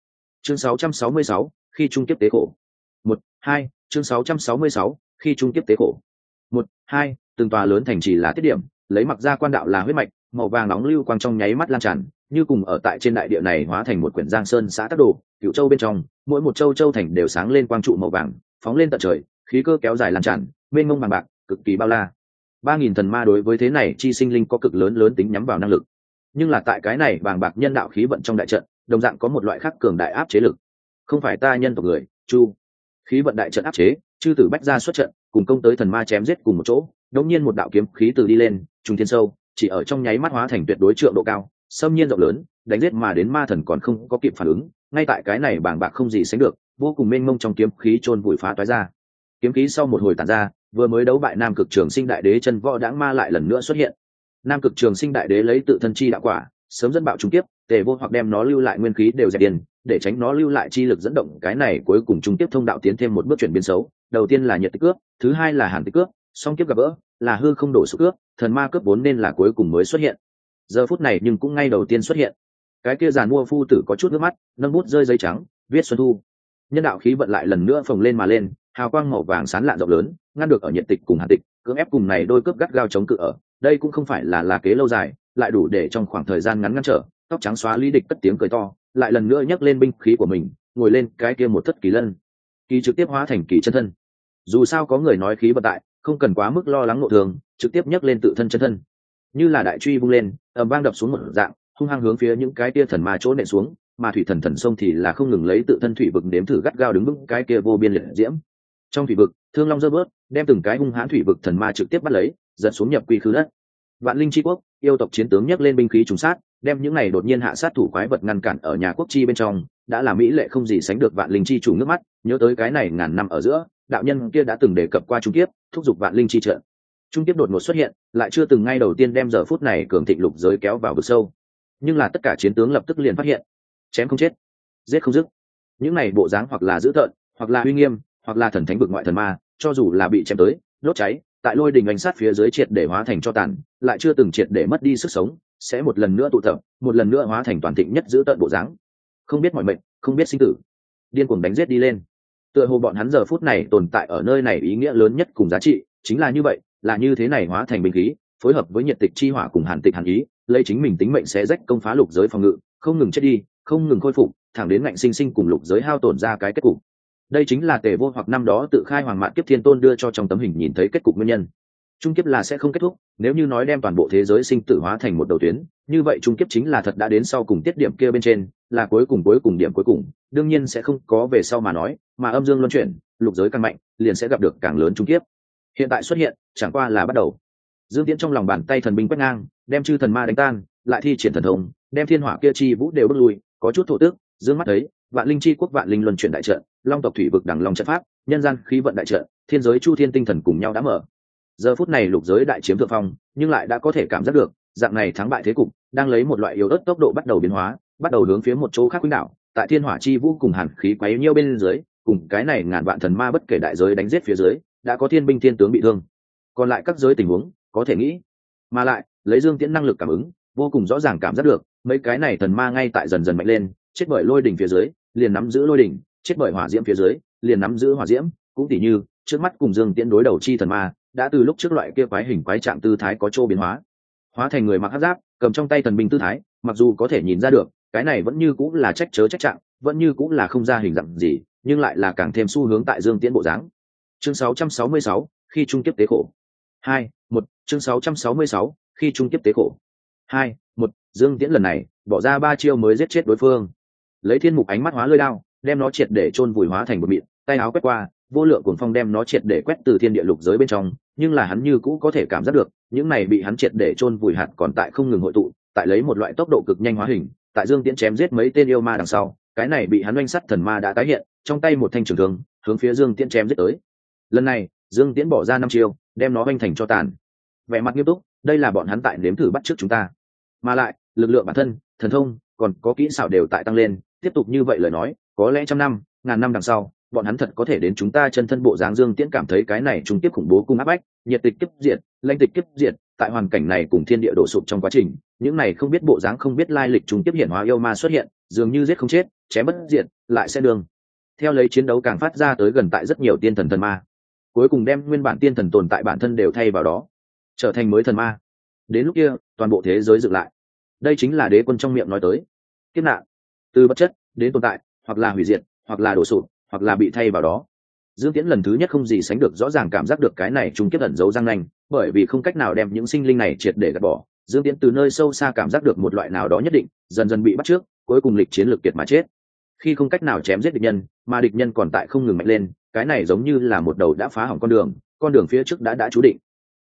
A: Chương 666, khi trung tiếp tế khổ. Một hai chương 666, khi trung tiếp tế khổ. Một hai từng tòa lớn thành trì là tiết điểm, lấy mặc ra quan đạo là huyết mạch, màu vàng nóng lưu quang trong nháy mắt lan tràn, như cùng ở tại trên đại địa này hóa thành một quyển giang sơn xã tắc đồ cựu châu bên trong, mỗi một châu châu thành đều sáng lên quang trụ màu vàng, phóng lên tận trời, khí cơ kéo dài lan tràn, mênh mông bằng bạc, cực kỳ bao la. Ba nghìn thần ma đối với thế này, chi sinh linh có cực lớn lớn tính nhắm vào năng lực. Nhưng là tại cái này bàng bạc nhân đạo khí vận trong đại trận, đồng dạng có một loại khác cường đại áp chế lực. Không phải ta nhân tộc người, chu. Khí vận đại trận áp chế, chư tử bách ra xuất trận cùng công tới thần ma chém giết cùng một chỗ đống nhiên một đạo kiếm khí từ đi lên, trùng thiên sâu, chỉ ở trong nháy mắt hóa thành tuyệt đối trượng độ cao, xâm nhiên rộng lớn, đánh giết mà đến ma thần còn không có kịp phản ứng, ngay tại cái này bàng bạc không gì sánh được, vô cùng mênh mông trong kiếm khí chôn vùi phá toái ra. Kiếm khí sau một hồi tàn ra, vừa mới đấu bại nam cực trường sinh đại đế chân võ đãng ma lại lần nữa xuất hiện. Nam cực trường sinh đại đế lấy tự thân chi đạo quả, sớm dẫn bạo trung tiếp, tề vô hoặc đem nó lưu lại nguyên khí đều dẹp điền, để tránh nó lưu lại chi lực dẫn động cái này cuối cùng trung tiếp thông đạo tiến thêm một bước chuyển biến xấu đầu tiên là nhiệt tích cướp, thứ hai là hàn tích cướp, song kiếp gặp vỡ là hư không đổ số cướp, thần ma cướp vốn nên là cuối cùng mới xuất hiện. Giờ phút này nhưng cũng ngay đầu tiên xuất hiện. Cái kia giàn mua phu tử có chút nước mắt, nâng bút rơi giấy trắng, viết xuân thu. Nhân đạo khí vận lại lần nữa phồng lên mà lên, hào quang màu vàng sán lạ rộng lớn, ngăn được ở nhiệt tịch cùng hàn tịch, cưỡng ép cùng này đôi cướp gắt gao chống cự ở. Đây cũng không phải là là kế lâu dài, lại đủ để trong khoảng thời gian ngắn ngăn trở, tóc trắng xóa lý địch cất tiếng cười to, lại lần nữa nhấc lên binh khí của mình, ngồi lên cái kia một thất kỳ lân. Kỳ trực tiếp hóa thành kỳ chân thân dù sao có người nói khí vận tại, không cần quá mức lo lắng nội thường, trực tiếp nhấc lên tự thân chân thân. Như là đại truy vung lên, ầm vang đập xuống một dạng, hung hăng hướng phía những cái tia thần ma chỗ nện xuống, mà thủy thần thần sông thì là không ngừng lấy tự thân thủy vực nếm thử gắt gao đứng vững cái kia vô biên liệt diễm. Trong thủy vực, thương long dơ bớt, đem từng cái hung hãn thủy vực thần ma trực tiếp bắt lấy, giật xuống nhập quy khứ đất. Vạn linh tri quốc, yêu tộc chiến tướng nhấc lên binh khí trùng sát, đem những này đột nhiên hạ sát thủ quái vật ngăn cản ở nhà quốc chi bên trong, đã là mỹ lệ không gì sánh được vạn linh chi chủ nước mắt, nhớ tới cái này ngàn năm ở giữa đạo nhân kia đã từng đề cập qua trung tiếp thúc giục vạn linh chi trợ trung tiếp đột ngột xuất hiện, lại chưa từng ngay đầu tiên đem giờ phút này cường thịnh lục giới kéo vào vực sâu. Nhưng là tất cả chiến tướng lập tức liền phát hiện, chém không chết, giết không dứt. Những này bộ dáng hoặc là dữ tợn, hoặc là uy nghiêm, hoặc là thần thánh vực ngoại thần ma, cho dù là bị chém tới, đốt cháy, tại lôi đình ánh sát phía dưới triệt để hóa thành cho tàn, lại chưa từng triệt để mất đi sức sống, sẽ một lần nữa tụ tập, một lần nữa hóa thành toàn thịnh nhất giữ tận bộ dáng. Không biết mọi mệnh, không biết sinh tử. Điên cuồng đánh giết đi lên tựa hồ bọn hắn giờ phút này tồn tại ở nơi này ý nghĩa lớn nhất cùng giá trị, chính là như vậy, là như thế này hóa thành binh khí, phối hợp với nhiệt tịch chi hỏa cùng hàn tịch hàn ý, lấy chính mình tính mệnh sẽ rách công phá lục giới phòng ngự, không ngừng chết đi, không ngừng khôi phục, thẳng đến ngạnh sinh sinh cùng lục giới hao tổn ra cái kết cục. Đây chính là tề vô hoặc năm đó tự khai hoàng mạn kiếp thiên tôn đưa cho trong tấm hình nhìn thấy kết cục nguyên nhân trung kiếp là sẽ không kết thúc, nếu như nói đem toàn bộ thế giới sinh tử hóa thành một đầu tuyến, như vậy trung kiếp chính là thật đã đến sau cùng tiết điểm kia bên trên, là cuối cùng cuối cùng điểm cuối cùng, đương nhiên sẽ không có về sau mà nói, mà âm dương luân chuyển, lục giới càng mạnh, liền sẽ gặp được càng lớn trung kiếp. Hiện tại xuất hiện, chẳng qua là bắt đầu. Dương tiễn trong lòng bàn tay thần binh quét ngang, đem chư thần ma đánh tan, lại thi triển thần thông, đem thiên hỏa kia chi vũ đều bước lui, có chút thổ tước dương mắt thấy, vạn linh chi quốc vạn linh luân chuyển đại trận, long tộc thủy vực đằng long trận pháp, nhân gian khí vận đại trận, thiên giới chu thiên tinh thần cùng nhau đã mở giờ phút này lục giới đại chiếm thượng phong, nhưng lại đã có thể cảm giác được, dạng này thắng bại thế cục, đang lấy một loại yếu ớt tốc độ bắt đầu biến hóa, bắt đầu hướng phía một chỗ khác quýnh đạo. Tại thiên hỏa chi vũ cùng hàn khí quấy nhiêu bên dưới, cùng cái này ngàn vạn thần ma bất kể đại giới đánh giết phía dưới, đã có thiên binh thiên tướng bị thương. Còn lại các giới tình huống, có thể nghĩ. Mà lại, lấy dương tiễn năng lực cảm ứng, vô cùng rõ ràng cảm giác được, mấy cái này thần ma ngay tại dần dần mạnh lên, chết bởi lôi đỉnh phía dưới, liền nắm giữ lôi đỉnh, chết bởi hỏa diễm phía dưới, liền nắm giữ hỏa diễm, cũng tỉ như, trước mắt cùng dương tiễn đối đầu chi thần ma đã từ lúc trước loại kia quái hình quái trạng tư thái có chỗ biến hóa. Hóa thành người mặc hát giáp cầm trong tay thần binh tư thái mặc dù có thể nhìn ra được cái này vẫn như cũng là trách chớ trách trạng vẫn như cũng là không ra hình dạng gì nhưng lại là càng thêm xu hướng tại dương tiễn bộ dáng. Chương 666, khi trung tiếp tế khổ. Hai một chương 666, khi trung tiếp tế khổ. Hai một dương tiễn lần này bỏ ra ba chiêu mới giết chết đối phương. Lấy thiên mục ánh mắt hóa lơi đao đem nó triệt để chôn vùi hóa thành một mịn tay áo quét qua vô lượng cuồng phong đem nó triệt để quét từ thiên địa lục giới bên trong, nhưng là hắn như cũ có thể cảm giác được, những này bị hắn triệt để chôn vùi hạt còn tại không ngừng hội tụ, tại lấy một loại tốc độ cực nhanh hóa hình, tại dương tiễn chém giết mấy tên yêu ma đằng sau, cái này bị hắn oanh sắt thần ma đã tái hiện, trong tay một thanh trường thương, hướng phía dương tiễn chém giết tới. Lần này, dương tiễn bỏ ra năm chiêu, đem nó oanh thành cho tàn. Vẻ mặt nghiêm túc, đây là bọn hắn tại nếm thử bắt trước chúng ta. Mà lại, lực lượng bản thân, thần thông, còn có kỹ xảo đều tại tăng lên, tiếp tục như vậy lời nói, có lẽ trăm năm, ngàn năm đằng sau bọn hắn thật có thể đến chúng ta chân thân bộ dáng dương tiễn cảm thấy cái này trung tiếp khủng bố cung áp bách, nhiệt tịch kiếp diệt lanh tịch kiếp diệt, tại hoàn cảnh này cùng thiên địa đổ sụp trong quá trình, những này không biết bộ dáng không biết lai lịch trung tiếp hiển hóa yêu ma xuất hiện, dường như giết không chết, chém bất diệt, lại sẽ đường. Theo lấy chiến đấu càng phát ra tới gần tại rất nhiều tiên thần thần ma. Cuối cùng đem nguyên bản tiên thần tồn tại bản thân đều thay vào đó, trở thành mới thần ma. Đến lúc kia, toàn bộ thế giới dựng lại. Đây chính là đế quân trong miệng nói tới. Kiếp nạn. Từ bất chất đến tồn tại, hoặc là hủy diệt, hoặc là đổ sụp hoặc là bị thay vào đó. Dương tiễn lần thứ nhất không gì sánh được rõ ràng cảm giác được cái này trung kiếp ẩn giấu răng nanh, bởi vì không cách nào đem những sinh linh này triệt để gạt bỏ, dương tiễn từ nơi sâu xa cảm giác được một loại nào đó nhất định, dần dần bị bắt trước, cuối cùng lịch chiến lược kiệt mà chết. Khi không cách nào chém giết địch nhân, mà địch nhân còn tại không ngừng mạnh lên, cái này giống như là một đầu đã phá hỏng con đường con đường phía trước đã đã chú định.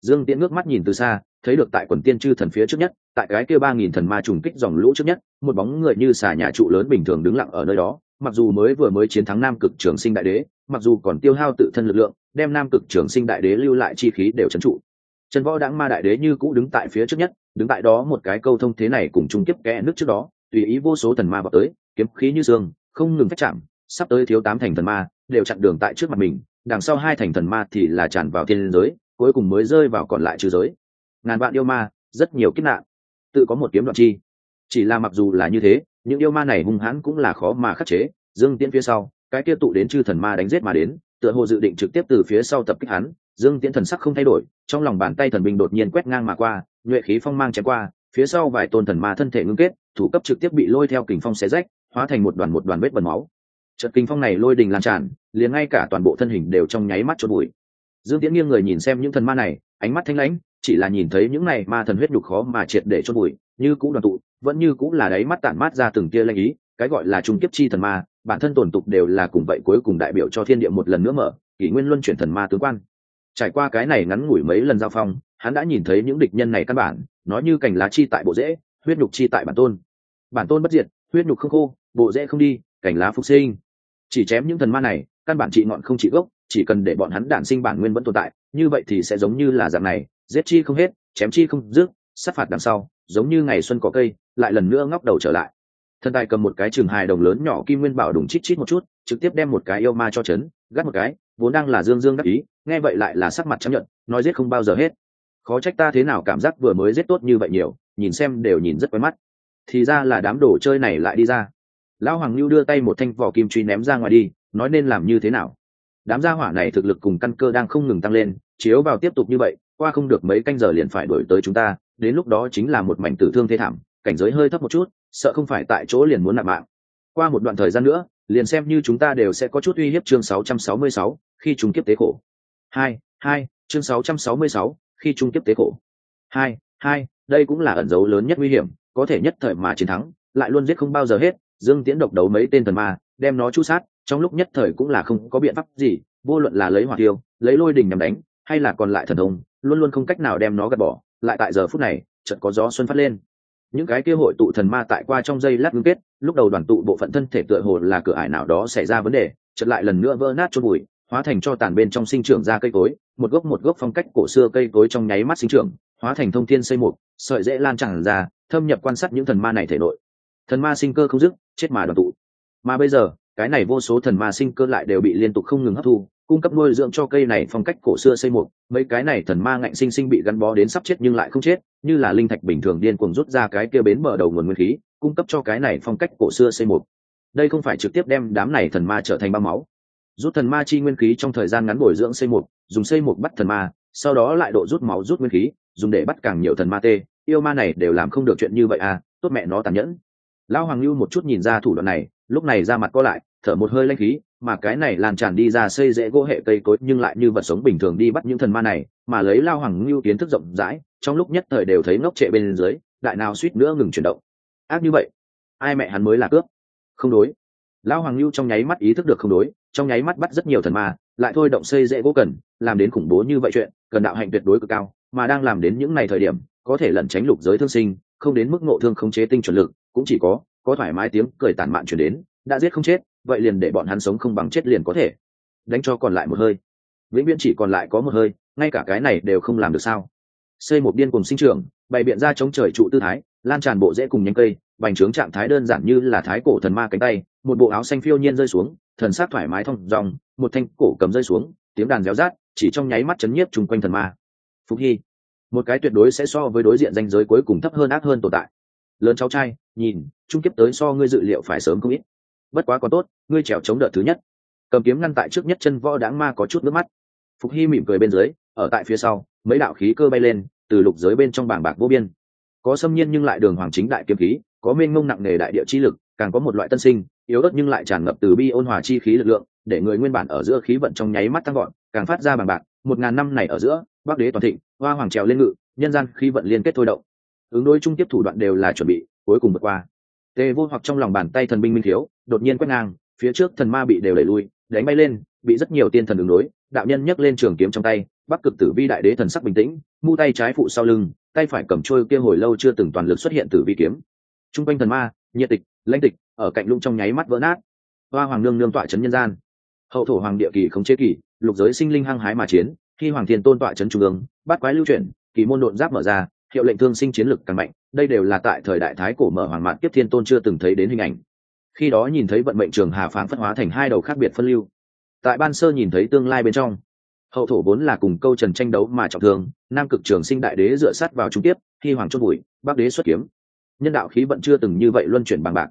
A: Dương tiễn ngước mắt nhìn từ xa, thấy được tại quần tiên chư thần phía trước nhất, tại cái kia ba nghìn thần ma trùng kích dòng lũ trước nhất, một bóng người như xà nhà trụ lớn bình thường đứng lặng ở nơi đó mặc dù mới vừa mới chiến thắng nam cực trường sinh đại đế, mặc dù còn tiêu hao tự thân lực lượng, đem nam cực trường sinh đại đế lưu lại chi khí đều trấn trụ. Trần võ đãng ma đại đế như cũ đứng tại phía trước nhất, đứng tại đó một cái câu thông thế này cùng chung kiếp kẽ nước trước đó, tùy ý vô số thần ma vào tới, kiếm khí như dương không ngừng phách chạm, sắp tới thiếu tám thành thần ma, đều chặn đường tại trước mặt mình, đằng sau hai thành thần ma thì là tràn vào thiên giới, cuối cùng mới rơi vào còn lại trừ giới. Ngàn vạn yêu ma, rất nhiều kiếp nạn, tự có một kiếm đoạn chi. Chỉ là mặc dù là như thế những yêu ma này hung hãn cũng là khó mà khắc chế, dương tiễn phía sau, cái kia tụ đến chư thần ma đánh giết mà đến, tựa hồ dự định trực tiếp từ phía sau tập kích hắn, dương tiễn thần sắc không thay đổi, trong lòng bàn tay thần binh đột nhiên quét ngang mà qua, nhuệ khí phong mang chém qua, phía sau vài tôn thần ma thân thể ngưng kết, thủ cấp trực tiếp bị lôi theo kình phong xé rách, hóa thành một đoàn một đoàn vết bẩn máu. Trận kình phong này lôi đình lan tràn, liền ngay cả toàn bộ thân hình đều trong nháy mắt trốn bụi dương tiễn nghiêng người nhìn xem những thần ma này, ánh mắt thanh lãnh, chỉ là nhìn thấy những này ma thần huyết nhục khó mà triệt để chôn bụi như cũng đoàn tụ vẫn như cũng là đáy mắt tản mát ra từng tia lanh ý, cái gọi là trung kiếp chi thần ma, bản thân tổn tục đều là cùng vậy cuối cùng đại biểu cho thiên địa một lần nữa mở, kỷ nguyên luân chuyển thần ma tướng quan. Trải qua cái này ngắn ngủi mấy lần giao phong, hắn đã nhìn thấy những địch nhân này căn bản nó như cành lá chi tại bộ rễ, huyết nhục chi tại bản tôn. Bản tôn bất diệt, huyết nhục không khô, bộ rễ không đi, cành lá phục sinh. Chỉ chém những thần ma này, căn bản trị ngọn không trị gốc, chỉ cần để bọn hắn đản sinh bản nguyên vẫn tồn tại, như vậy thì sẽ giống như là dạng này, giết chi không hết, chém chi không dứt, sát phạt đằng sau, giống như ngày xuân có cây lại lần nữa ngóc đầu trở lại. Thần tài cầm một cái trường hài đồng lớn nhỏ kim nguyên bảo đùng chít chít một chút, trực tiếp đem một cái yêu ma cho chấn, gắt một cái, vốn đang là dương dương đắc ý, nghe vậy lại là sắc mặt chấp nhận nói giết không bao giờ hết. Khó trách ta thế nào cảm giác vừa mới giết tốt như vậy nhiều, nhìn xem đều nhìn rất quen mắt. Thì ra là đám đồ chơi này lại đi ra. Lão hoàng lưu đưa tay một thanh vỏ kim truy ném ra ngoài đi, nói nên làm như thế nào. Đám gia hỏa này thực lực cùng căn cơ đang không ngừng tăng lên, chiếu vào tiếp tục như vậy, qua không được mấy canh giờ liền phải đổi tới chúng ta, đến lúc đó chính là một mảnh tử thương thế thảm cảnh giới hơi thấp một chút sợ không phải tại chỗ liền muốn nạp mạng. Qua một đoạn thời gian nữa liền xem như chúng ta đều sẽ có chút uy hiếp chương 666, khi chúng kiếp tế khổ. Hai hai chương 666, khi trung kiếp tế khổ. Hai hai đây cũng là ẩn dấu lớn nhất nguy hiểm có thể nhất thời mà chiến thắng lại luôn giết không bao giờ hết dương tiễn độc đấu mấy tên thần ma đem nó chu sát trong lúc nhất thời cũng là không có biện pháp gì vô luận là lấy hỏa tiêu lấy lôi đình nhằm đánh hay là còn lại thần thông luôn luôn không cách nào đem nó gạt bỏ lại tại giờ phút này chợt có gió xuân phát lên những cái kia hội tụ thần ma tại qua trong dây lát ngưng kết, lúc đầu đoàn tụ bộ phận thân thể tựa hồ là cửa ải nào đó xảy ra vấn đề chật lại lần nữa vỡ nát chôn bụi, hóa thành cho tàn bên trong sinh trưởng ra cây cối, một gốc một gốc phong cách cổ xưa cây cối trong nháy mắt sinh trưởng, hóa thành thông thiên xây mục, sợi dễ lan tràn ra, thâm nhập quan sát những thần ma này thể nội. Thần ma sinh cơ không dứt, chết mà đoàn tụ. Mà bây giờ, cái này vô số thần ma sinh cơ lại đều bị liên tục không ngừng hấp thu cung cấp nuôi dưỡng cho cây này phong cách cổ xưa xây mục mấy cái này thần ma ngạnh sinh sinh bị gắn bó đến sắp chết nhưng lại không chết, như là linh thạch bình thường điên cuồng rút ra cái kia bến mở đầu nguồn nguyên khí, cung cấp cho cái này phong cách cổ xưa xây mục đây không phải trực tiếp đem đám này thần ma trở thành ba máu. Rút thần ma chi nguyên khí trong thời gian ngắn bồi dưỡng xây mục dùng xây mục bắt thần ma, sau đó lại độ rút máu rút nguyên khí, dùng để bắt càng nhiều thần ma tê, yêu ma này đều làm không được chuyện như vậy à tốt mẹ nó tàn nhẫn. Lão hoàng lưu một chút nhìn ra thủ đoạn này, lúc này ra mặt co lại, thở một hơi lanh khí mà cái này lan tràn đi ra xây dễ gỗ hệ cây cối nhưng lại như vật sống bình thường đi bắt những thần ma này, mà lấy lao hoàng lưu kiến thức rộng rãi, trong lúc nhất thời đều thấy ngốc trệ bên dưới, đại nào suýt nữa ngừng chuyển động. Ác như vậy, ai mẹ hắn mới là cướp? Không đối. Lao hoàng lưu trong nháy mắt ý thức được không đối, trong nháy mắt bắt rất nhiều thần ma, lại thôi động xây dễ gỗ cần, làm đến khủng bố như vậy chuyện, cần đạo hạnh tuyệt đối cực cao, mà đang làm đến những ngày thời điểm, có thể lẩn tránh lục giới thương sinh, không đến mức ngộ thương khống chế tinh chuẩn lực, cũng chỉ có có thoải mái tiếng cười tản mạn chuyển đến, đã giết không chết vậy liền để bọn hắn sống không bằng chết liền có thể. Đánh cho còn lại một hơi. Vĩnh viễn chỉ còn lại có một hơi, ngay cả cái này đều không làm được sao? Xây một điên cùng sinh trưởng, bày biện ra chống trời trụ tư thái, lan tràn bộ dễ cùng nhánh cây, bành trướng trạng thái đơn giản như là thái cổ thần ma cánh tay, một bộ áo xanh phiêu nhiên rơi xuống, thần sát thoải mái thong dòng một thanh cổ cầm rơi xuống, tiếng đàn réo rát, chỉ trong nháy mắt chấn nhiếp chung quanh thần ma. Phúc hy, một cái tuyệt đối sẽ so với đối diện danh giới cuối cùng thấp hơn ác hơn tồn tại. Lớn cháu trai, nhìn trung kiếp tới so ngươi dự liệu phải sớm không ít bất quá có tốt, ngươi trèo chống đợt thứ nhất. Cầm kiếm ngăn tại trước nhất chân võ đáng ma có chút nước mắt. Phục hy mỉm cười bên dưới, ở tại phía sau, mấy đạo khí cơ bay lên, từ lục giới bên trong bảng bạc vô biên. Có xâm nhiên nhưng lại đường hoàng chính đại kiếm khí, có mênh mông nặng nề đại địa chi lực, càng có một loại tân sinh, yếu ớt nhưng lại tràn ngập từ bi ôn hòa chi khí lực lượng, để người nguyên bản ở giữa khí vận trong nháy mắt tăng gọn càng phát ra bằng bạc. Một ngàn năm này ở giữa, bắc đế toàn thịnh, hoa hoàng trèo lên ngự, nhân gian khí vận liên kết thôi động. Ứng đối trung tiếp thủ đoạn đều là chuẩn bị, cuối cùng vượt qua tề vô hoặc trong lòng bàn tay thần binh minh thiếu, đột nhiên quét ngang, phía trước thần ma bị đều đẩy lui, đánh bay lên, bị rất nhiều tiên thần ứng đối, đạo nhân nhấc lên trường kiếm trong tay, bắc cực tử vi đại đế thần sắc bình tĩnh, mu tay trái phụ sau lưng, tay phải cầm trôi kia hồi lâu chưa từng toàn lực xuất hiện tử vi kiếm. T r u n g quanh thần ma, nhiệt tịch, lãnh tịch, ở cạnh lũng trong nháy mắt vỡ nát. Hoa hoàng nương nương tọa trấn nhân gian. Hậu thổ hoàng địa kỳ không chế kỳ, lục giới sinh linh hăng hái mà chiến, khi hoàng thiên tôn tọa trấn trung ương bắt quái lưu chuyển, kỳ môn độn giáp mở ra hiệu lệnh thương sinh chiến lực càng mạnh, đây đều là tại thời đại thái cổ mở hoàng mạn tiếp thiên tôn chưa từng thấy đến hình ảnh. Khi đó nhìn thấy vận mệnh trường hà phán phân hóa thành hai đầu khác biệt phân lưu. Tại ban sơ nhìn thấy tương lai bên trong, hậu thổ vốn là cùng câu trần tranh đấu mà trọng thương, nam cực trường sinh đại đế dựa sát vào trung tiếp khi hoàng chốt bụi bắc đế xuất kiếm. Nhân đạo khí vận chưa từng như vậy luân chuyển bằng bạc.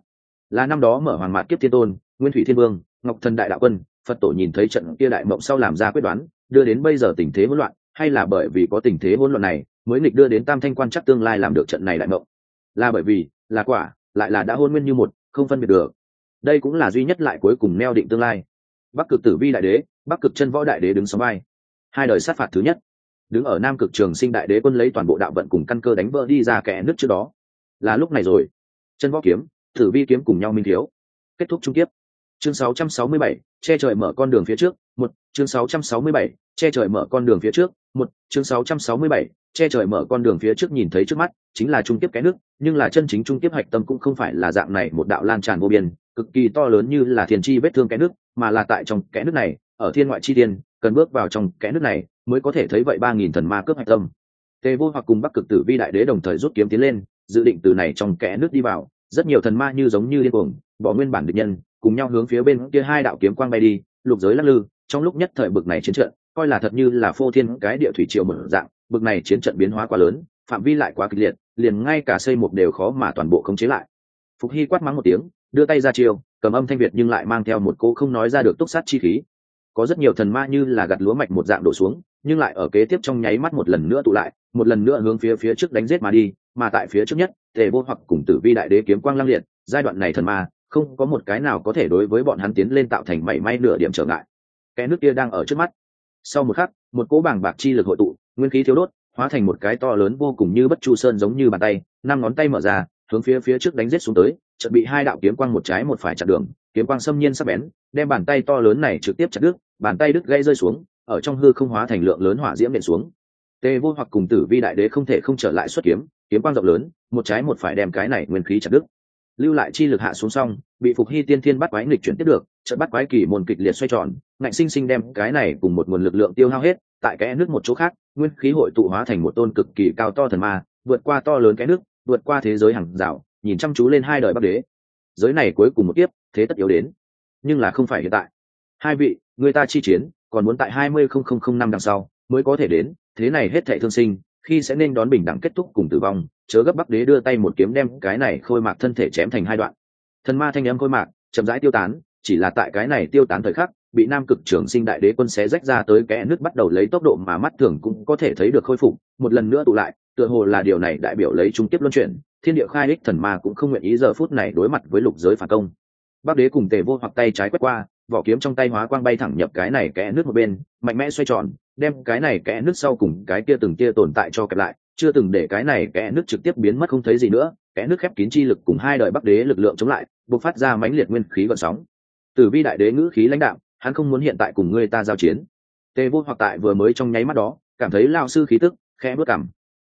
A: Là năm đó mở hoàng mạn kiếp thiên tôn, nguyên thủy thiên vương, ngọc thần đại đạo quân, phật tổ nhìn thấy trận kia đại mộng sau làm ra quyết đoán, đưa đến bây giờ tình thế hỗn loạn, hay là bởi vì có tình thế hỗn loạn này mới nghịch đưa đến tam thanh quan chắc tương lai làm được trận này đại mộng. Là bởi vì là quả lại là đã hôn nguyên như một không phân biệt được. Đây cũng là duy nhất lại cuối cùng neo định tương lai. Bắc cực tử vi đại đế bắc cực chân võ đại đế đứng sóng vai. Hai đời sát phạt thứ nhất. Đứng ở nam cực trường sinh đại đế quân lấy toàn bộ đạo vận cùng căn cơ đánh vỡ đi ra kẻ nước trước đó. Là lúc này rồi. Chân võ kiếm tử vi kiếm cùng nhau minh thiếu. Kết thúc trung tiếp. Chương 667, che trời mở con đường phía trước. Một chương 667, che trời mở con đường phía trước một chương 667, che trời mở con đường phía trước nhìn thấy trước mắt chính là trung tiếp cái nước nhưng là chân chính trung tiếp hạch tâm cũng không phải là dạng này một đạo lan tràn vô biên cực kỳ to lớn như là thiên chi vết thương cái nước mà là tại trong kẽ nước này ở thiên ngoại chi tiên cần bước vào trong kẽ nước này mới có thể thấy vậy ba nghìn thần ma cướp hạch tâm. Tề vô hoặc cùng bắc cực tử vi đại đế đồng thời rút kiếm tiến lên dự định từ này trong kẽ nước đi vào. Rất nhiều thần ma như giống như điên cuồng bỏ nguyên bản địch nhân cùng nhau hướng phía bên kia hai đạo kiếm quang bay đi lục giới lắc lư trong lúc nhất thời bực này chiến trận coi là thật như là phô thiên cái địa thủy triều một dạng, bực này chiến trận biến hóa quá lớn, phạm vi lại quá kịch liệt, liền ngay cả xây một đều khó mà toàn bộ khống chế lại. Phục hy quát mắng một tiếng, đưa tay ra chiều cầm âm thanh việt nhưng lại mang theo một cô không nói ra được túc sát chi khí. Có rất nhiều thần ma như là gặt lúa mạch một dạng đổ xuống, nhưng lại ở kế tiếp trong nháy mắt một lần nữa tụ lại, một lần nữa hướng phía phía trước đánh giết mà đi, mà tại phía trước nhất, tề vô hoặc cùng tử vi đại đế kiếm quang lăng liệt, giai đoạn này thần ma, không có một cái nào có thể đối với bọn hắn tiến lên tạo thành mảy may nửa điểm trở ngại. Cái nước kia đang ở trước mắt sau một khắc, một cỗ bảng bạc chi lực hội tụ, nguyên khí thiếu đốt, hóa thành một cái to lớn vô cùng như bất chu sơn giống như bàn tay, năm ngón tay mở ra, hướng phía phía trước đánh rết xuống tới, chợt bị hai đạo kiếm quang một trái một phải chặn đường, kiếm quang xâm nhiên sắc bén, đem bàn tay to lớn này trực tiếp chặt đứt, bàn tay đứt gây rơi xuống, ở trong hư không hóa thành lượng lớn hỏa diễm nện xuống. Tê vô hoặc cùng tử vi đại đế không thể không trở lại xuất kiếm kiếm quang rộng lớn, một trái một phải đem cái này nguyên khí chặt đứt lưu lại chi lực hạ xuống xong bị phục hy tiên thiên bắt quái nghịch chuyển tiếp được trận bắt quái kỳ môn kịch liệt xoay tròn ngạnh sinh sinh đem cái này cùng một nguồn lực lượng tiêu hao hết tại cái nước một chỗ khác nguyên khí hội tụ hóa thành một tôn cực kỳ cao to thần ma vượt qua to lớn cái nước vượt qua thế giới hàng rào nhìn chăm chú lên hai đời bắc đế. Giới này cuối cùng một kiếp, thế tất yếu đến. Nhưng là không phải hiện tại. Hai vị người ta chi chiến còn muốn tại hai mươi không không không năm đằng sau mới có thể đến thế này hết thệ thương sinh khi sẽ nên đón bình đẳng kết thúc cùng tử vong, chớ gấp bắc đế đưa tay một kiếm đem cái này khôi mạc thân thể chém thành hai đoạn. Thần ma thanh âm khôi mạc, chậm rãi tiêu tán, chỉ là tại cái này tiêu tán thời khắc, bị nam cực trưởng sinh đại đế quân xé rách ra tới kẽ nước bắt đầu lấy tốc độ mà mắt thường cũng có thể thấy được khôi phục, một lần nữa tụ lại, tựa hồ là điều này đại biểu lấy trung tiếp luân chuyển, thiên địa khai ích thần ma cũng không nguyện ý giờ phút này đối mặt với lục giới phản công. Bắc đế cùng tề vô hoặc tay trái quét qua, vỏ kiếm trong tay hóa quang bay thẳng nhập cái này kẽ nước một bên, mạnh mẽ xoay tròn đem cái này kẽ nước sau cùng cái kia từng kia tồn tại cho kẹp lại, chưa từng để cái này kẽ nước trực tiếp biến mất không thấy gì nữa, kẽ nước khép kín chi lực cùng hai đời bắc đế lực lượng chống lại, bộc phát ra mãnh liệt nguyên khí gọn sóng. Từ vi đại đế ngữ khí lãnh đạo hắn không muốn hiện tại cùng ngươi ta giao chiến. Tề vô hoặc tại vừa mới trong nháy mắt đó, cảm thấy lao sư khí tức, khẽ bước cảm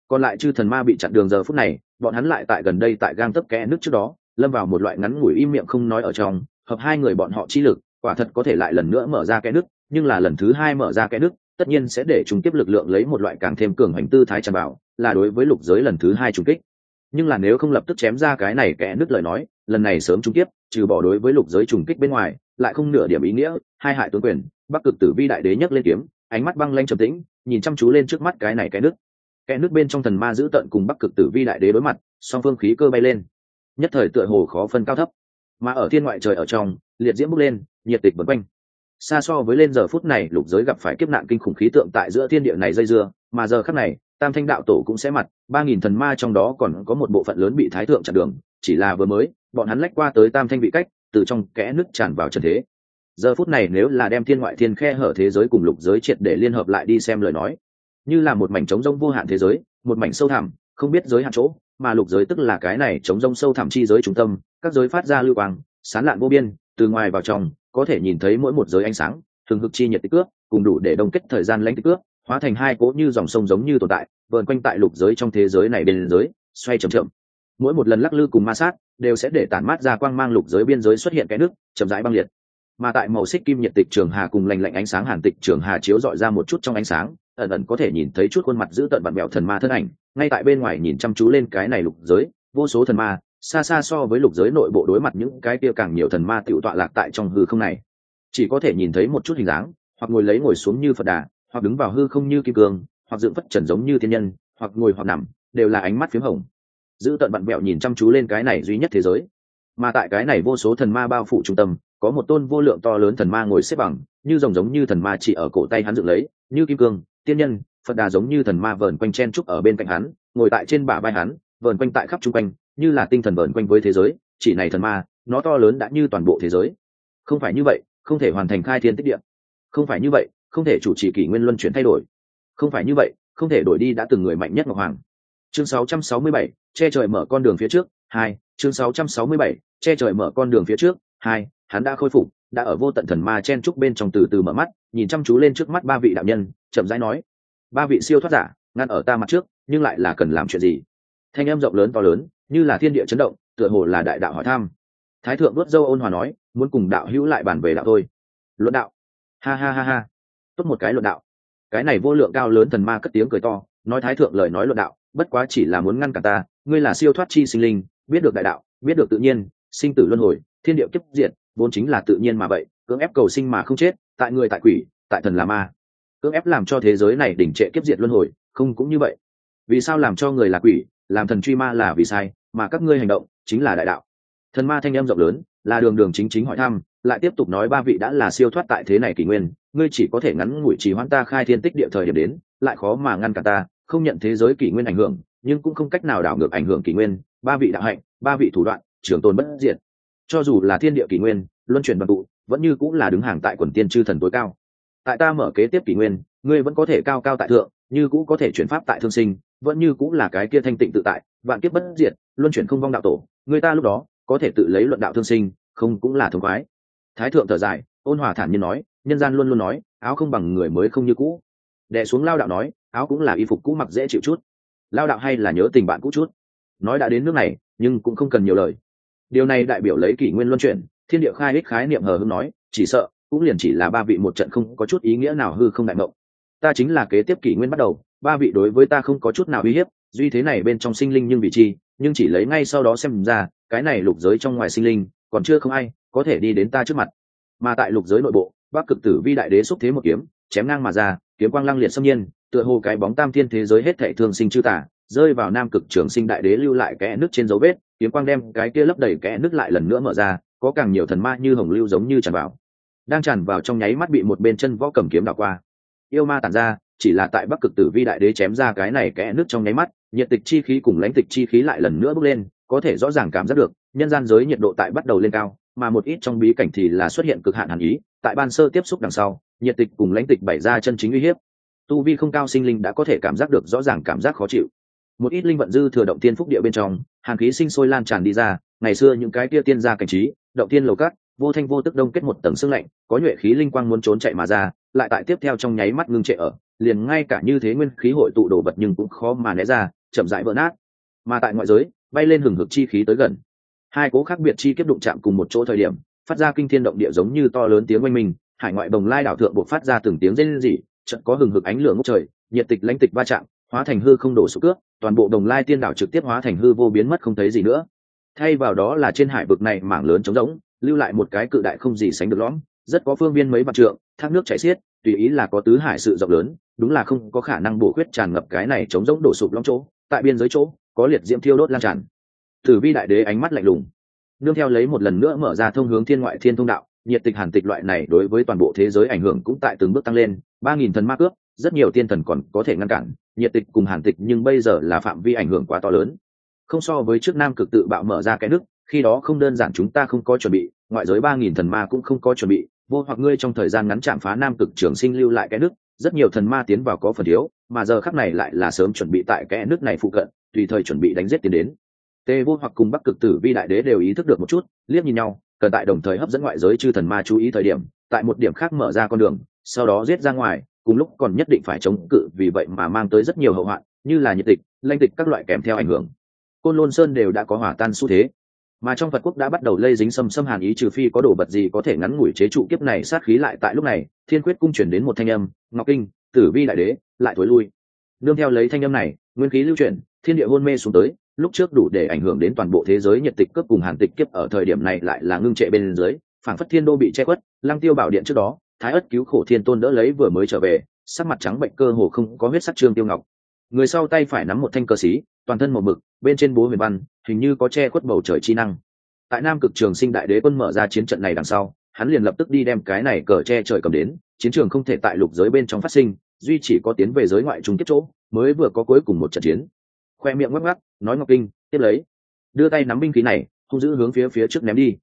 A: còn lại chư thần ma bị chặn đường giờ phút này, bọn hắn lại tại gần đây tại gang tấp kẽ nước trước đó, lâm vào một loại ngắn ngủi im miệng không nói ở trong, hợp hai người bọn họ chi lực, quả thật có thể lại lần nữa mở ra kẽ nước nhưng là lần thứ hai mở ra kẽ nước tất nhiên sẽ để chúng tiếp lực lượng lấy một loại càng thêm cường hành tư thái tràn bảo, là đối với lục giới lần thứ hai trùng kích. Nhưng là nếu không lập tức chém ra cái này kẽ nứt lời nói, lần này sớm trung tiếp trừ bỏ đối với lục giới trùng kích bên ngoài, lại không nửa điểm ý nghĩa, hai hại tướng quyền, bắc cực tử vi đại đế nhấc lên kiếm, ánh mắt băng lanh trầm tĩnh, nhìn chăm chú lên trước mắt cái này cái nước cái nước bên trong thần ma giữ tận cùng bắc cực tử vi đại đế đối mặt, song phương khí cơ bay lên. Nhất thời tựa hồ khó phân cao thấp. Mà ở thiên ngoại trời ở trong, liệt diễm bốc lên, nhiệt tịch vân quanh xa so với lên giờ phút này, lục giới gặp phải kiếp nạn kinh khủng khí tượng tại giữa thiên địa này dây dưa, mà giờ khắc này, tam thanh đạo tổ cũng sẽ mặt, ba nghìn thần ma trong đó còn có một bộ phận lớn bị thái thượng chặn đường, chỉ là vừa mới, bọn hắn lách qua tới tam thanh vị cách, từ trong kẽ nước tràn vào trần thế. Giờ phút này nếu là đem thiên ngoại thiên khe hở thế giới cùng lục giới triệt để liên hợp lại đi xem lời nói, như là một mảnh trống rông vô hạn thế giới, một mảnh sâu thẳm, không biết giới hạn chỗ, mà lục giới tức là cái này trống rông sâu thẳm chi giới trung tâm, các giới phát ra lưu quang, sán lạn vô biên, từ ngoài vào trong có thể nhìn thấy mỗi một giới ánh sáng thường hực chi nhiệt tích cước, cùng đủ để đông kết thời gian lãnh tích cước, hóa thành hai cỗ như dòng sông giống như tồn tại vợn quanh tại lục giới trong thế giới này bên giới xoay chậm chậm. Mỗi một lần lắc lư cùng ma sát, đều sẽ để tản mát ra quang mang lục giới biên giới xuất hiện cái nước, chậm rãi băng liệt. Mà tại màu xích kim nhiệt tịch trường hà cùng lành lạnh ánh sáng hàn tịch trường hà chiếu dọi ra một chút trong ánh sáng, ẩn ẩn có thể nhìn thấy chút khuôn mặt giữ tận bạn bẹo thần ma thân ảnh, ngay tại bên ngoài nhìn chăm chú lên cái này lục giới, vô số thần ma xa xa so với lục giới nội bộ đối mặt những cái kia càng nhiều thần ma tiểu tọa lạc tại trong hư không này. Chỉ có thể nhìn thấy một chút hình dáng, hoặc ngồi lấy ngồi xuống như phật đà, hoặc đứng vào hư không như kim cương, hoặc dựng phất trần giống như thiên nhân, hoặc ngồi hoặc nằm, đều là ánh mắt p h í m hồng. Giữ tận bạn bẹo nhìn chăm chú lên cái này duy nhất thế giới. Mà tại cái này vô số thần ma bao phủ trung tâm, có một tôn vô lượng to lớn thần ma ngồi xếp bằng, như rồng giống như thần ma chỉ ở cổ tay hắn dựng lấy, như kim cương tiên nhân, phật đà giống như thần ma vờn quanh chen trúc ở bên cạnh hắn, ngồi tại trên bả vai hắn, vờn quanh tại khắp chung quanh như là tinh thần vờn quanh với thế giới chỉ này thần ma nó to lớn đã như toàn bộ thế giới. Không phải như vậy không thể hoàn thành khai thiên tích địa. Không phải như vậy không thể chủ trì kỷ nguyên luân chuyển thay đổi. Không phải như vậy không thể đổi đi đã từng người mạnh nhất ngọc hoàng. Chương 667, che trời mở con đường phía trước hai chương 667, che trời mở con đường phía trước hai hắn đã khôi phục đã ở vô tận thần ma chen trúc bên trong từ từ mở mắt nhìn chăm chú lên trước mắt ba vị đạo nhân chậm rãi nói ba vị siêu thoát giả ngăn ở ta mặt trước nhưng lại là cần làm chuyện gì? Thanh âm rộng lớn to lớn như là thiên địa chấn động, tựa hồ là đại đạo hỏi thăm. Thái thượng vớt dâu ôn hòa nói, muốn cùng đạo hữu lại bàn về đạo thôi. Luận đạo. Ha ha ha ha. Tốt một cái luận đạo. Cái này vô lượng cao lớn thần ma cất tiếng cười to, nói thái thượng lời nói luận đạo, bất quá chỉ là muốn ngăn cả ta, ngươi là siêu thoát chi sinh linh, biết được đại đạo, biết được tự nhiên, sinh tử luân hồi, thiên địa kiếp diệt, vốn chính là tự nhiên mà vậy, cưỡng ép cầu sinh mà không chết, tại người tại quỷ, tại thần là ma. Cưỡng ép làm cho thế giới này đỉnh trệ kiếp diệt luân hồi, không cũng như vậy. Vì sao làm cho người là quỷ, làm thần truy ma là vì sai? Mà các ngươi hành động chính là đại đạo. Thần ma thanh em rộng lớn, là đường đường chính chính hỏi thăm, lại tiếp tục nói ba vị đã là siêu thoát tại thế này kỷ nguyên, ngươi chỉ có thể ngắn ngủi trì hoãn ta khai thiên tích địa thời điểm đến, lại khó mà ngăn cả ta, không nhận thế giới kỷ nguyên ảnh hưởng, nhưng cũng không cách nào đảo ngược ảnh hưởng kỷ nguyên, ba vị đạo hạnh, ba vị thủ đoạn, trường tồn bất diệt. Cho dù là thiên địa kỷ nguyên, luân chuyển đoàn tụ, vẫn như cũng là đứng hàng tại quần tiên chư thần tối cao. Tại ta mở kế tiếp kỷ nguyên, ngươi vẫn có thể cao cao tại thượng, như cũ có thể chuyển pháp tại thương sinh vẫn như cũng là cái kia thanh tịnh tự tại, vạn kiếp bất diệt, luân chuyển không vong đạo tổ, người ta lúc đó có thể tự lấy luận đạo thương sinh, không cũng là thống khoái. Thái thượng thở dài, ôn hòa thản nhiên nói, nhân gian luôn luôn nói, áo không bằng người mới không như cũ. Đệ xuống lao đạo nói, áo cũng là y phục cũ mặc dễ chịu chút. Lao đạo hay là nhớ tình bạn cũ chút. Nói đã đến nước này, nhưng cũng không cần nhiều lời. Điều này đại biểu lấy kỷ nguyên luân chuyển, thiên địa khai ích khái niệm hờ hưng nói, chỉ sợ, cũng liền chỉ là ba vị một trận không có chút ý nghĩa nào hư không đại mộng ta chính là kế tiếp kỷ nguyên bắt đầu ba vị đối với ta không có chút nào uy hiếp, duy thế này bên trong sinh linh nhưng vị chi, nhưng chỉ lấy ngay sau đó xem ra, cái này lục giới trong ngoài sinh linh, còn chưa không ai có thể đi đến ta trước mặt. Mà tại lục giới nội bộ, bắc cực tử vi đại đế xúc thế một kiếm, chém ngang mà ra, kiếm quang lăng liệt xâm nhiên, tựa hồ cái bóng tam thiên thế giới hết thệ thương sinh chư tả rơi vào nam cực trường sinh đại đế lưu lại kẽ nước trên dấu vết, kiếm quang đem cái kia lấp đầy kẽ nước lại lần nữa mở ra, có càng nhiều thần ma như hồng lưu giống như tràn vào. Đang tràn vào trong nháy mắt bị một bên chân võ cầm kiếm đảo qua. Yêu ma tản ra chỉ là tại bắc cực tử vi đại đế chém ra cái này kẽ nước trong nháy mắt, nhiệt tịch chi khí cùng lãnh tịch chi khí lại lần nữa bước lên, có thể rõ ràng cảm giác được, nhân gian giới nhiệt độ tại bắt đầu lên cao, mà một ít trong bí cảnh thì là xuất hiện cực hạn hàn ý, tại ban sơ tiếp xúc đằng sau, nhiệt tịch cùng lãnh tịch bày ra chân chính uy hiếp. Tu vi không cao sinh linh đã có thể cảm giác được rõ ràng cảm giác khó chịu. Một ít linh vận dư thừa động tiên phúc địa bên trong, hàn khí sinh sôi lan tràn đi ra, ngày xưa những cái kia tiên ra cảnh trí, động tiên lầu cát vô thanh vô tức đông kết một tầng xương lạnh, có nhuệ khí linh quang muốn trốn chạy mà ra, lại tại tiếp theo trong nháy mắt ngưng trệ ở, liền ngay cả như thế nguyên khí hội tụ đồ vật nhưng cũng khó mà né ra, chậm rãi vỡ nát. Mà tại ngoại giới, bay lên hừng hực chi khí tới gần. Hai cố khác biệt chi kiếp đụng chạm cùng một chỗ thời điểm, phát ra kinh thiên động địa giống như to lớn tiếng oanh minh, hải ngoại bồng lai đảo thượng buộc phát ra từng tiếng rên rỉ, chợt có hừng hực ánh lửa ngốc trời, nhiệt tịch lãnh tịch va chạm, hóa thành hư không đổ sụp cướp, toàn bộ đồng lai tiên đảo trực tiếp hóa thành hư vô biến mất không thấy gì nữa. Thay vào đó là trên hải vực này mảng lớn trống rỗng lưu lại một cái cự đại không gì sánh được lõm, rất có phương viên mấy mặt trượng, thác nước chảy xiết, tùy ý là có tứ hải sự rộng lớn, đúng là không có khả năng bổ khuyết tràn ngập cái này chống rỗng đổ sụp lõm chỗ, tại biên giới chỗ, có liệt diễm thiêu đốt lan tràn. Tử vi đại đế ánh mắt lạnh lùng. Nương theo lấy một lần nữa mở ra thông hướng thiên ngoại thiên thông đạo, nhiệt tịch hàn tịch loại này đối với toàn bộ thế giới ảnh hưởng cũng tại từng bước tăng lên, ba nghìn thần ma cướp, rất nhiều tiên thần còn có thể ngăn cản, nhiệt tịch cùng hàn tịch nhưng bây giờ là phạm vi ảnh hưởng quá to lớn. Không so với trước nam cực tự bạo mở ra cái nước khi đó không đơn giản chúng ta không có chuẩn bị, ngoại giới ba nghìn thần ma cũng không có chuẩn bị, vô hoặc ngươi trong thời gian ngắn chạm phá nam cực trường sinh lưu lại cái nước, rất nhiều thần ma tiến vào có phần thiếu, mà giờ khắc này lại là sớm chuẩn bị tại cái nước này phụ cận, tùy thời chuẩn bị đánh giết tiến đến. Tê vô hoặc cùng bắc cực tử vi đại đế đều ý thức được một chút, liếc nhìn nhau, cần tại đồng thời hấp dẫn ngoại giới chư thần ma chú ý thời điểm, tại một điểm khác mở ra con đường, sau đó giết ra ngoài, cùng lúc còn nhất định phải chống cự vì vậy mà mang tới rất nhiều hậu hoạn, như là nhiệt tịch lanh tịch các loại kèm theo ảnh hưởng. Côn lôn sơn đều đã có hỏa tan xu thế mà trong phật quốc đã bắt đầu lây dính xâm xâm hàn ý trừ phi có đồ vật gì có thể ngắn ngủi chế trụ kiếp này sát khí lại tại lúc này, thiên quyết cung chuyển đến một thanh âm, ngọc kinh, tử vi đại đế, lại thối lui. Nương theo lấy thanh âm này, nguyên khí lưu chuyển, thiên địa hôn mê xuống tới, lúc trước đủ để ảnh hưởng đến toàn bộ thế giới nhiệt tịch cướp cùng hàn tịch kiếp ở thời điểm này lại là ngưng trệ bên dưới, phảng phất thiên đô bị che quất lăng tiêu bảo điện trước đó, thái ất cứu khổ thiên tôn đỡ lấy vừa mới trở về, sắc mặt trắng bệnh cơ hồ không có huyết sắc trương tiêu ngọc. Người sau tay phải nắm một thanh cờ xí toàn thân một mực bên trên bố huyền văn hình như có che khuất bầu trời chi năng. Tại nam cực trường sinh đại đế quân mở ra chiến trận này đằng sau hắn liền lập tức đi đem cái này cờ che trời cầm đến chiến trường không thể tại lục giới bên trong phát sinh duy chỉ có tiến về giới ngoại trung kết chỗ mới vừa có cuối cùng một trận chiến. Khoe miệng ngắc ngắc nói ngọc kinh tiếp lấy đưa tay nắm binh khí này hung giữ hướng phía phía trước ném đi.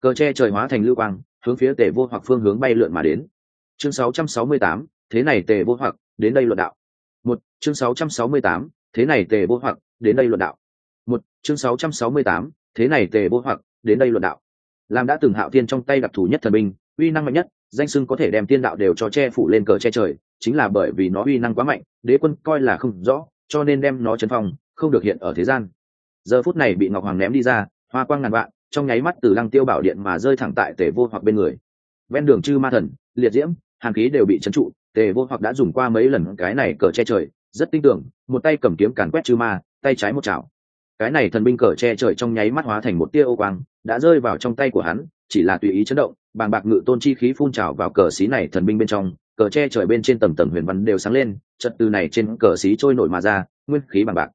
A: Cờ che trời hóa thành lưu quang hướng phía tề vô hoặc phương hướng bay lượn mà đến. Chương 668, thế này tề vô hoặc đến đây luận đạo. Một chương 668, thế này tề vô hoặc đến đây luận đạo. Một chương 668, thế này tề vô hoặc đến đây luận đạo. Làm đã từng hạo tiên trong tay đặc thù nhất thần binh uy năng mạnh nhất danh sưng có thể đem tiên đạo đều cho che phủ lên cờ che trời chính là bởi vì nó uy năng quá mạnh đế quân coi là không rõ cho nên đem nó chấn phong không được hiện ở thế gian. Giờ phút này bị ngọc hoàng ném đi ra hoa quang ngàn vạn trong nháy mắt từ lăng tiêu bảo điện mà rơi thẳng tại tề vô hoặc bên người. Ven đường chư ma thần liệt diễm hàn khí đều bị trấn trụ tề vô hoặc đã dùng qua mấy lần cái này cờ che trời rất tin tưởng một tay cầm kiếm càn quét chư ma tay trái một chảo. Cái này thần binh cờ che trời trong nháy mắt hóa thành một tia ô quang, đã rơi vào trong tay của hắn, chỉ là tùy ý chấn động, bàng bạc ngự tôn chi khí phun trào vào cờ xí này thần binh bên trong, cờ che trời bên trên tầng tầng huyền văn đều sáng lên trật từ này trên cờ xí trôi nổi mà ra, nguyên khí bàng bạc.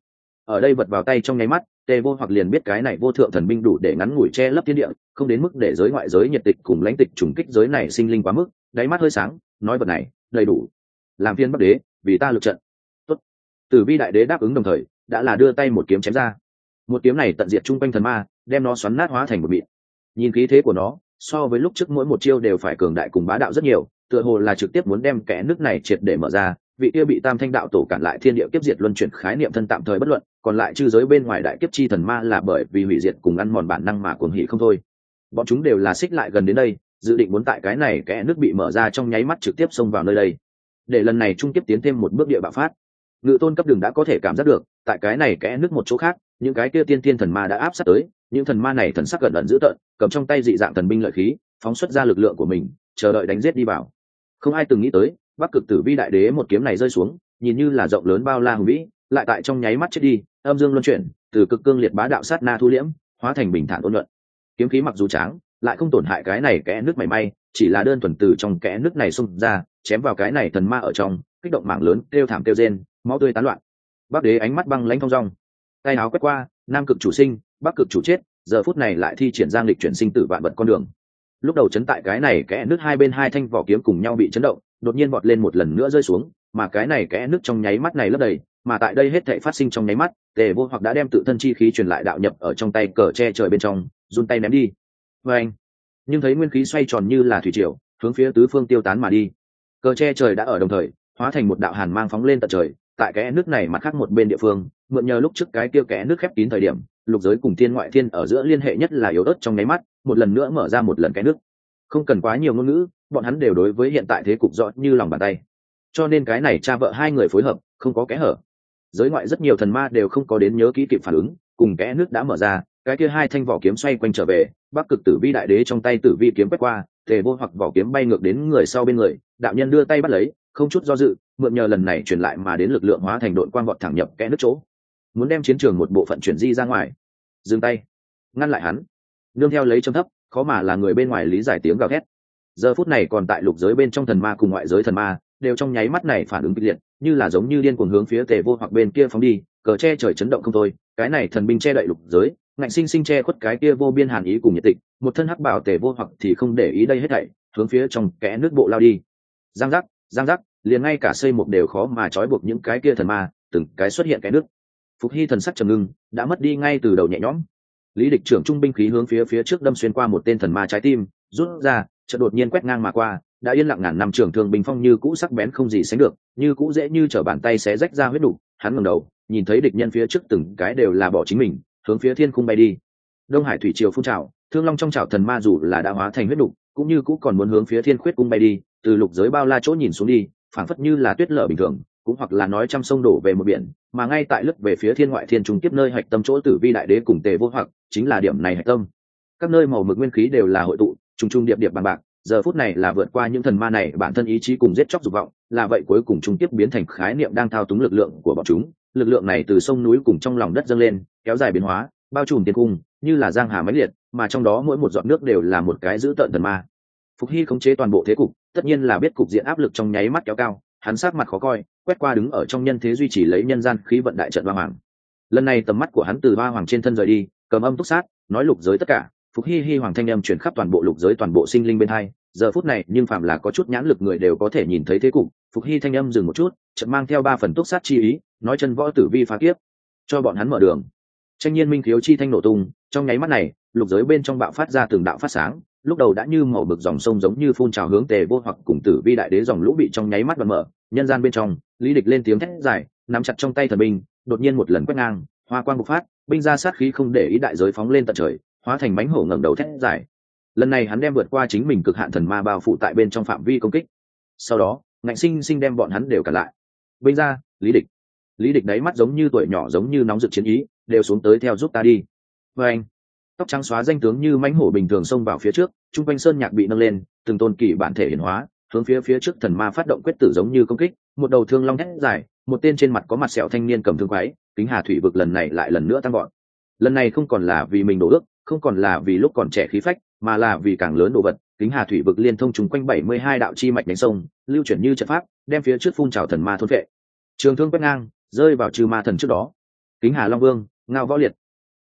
A: Ở đây vật vào tay trong nháy mắt tề vô hoặc liền biết cái này vô thượng thần binh đủ để ngắn ngủi che lấp thiên địa, không đến mức để giới ngoại giới nhiệt tịch cùng lãnh tịch trùng kích giới này sinh linh quá mức, đáy mắt hơi sáng, nói vật này, đầy đủ. Làm phiên bắc đế, vì ta lực trận. Tốt. tử vi đại đế đáp ứng đồng thời đã là đưa tay một kiếm chém ra. Một kiếm này tận diệt chung quanh thần ma, đem nó xoắn nát hóa thành một mịn. Nhìn khí thế của nó, so với lúc trước mỗi một chiêu đều phải cường đại cùng bá đạo rất nhiều, tựa hồ là trực tiếp muốn đem kẽ nước này triệt để mở ra, vị kia bị tam thanh đạo tổ cản lại thiên địa kiếp diệt luân chuyển khái niệm thân tạm thời bất luận, còn lại chư giới bên ngoài đại kiếp chi thần ma là bởi vì hủy diệt cùng ăn mòn bản năng mà cuồng hỉ không thôi. Bọn chúng đều là xích lại gần đến đây, dự định muốn tại cái này kẽ nước bị mở ra trong nháy mắt trực tiếp xông vào nơi đây. Để lần này trung tiếp tiến thêm một bước địa bạo phát. Ngự tôn cấp đường đã có thể cảm giác được tại cái này kẽ nước một chỗ khác, những cái kia tiên tiên thần ma đã áp sát tới, những thần ma này thần sắc gần ẩn dữ tợn, cầm trong tay dị dạng thần binh lợi khí, phóng xuất ra lực lượng của mình, chờ đợi đánh giết đi vào. Không ai từng nghĩ tới, bắc cực tử vi đại đế một kiếm này rơi xuống, nhìn như là rộng lớn bao la hùng vĩ, lại tại trong nháy mắt chết đi, âm dương luân chuyển, từ cực cương liệt bá đạo sát na thu liễm, hóa thành bình thản ôn luận kiếm khí mặc dù tráng, lại không tổn hại cái này kẽ nước mảy may, chỉ là đơn thuần từ trong kẽ nước này xung ra, chém vào cái này thần ma ở trong, kích động mảng lớn, kêu thảm kêu rên, máu tươi tán loạn bắc đế ánh mắt băng lãnh thong dong. Tay áo quét qua, nam cực chủ sinh, bắc cực chủ chết, giờ phút này lại thi triển giang lịch chuyển sinh tử vạn vật con đường. Lúc đầu chấn tại cái này kẽ nước hai bên hai thanh vỏ kiếm cùng nhau bị chấn động, đột nhiên vọt lên một lần nữa rơi xuống, mà cái này kẽ nước trong nháy mắt này lấp đầy, mà tại đây hết thệ phát sinh trong nháy mắt, tề vô hoặc đã đem tự thân chi khí truyền lại đạo nhập ở trong tay cờ che trời bên trong, run tay ném đi. Vê anh, nhưng thấy nguyên khí xoay tròn như là thủy triều, hướng phía tứ phương tiêu tán mà đi. Cờ che trời đã ở đồng thời, hóa thành một đạo hàn mang phóng lên tận trời tại kẽ nước này mặt khác một bên địa phương, mượn nhờ lúc trước cái kia kẽ nước khép kín thời điểm, lục giới cùng thiên ngoại thiên ở giữa liên hệ nhất là yếu ớt trong nháy mắt, một lần nữa mở ra một lần cái nước. Không cần quá nhiều ngôn ngữ, bọn hắn đều đối với hiện tại thế cục rõ như lòng bàn tay. Cho nên cái này cha vợ hai người phối hợp, không có kẽ hở. Giới ngoại rất nhiều thần ma đều không có đến nhớ kỹ kịp phản ứng, cùng kẽ nước đã mở ra, cái kia hai thanh vỏ kiếm xoay quanh trở về, bắc cực tử vi đại đế trong tay tử vi kiếm quét qua, tề vô hoặc vỏ kiếm bay ngược đến người sau bên người, đạo nhân đưa tay bắt lấy, không chút do dự mượn nhờ lần này truyền lại mà đến lực lượng hóa thành đội quang vọt thẳng nhập kẽ nước chỗ. Muốn đem chiến trường một bộ phận chuyển di ra ngoài. Dừng tay. Ngăn lại hắn. Nương theo lấy châm thấp, khó mà là người bên ngoài lý giải tiếng gào thét. Giờ phút này còn tại lục giới bên trong thần ma cùng ngoại giới thần ma, đều trong nháy mắt này phản ứng kịch liệt, như là giống như điên cuồng hướng phía tề vô hoặc bên kia phóng đi, cờ che trời chấn động không thôi. Cái này thần binh che đậy lục giới, ngạnh sinh sinh che khuất cái kia vô biên hàn ý cùng nhiệt tịch, một thân hắc bảo tề vô hoặc thì không để ý đây hết thảy, hướng phía trong kẽ nước bộ lao đi. Giang giác giang giác liền ngay cả xây một đều khó mà trói buộc những cái kia thần ma, từng cái xuất hiện cái nước. Phục hy thần sắc trầm ngưng, đã mất đi ngay từ đầu nhẹ nhõm. Lý địch trưởng trung binh khí hướng phía phía trước đâm xuyên qua một tên thần ma trái tim, rút ra, chợt đột nhiên quét ngang mà qua, đã yên lặng ngàn năm trưởng thường bình phong như cũ sắc bén không gì sánh được, như cũ dễ như trở bàn tay xé rách ra huyết đủ. Hắn ngẩng đầu, nhìn thấy địch nhân phía trước từng cái đều là bỏ chính mình, hướng phía thiên khung bay đi. Đông hải thủy triều phun trào, thương long trong trào thần ma dù là đã hóa thành huyết đủ, cũng như cũ còn muốn hướng phía thiên khuyết cung bay đi, từ lục giới bao la chỗ nhìn xuống đi phảng phất như là tuyết lở bình thường, cũng hoặc là nói trăm sông đổ về một biển, mà ngay tại lúc về phía thiên ngoại thiên trung tiếp nơi hạch tâm chỗ tử vi đại đế cùng tề vô hoặc, chính là điểm này hạch tâm. Các nơi màu mực nguyên khí đều là hội tụ, trùng trùng điệp điệp bằng bạc, giờ phút này là vượt qua những thần ma này, bản thân ý chí cùng giết chóc dục vọng, là vậy cuối cùng trung tiếp biến thành khái niệm đang thao túng lực lượng của bọn chúng. Lực lượng này từ sông núi cùng trong lòng đất dâng lên, kéo dài biến hóa, bao trùm tiên cung, như là giang hà máy liệt, mà trong đó mỗi một giọt nước đều là một cái giữ tợn thần ma phục hy khống chế toàn bộ thế cục, tất nhiên là biết cục diện áp lực trong nháy mắt kéo cao, hắn sát mặt khó coi, quét qua đứng ở trong nhân thế duy trì lấy nhân gian khí vận đại trận hoa hoàng. Lần này tầm mắt của hắn từ hoa hoàng trên thân rời đi, cầm âm túc sát, nói lục giới tất cả, phục hy hy hoàng thanh âm chuyển khắp toàn bộ lục giới toàn bộ sinh linh bên hai, giờ phút này, nhưng phạm là có chút nhãn lực người đều có thể nhìn thấy thế cục, phục hy thanh âm dừng một chút chậm mang theo ba phần túc sát chi ý, nói chân võ tử vi phá kiếp, cho bọn hắn mở đường. Tranh nhiên minh khiếu chi thanh nổ tung, trong nháy mắt này, lục giới bên trong bạo phát ra từng đạo phát sáng lúc đầu đã như màu bực dòng sông giống như phun trào hướng tề vô hoặc cùng tử vi đại đế dòng lũ bị trong nháy mắt bật mở, nhân gian bên trong, lý địch lên tiếng thét dài, nắm chặt trong tay thần binh, đột nhiên một lần quét ngang, hoa quang bộc phát, binh ra sát khí không để ý đại giới phóng lên tận trời, hóa thành bánh hổ ngẩng đầu thét dài. Lần này hắn đem vượt qua chính mình cực hạn thần ma bao phủ tại bên trong phạm vi công kích. Sau đó, ngạnh sinh sinh đem bọn hắn đều cả lại. Binh ra, lý địch. Lý địch đáy mắt giống như tuổi nhỏ giống như nóng rực chiến ý, đều xuống tới theo giúp ta đi. Vê anh tóc trắng xóa danh tướng như mãnh hổ bình thường xông vào phía trước, chung quanh sơn nhạc bị nâng lên, từng tôn kỳ bản thể hiển hóa, hướng phía phía trước thần ma phát động quyết tử giống như công kích, một đầu thương long hét dài, một tên trên mặt có mặt sẹo thanh niên cầm thương quái, kính hà thủy vực lần này lại lần nữa tăng gọn lần này không còn là vì mình đổ ước, không còn là vì lúc còn trẻ khí phách, mà là vì càng lớn đồ vật, kính hà thủy vực liên thông chung quanh bảy mươi hai đạo chi mạch đánh sông, lưu chuyển như trận pháp, đem phía trước phun trào thần ma thôn vệ trường thương quét ngang, rơi vào trừ ma thần trước đó. Kính hà long vương, ngao võ liệt.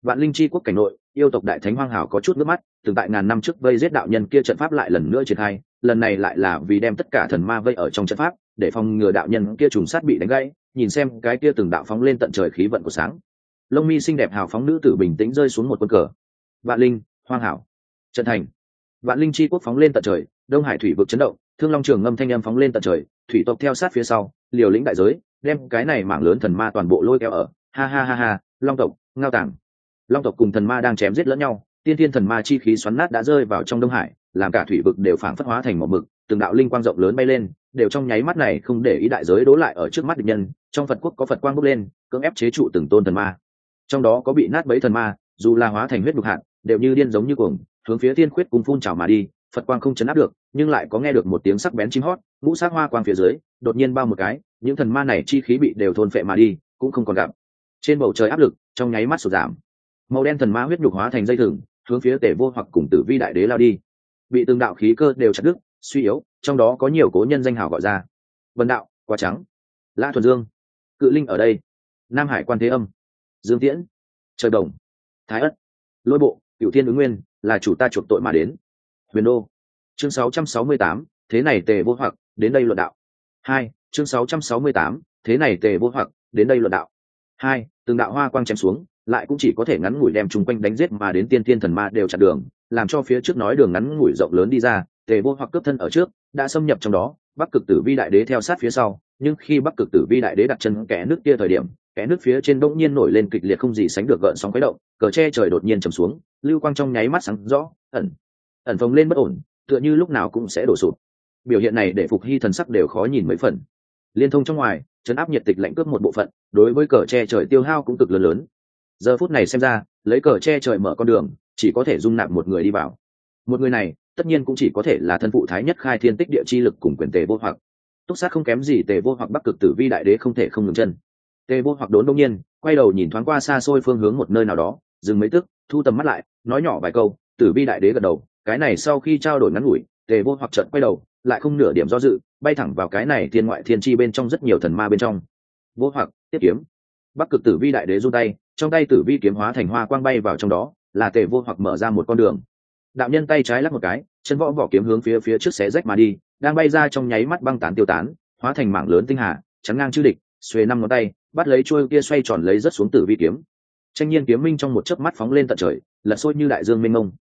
A: Vạn linh chi quốc cảnh nội yêu tộc đại thánh hoang hảo có chút nước mắt, từng tại ngàn năm trước vây giết đạo nhân kia trận pháp lại lần nữa triển khai, lần này lại là vì đem tất cả thần ma vây ở trong trận pháp, để phòng ngừa đạo nhân kia trùng sát bị đánh gãy, nhìn xem cái kia từng đạo phóng lên tận trời khí vận của sáng. Lông mi xinh đẹp hào phóng nữ tử bình tĩnh rơi xuống một quân cờ. Vạn linh, hoang hảo. Trận thành. Vạn linh chi quốc phóng lên tận trời, đông hải thủy vực chấn động, thương long trường ngâm thanh âm phóng lên tận trời, thủy tộc theo sát phía sau, liều lĩnh đại giới, đem cái này mảng lớn thần ma toàn bộ lôi kéo ở. Ha ha ha ha, long tộc, ngao tảng long tộc cùng thần ma đang chém giết lẫn nhau, tiên thiên thần ma chi khí xoắn nát đã rơi vào trong đông hải, làm cả thủy vực đều phảng phất hóa thành một mực, từng đạo linh quang rộng lớn bay lên, đều trong nháy mắt này không để ý đại giới đố lại ở trước mắt địch nhân, trong phật quốc có phật quang bốc lên, cưỡng ép chế trụ từng tôn thần ma. Trong đó có bị nát bấy thần ma, dù là hóa thành huyết đục hạn đều như điên giống như cuồng, hướng phía thiên khuyết cùng phun trào mà đi, phật quang không chấn áp được, nhưng lại có nghe được một tiếng sắc bén chim hót, ngũ sát hoa quang phía dưới, đột nhiên bao một cái, những thần ma này chi khí bị đều thôn phệ mà đi, cũng không còn gặp. Trên bầu trời áp lực, trong nháy mắt sụt giảm màu đen thần ma huyết nhục hóa thành dây thừng hướng phía tể vô hoặc cùng tử vi đại đế lao đi. Bị từng đạo khí cơ đều chặt đứt suy yếu trong đó có nhiều cố nhân danh hào gọi ra. Vân đạo quá trắng. Lã thuần dương cự linh ở đây. Nam hải quan thế âm. Dương tiễn trời đồng. Thái ất lôi bộ cựu thiên ứng nguyên là chủ ta chuộc tội mà đến. Huyền đô chương 668, thế này tề vô hoặc đến đây luận đạo. Hai chương 668, thế này tề vô hoặc đến đây luận đạo. Hai từng đạo hoa quang chém xuống lại cũng chỉ có thể ngắn ngủi đem chung quanh đánh giết mà đến tiên tiên thần ma đều chặn đường, làm cho phía trước nói đường ngắn ngủi rộng lớn đi ra, tề vô hoặc cướp thân ở trước, đã xâm nhập trong đó, bắc cực tử vi đại đế theo sát phía sau, nhưng khi bắc cực tử vi đại đế đặt chân kẽ nước kia thời điểm kẽ nước phía trên bỗng nhiên nổi lên kịch liệt không gì sánh được gợn sóng khuấy động, cờ che trời đột nhiên trầm xuống, lưu quang trong nháy mắt sáng rõ, ẩn ẩn phồng lên bất ổn, tựa như lúc nào cũng sẽ đổ sụp. Biểu hiện này để phục hy thần sắc đều khó nhìn mấy phần. Liên thông trong ngoài chấn áp nhiệt tịch lạnh cướp một bộ phận, đối với cờ che trời tiêu hao cũng cực lớn lớn giờ phút này xem ra, lấy cờ che trời mở con đường, chỉ có thể dung nạp một người đi vào. Một người này, tất nhiên cũng chỉ có thể là thân phụ thái nhất khai thiên tích địa chi lực cùng quyền tề vô hoặc. Túc sát không kém gì tề vô hoặc bắc cực tử vi đại đế không thể không ngừng chân. Tề vô hoặc đốn đông nhiên, quay đầu nhìn thoáng qua xa xôi phương hướng một nơi nào đó, dừng mấy tức, thu tầm mắt lại, nói nhỏ vài câu, tử vi đại đế gật đầu, cái này sau khi trao đổi ngắn ngủi, tề vô hoặc trận quay đầu, lại không nửa điểm do dự, bay thẳng vào cái này thiên ngoại thiên chi bên trong rất nhiều thần ma bên trong. Vô hoặc, tiếp kiếm. Bắc cực tử vi đại đế du tay trong tay tử vi kiếm hóa thành hoa quang bay vào trong đó, là tề vô hoặc mở ra một con đường. Đạo nhân tay trái lắc một cái, chân võ vỏ kiếm hướng phía phía trước xé rách mà đi, đang bay ra trong nháy mắt băng tán tiêu tán, hóa thành mảng lớn tinh hà, chắn ngang chữ địch, xuề năm ngón tay, bắt lấy chuôi kia xoay tròn lấy rất xuống tử vi kiếm. Tranh nhiên kiếm minh trong một chớp mắt phóng lên tận trời, lật sôi như đại dương mênh mông.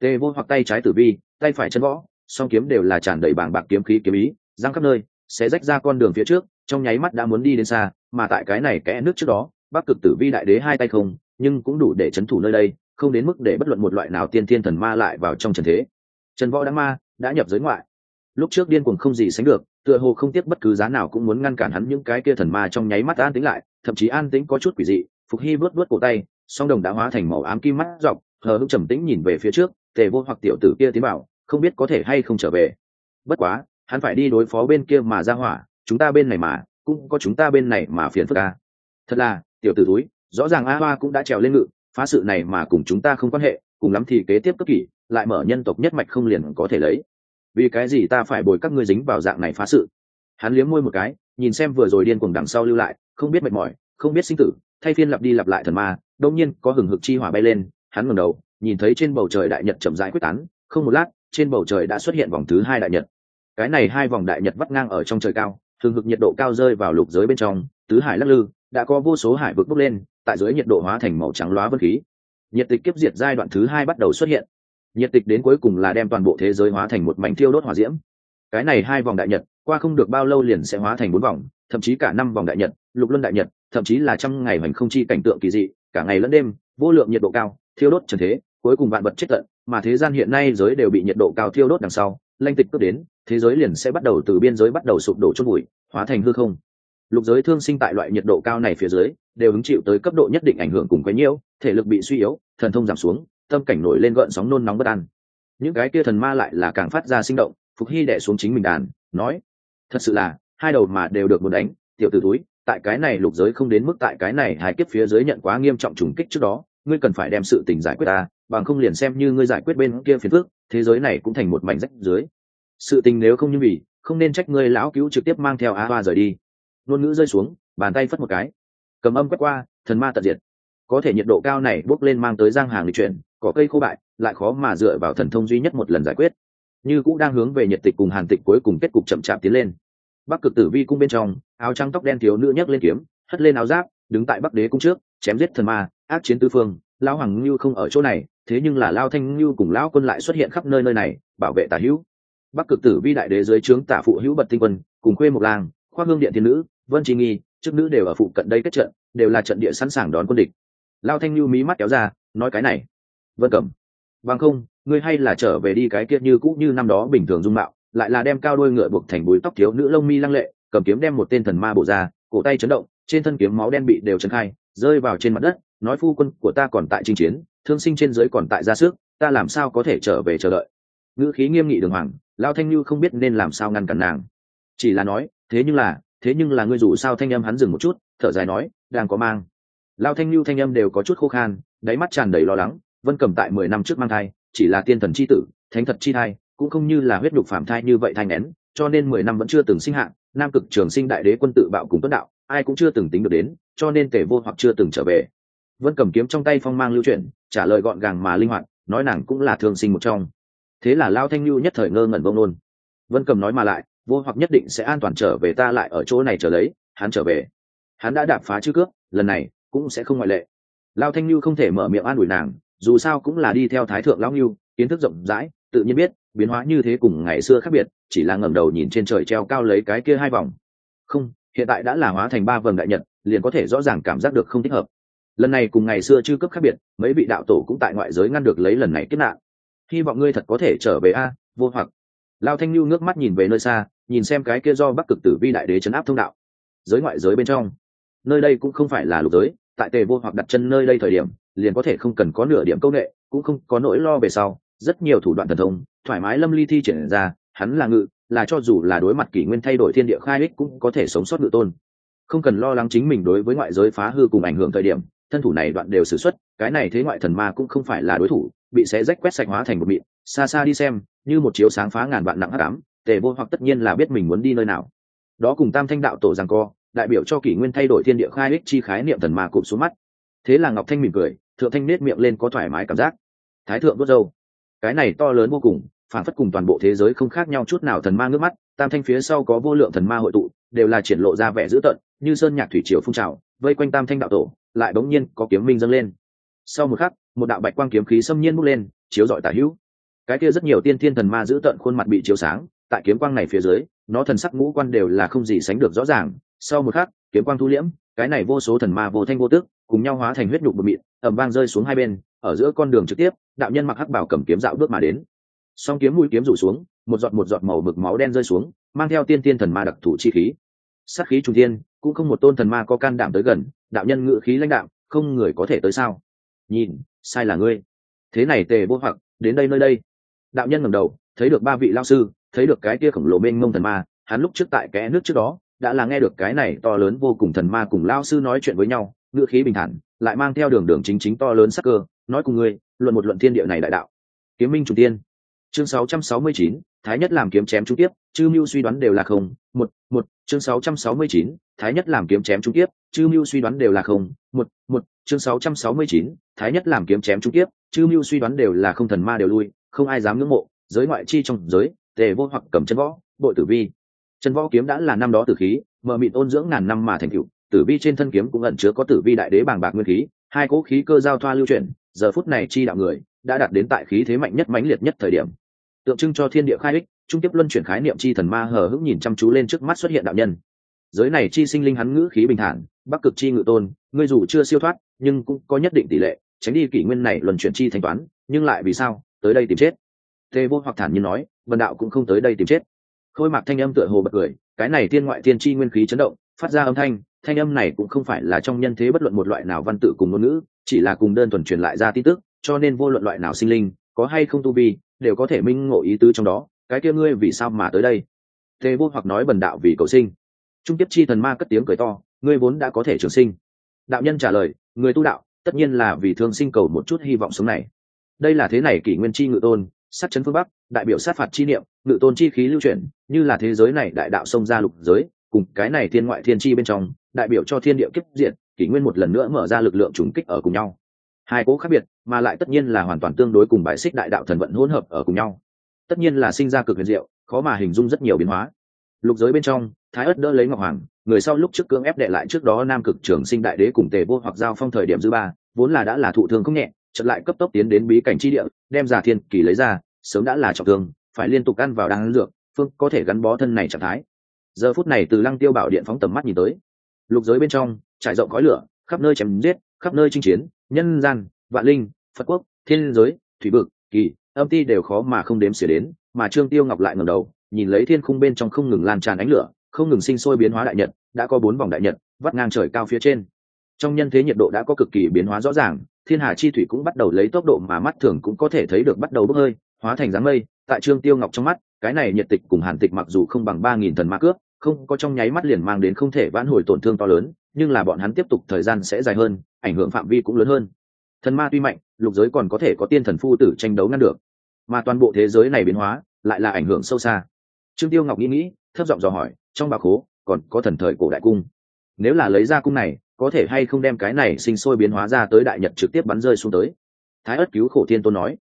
A: Tề vô hoặc tay trái tử vi, tay phải chân võ, song kiếm đều là tràn đầy bảng bạc kiếm khí kiếm ý, giang khắp nơi sẽ rách ra con đường phía trước, trong nháy mắt đã muốn đi đến xa, mà tại cái này kẽ nước trước đó bắc cực tử vi đại đế hai tay không, nhưng cũng đủ để c h ấ n thủ nơi đây, không đến mức để bất luận một loại nào tiên thiên thần ma lại vào trong trần thế. Trần võ đã ma đã nhập giới ngoại. Lúc trước điên cuồng không gì sánh được, tựa hồ không tiếc bất cứ giá nào cũng muốn ngăn cản hắn những cái kia thần ma trong nháy mắt an tính lại, thậm chí an tính có chút quỷ dị, phục hy vớt vớt cổ tay, song đồng đã hóa thành màu ám kim mắt dọc, hờ hững trầm tĩnh nhìn về phía trước, tề vô hoặc tiểu tử kia tiến bảo, không biết có thể hay không trở về. Bất quá, hắn phải đi đối phó bên kia mà ra hỏa, chúng ta bên này mà, cũng có chúng ta bên này mà phiền phức ca thật là tiểu t ử túi rõ ràng a hoa cũng đã trèo lên ngự, phá sự này mà cùng chúng ta không quan hệ, cùng lắm thì kế tiếp cấp kỷ, lại mở nhân tộc nhất mạch không liền có thể lấy. Vì cái gì ta phải bồi các ngươi dính vào dạng này phá sự? Hắn liếm môi một cái, nhìn xem vừa rồi điên cuồng đằng sau lưu lại, không biết mệt mỏi, không biết sinh tử, thay phiên lặp đi lặp lại thần ma đông nhiên có hừng hực chi hỏa bay lên, hắn ngẩng đầu, nhìn thấy trên bầu trời đại nhật chậm rãi quyết tán, không một lát, trên bầu trời đã xuất hiện vòng thứ hai đại nhật. Cái này hai vòng đại nhật vắt ngang ở trong trời cao thường hực nhiệt độ cao rơi vào lục giới bên trong, tứ hải lắc lư, đã có vô số hải vực bốc lên, tại dưới nhiệt độ hóa thành màu trắng loá vân khí. Nhiệt tịch kiếp diệt giai đoạn thứ hai bắt đầu xuất hiện. Nhiệt tịch đến cuối cùng là đem toàn bộ thế giới hóa thành một mảnh thiêu đốt hỏa diễm. Cái này hai vòng đại nhật, qua không được bao lâu liền sẽ hóa thành bốn vòng, thậm chí cả năm vòng đại nhật, lục luân đại nhật, thậm chí là trăm ngày hoành không chi cảnh tượng kỳ dị, cả ngày lẫn đêm, vô lượng nhiệt độ cao, thiêu đốt trần thế, cuối cùng bạn vật chết tận, mà thế gian hiện nay giới đều bị nhiệt độ cao thiêu đốt đằng sau lanh tịch cướp đến, thế giới liền sẽ bắt đầu từ biên giới bắt đầu sụp đổ chôn bụi hóa thành hư không. Lục giới thương sinh tại loại nhiệt độ cao này phía dưới, đều hứng chịu tới cấp độ nhất định ảnh hưởng cùng quấy nhiễu, thể lực bị suy yếu, thần thông giảm xuống, tâm cảnh nổi lên gợn sóng nôn nóng bất an. Những cái kia thần ma lại là càng phát ra sinh động, phục hy đẻ xuống chính mình đàn, nói, thật sự là, hai đầu mà đều được muốn đánh, tiểu t ử túi tại cái này lục giới không đến mức tại cái này hai kiếp phía dưới nhận quá nghiêm trọng trùng kích trước đó, ngươi cần phải đem sự tình giải quyết ta, bằng không liền xem như ngươi giải quyết bên kia phiền phước thế giới này cũng thành một mảnh rách dưới. Sự tình nếu không như vì không nên trách ngươi lão cứu trực tiếp mang theo a hoa rời đi. Ngôn ngữ rơi xuống, bàn tay phất một cái. Cầm âm quét qua, thần ma tận diệt. Có thể nhiệt độ cao này bốc lên mang tới giang hàng lịch chuyển có cây khô bại, lại khó mà dựa vào thần thông duy nhất một lần giải quyết. Như cũng đang hướng về nhiệt tịch cùng hàn tịch cuối cùng kết cục chậm chạp tiến lên. Bắc cực tử vi cung bên trong, áo trắng tóc đen thiếu nữ nhấc lên kiếm, hất lên áo giáp, đứng tại bắc đế cung trước, chém giết thần ma áp chiến tư phương lao hoàng ngưu không ở chỗ này, thế nhưng là lao thanh ngưu cùng lão quân lại xuất hiện khắp nơi nơi này, bảo vệ tả hữu. Bắc cực tử vi đại đế dưới trướng tả phụ hữu bật tinh quân, cùng khuê một làng khoa hương điện thiên nữ, vân trí nghi, chức nữ đều ở phụ cận đây kết trận, đều là trận địa sẵn sàng đón quân địch. Lao thanh như mí mắt kéo ra, nói cái này. Vân cẩm, bằng không, ngươi hay là trở về đi cái kia như cũ như năm đó bình thường dung mạo, lại là đem cao đôi ngựa buộc thành búi tóc thiếu nữ lông mi lăng lệ, cầm kiếm đem một tên thần ma bổ ra, cổ tay chấn động, trên thân kiếm máu đen bị đều trấn khai, rơi vào trên mặt đất nói phu quân của ta còn tại chinh chiến, thương sinh trên giới còn tại ra sức, ta làm sao có thể trở về chờ đợi? Ngữ khí nghiêm nghị đường hoàng, lao thanh như không biết nên làm sao ngăn cản nàng. Chỉ là nói, thế nhưng là, thế nhưng là ngươi dù sao thanh âm hắn dừng một chút, thở dài nói, đang có mang. Lao thanh như thanh âm đều có chút khô khan, đáy mắt tràn đầy lo lắng, vân cầm tại mười năm trước mang thai, chỉ là tiên thần c h i tử, thánh thật chi thai, cũng không như là huyết đục phạm thai như vậy thai nén, cho nên mười năm vẫn chưa từng sinh hạng nam cực trường sinh đại đế quân tự bạo cùng tuấn đạo, ai cũng chưa từng tính được đến, cho nên tể vô hoặc chưa từng trở về vân cầm kiếm trong tay phong mang lưu chuyển, trả lời gọn gàng mà linh hoạt, nói nàng cũng là thương sinh một trong. Thế là lao thanh lưu nhất thời ngơ ngẩn vông nôn vân cầm nói mà lại, vô hoặc nhất định sẽ an toàn trở về ta lại ở chỗ này trở lấy, hắn trở về. Hắn đã đạp phá chữ cướp lần này cũng sẽ không ngoại lệ. Lao thanh lưu không thể mở miệng an ủi nàng, dù sao cũng là đi theo thái thượng lao lưu kiến thức rộng rãi, tự nhiên biết, biến hóa như thế cùng ngày xưa khác biệt, chỉ là ngẩng đầu nhìn trên trời treo cao lấy cái kia hai vòng. Không, hiện tại đã là hóa thành ba vầng đại nhật, liền có thể rõ ràng cảm giác được không thích hợp lần này cùng ngày xưa chưa cấp khác biệt, mấy vị đạo tổ cũng tại ngoại giới ngăn được lấy lần này kết nạn. Hy vọng ngươi thật có thể trở về a, vô hoặc. Lao thanh lưu nước mắt nhìn về nơi xa, nhìn xem cái kia do bắc cực tử vi đại đế chấn áp thông đạo. Giới ngoại giới bên trong, nơi đây cũng không phải là lục giới, tại tề vô hoặc đặt chân nơi đây thời điểm, liền có thể không cần có nửa điểm công nghệ, cũng không có nỗi lo về sau, rất nhiều thủ đoạn thần thông, thoải mái lâm ly thi triển ra, hắn là ngự, là cho dù là đối mặt kỷ nguyên thay đổi thiên địa khai ích cũng có thể sống sót ngự tôn. Không cần lo lắng chính mình đối với ngoại giới phá hư cùng ảnh hưởng thời điểm thân thủ này đoạn đều xử xuất cái này thế ngoại thần ma cũng không phải là đối thủ bị xé rách quét sạch hóa thành một mịn xa xa đi xem như một chiếu sáng phá ngàn vạn nặng hắc ám tề vô hoặc tất nhiên là biết mình muốn đi nơi nào. Đó cùng tam thanh đạo tổ rằng co đại biểu cho kỷ nguyên thay đổi thiên địa khai ích chi khái niệm thần ma cụm xuống mắt. Thế là ngọc thanh mỉm cười thượng thanh nết miệng lên có thoải mái cảm giác. Thái thượng bước râu, cái này to lớn vô cùng phản phất cùng toàn bộ thế giới không khác nhau chút nào thần ma ngước mắt tam thanh phía sau có vô lượng thần ma hội tụ đều là triển lộ ra vẻ dữ tợn như sơn nhạc thủy triều phun trào vây quanh tam thanh đạo tổ lại bỗng nhiên có kiếm minh dâng lên. Sau một khắc, một đạo bạch quang kiếm khí xâm nhiên bốc lên, chiếu rọi tả hữu. Cái kia rất nhiều tiên thiên thần ma giữ tận khuôn mặt bị chiếu sáng, tại kiếm quang này phía dưới, nó thần sắc ngũ quan đều là không gì sánh được rõ ràng. Sau một khắc, kiếm quang thu liễm, cái này vô số thần ma vô thanh vô tước cùng nhau hóa thành huyết nhục bụi mịn ẩm vang rơi xuống hai bên, ở giữa con đường trực tiếp, đạo nhân mặc hắc bảo cầm kiếm dạo bước mà đến. Song kiếm mũi kiếm rủ xuống, một giọt một giọt màu mực máu đen rơi xuống, mang theo tiên tiên thần ma đặc thù chi khí sát khí trùng tiên cũng không một tôn thần ma có can đảm tới gần đạo nhân ngự khí lãnh đạo không người có thể tới sao? Nhìn sai là ngươi. Thế này tề vô hoặc đến đây nơi đây. Đạo nhân ngẩng đầu thấy được ba vị lao sư thấy được cái kia khổng lồ mênh mông thần ma hắn lúc trước tại kẽ nước trước đó đã là nghe được cái này to lớn vô cùng thần ma cùng lao sư nói chuyện với nhau ngự khí bình thản lại mang theo đường đường chính chính to lớn sắc cơ nói cùng ngươi luận một luận thiên địa này đại đạo. Kiếm minh trùng tiên chương 669, thái nhất làm kiếm chém trung tiếp chư mưu suy đoán đều là không một một chương 669, thái nhất làm kiếm chém trung tiếp chư mưu suy đoán đều là không một một chương 669, thái nhất làm kiếm chém trung tiếp chư mưu suy đoán đều là không thần ma đều lui không ai dám ngưỡng mộ giới ngoại chi trong giới tề vô hoặc cầm chân võ bội tử vi. Chân võ kiếm đã là năm đó tử khí mờ mịt ôn dưỡng ngàn năm mà thành cựu tử vi trên thân kiếm cũng ẩn chứa có tử vi đại đế bàng bạc nguyên khí hai cỗ khí cơ giao thoa lưu chuyển giờ phút này chi đạo người đã đạt đến tại khí thế mạnh nhất mãnh liệt nhất thời điểm tượng trưng cho thiên địa khai ích, trung tiếp luân chuyển khái niệm chi thần ma hờ hững nhìn chăm chú lên trước mắt xuất hiện đạo nhân. Giới này chi sinh linh hắn ngữ khí bình thản, bắc cực chi ngự tôn, ngươi dù chưa siêu thoát, nhưng cũng có nhất định tỷ lệ, tránh đi kỷ nguyên này luân chuyển chi thanh toán, nhưng lại vì sao, tới đây tìm chết. Tê vô hoặc thản nhiên nói vần đạo cũng không tới đây tìm chết. Khôi mạc thanh âm tựa hồ bật cười, cái này tiên ngoại tiên chi nguyên khí chấn động, phát ra âm thanh thanh âm này cũng không phải là trong nhân thế bất luận một loại nào văn tự cùng ngôn ngữ, chỉ là cùng đơn thuần truyền lại ra tin tức, cho nên vô luận loại nào sinh linh có hay không tu vi, đều có thể minh ngộ ý tứ trong đó, cái kia ngươi vì sao mà tới đây? Tề vô hoặc nói bần đạo vì cầu sinh. Trung tiếp chi thần ma cất tiếng cười to, ngươi vốn đã có thể trường sinh. Đạo nhân trả lời, người tu đạo, tất nhiên là vì thương sinh cầu một chút hy vọng sống này. Đây là thế này kỷ nguyên chi ngự tôn, sát chấn phương bắc, đại biểu sát phạt chi niệm, ngự tôn chi khí lưu chuyển, như là thế giới này đại đạo sông ra lục giới, cùng cái này thiên ngoại thiên chi bên trong, đại biểu cho thiên địa kiếp diện kỷ nguyên một lần nữa mở ra lực lượng trùng kích ở cùng nhau hai cố khác biệt, mà lại tất nhiên là hoàn toàn tương đối cùng bài xích đại đạo thần vận hỗn hợp ở cùng nhau. Tất nhiên là sinh ra cực huyền diệu, khó mà hình dung rất nhiều biến hóa. Lục giới bên trong, thái ất đỡ lấy ngọc hoàng, người sau lúc trước cưỡng ép đệ lại trước đó nam cực trường sinh đại đế cùng tề vô hoặc giao phong thời điểm dư ba, vốn là đã là thụ thương không nhẹ, chợt lại cấp tốc tiến đến bí cảnh chi địa, đem giả thiên kỳ lấy ra, sớm đã là trọng thương, phải liên tục ăn vào đan dược, phương có thể gắn bó thân này trạng thái. Giờ phút này từ lăng tiêu bảo điện phóng tầm mắt nhìn tới. Lục giới bên trong, trải rộng khói lửa, khắp nơi chém giết, khắp nơi chinh chiến nhân gian, vạn linh, phật quốc, thiên giới, thủy vực, kỳ, âm ti đều khó mà không đếm xỉa đến, mà trương tiêu ngọc lại ngầm đầu, nhìn lấy thiên khung bên trong không ngừng lan tràn ánh lửa, không ngừng sinh sôi biến hóa đại nhật, đã có bốn vòng đại nhật, vắt ngang trời cao phía trên. Trong nhân thế nhiệt độ đã có cực kỳ biến hóa rõ ràng, thiên hà chi thủy cũng bắt đầu lấy tốc độ mà mắt thường cũng có thể thấy được bắt đầu bốc hơi, hóa thành dáng mây, tại trương tiêu ngọc trong mắt, cái này nhiệt tịch cùng hàn tịch mặc dù không bằng ba nghìn thần ma cướp không có trong nháy mắt liền mang đến không thể vãn hồi tổn thương to lớn nhưng là bọn hắn tiếp tục thời gian sẽ dài hơn, ảnh hưởng phạm vi cũng lớn hơn. Thần ma tuy mạnh, lục giới còn có thể có tiên thần phu tử tranh đấu ngăn được. Mà toàn bộ thế giới này biến hóa, lại là ảnh hưởng sâu xa. Trương tiêu ngọc nghĩ nghĩ, thấp giọng dò hỏi, trong bà khố còn có thần thời cổ đại cung. Nếu là lấy ra cung này, có thể hay không đem cái này sinh sôi biến hóa ra tới đại nhật trực tiếp bắn rơi xuống tới? Thái ất cứu khổ thiên tôn nói,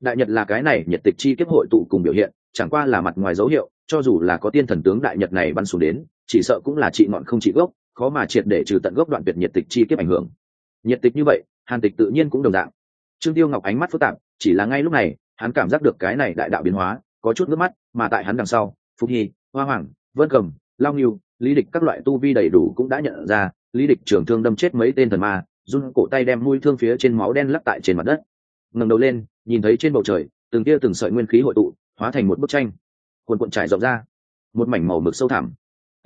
A: đại nhật là cái này nhật tịch chi kiếp hội tụ cùng biểu hiện, chẳng qua là mặt ngoài dấu hiệu, cho dù là có tiên thần tướng đại nhật này bắn xuống đến, chỉ sợ cũng là trị ngọn không trị gốc khó mà triệt để trừ tận gốc đoạn tuyệt nhiệt tịch chi kiếp ảnh hưởng. Nhiệt tịch như vậy, hàn tịch tự nhiên cũng đồng dạng. Trương tiêu ngọc ánh mắt phức tạp, chỉ là ngay lúc này, hắn cảm giác được cái này đại đạo biến hóa, có chút nước mắt, mà tại hắn đằng sau, phục hy, hoa hoàng, vân cầm, lao nghiêu lý địch các loại tu vi đầy đủ cũng đã nhận ra, lý địch trưởng thương đâm chết mấy tên thần ma, run cổ tay đem mũi thương phía trên máu đen lắc tại trên mặt đất. Ngẩng đầu lên, nhìn thấy trên bầu trời, từng tia từng sợi nguyên khí hội tụ, hóa thành một bức tranh. Cuồn cuộn trải rộng ra. Một mảnh màu mực sâu thẳm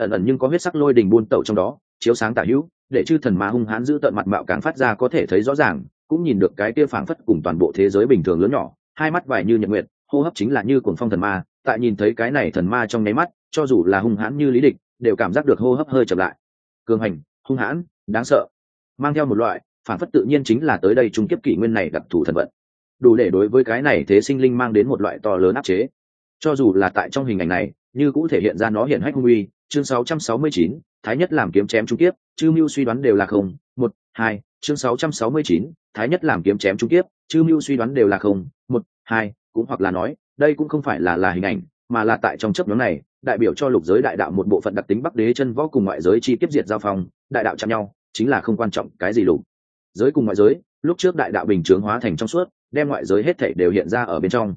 A: ẩn ẩn nhưng có huyết sắc lôi đình buôn tẩu trong đó, chiếu sáng tả hữu, để chư thần ma hung hãn giữ tận mặt mạo càng phát ra có thể thấy rõ ràng, cũng nhìn được cái tia phảng phất cùng toàn bộ thế giới bình thường lớn nhỏ, hai mắt vải như nhật nguyệt, hô hấp chính là như cuồng phong thần ma, tại nhìn thấy cái này thần ma trong nháy mắt, cho dù là hung hãn như lý địch, đều cảm giác được hô hấp hơi chậm lại. Cường hành, hung hãn, đáng sợ. Mang theo một loại phản phất tự nhiên chính là tới đây trung kiếp kỷ nguyên này đặc thù thần vận. Đủ để đối với cái này thế sinh linh mang đến một loại to lớn áp chế. Cho dù là tại trong hình ảnh này, như cũng thể hiện ra nó hiện hách hung uy chương 669, thái nhất làm kiếm chém trung kiếp chư mưu suy đoán đều là không một hai chương 669, thái nhất làm kiếm chém trung kiếp chư mưu suy đoán đều là không một hai cũng hoặc là nói đây cũng không phải là là hình ảnh mà là tại trong chấp nhóm này đại biểu cho lục giới đại đạo một bộ phận đặc tính bắc đế chân võ cùng ngoại giới chi tiếp diệt giao phong đại đạo chạm nhau chính là không quan trọng cái gì lục. Giới cùng ngoại giới lúc trước đại đạo bình chướng hóa thành trong suốt đem ngoại giới hết thể đều hiện ra ở bên trong.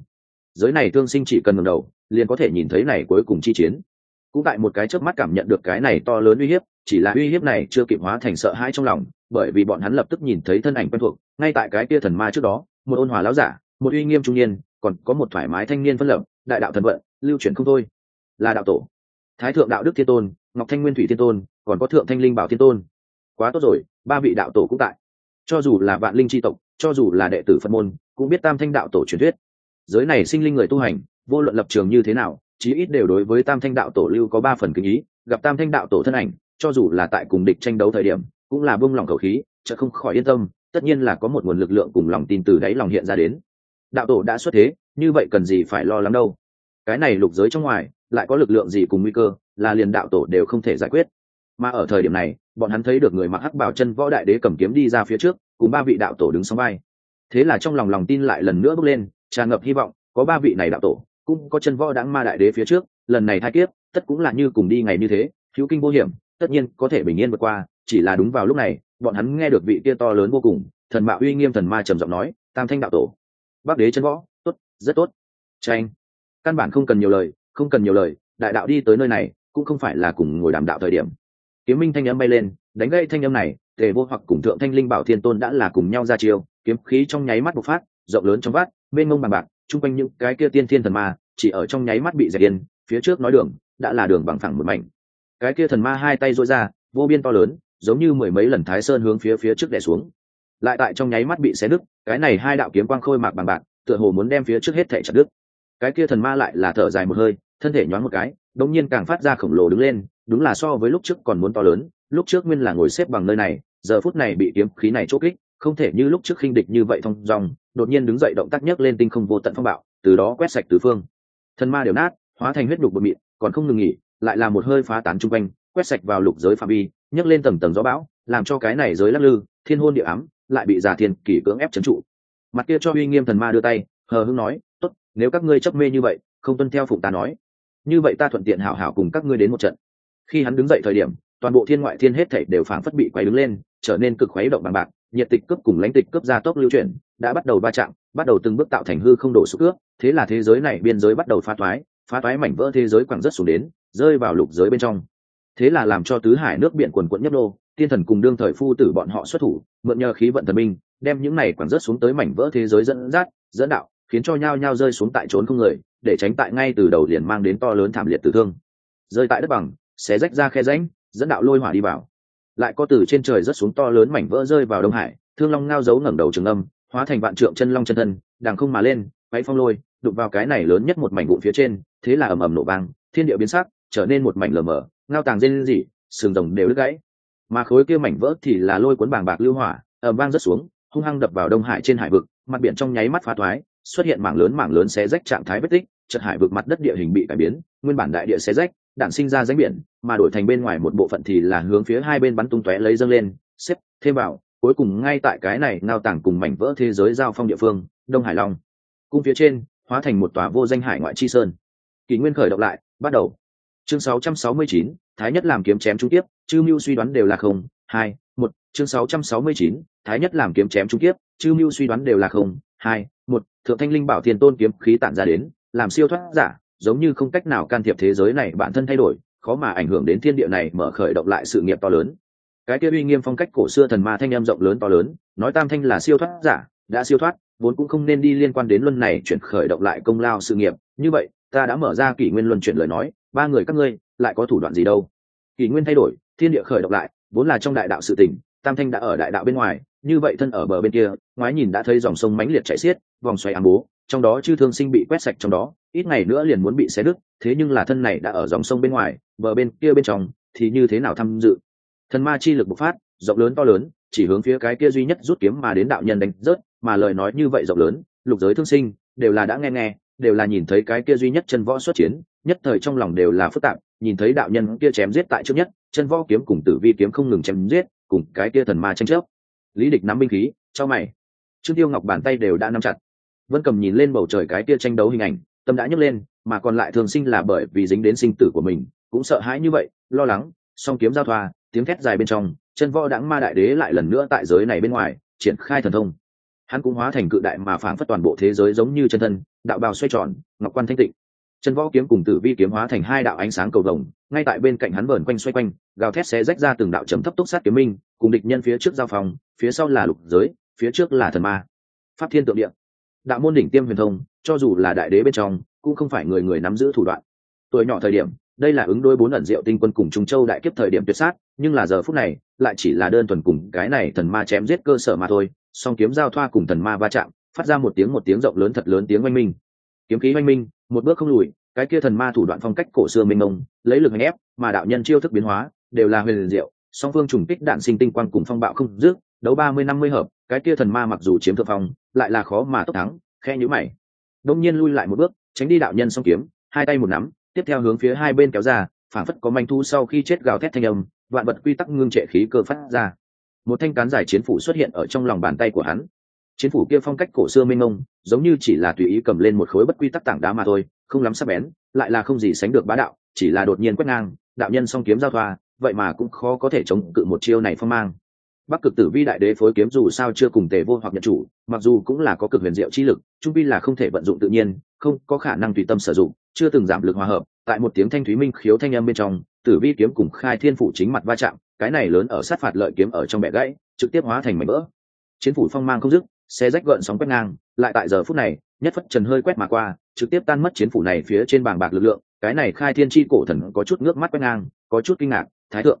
A: Giới này tương sinh chỉ cần ngẩng đầu liền có thể nhìn thấy này cuối cùng chi chiến cũng tại một cái chớp mắt cảm nhận được cái này to lớn uy hiếp, chỉ là uy hiếp này chưa kịp hóa thành sợ hãi trong lòng, bởi vì bọn hắn lập tức nhìn thấy thân ảnh quen thuộc, ngay tại cái kia thần ma trước đó, một ôn hòa láo giả, một uy nghiêm trung niên, còn có một thoải mái thanh niên phân lập, đại đạo thần vận, lưu chuyển không thôi. Là đạo tổ. Thái thượng đạo đức thiên tôn, ngọc thanh nguyên thủy thiên tôn, còn có thượng thanh linh bảo thiên tôn. Quá tốt rồi, ba vị đạo tổ cũng tại. Cho dù là vạn linh tri tộc, cho dù là đệ tử phật môn, cũng biết tam thanh đạo tổ truyền thuyết. Giới này sinh linh người tu hành, vô luận lập trường như thế nào chí ít đều đối với tam thanh đạo tổ lưu có ba phần kinh ý, gặp tam thanh đạo tổ thân ảnh, cho dù là tại cùng địch tranh đấu thời điểm, cũng là bông lòng khẩu khí chợ không khỏi yên tâm, tất nhiên là có một nguồn lực lượng cùng lòng tin từ đáy lòng hiện ra đến. Đạo tổ đã xuất thế, như vậy cần gì phải lo lắng đâu? Cái này lục giới trong ngoài, lại có lực lượng gì cùng nguy cơ, là liền đạo tổ đều không thể giải quyết. Mà ở thời điểm này, bọn hắn thấy được người mặc hắc bảo chân võ đại đế cầm kiếm đi ra phía trước, cùng ba vị đạo tổ đứng song vai. Thế là trong lòng lòng tin lại lần nữa bước lên, tràn ngập hy vọng, có ba vị này đạo tổ cũng có chân võ đáng ma đại đế phía trước, lần này thai kiếp, tất cũng là như cùng đi ngày như thế, hữu kinh vô hiểm, tất nhiên có thể bình yên vượt qua, chỉ là đúng vào lúc này, bọn hắn nghe được vị kia to lớn vô cùng, thần mạo uy nghiêm thần ma trầm giọng nói, tam thanh đạo tổ, bắc đế chân võ, tốt, rất tốt. Tranh căn bản không cần nhiều lời, không cần nhiều lời, đại đạo đi tới nơi này, cũng không phải là cùng ngồi đàm đạo thời điểm. Kiếm minh thanh âm bay lên, đánh gây thanh âm này, tề vô hoặc cùng thượng thanh linh bảo thiên tôn đã là cùng nhau ra chiêu, kiếm khí trong nháy mắt bộc phát, rộng lớn trong vát bên mông bằng bạc chung quanh những cái kia tiên thiên thần ma, chỉ ở trong nháy mắt bị dẹp yên, phía trước nói đường, đã là đường bằng phẳng một mảnh. Cái kia thần ma hai tay dội ra, vô biên to lớn, giống như mười mấy lần thái sơn hướng phía phía trước đè xuống. Lại tại trong nháy mắt bị xé nứt, cái này hai đạo kiếm quang khôi mạc bằng bạc, tựa hồ muốn đem phía trước hết thể chặt đứt. Cái kia thần ma lại là thở dài một hơi, thân thể nhoáng một cái, đột nhiên càng phát ra khổng lồ đứng lên, đúng là so với lúc trước còn muốn to lớn, lúc trước nguyên là ngồi xếp bằng nơi này, giờ phút này bị kiếm khí này chốt kích, không thể như lúc trước khinh địch như vậy thông dòng đột nhiên đứng dậy động tác nhấc lên tinh không vô tận phong bạo, từ đó quét sạch tứ phương. Thần ma đều nát, hóa thành huyết đục bột mịn, còn không ngừng nghỉ, lại là một hơi phá tán chung quanh, quét sạch vào lục giới phạm vi, nhấc lên tầng tầng gió bão, làm cho cái này giới lắc lư, thiên hôn địa ám, lại bị giả thiên kỷ cưỡng ép trấn trụ. Mặt kia cho uy nghiêm thần ma đưa tay, hờ hưng nói, tốt, nếu các ngươi chấp mê như vậy, không tuân theo phụng ta nói. Như vậy ta thuận tiện hảo hảo cùng các ngươi đến một trận. Khi hắn đứng dậy thời điểm, toàn bộ thiên ngoại thiên hết thảy đều phảng phất bị quấy đứng lên, trở nên cực khuấy động bằng bạc, nhiệt tịch cướp cùng lãnh tịch cướp ra tốc lưu chuyển đã bắt đầu va chạm, bắt đầu từng bước tạo thành hư không đổ sụp ước thế là thế giới này biên giới bắt đầu phá toái phá toái mảnh vỡ thế giới quẳng rất xuống đến, rơi vào lục giới bên trong. Thế là làm cho tứ hải nước biển quần quận nhấp đô tiên thần cùng đương thời phu tử bọn họ xuất thủ, mượn nhờ khí vận thần minh, đem những này quẳng rớt xuống tới mảnh vỡ thế giới dẫn dắt, dẫn đạo, khiến cho nhao nhao rơi xuống tại trốn không người, để tránh tại ngay từ đầu liền mang đến to lớn thảm liệt tử thương. Rơi tại đất bằng, xé rách ra khe rãnh, dẫn đạo lôi hỏa đi vào. Lại có từ trên trời rớt xuống to lớn mảnh vỡ rơi vào đông hải, thương long ngao giấu ngẩng đầu trường âm hóa thành vạn trượng chân long chân thân đàng không mà lên quấy phong lôi, đụng vào cái này lớn nhất một mảnh vụn phía trên, thế là ầm ầm nổ vang, thiên địa biến sắc, trở nên một mảnh lờ mờ, ngao tàng rên rỉ, sừng rồng đều đứt gãy. Mà khối kia mảnh vỡ thì là lôi cuốn bàng bạc lưu hỏa, ầm vang rất xuống, hung hăng đập vào đông hải trên hải vực, mặt biển trong nháy mắt phá thoái, xuất hiện mảng lớn mảng lớn xé rách trạng thái vết tích, chật hải vực mặt đất địa hình bị cải biến, nguyên bản đại địa xé rách đạn sinh ra ránh biển, mà đổi thành bên ngoài một bộ phận thì là hướng phía hai bên bắn tung tóe lấy dâng lên, xếp, thêm vào cuối cùng ngay tại cái này ngao tảng cùng mảnh vỡ thế giới giao phong địa phương đông hải long. Cung phía trên hóa thành một tòa vô danh hải ngoại chi sơn. Kỷ nguyên khởi động lại bắt đầu. Chương 669, thái nhất làm kiếm chém trung tiếp chư mưu suy đoán đều là không hai một chương 669, thái nhất làm kiếm chém trung tiếp chư mưu suy đoán đều là không hai một thượng thanh linh bảo thiên tôn kiếm khí tản ra đến làm siêu thoát giả giống như không cách nào can thiệp thế giới này bản thân thay đổi khó mà ảnh hưởng đến thiên địa này mở khởi động lại sự nghiệp to lớn cái kia uy nghiêm phong cách cổ xưa thần ma thanh em rộng lớn to lớn, nói tam thanh là siêu thoát giả, đã siêu thoát, vốn cũng không nên đi liên quan đến luân này chuyển khởi động lại công lao sự nghiệp. Như vậy, ta đã mở ra kỷ nguyên luân chuyển lời nói, ba người các ngươi, lại có thủ đoạn gì đâu? Kỷ nguyên thay đổi, thiên địa khởi động lại, vốn là trong đại đạo sự tỉnh tam thanh đã ở đại đạo bên ngoài, như vậy thân ở bờ bên kia, ngoái nhìn đã thấy dòng sông mãnh liệt chảy xiết, vòng xoay ám bố, trong đó chư thương sinh bị quét sạch trong đó, ít ngày nữa liền muốn bị xé đứt, thế nhưng là thân này đã ở dòng sông bên ngoài, bờ bên kia bên trong, thì như thế nào tham dự? Thần ma chi lực bộc phát, rộng lớn to lớn, chỉ hướng phía cái kia duy nhất rút kiếm mà đến đạo nhân đánh rớt, mà lời nói như vậy rộng lớn, lục giới thương sinh, đều là đã nghe nghe, đều là nhìn thấy cái kia duy nhất chân võ xuất chiến, nhất thời trong lòng đều là phức tạp, nhìn thấy đạo nhân kia chém giết tại trước nhất, chân võ kiếm cùng tử vi kiếm không ngừng chém giết, cùng cái kia thần ma tranh chấp. Lý địch nắm binh khí cho mày. Trương tiêu ngọc bàn tay đều đã nắm chặt. Vân cầm nhìn lên bầu trời cái kia tranh đấu hình ảnh, tâm đã nhấc lên, mà còn lại thường sinh là bởi vì dính đến sinh tử của mình, cũng sợ hãi như vậy, lo lắng song kiếm giao thoa, tiếng thét dài bên trong, chân võ đãng ma đại đế lại lần nữa tại giới này bên ngoài, triển khai thần thông. Hắn cũng hóa thành cự đại mà phảng phất toàn bộ thế giới giống như chân thân, đạo bào xoay tròn, ngọc quan thanh tịnh. Chân võ kiếm cùng tử vi kiếm hóa thành hai đạo ánh sáng cầu rồng ngay tại bên cạnh hắn vờn quanh xoay quanh, gào thét xé rách ra từng đạo chấm thấp tốc sát kiếm minh, cùng địch nhân phía trước giao phòng, phía sau là lục giới, phía trước là thần ma. Pháp thiên tượng địa. Đạo môn đỉnh tiêm huyền thông, cho dù là đại đế bên trong, cũng không phải người người nắm giữ thủ đoạn. Tuổi nhỏ thời điểm đây là ứng đôi bốn ẩn diệu tinh quân cùng trung châu đại kiếp thời điểm tuyệt sát, nhưng là giờ phút này, lại chỉ là đơn thuần cùng cái này thần ma chém giết cơ sở mà thôi. Song kiếm giao thoa cùng thần ma va chạm, phát ra một tiếng một tiếng rộng lớn thật lớn tiếng oanh minh. Kiếm khí oanh minh, một bước không lùi, cái kia thần ma thủ đoạn phong cách cổ xưa mênh mông, lấy lực hành ép, mà đạo nhân chiêu thức biến hóa, đều là huyền diệu, song phương trùng kích đạn sinh tinh quang cùng phong bạo không dứt, đấu ba mươi năm mươi hợp, cái kia thần ma mặc dù chiếm thượng phong, lại là khó mà tốc thắng khe nhữ mày. Đông nhiên lui lại một bước, tránh đi đạo nhân song kiếm, hai tay một nắm tiếp theo hướng phía hai bên kéo ra phản phất có manh thu sau khi chết gào thét thanh âm, vạn vật quy tắc ngưng trệ khí cơ phát ra. Một thanh cán giải chiến phủ xuất hiện ở trong lòng bàn tay của hắn. Chiến phủ kia phong cách cổ xưa mênh mông, giống như chỉ là tùy ý cầm lên một khối bất quy tắc tảng đá mà thôi, không lắm sắc bén, lại là không gì sánh được bá đạo, chỉ là đột nhiên quét ngang, đạo nhân song kiếm giao thoa, vậy mà cũng khó có thể chống cự một chiêu này phong mang bắc cực tử vi đại đế phối kiếm dù sao chưa cùng tề vô hoặc nhận chủ, mặc dù cũng là có cực huyền diệu chi lực, trung vi là không thể vận dụng tự nhiên, không có khả năng tùy tâm sử dụng, chưa từng giảm lực hòa hợp, tại một tiếng thanh thúy minh khiếu thanh âm bên trong, tử vi kiếm cùng khai thiên phủ chính mặt va chạm, cái này lớn ở sát phạt lợi kiếm ở trong bẻ gãy, trực tiếp hóa thành mảnh vỡ. Chiến phủ phong mang không dứt xe rách gợn sóng quét ngang, lại tại giờ phút này, nhất phất trần hơi quét mà qua, trực tiếp tan mất chiến phủ này phía trên bảng bạc lực lượng, cái này khai thiên chi cổ thần có chút nước mắt quét ngang, có chút kinh ngạc, thái thượng.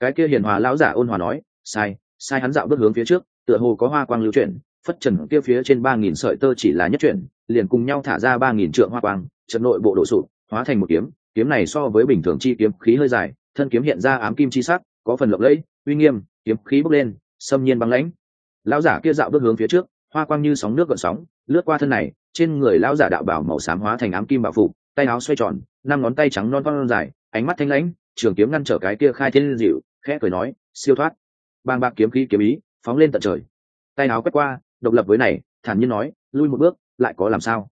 A: Cái kia hiền hòa lão giả ôn hòa nói, sai sai hắn dạo bước hướng phía trước, tựa hồ có hoa quang lưu chuyển, phất trần kia phía trên ba nghìn sợi tơ chỉ là nhất chuyển, liền cùng nhau thả ra ba nghìn trượng hoa quang, trận nội bộ độ sụp, hóa thành một kiếm kiếm này so với bình thường chi kiếm khí hơi dài, thân kiếm hiện ra ám kim chi sắc, có phần lộng lẫy, uy nghiêm, kiếm khí bốc lên, xâm nhiên băng lãnh. Lão giả kia dạo bước hướng phía trước, hoa quang như sóng nước gợn sóng, lướt qua thân này, trên người lão giả đạo bảo màu xám hóa thành ám kim bảo phục tay áo xoay tròn, năm ngón tay trắng non non dài, ánh mắt thanh lãnh, trường kiếm ngăn trở cái kia khai thiên dịu, khẽ cười nói, siêu thoát bàng bạc kiếm khí kiếm ý phóng lên tận trời. Tay áo quét qua độc lập với này thản nhiên nói lui một bước lại có làm sao?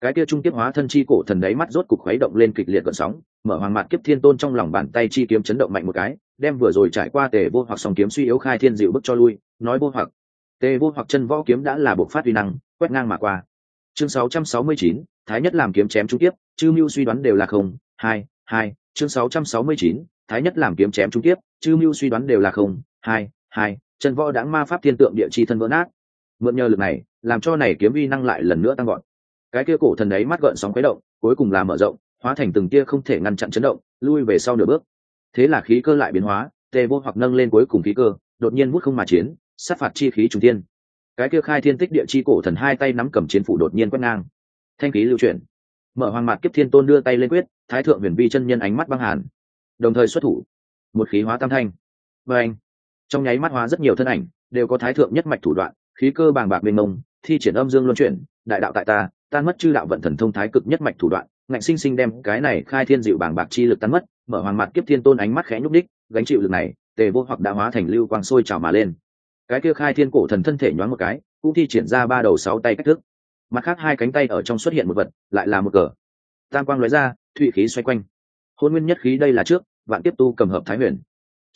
A: Cái kia trung kiếp hóa thân chi cổ thần đấy mắt rốt cục khuấy động lên kịch liệt gợn sóng mở hoàng mạn kiếp thiên tôn trong lòng bàn tay chi kiếm chấn động mạnh một cái đem vừa rồi trải qua tề vô hoặc song kiếm suy yếu khai thiên dịu bức cho lui nói vô hoặc. Tề vô hoặc chân võ kiếm đã là bộc phát uy năng quét ngang mà qua. Chương 669, thái nhất làm kiếm chém trung tiếp chư mưu suy đoán đều là không hai hai chương 669, thái nhất làm kiếm chém trung tiếp chư mưu suy đoán đều là không hai hai, chân võ đãng ma pháp thiên tượng địa chi thân vỡ nát. Mượn nhờ lực này, làm cho này kiếm vi năng lại lần nữa tăng gọn cái kia cổ thần ấy mắt gợn sóng quấy động, cuối cùng là mở rộng, hóa thành từng tia không thể ngăn chặn chấn động, lui về sau nửa bước. Thế là khí cơ lại biến hóa tề vô hoặc nâng lên cuối cùng khí cơ, đột nhiên hút không mà chiến, sát phạt chi khí trung thiên. Cái kia khai thiên tích địa chi cổ thần hai tay nắm cầm chiến phủ đột nhiên quét ngang. Thanh khí lưu chuyển. Mở hoàng mạt kiếp thiên tôn đưa tay lên quyết, thái thượng huyền vi chân nhân ánh mắt băng hàn. Đồng thời xuất thủ. Một khí hóa tam thanh. Và anh trong nháy mắt hóa rất nhiều thân ảnh, đều có thái thượng nhất mạch thủ đoạn, khí cơ bàng bạc mênh mông, thi triển âm dương luân chuyển, đại đạo tại ta, tan mất chư đạo vận thần thông thái cực nhất mạch thủ đoạn, ngạnh sinh sinh đem cái này khai thiên dịu bàng bạc chi lực tan mất, mở hoàng mặt kiếp thiên tôn ánh mắt khẽ nhúc đích gánh chịu lực này, tề vô hoặc đã hóa thành lưu quang sôi trào mà lên. Cái kia khai thiên cổ thần thân thể nhoáng một cái, cũng thi triển ra ba đầu sáu tay cách thức. Mặt khác hai cánh tay ở trong xuất hiện một vật, lại là một cờ. Tam quang lóe ra, thụy khí xoay quanh. Hôn nguyên nhất khí đây là trước, vạn tiếp tu cầm hợp thái huyền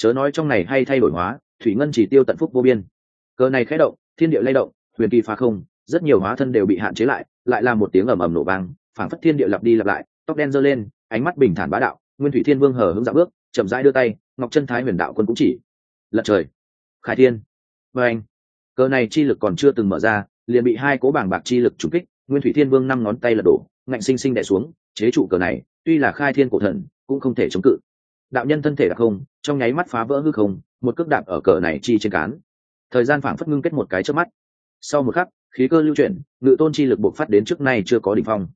A: chớ nói trong này hay thay đổi hóa, thủy ngân chỉ tiêu tận phúc vô biên. Cờ này khẽ động, thiên địa lay động, huyền kỳ phá không, rất nhiều hóa thân đều bị hạn chế lại lại là một tiếng ầm ầm nổ vang, phảng phất thiên địa lặp đi lặp lại, tóc đen giơ lên, ánh mắt bình thản bá đạo, nguyên thủy thiên vương hờ hững dạo bước, chậm rãi đưa tay, ngọc chân thái huyền đạo quân cũng chỉ. Lật trời. Khải thiên. Và anh, cờ này chi lực còn chưa từng mở ra, liền bị hai cố bảng bạc chi lực trúng kích, nguyên thủy thiên vương năm ngón tay lật đổ, ngạnh sinh sinh đè xuống, chế trụ cờ này, tuy là khai thiên cổ thần, cũng không thể chống cự đạo nhân thân thể đặc không, trong nháy mắt phá vỡ hư không, một cước đạp ở cờ này chi trên cán. Thời gian phảng phất ngưng kết một cái trước mắt. Sau một khắc, khí cơ lưu chuyển, ngự tôn chi lực bộc phát đến trước nay chưa có đỉnh phong.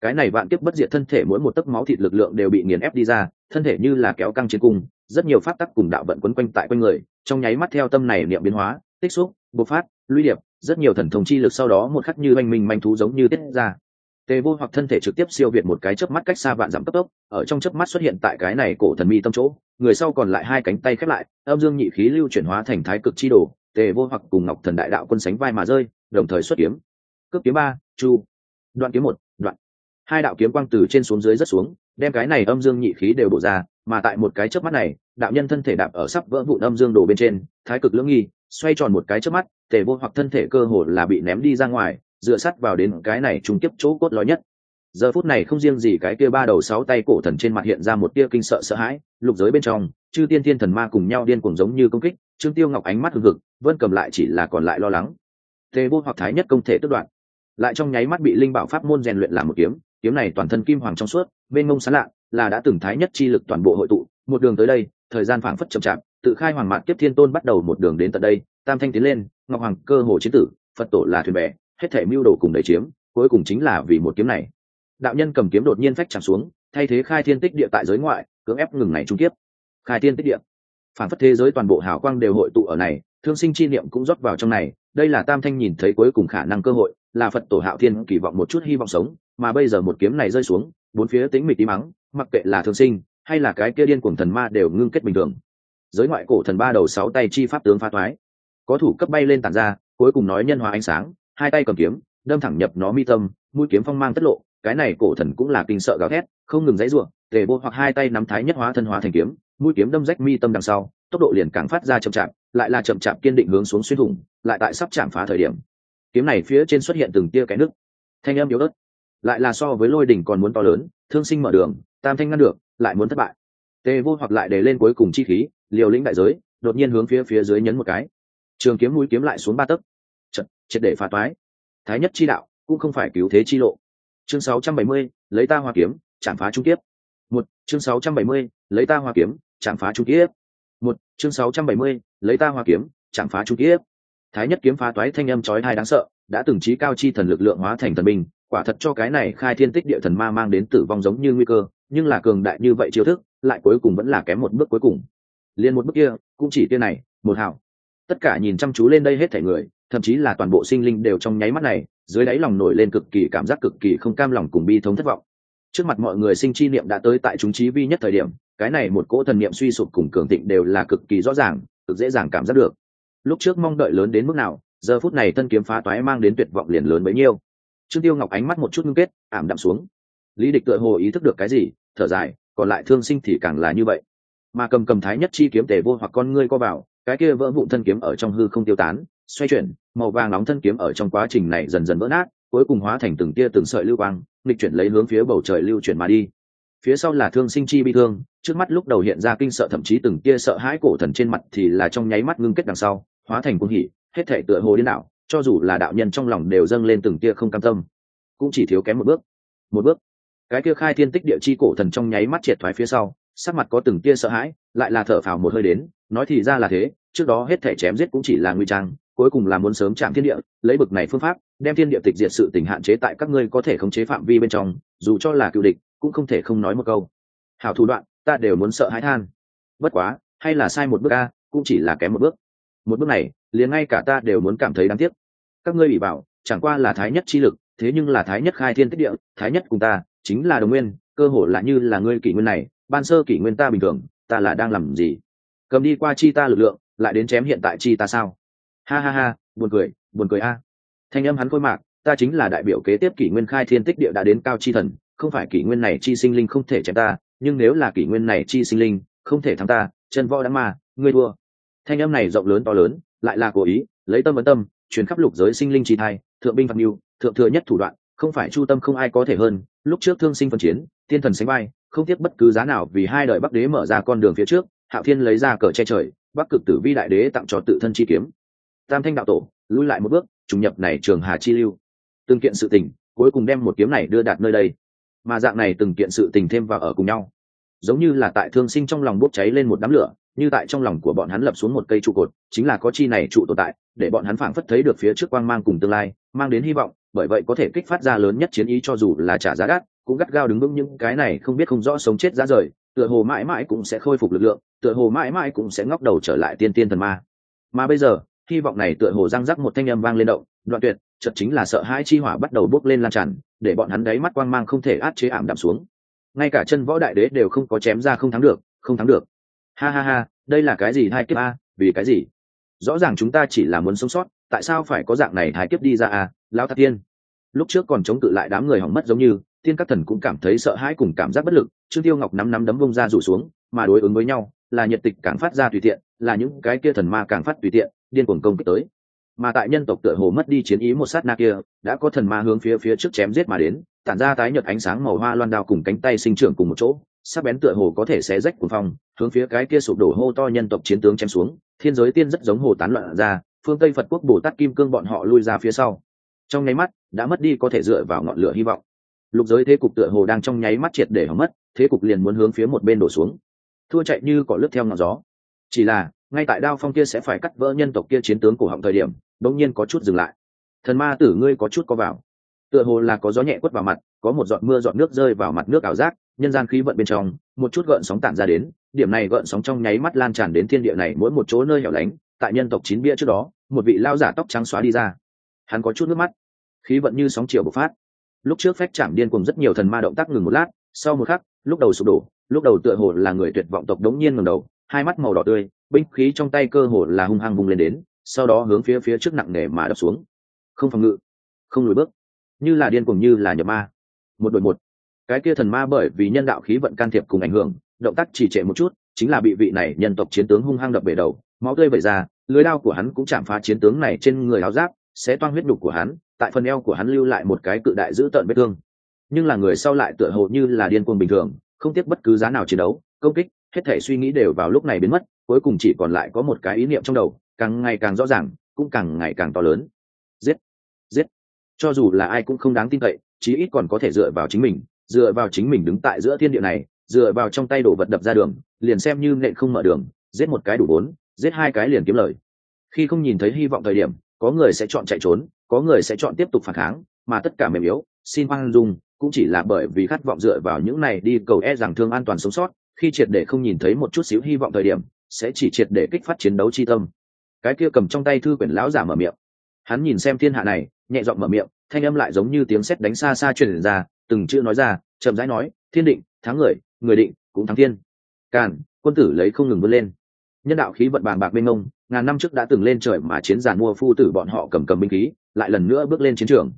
A: Cái này vạn kiếp bất diệt thân thể mỗi một tấc máu thịt lực lượng đều bị nghiền ép đi ra, thân thể như là kéo căng trên cung, rất nhiều pháp tắc cùng đạo vận quấn quanh tại quanh người, trong nháy mắt theo tâm này niệm biến hóa, tích xúc, bộc phát lũy điệp, rất nhiều thần thông chi lực sau đó một khắc như oanh minh manh thú giống như tiết ra tề vô hoặc thân thể trực tiếp siêu việt một cái chớp mắt cách xa vạn dặm cấp tốc, ở trong chớp mắt xuất hiện tại cái này cổ thần mi tâm chỗ, người sau còn lại hai cánh tay khép lại, âm dương nhị khí lưu chuyển hóa thành thái cực chi đồ, tề vô hoặc cùng ngọc thần đại đạo quân sánh vai mà rơi, đồng thời xuất kiếm. Cướp kiếm ba, chu. Đoạn kiếm một, đoạn. Hai đạo kiếm quang từ trên xuống dưới rất xuống, đem cái này âm dương nhị khí đều đổ ra, mà tại một cái chớp mắt này, đạo nhân thân thể đạp ở sắp vỡ vụn âm dương đổ bên trên, thái cực lưỡng nghi, xoay tròn một cái chớp mắt, tề vô hoặc thân thể cơ hồ là bị ném đi ra ngoài dựa sắt vào đến cái này trung tiếp chỗ cốt lõi nhất. Giờ phút này không riêng gì cái kia ba đầu sáu tay cổ thần trên mặt hiện ra một tia kinh sợ sợ hãi, lục giới bên trong, chư tiên tiên thần ma cùng nhau điên cuồng giống như công kích, trương tiêu ngọc ánh mắt hưng hực vân cầm lại chỉ là còn lại lo lắng. Tề vô hoặc thái nhất công thể tức đoạn. Lại trong nháy mắt bị linh bảo pháp môn rèn luyện làm một kiếm kiếm này toàn thân kim hoàng trong suốt bên ngông sán lạ, là đã từng thái nhất chi lực toàn bộ hội tụ. Một đường tới đây, thời gian phảng phất chậm chạp, tự khai hoàng mạn kiếp thiên tôn bắt đầu một đường đến tận đây, tam thanh tiến lên, ngọc hoàng cơ hồ chiến tử, phật tổ là thuyền bè hết thể mưu đồ cùng đẩy chiếm, cuối cùng chính là vì một kiếm này. Đạo nhân cầm kiếm đột nhiên phách chạm xuống, thay thế khai thiên tích địa tại giới ngoại, cưỡng ép ngừng này trung tiếp khai thiên tích địa. Phản phất thế giới toàn bộ hào quang đều hội tụ ở này, thương sinh chi niệm cũng rót vào trong này, đây là tam thanh nhìn thấy cuối cùng khả năng cơ hội, là phật tổ hạo thiên kỳ vọng một chút hy vọng sống, mà bây giờ một kiếm này rơi xuống, bốn phía tính mịch tí mắng mặc kệ là thương sinh, hay là cái kia điên cuồng thần ma đều ngưng kết bình thường. Giới ngoại cổ thần ba đầu sáu tay chi pháp tướng phá thoái. Có thủ cấp bay lên tàn ra, cuối cùng nói nhân hóa ánh sáng hai tay cầm kiếm, đâm thẳng nhập nó mi tâm, mũi kiếm phong mang tất lộ, cái này cổ thần cũng là kinh sợ gào thét, không ngừng dãy ruộng tề vô hoặc hai tay nắm thái nhất hóa thân hóa thành kiếm, mũi kiếm đâm rách mi tâm đằng sau, tốc độ liền càng phát ra chậm chạp, lại là chậm chạp kiên định hướng xuống xuyên thủng, lại tại sắp chạm phá thời điểm. Kiếm này phía trên xuất hiện từng tia cái nước, thanh âm yếu ớt, lại là so với lôi đỉnh còn muốn to lớn, thương sinh mở đường, tam thanh ngăn được, lại muốn thất bại. Tề vô hoặc lại để lên cuối cùng chi khí, liều lĩnh đại giới, đột nhiên hướng phía phía dưới nhấn một cái. Trường kiếm mũi kiếm lại xuống ba tấc triệt để phá toái. Thái nhất chi đạo cũng không phải cứu thế chi lộ. Chương 670, lấy ta hoa kiếm chạm phá trung tiếp một chương 670, lấy ta hoa kiếm chạm phá trung tiếp một chương 670, lấy ta hoa kiếm chạm phá trung tiếp thái nhất kiếm phá toái thanh âm chói tai đáng sợ đã từng trí cao chi thần lực lượng hóa thành thần binh quả thật cho cái này khai thiên tích địa thần ma mang đến tử vong giống như nguy cơ nhưng là cường đại như vậy chiêu thức lại cuối cùng vẫn là kém một bước cuối cùng. Liền một bước kia cũng chỉ kia này một hảo. Tất cả nhìn chăm chú lên đây hết thể người thậm chí là toàn bộ sinh linh đều trong nháy mắt này, dưới đáy lòng nổi lên cực kỳ cảm giác cực kỳ không cam lòng cùng bi thống thất vọng. Trước mặt mọi người sinh chi niệm đã tới tại chúng trí vi nhất thời điểm, cái này một cỗ thần niệm suy sụp cùng cường thịnh đều là cực kỳ rõ ràng, cực dễ dàng cảm giác được. Lúc trước mong đợi lớn đến mức nào, giờ phút này thân kiếm phá toái mang đến tuyệt vọng liền lớn bấy nhiêu. Trương tiêu ngọc ánh mắt một chút ngưng kết, ảm đạm xuống. Lý địch tựa hồ ý thức được cái gì, thở dài, còn lại thương sinh thì càng là như vậy. Mà cầm cầm thái nhất chi kiếm tề vô hoặc con ngươi co vào, cái kia vỡ vụn thân kiếm ở trong hư không tiêu tán xoay chuyển, màu vàng nóng thân kiếm ở trong quá trình này dần dần vỡ nát, cuối cùng hóa thành từng tia từng sợi lưu quang, nghịch chuyển lấy hướng phía bầu trời lưu chuyển mà đi. Phía sau là thương sinh chi bi thương, trước mắt lúc đầu hiện ra kinh sợ thậm chí từng tia sợ hãi cổ thần trên mặt thì là trong nháy mắt ngưng kết đằng sau, hóa thành cuồng hỉ, hết thể tựa hồ điên đảo, cho dù là đạo nhân trong lòng đều dâng lên từng tia không cam tâm. Cũng chỉ thiếu kém một bước. Một bước. Cái kia khai thiên tích địa chi cổ thần trong nháy mắt triệt thoái phía sau, sắc mặt có từng tia sợ hãi, lại là thở phào một hơi đến, nói thì ra là thế, trước đó hết thể chém giết cũng chỉ là nguy trang cuối cùng là muốn sớm chạm thiên địa, lấy bực này phương pháp, đem thiên địa tịch diệt sự tình hạn chế tại các ngươi có thể khống chế phạm vi bên trong, dù cho là cựu địch, cũng không thể không nói một câu. Hảo thủ đoạn, ta đều muốn sợ hãi than. Bất quá, hay là sai một bước a, cũng chỉ là kém một bước. Một bước này, liền ngay cả ta đều muốn cảm thấy đáng tiếc. Các ngươi bị bảo, chẳng qua là thái nhất chi lực, thế nhưng là thái nhất khai thiên tích địa, thái nhất cùng ta, chính là đồng nguyên, cơ hội là như là ngươi kỷ nguyên này, ban sơ kỷ nguyên ta bình thường, ta là đang làm gì? Cầm đi qua chi ta lực lượng, lại đến chém hiện tại chi ta sao? Ha ha ha, buồn cười buồn cười a. Thanh âm hắn khôi mạc, ta chính là đại biểu kế tiếp kỷ nguyên khai thiên tích địa đã đến cao chi thần, không phải kỷ nguyên này chi sinh linh không thể chém ta, nhưng nếu là kỷ nguyên này chi sinh linh, không thể thắng ta, chân võ đã mà ngươi thua. Thanh âm này rộng lớn to lớn, lại là cố ý, lấy tâm vấn tâm chuyển khắp lục giới sinh linh chi thai, thượng binh phạt mưu, thượng thừa nhất thủ đoạn, không phải chu tâm không ai có thể hơn, lúc trước thương sinh phân chiến thiên thần sánh bay không tiếc bất cứ giá nào vì hai đời bắc đế mở ra con đường phía trước, hạo thiên lấy ra cờ che trời, bắc cực tử vi đại đế tặng cho tự thân chi kiếm tam thanh đạo tổ, lui lại một bước trùng nhập này trường hà chi lưu. Từng kiện sự tình, cuối cùng đem một kiếm này đưa đạt nơi đây. Mà dạng này từng kiện sự tình thêm vào ở cùng nhau. Giống như là tại thương sinh trong lòng bốc cháy lên một đám lửa, như tại trong lòng của bọn hắn lập xuống một cây trụ cột, chính là có chi này trụ tồn tại, để bọn hắn phảng phất thấy được phía trước quang mang cùng tương lai, mang đến hy vọng, bởi vậy có thể kích phát ra lớn nhất chiến ý cho dù là trả giá đắt, cũng gắt gao đứng vững những cái này không biết không rõ sống chết ra rời, tựa hồ mãi mãi cũng sẽ khôi phục lực lượng, tựa hồ mãi mãi cũng sẽ ngóc đầu trở lại tiên tiên thần ma. Mà bây giờ hy vọng này tựa hồ răng rắc một thanh âm vang lên động, đoạn tuyệt chật chính là sợ hãi chi hỏa bắt đầu bốc lên lan tràn, để bọn hắn đáy mắt quang mang không thể áp chế ảm đạm xuống. Ngay cả chân võ đại đế đều không có chém ra không thắng được, không thắng được. Ha ha ha, đây là cái gì hai kiếp a, vì cái gì? Rõ ràng chúng ta chỉ là muốn sống sót, tại sao phải có dạng này hai kiếp đi ra a lao thạc tiên lúc trước còn chống cự lại đám người hỏng mất giống như tiên các thần cũng cảm thấy sợ hãi cùng cảm giác bất lực, trương tiêu ngọc nắm nắm đấm bông ra rủ xuống, mà đối ứng với nhau, là nhiệt tịch càng phát ra tùy tiện, là những cái kia thần ma càng phát tùy tiện điên cuồng công kích tới. Mà tại nhân tộc tựa hồ mất đi chiến ý một sát na kia, đã có thần ma hướng phía phía trước chém giết mà đến, tản ra tái nhợt ánh sáng màu hoa loan đao cùng cánh tay sinh trưởng cùng một chỗ, sắc bén tựa hồ có thể xé rách cuồng phong, hướng phía cái kia sụp đổ hô to nhân tộc chiến tướng chém xuống, thiên giới tiên rất giống hồ tán loạn ra, phương tây phật quốc bồ tát kim cương bọn họ lui ra phía sau. Trong nháy mắt, đã mất đi có thể dựa vào ngọn lửa hy vọng. Lục giới thế cục tựa hồ đang trong nháy mắt triệt để hỏng mất, thế cục liền muốn hướng phía một bên đổ xuống. Thua chạy như cỏ lướt theo ngọn gió. Chỉ là ngay tại đao phong kia sẽ phải cắt vỡ nhân tộc kia chiến tướng cổ họng thời điểm, bỗng nhiên có chút dừng lại. Thần ma tử ngươi có chút có vào. Tựa hồ là có gió nhẹ quất vào mặt, có một giọt mưa giọt nước rơi vào mặt nước ảo giác, nhân gian khí vận bên trong, một chút gợn sóng tản ra đến, điểm này gợn sóng trong nháy mắt lan tràn đến thiên địa này mỗi một chỗ nơi hẻo lánh, tại nhân tộc chín bia trước đó, một vị lao giả tóc trắng xóa đi ra. Hắn có chút nước mắt. Khí vận như sóng chiều bộc phát. Lúc trước phách chạm điên cùng rất nhiều thần ma động tác ngừng một lát, sau một khắc, lúc đầu sụp đổ, lúc đầu tựa hồ là người tuyệt vọng tộc đống nhiên ngầm đầu, hai mắt màu đỏ tươi binh khí trong tay cơ hồ là hung hăng vùng lên đến, sau đó hướng phía phía trước nặng nề mà đập xuống. Không phòng ngự, không lùi bước, như là điên cùng như là nhập ma. Một đội một, cái kia thần ma bởi vì nhân đạo khí vận can thiệp cùng ảnh hưởng, động tác trì trệ một chút, chính là bị vị này nhân tộc chiến tướng hung hăng đập bể đầu, máu tươi vẩy ra, lưới đao của hắn cũng chạm phá chiến tướng này trên người áo giáp, sẽ toang huyết đục của hắn, tại phần eo của hắn lưu lại một cái cự đại giữ tợn vết thương. Nhưng là người sau lại tựa hồ như là điên cuồng bình thường, không tiếc bất cứ giá nào chiến đấu, công kích, hết thể suy nghĩ đều vào lúc này biến mất cuối cùng chỉ còn lại có một cái ý niệm trong đầu, càng ngày càng rõ ràng, cũng càng ngày càng to lớn. Giết! Giết! Cho dù là ai cũng không đáng tin cậy, chí ít còn có thể dựa vào chính mình, dựa vào chính mình đứng tại giữa thiên địa này, dựa vào trong tay đổ vật đập ra đường, liền xem như nện không mở đường, giết một cái đủ bốn, giết hai cái liền kiếm lời. Khi không nhìn thấy hy vọng thời điểm, có người sẽ chọn chạy trốn, có người sẽ chọn tiếp tục phản kháng, mà tất cả mềm yếu, xin hoang dung, cũng chỉ là bởi vì khát vọng dựa vào những này đi cầu e rằng thương an toàn sống sót, khi triệt để không nhìn thấy một chút xíu hy vọng thời điểm sẽ chỉ triệt để kích phát chiến đấu chi tâm. Cái kia cầm trong tay thư quyển lão giả mở miệng. Hắn nhìn xem thiên hạ này, nhẹ giọng mở miệng, thanh âm lại giống như tiếng sét đánh xa xa truyền ra, từng chữ nói ra, chậm rãi nói, thiên định, thắng người người định, cũng thắng thiên. Càn, quân tử lấy không ngừng vươn lên. Nhân đạo khí vận bàng bạc bên ngông ngàn năm trước đã từng lên trời mà chiến giàn mua phu tử bọn họ cầm cầm binh khí, lại lần nữa bước lên chiến trường.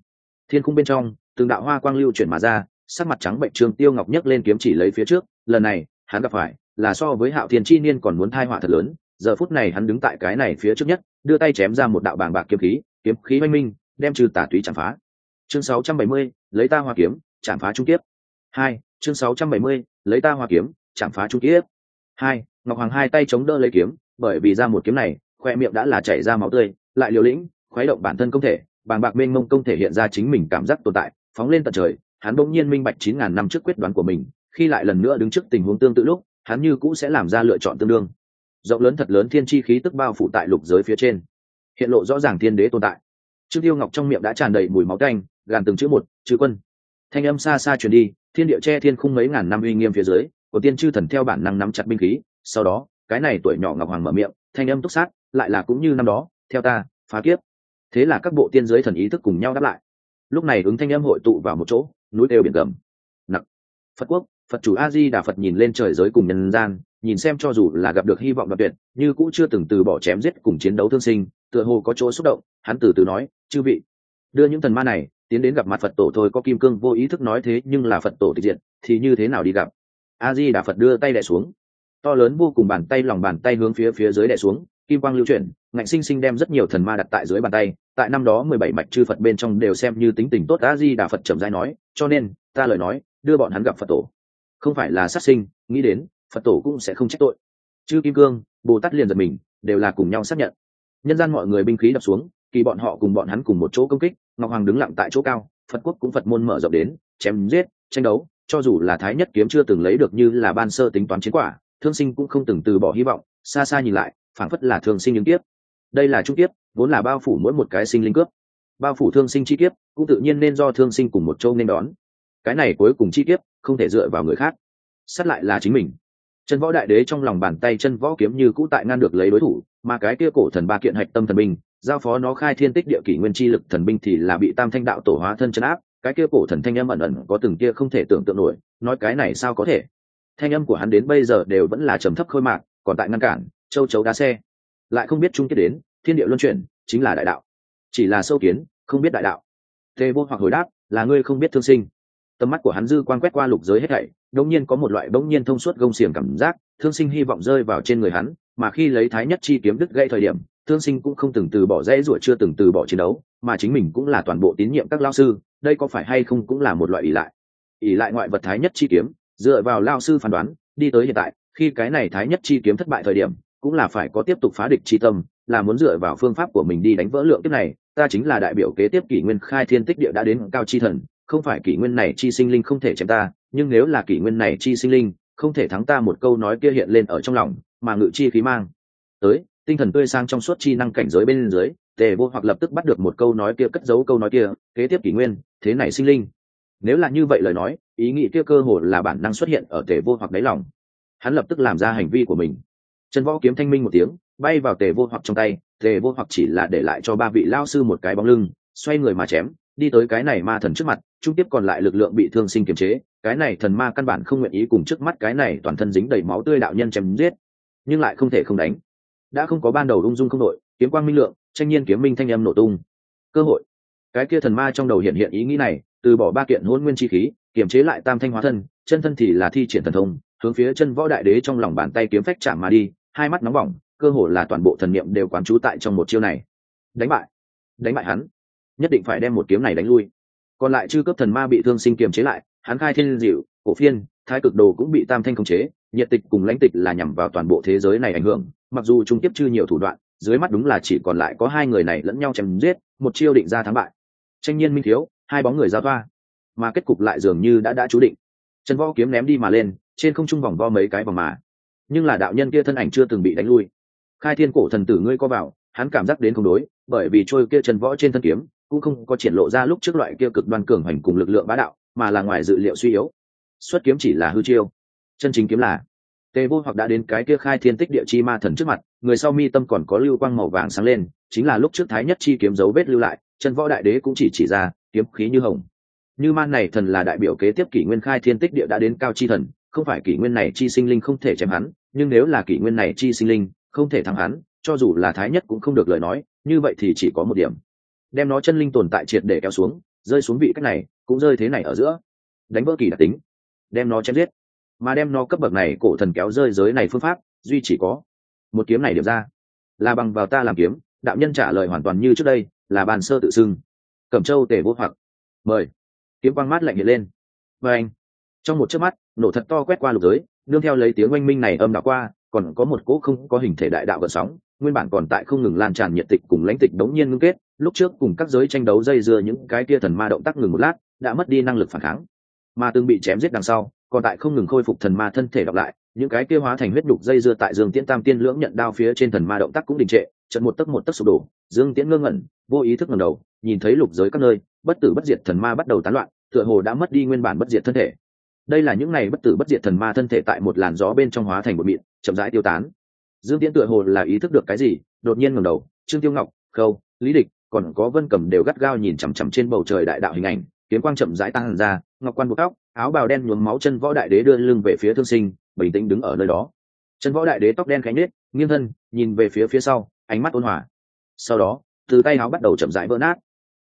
A: Thiên cung bên trong, từng đạo hoa quang lưu chuyển mà ra, sắc mặt trắng bệnh trường tiêu ngọc nhấc lên kiếm chỉ lấy phía trước, lần này, hắn gặp phải là so với hạo thiên chi niên còn muốn thai họa thật lớn giờ phút này hắn đứng tại cái này phía trước nhất đưa tay chém ra một đạo bàng bạc kiếm khí kiếm khí oanh minh đem trừ tả túy chạm phá. Chương 670, lấy ta hoa kiếm chạm phá trung tiếp hai chương 670, lấy ta hoa kiếm chạm phá trung tiếp hai ngọc hoàng hai tay chống đỡ lấy kiếm bởi vì ra một kiếm này khoe miệng đã là chảy ra máu tươi lại liều lĩnh khuấy động bản thân công thể bàng bạc mênh mông công thể hiện ra chính mình cảm giác tồn tại phóng lên tận trời hắn bỗng nhiên minh bạch chín ngàn năm trước quyết đoán của mình khi lại lần nữa đứng trước tình huống tương tự lúc hắn như cũ sẽ làm ra lựa chọn tương đương. Rộng lớn thật lớn thiên chi khí tức bao phủ tại lục giới phía trên, hiện lộ rõ ràng thiên đế tồn tại. Trương tiêu ngọc trong miệng đã tràn đầy mùi máu canh gàn từng chữ một chữ quân. Thanh âm xa xa truyền đi, thiên địa che thiên khung mấy ngàn năm uy nghiêm phía dưới, của tiên chư thần theo bản năng nắm chặt binh khí, sau đó, cái này tuổi nhỏ ngọc hoàng mở miệng, thanh âm túc sát, lại là cũng như năm đó, theo ta, phá kiếp. Thế là các bộ tiên giới thần ý thức cùng nhau đáp lại. Lúc này ứng thanh âm hội tụ vào một chỗ, núi đều biển gầm. Nặng phật quốc phật chủ a di đà phật nhìn lên trời giới cùng nhân gian, nhìn xem cho dù là gặp được hy vọng đoạn tuyệt, như cũng chưa từng từ bỏ chém giết cùng chiến đấu thương sinh, tựa hồ có chỗ xúc động, hắn từ từ nói, chư vị, đưa những thần ma này, tiến đến gặp mặt phật tổ thôi, có kim cương vô ý thức nói thế, nhưng là phật tổ tịch diện thì như thế nào đi gặp? A di đà phật đưa tay đẻ xuống. To lớn vô cùng bàn tay, lòng bàn tay hướng phía phía dưới đẻ xuống, kim quang lưu chuyển, ngạnh sinh sinh đem rất nhiều thần ma đặt tại dưới bàn tay. Tại năm đó mười bảy mạch chư phật bên trong đều xem như tính tình tốt a di đà phật trầm dai nói, cho nên, ta lời nói, đưa bọn hắn gặp phật tổ không phải là sát sinh, nghĩ đến, phật tổ cũng sẽ không trách tội. Chư kim cương, bồ tát liền giật mình, đều là cùng nhau xác nhận. Nhân gian mọi người binh khí đập xuống, kỳ bọn họ cùng bọn hắn cùng một chỗ công kích, ngọc hoàng đứng lặng tại chỗ cao, phật quốc cũng phật môn mở rộng đến, chém giết, tranh đấu, cho dù là thái nhất kiếm chưa từng lấy được như là ban sơ tính toán chiến quả, thương sinh cũng không từng từ bỏ hy vọng, xa xa nhìn lại, phảng phất là thương sinh những tiếp đây là trung tiếp vốn là bao phủ mỗi một cái sinh linh cướp. Bao phủ thương sinh chi kiếp, cũng tự nhiên nên do thương sinh cùng một châu nên đón cái này cuối cùng chi tiết không thể dựa vào người khác, sát lại là chính mình. Chân võ đại đế trong lòng bàn tay chân võ kiếm như cũ tại ngăn được lấy đối thủ, mà cái kia cổ thần ba kiện hạch tâm thần binh, giao phó nó khai thiên tích địa kỷ nguyên chi lực thần binh thì là bị tam thanh đạo tổ hóa thân chân áp, cái kia cổ thần thanh âm ẩn ẩn có từng kia không thể tưởng tượng nổi, nói cái này sao có thể? Thanh âm của hắn đến bây giờ đều vẫn là trầm thấp khôi mạc, còn tại ngăn cản, châu chấu đá xe. Lại không biết trung kết đến, thiên địa luân chuyển, chính là đại đạo. Chỉ là sâu kiến, không biết đại đạo. Tê vô hoặc hồi đáp, là ngươi không biết thương sinh tầm mắt của hắn dư quan quét qua lục giới hết thảy đống nhiên có một loại bỗng nhiên thông suốt gông xiềng cảm giác, thương sinh hy vọng rơi vào trên người hắn, mà khi lấy thái nhất chi kiếm đứt gây thời điểm, thương sinh cũng không từng từ bỏ dễ ruột chưa từng từ bỏ chiến đấu, mà chính mình cũng là toàn bộ tín nhiệm các lao sư, đây có phải hay không cũng là một loại ỷ lại. Ỷ lại ngoại vật thái nhất chi kiếm, dựa vào lao sư phán đoán, đi tới hiện tại, khi cái này thái nhất chi kiếm thất bại thời điểm, cũng là phải có tiếp tục phá địch chi tâm, là muốn dựa vào phương pháp của mình đi đánh vỡ lượng tiếp này, ta chính là đại biểu kế tiếp kỷ nguyên khai thiên tích địa đã đến cao chi thần không phải kỷ nguyên này chi sinh linh không thể chém ta, nhưng nếu là kỷ nguyên này chi sinh linh, không thể thắng ta một câu nói kia hiện lên ở trong lòng, mà ngự chi khí mang. Tới, tinh thần tươi sang trong suốt chi năng cảnh giới bên dưới, tề vô hoặc lập tức bắt được một câu nói kia, cất giấu câu nói kia, kế tiếp kỷ nguyên, thế này sinh linh. Nếu là như vậy lời nói, ý nghĩ kia cơ hồ là bản năng xuất hiện ở tề vô hoặc đáy lòng. Hắn lập tức làm ra hành vi của mình. Trần võ kiếm thanh minh một tiếng, bay vào tề vô hoặc trong tay, tề vô hoặc chỉ là để lại cho ba vị lao sư một cái bóng lưng, xoay người mà chém đi tới cái này ma thần trước mặt, trung tiếp còn lại lực lượng bị thương sinh kiềm chế, cái này thần ma căn bản không nguyện ý cùng trước mắt cái này toàn thân dính đầy máu tươi đạo nhân chém giết, nhưng lại không thể không đánh. Đã không có ban đầu ung dung không đội, kiếm quang minh lượng, tranh nhiên kiếm minh thanh âm nổ tung. Cơ hội. Cái kia thần ma trong đầu hiện hiện ý nghĩ này, từ bỏ ba kiện hôn nguyên chi khí, kiềm chế lại tam thanh hóa thân, chân thân thì là thi triển thần thông, hướng phía chân võ đại đế trong lòng bàn tay kiếm phách chạm mà đi, hai mắt nóng bỏng, cơ hồ là toàn bộ thần niệm đều quán trú tại trong một chiêu này. Đánh bại. Đánh bại hắn nhất định phải đem một kiếm này đánh lui. Còn lại chư cấp thần ma bị thương sinh kiềm chế lại, hắn khai thiên diệu cổ phiên, thái cực đồ cũng bị tam thanh khống chế, nhiệt tịch cùng lãnh tịch là nhằm vào toàn bộ thế giới này ảnh hưởng. Mặc dù trung tiếp chư nhiều thủ đoạn, dưới mắt đúng là chỉ còn lại có hai người này lẫn nhau chém giết, một chiêu định ra thắng bại. Tranh nhiên minh thiếu, hai bóng người giao thoa. Mà kết cục lại dường như đã đã chú định. Trần võ kiếm ném đi mà lên, trên không trung vòng vo mấy cái vòng mà. Nhưng là đạo nhân kia thân ảnh chưa từng bị đánh lui. Khai thiên cổ thần tử ngươi có vào hắn cảm giác đến không đối, bởi vì trôi kia trần võ trên thân kiếm cũng không có triển lộ ra lúc trước loại kia cực đoan cường hành cùng lực lượng bá đạo, mà là ngoài dự liệu suy yếu. Xuất kiếm chỉ là hư chiêu. Chân chính kiếm là. Tề vô hoặc đã đến cái kia khai thiên tích địa chi ma thần trước mặt, người sau mi tâm còn có lưu quang màu vàng sáng lên, chính là lúc trước thái nhất chi kiếm dấu vết lưu lại, chân võ đại đế cũng chỉ chỉ ra, kiếm khí như hồng. Như man này thần là đại biểu kế tiếp kỷ nguyên khai thiên tích địa đã đến cao chi thần, không phải kỷ nguyên này chi sinh linh không thể chém hắn, nhưng nếu là kỷ nguyên này chi sinh linh không thể thắng hắn, cho dù là thái nhất cũng không được lời nói, như vậy thì chỉ có một điểm đem nó chân linh tồn tại triệt để kéo xuống, rơi xuống vị cách này, cũng rơi thế này ở giữa. Đánh vỡ kỳ đặc tính. Đem nó chém giết. Mà đem nó cấp bậc này cổ thần kéo rơi giới này phương pháp, duy chỉ có một kiếm này điểm ra. Là bằng vào ta làm kiếm, đạo nhân trả lời hoàn toàn như trước đây, là bàn sơ tự xưng. Cẩm châu tề vô hoặc. Mời. Kiếm quang mát lạnh hiện lên. Và anh. Trong một chớp mắt, nổ thật to quét qua lục giới, nương theo lấy tiếng oanh minh này âm đạo qua, còn có một cỗ không có hình thể đại đạo gợn sóng, nguyên bản còn tại không ngừng lan tràn nhiệt tịch cùng lãnh tịch đống nhiên ngưng kết lúc trước cùng các giới tranh đấu dây dưa những cái kia thần ma động tác ngừng một lát, đã mất đi năng lực phản kháng. Mà từng bị chém giết đằng sau, còn tại không ngừng khôi phục thần ma thân thể đọc lại, những cái kia hóa thành huyết đục dây dưa tại dương tiễn tam tiên lưỡng nhận đao phía trên thần ma động tác cũng đình trệ, trận một tấc một tấc sụp đổ, dương tiễn ngơ ngẩn, vô ý thức ngẩng đầu, nhìn thấy lục giới các nơi, bất tử bất diệt thần ma bắt đầu tán loạn, tựa hồ đã mất đi nguyên bản bất diệt thân thể. Đây là những ngày bất tử bất diệt thần ma thân thể tại một làn gió bên trong hóa thành một mịn, chậm rãi tiêu tán. Dương tiễn tựa hồ là ý thức được cái gì, đột nhiên ngẩng đầu, trương tiêu ngọc, khâu, lý địch còn có vân cầm đều gắt gao nhìn chằm chằm trên bầu trời đại đạo hình ảnh, kiếm quang chậm rãi tăng ra, ngọc quan buộc tóc, áo bào đen nhuốm máu chân võ đại đế đưa lưng về phía thương sinh, bình tĩnh đứng ở nơi đó. Chân võ đại đế tóc đen khánh nết nghiêng thân, nhìn về phía phía sau, ánh mắt ôn hòa. Sau đó, từ tay áo bắt đầu chậm rãi vỡ nát.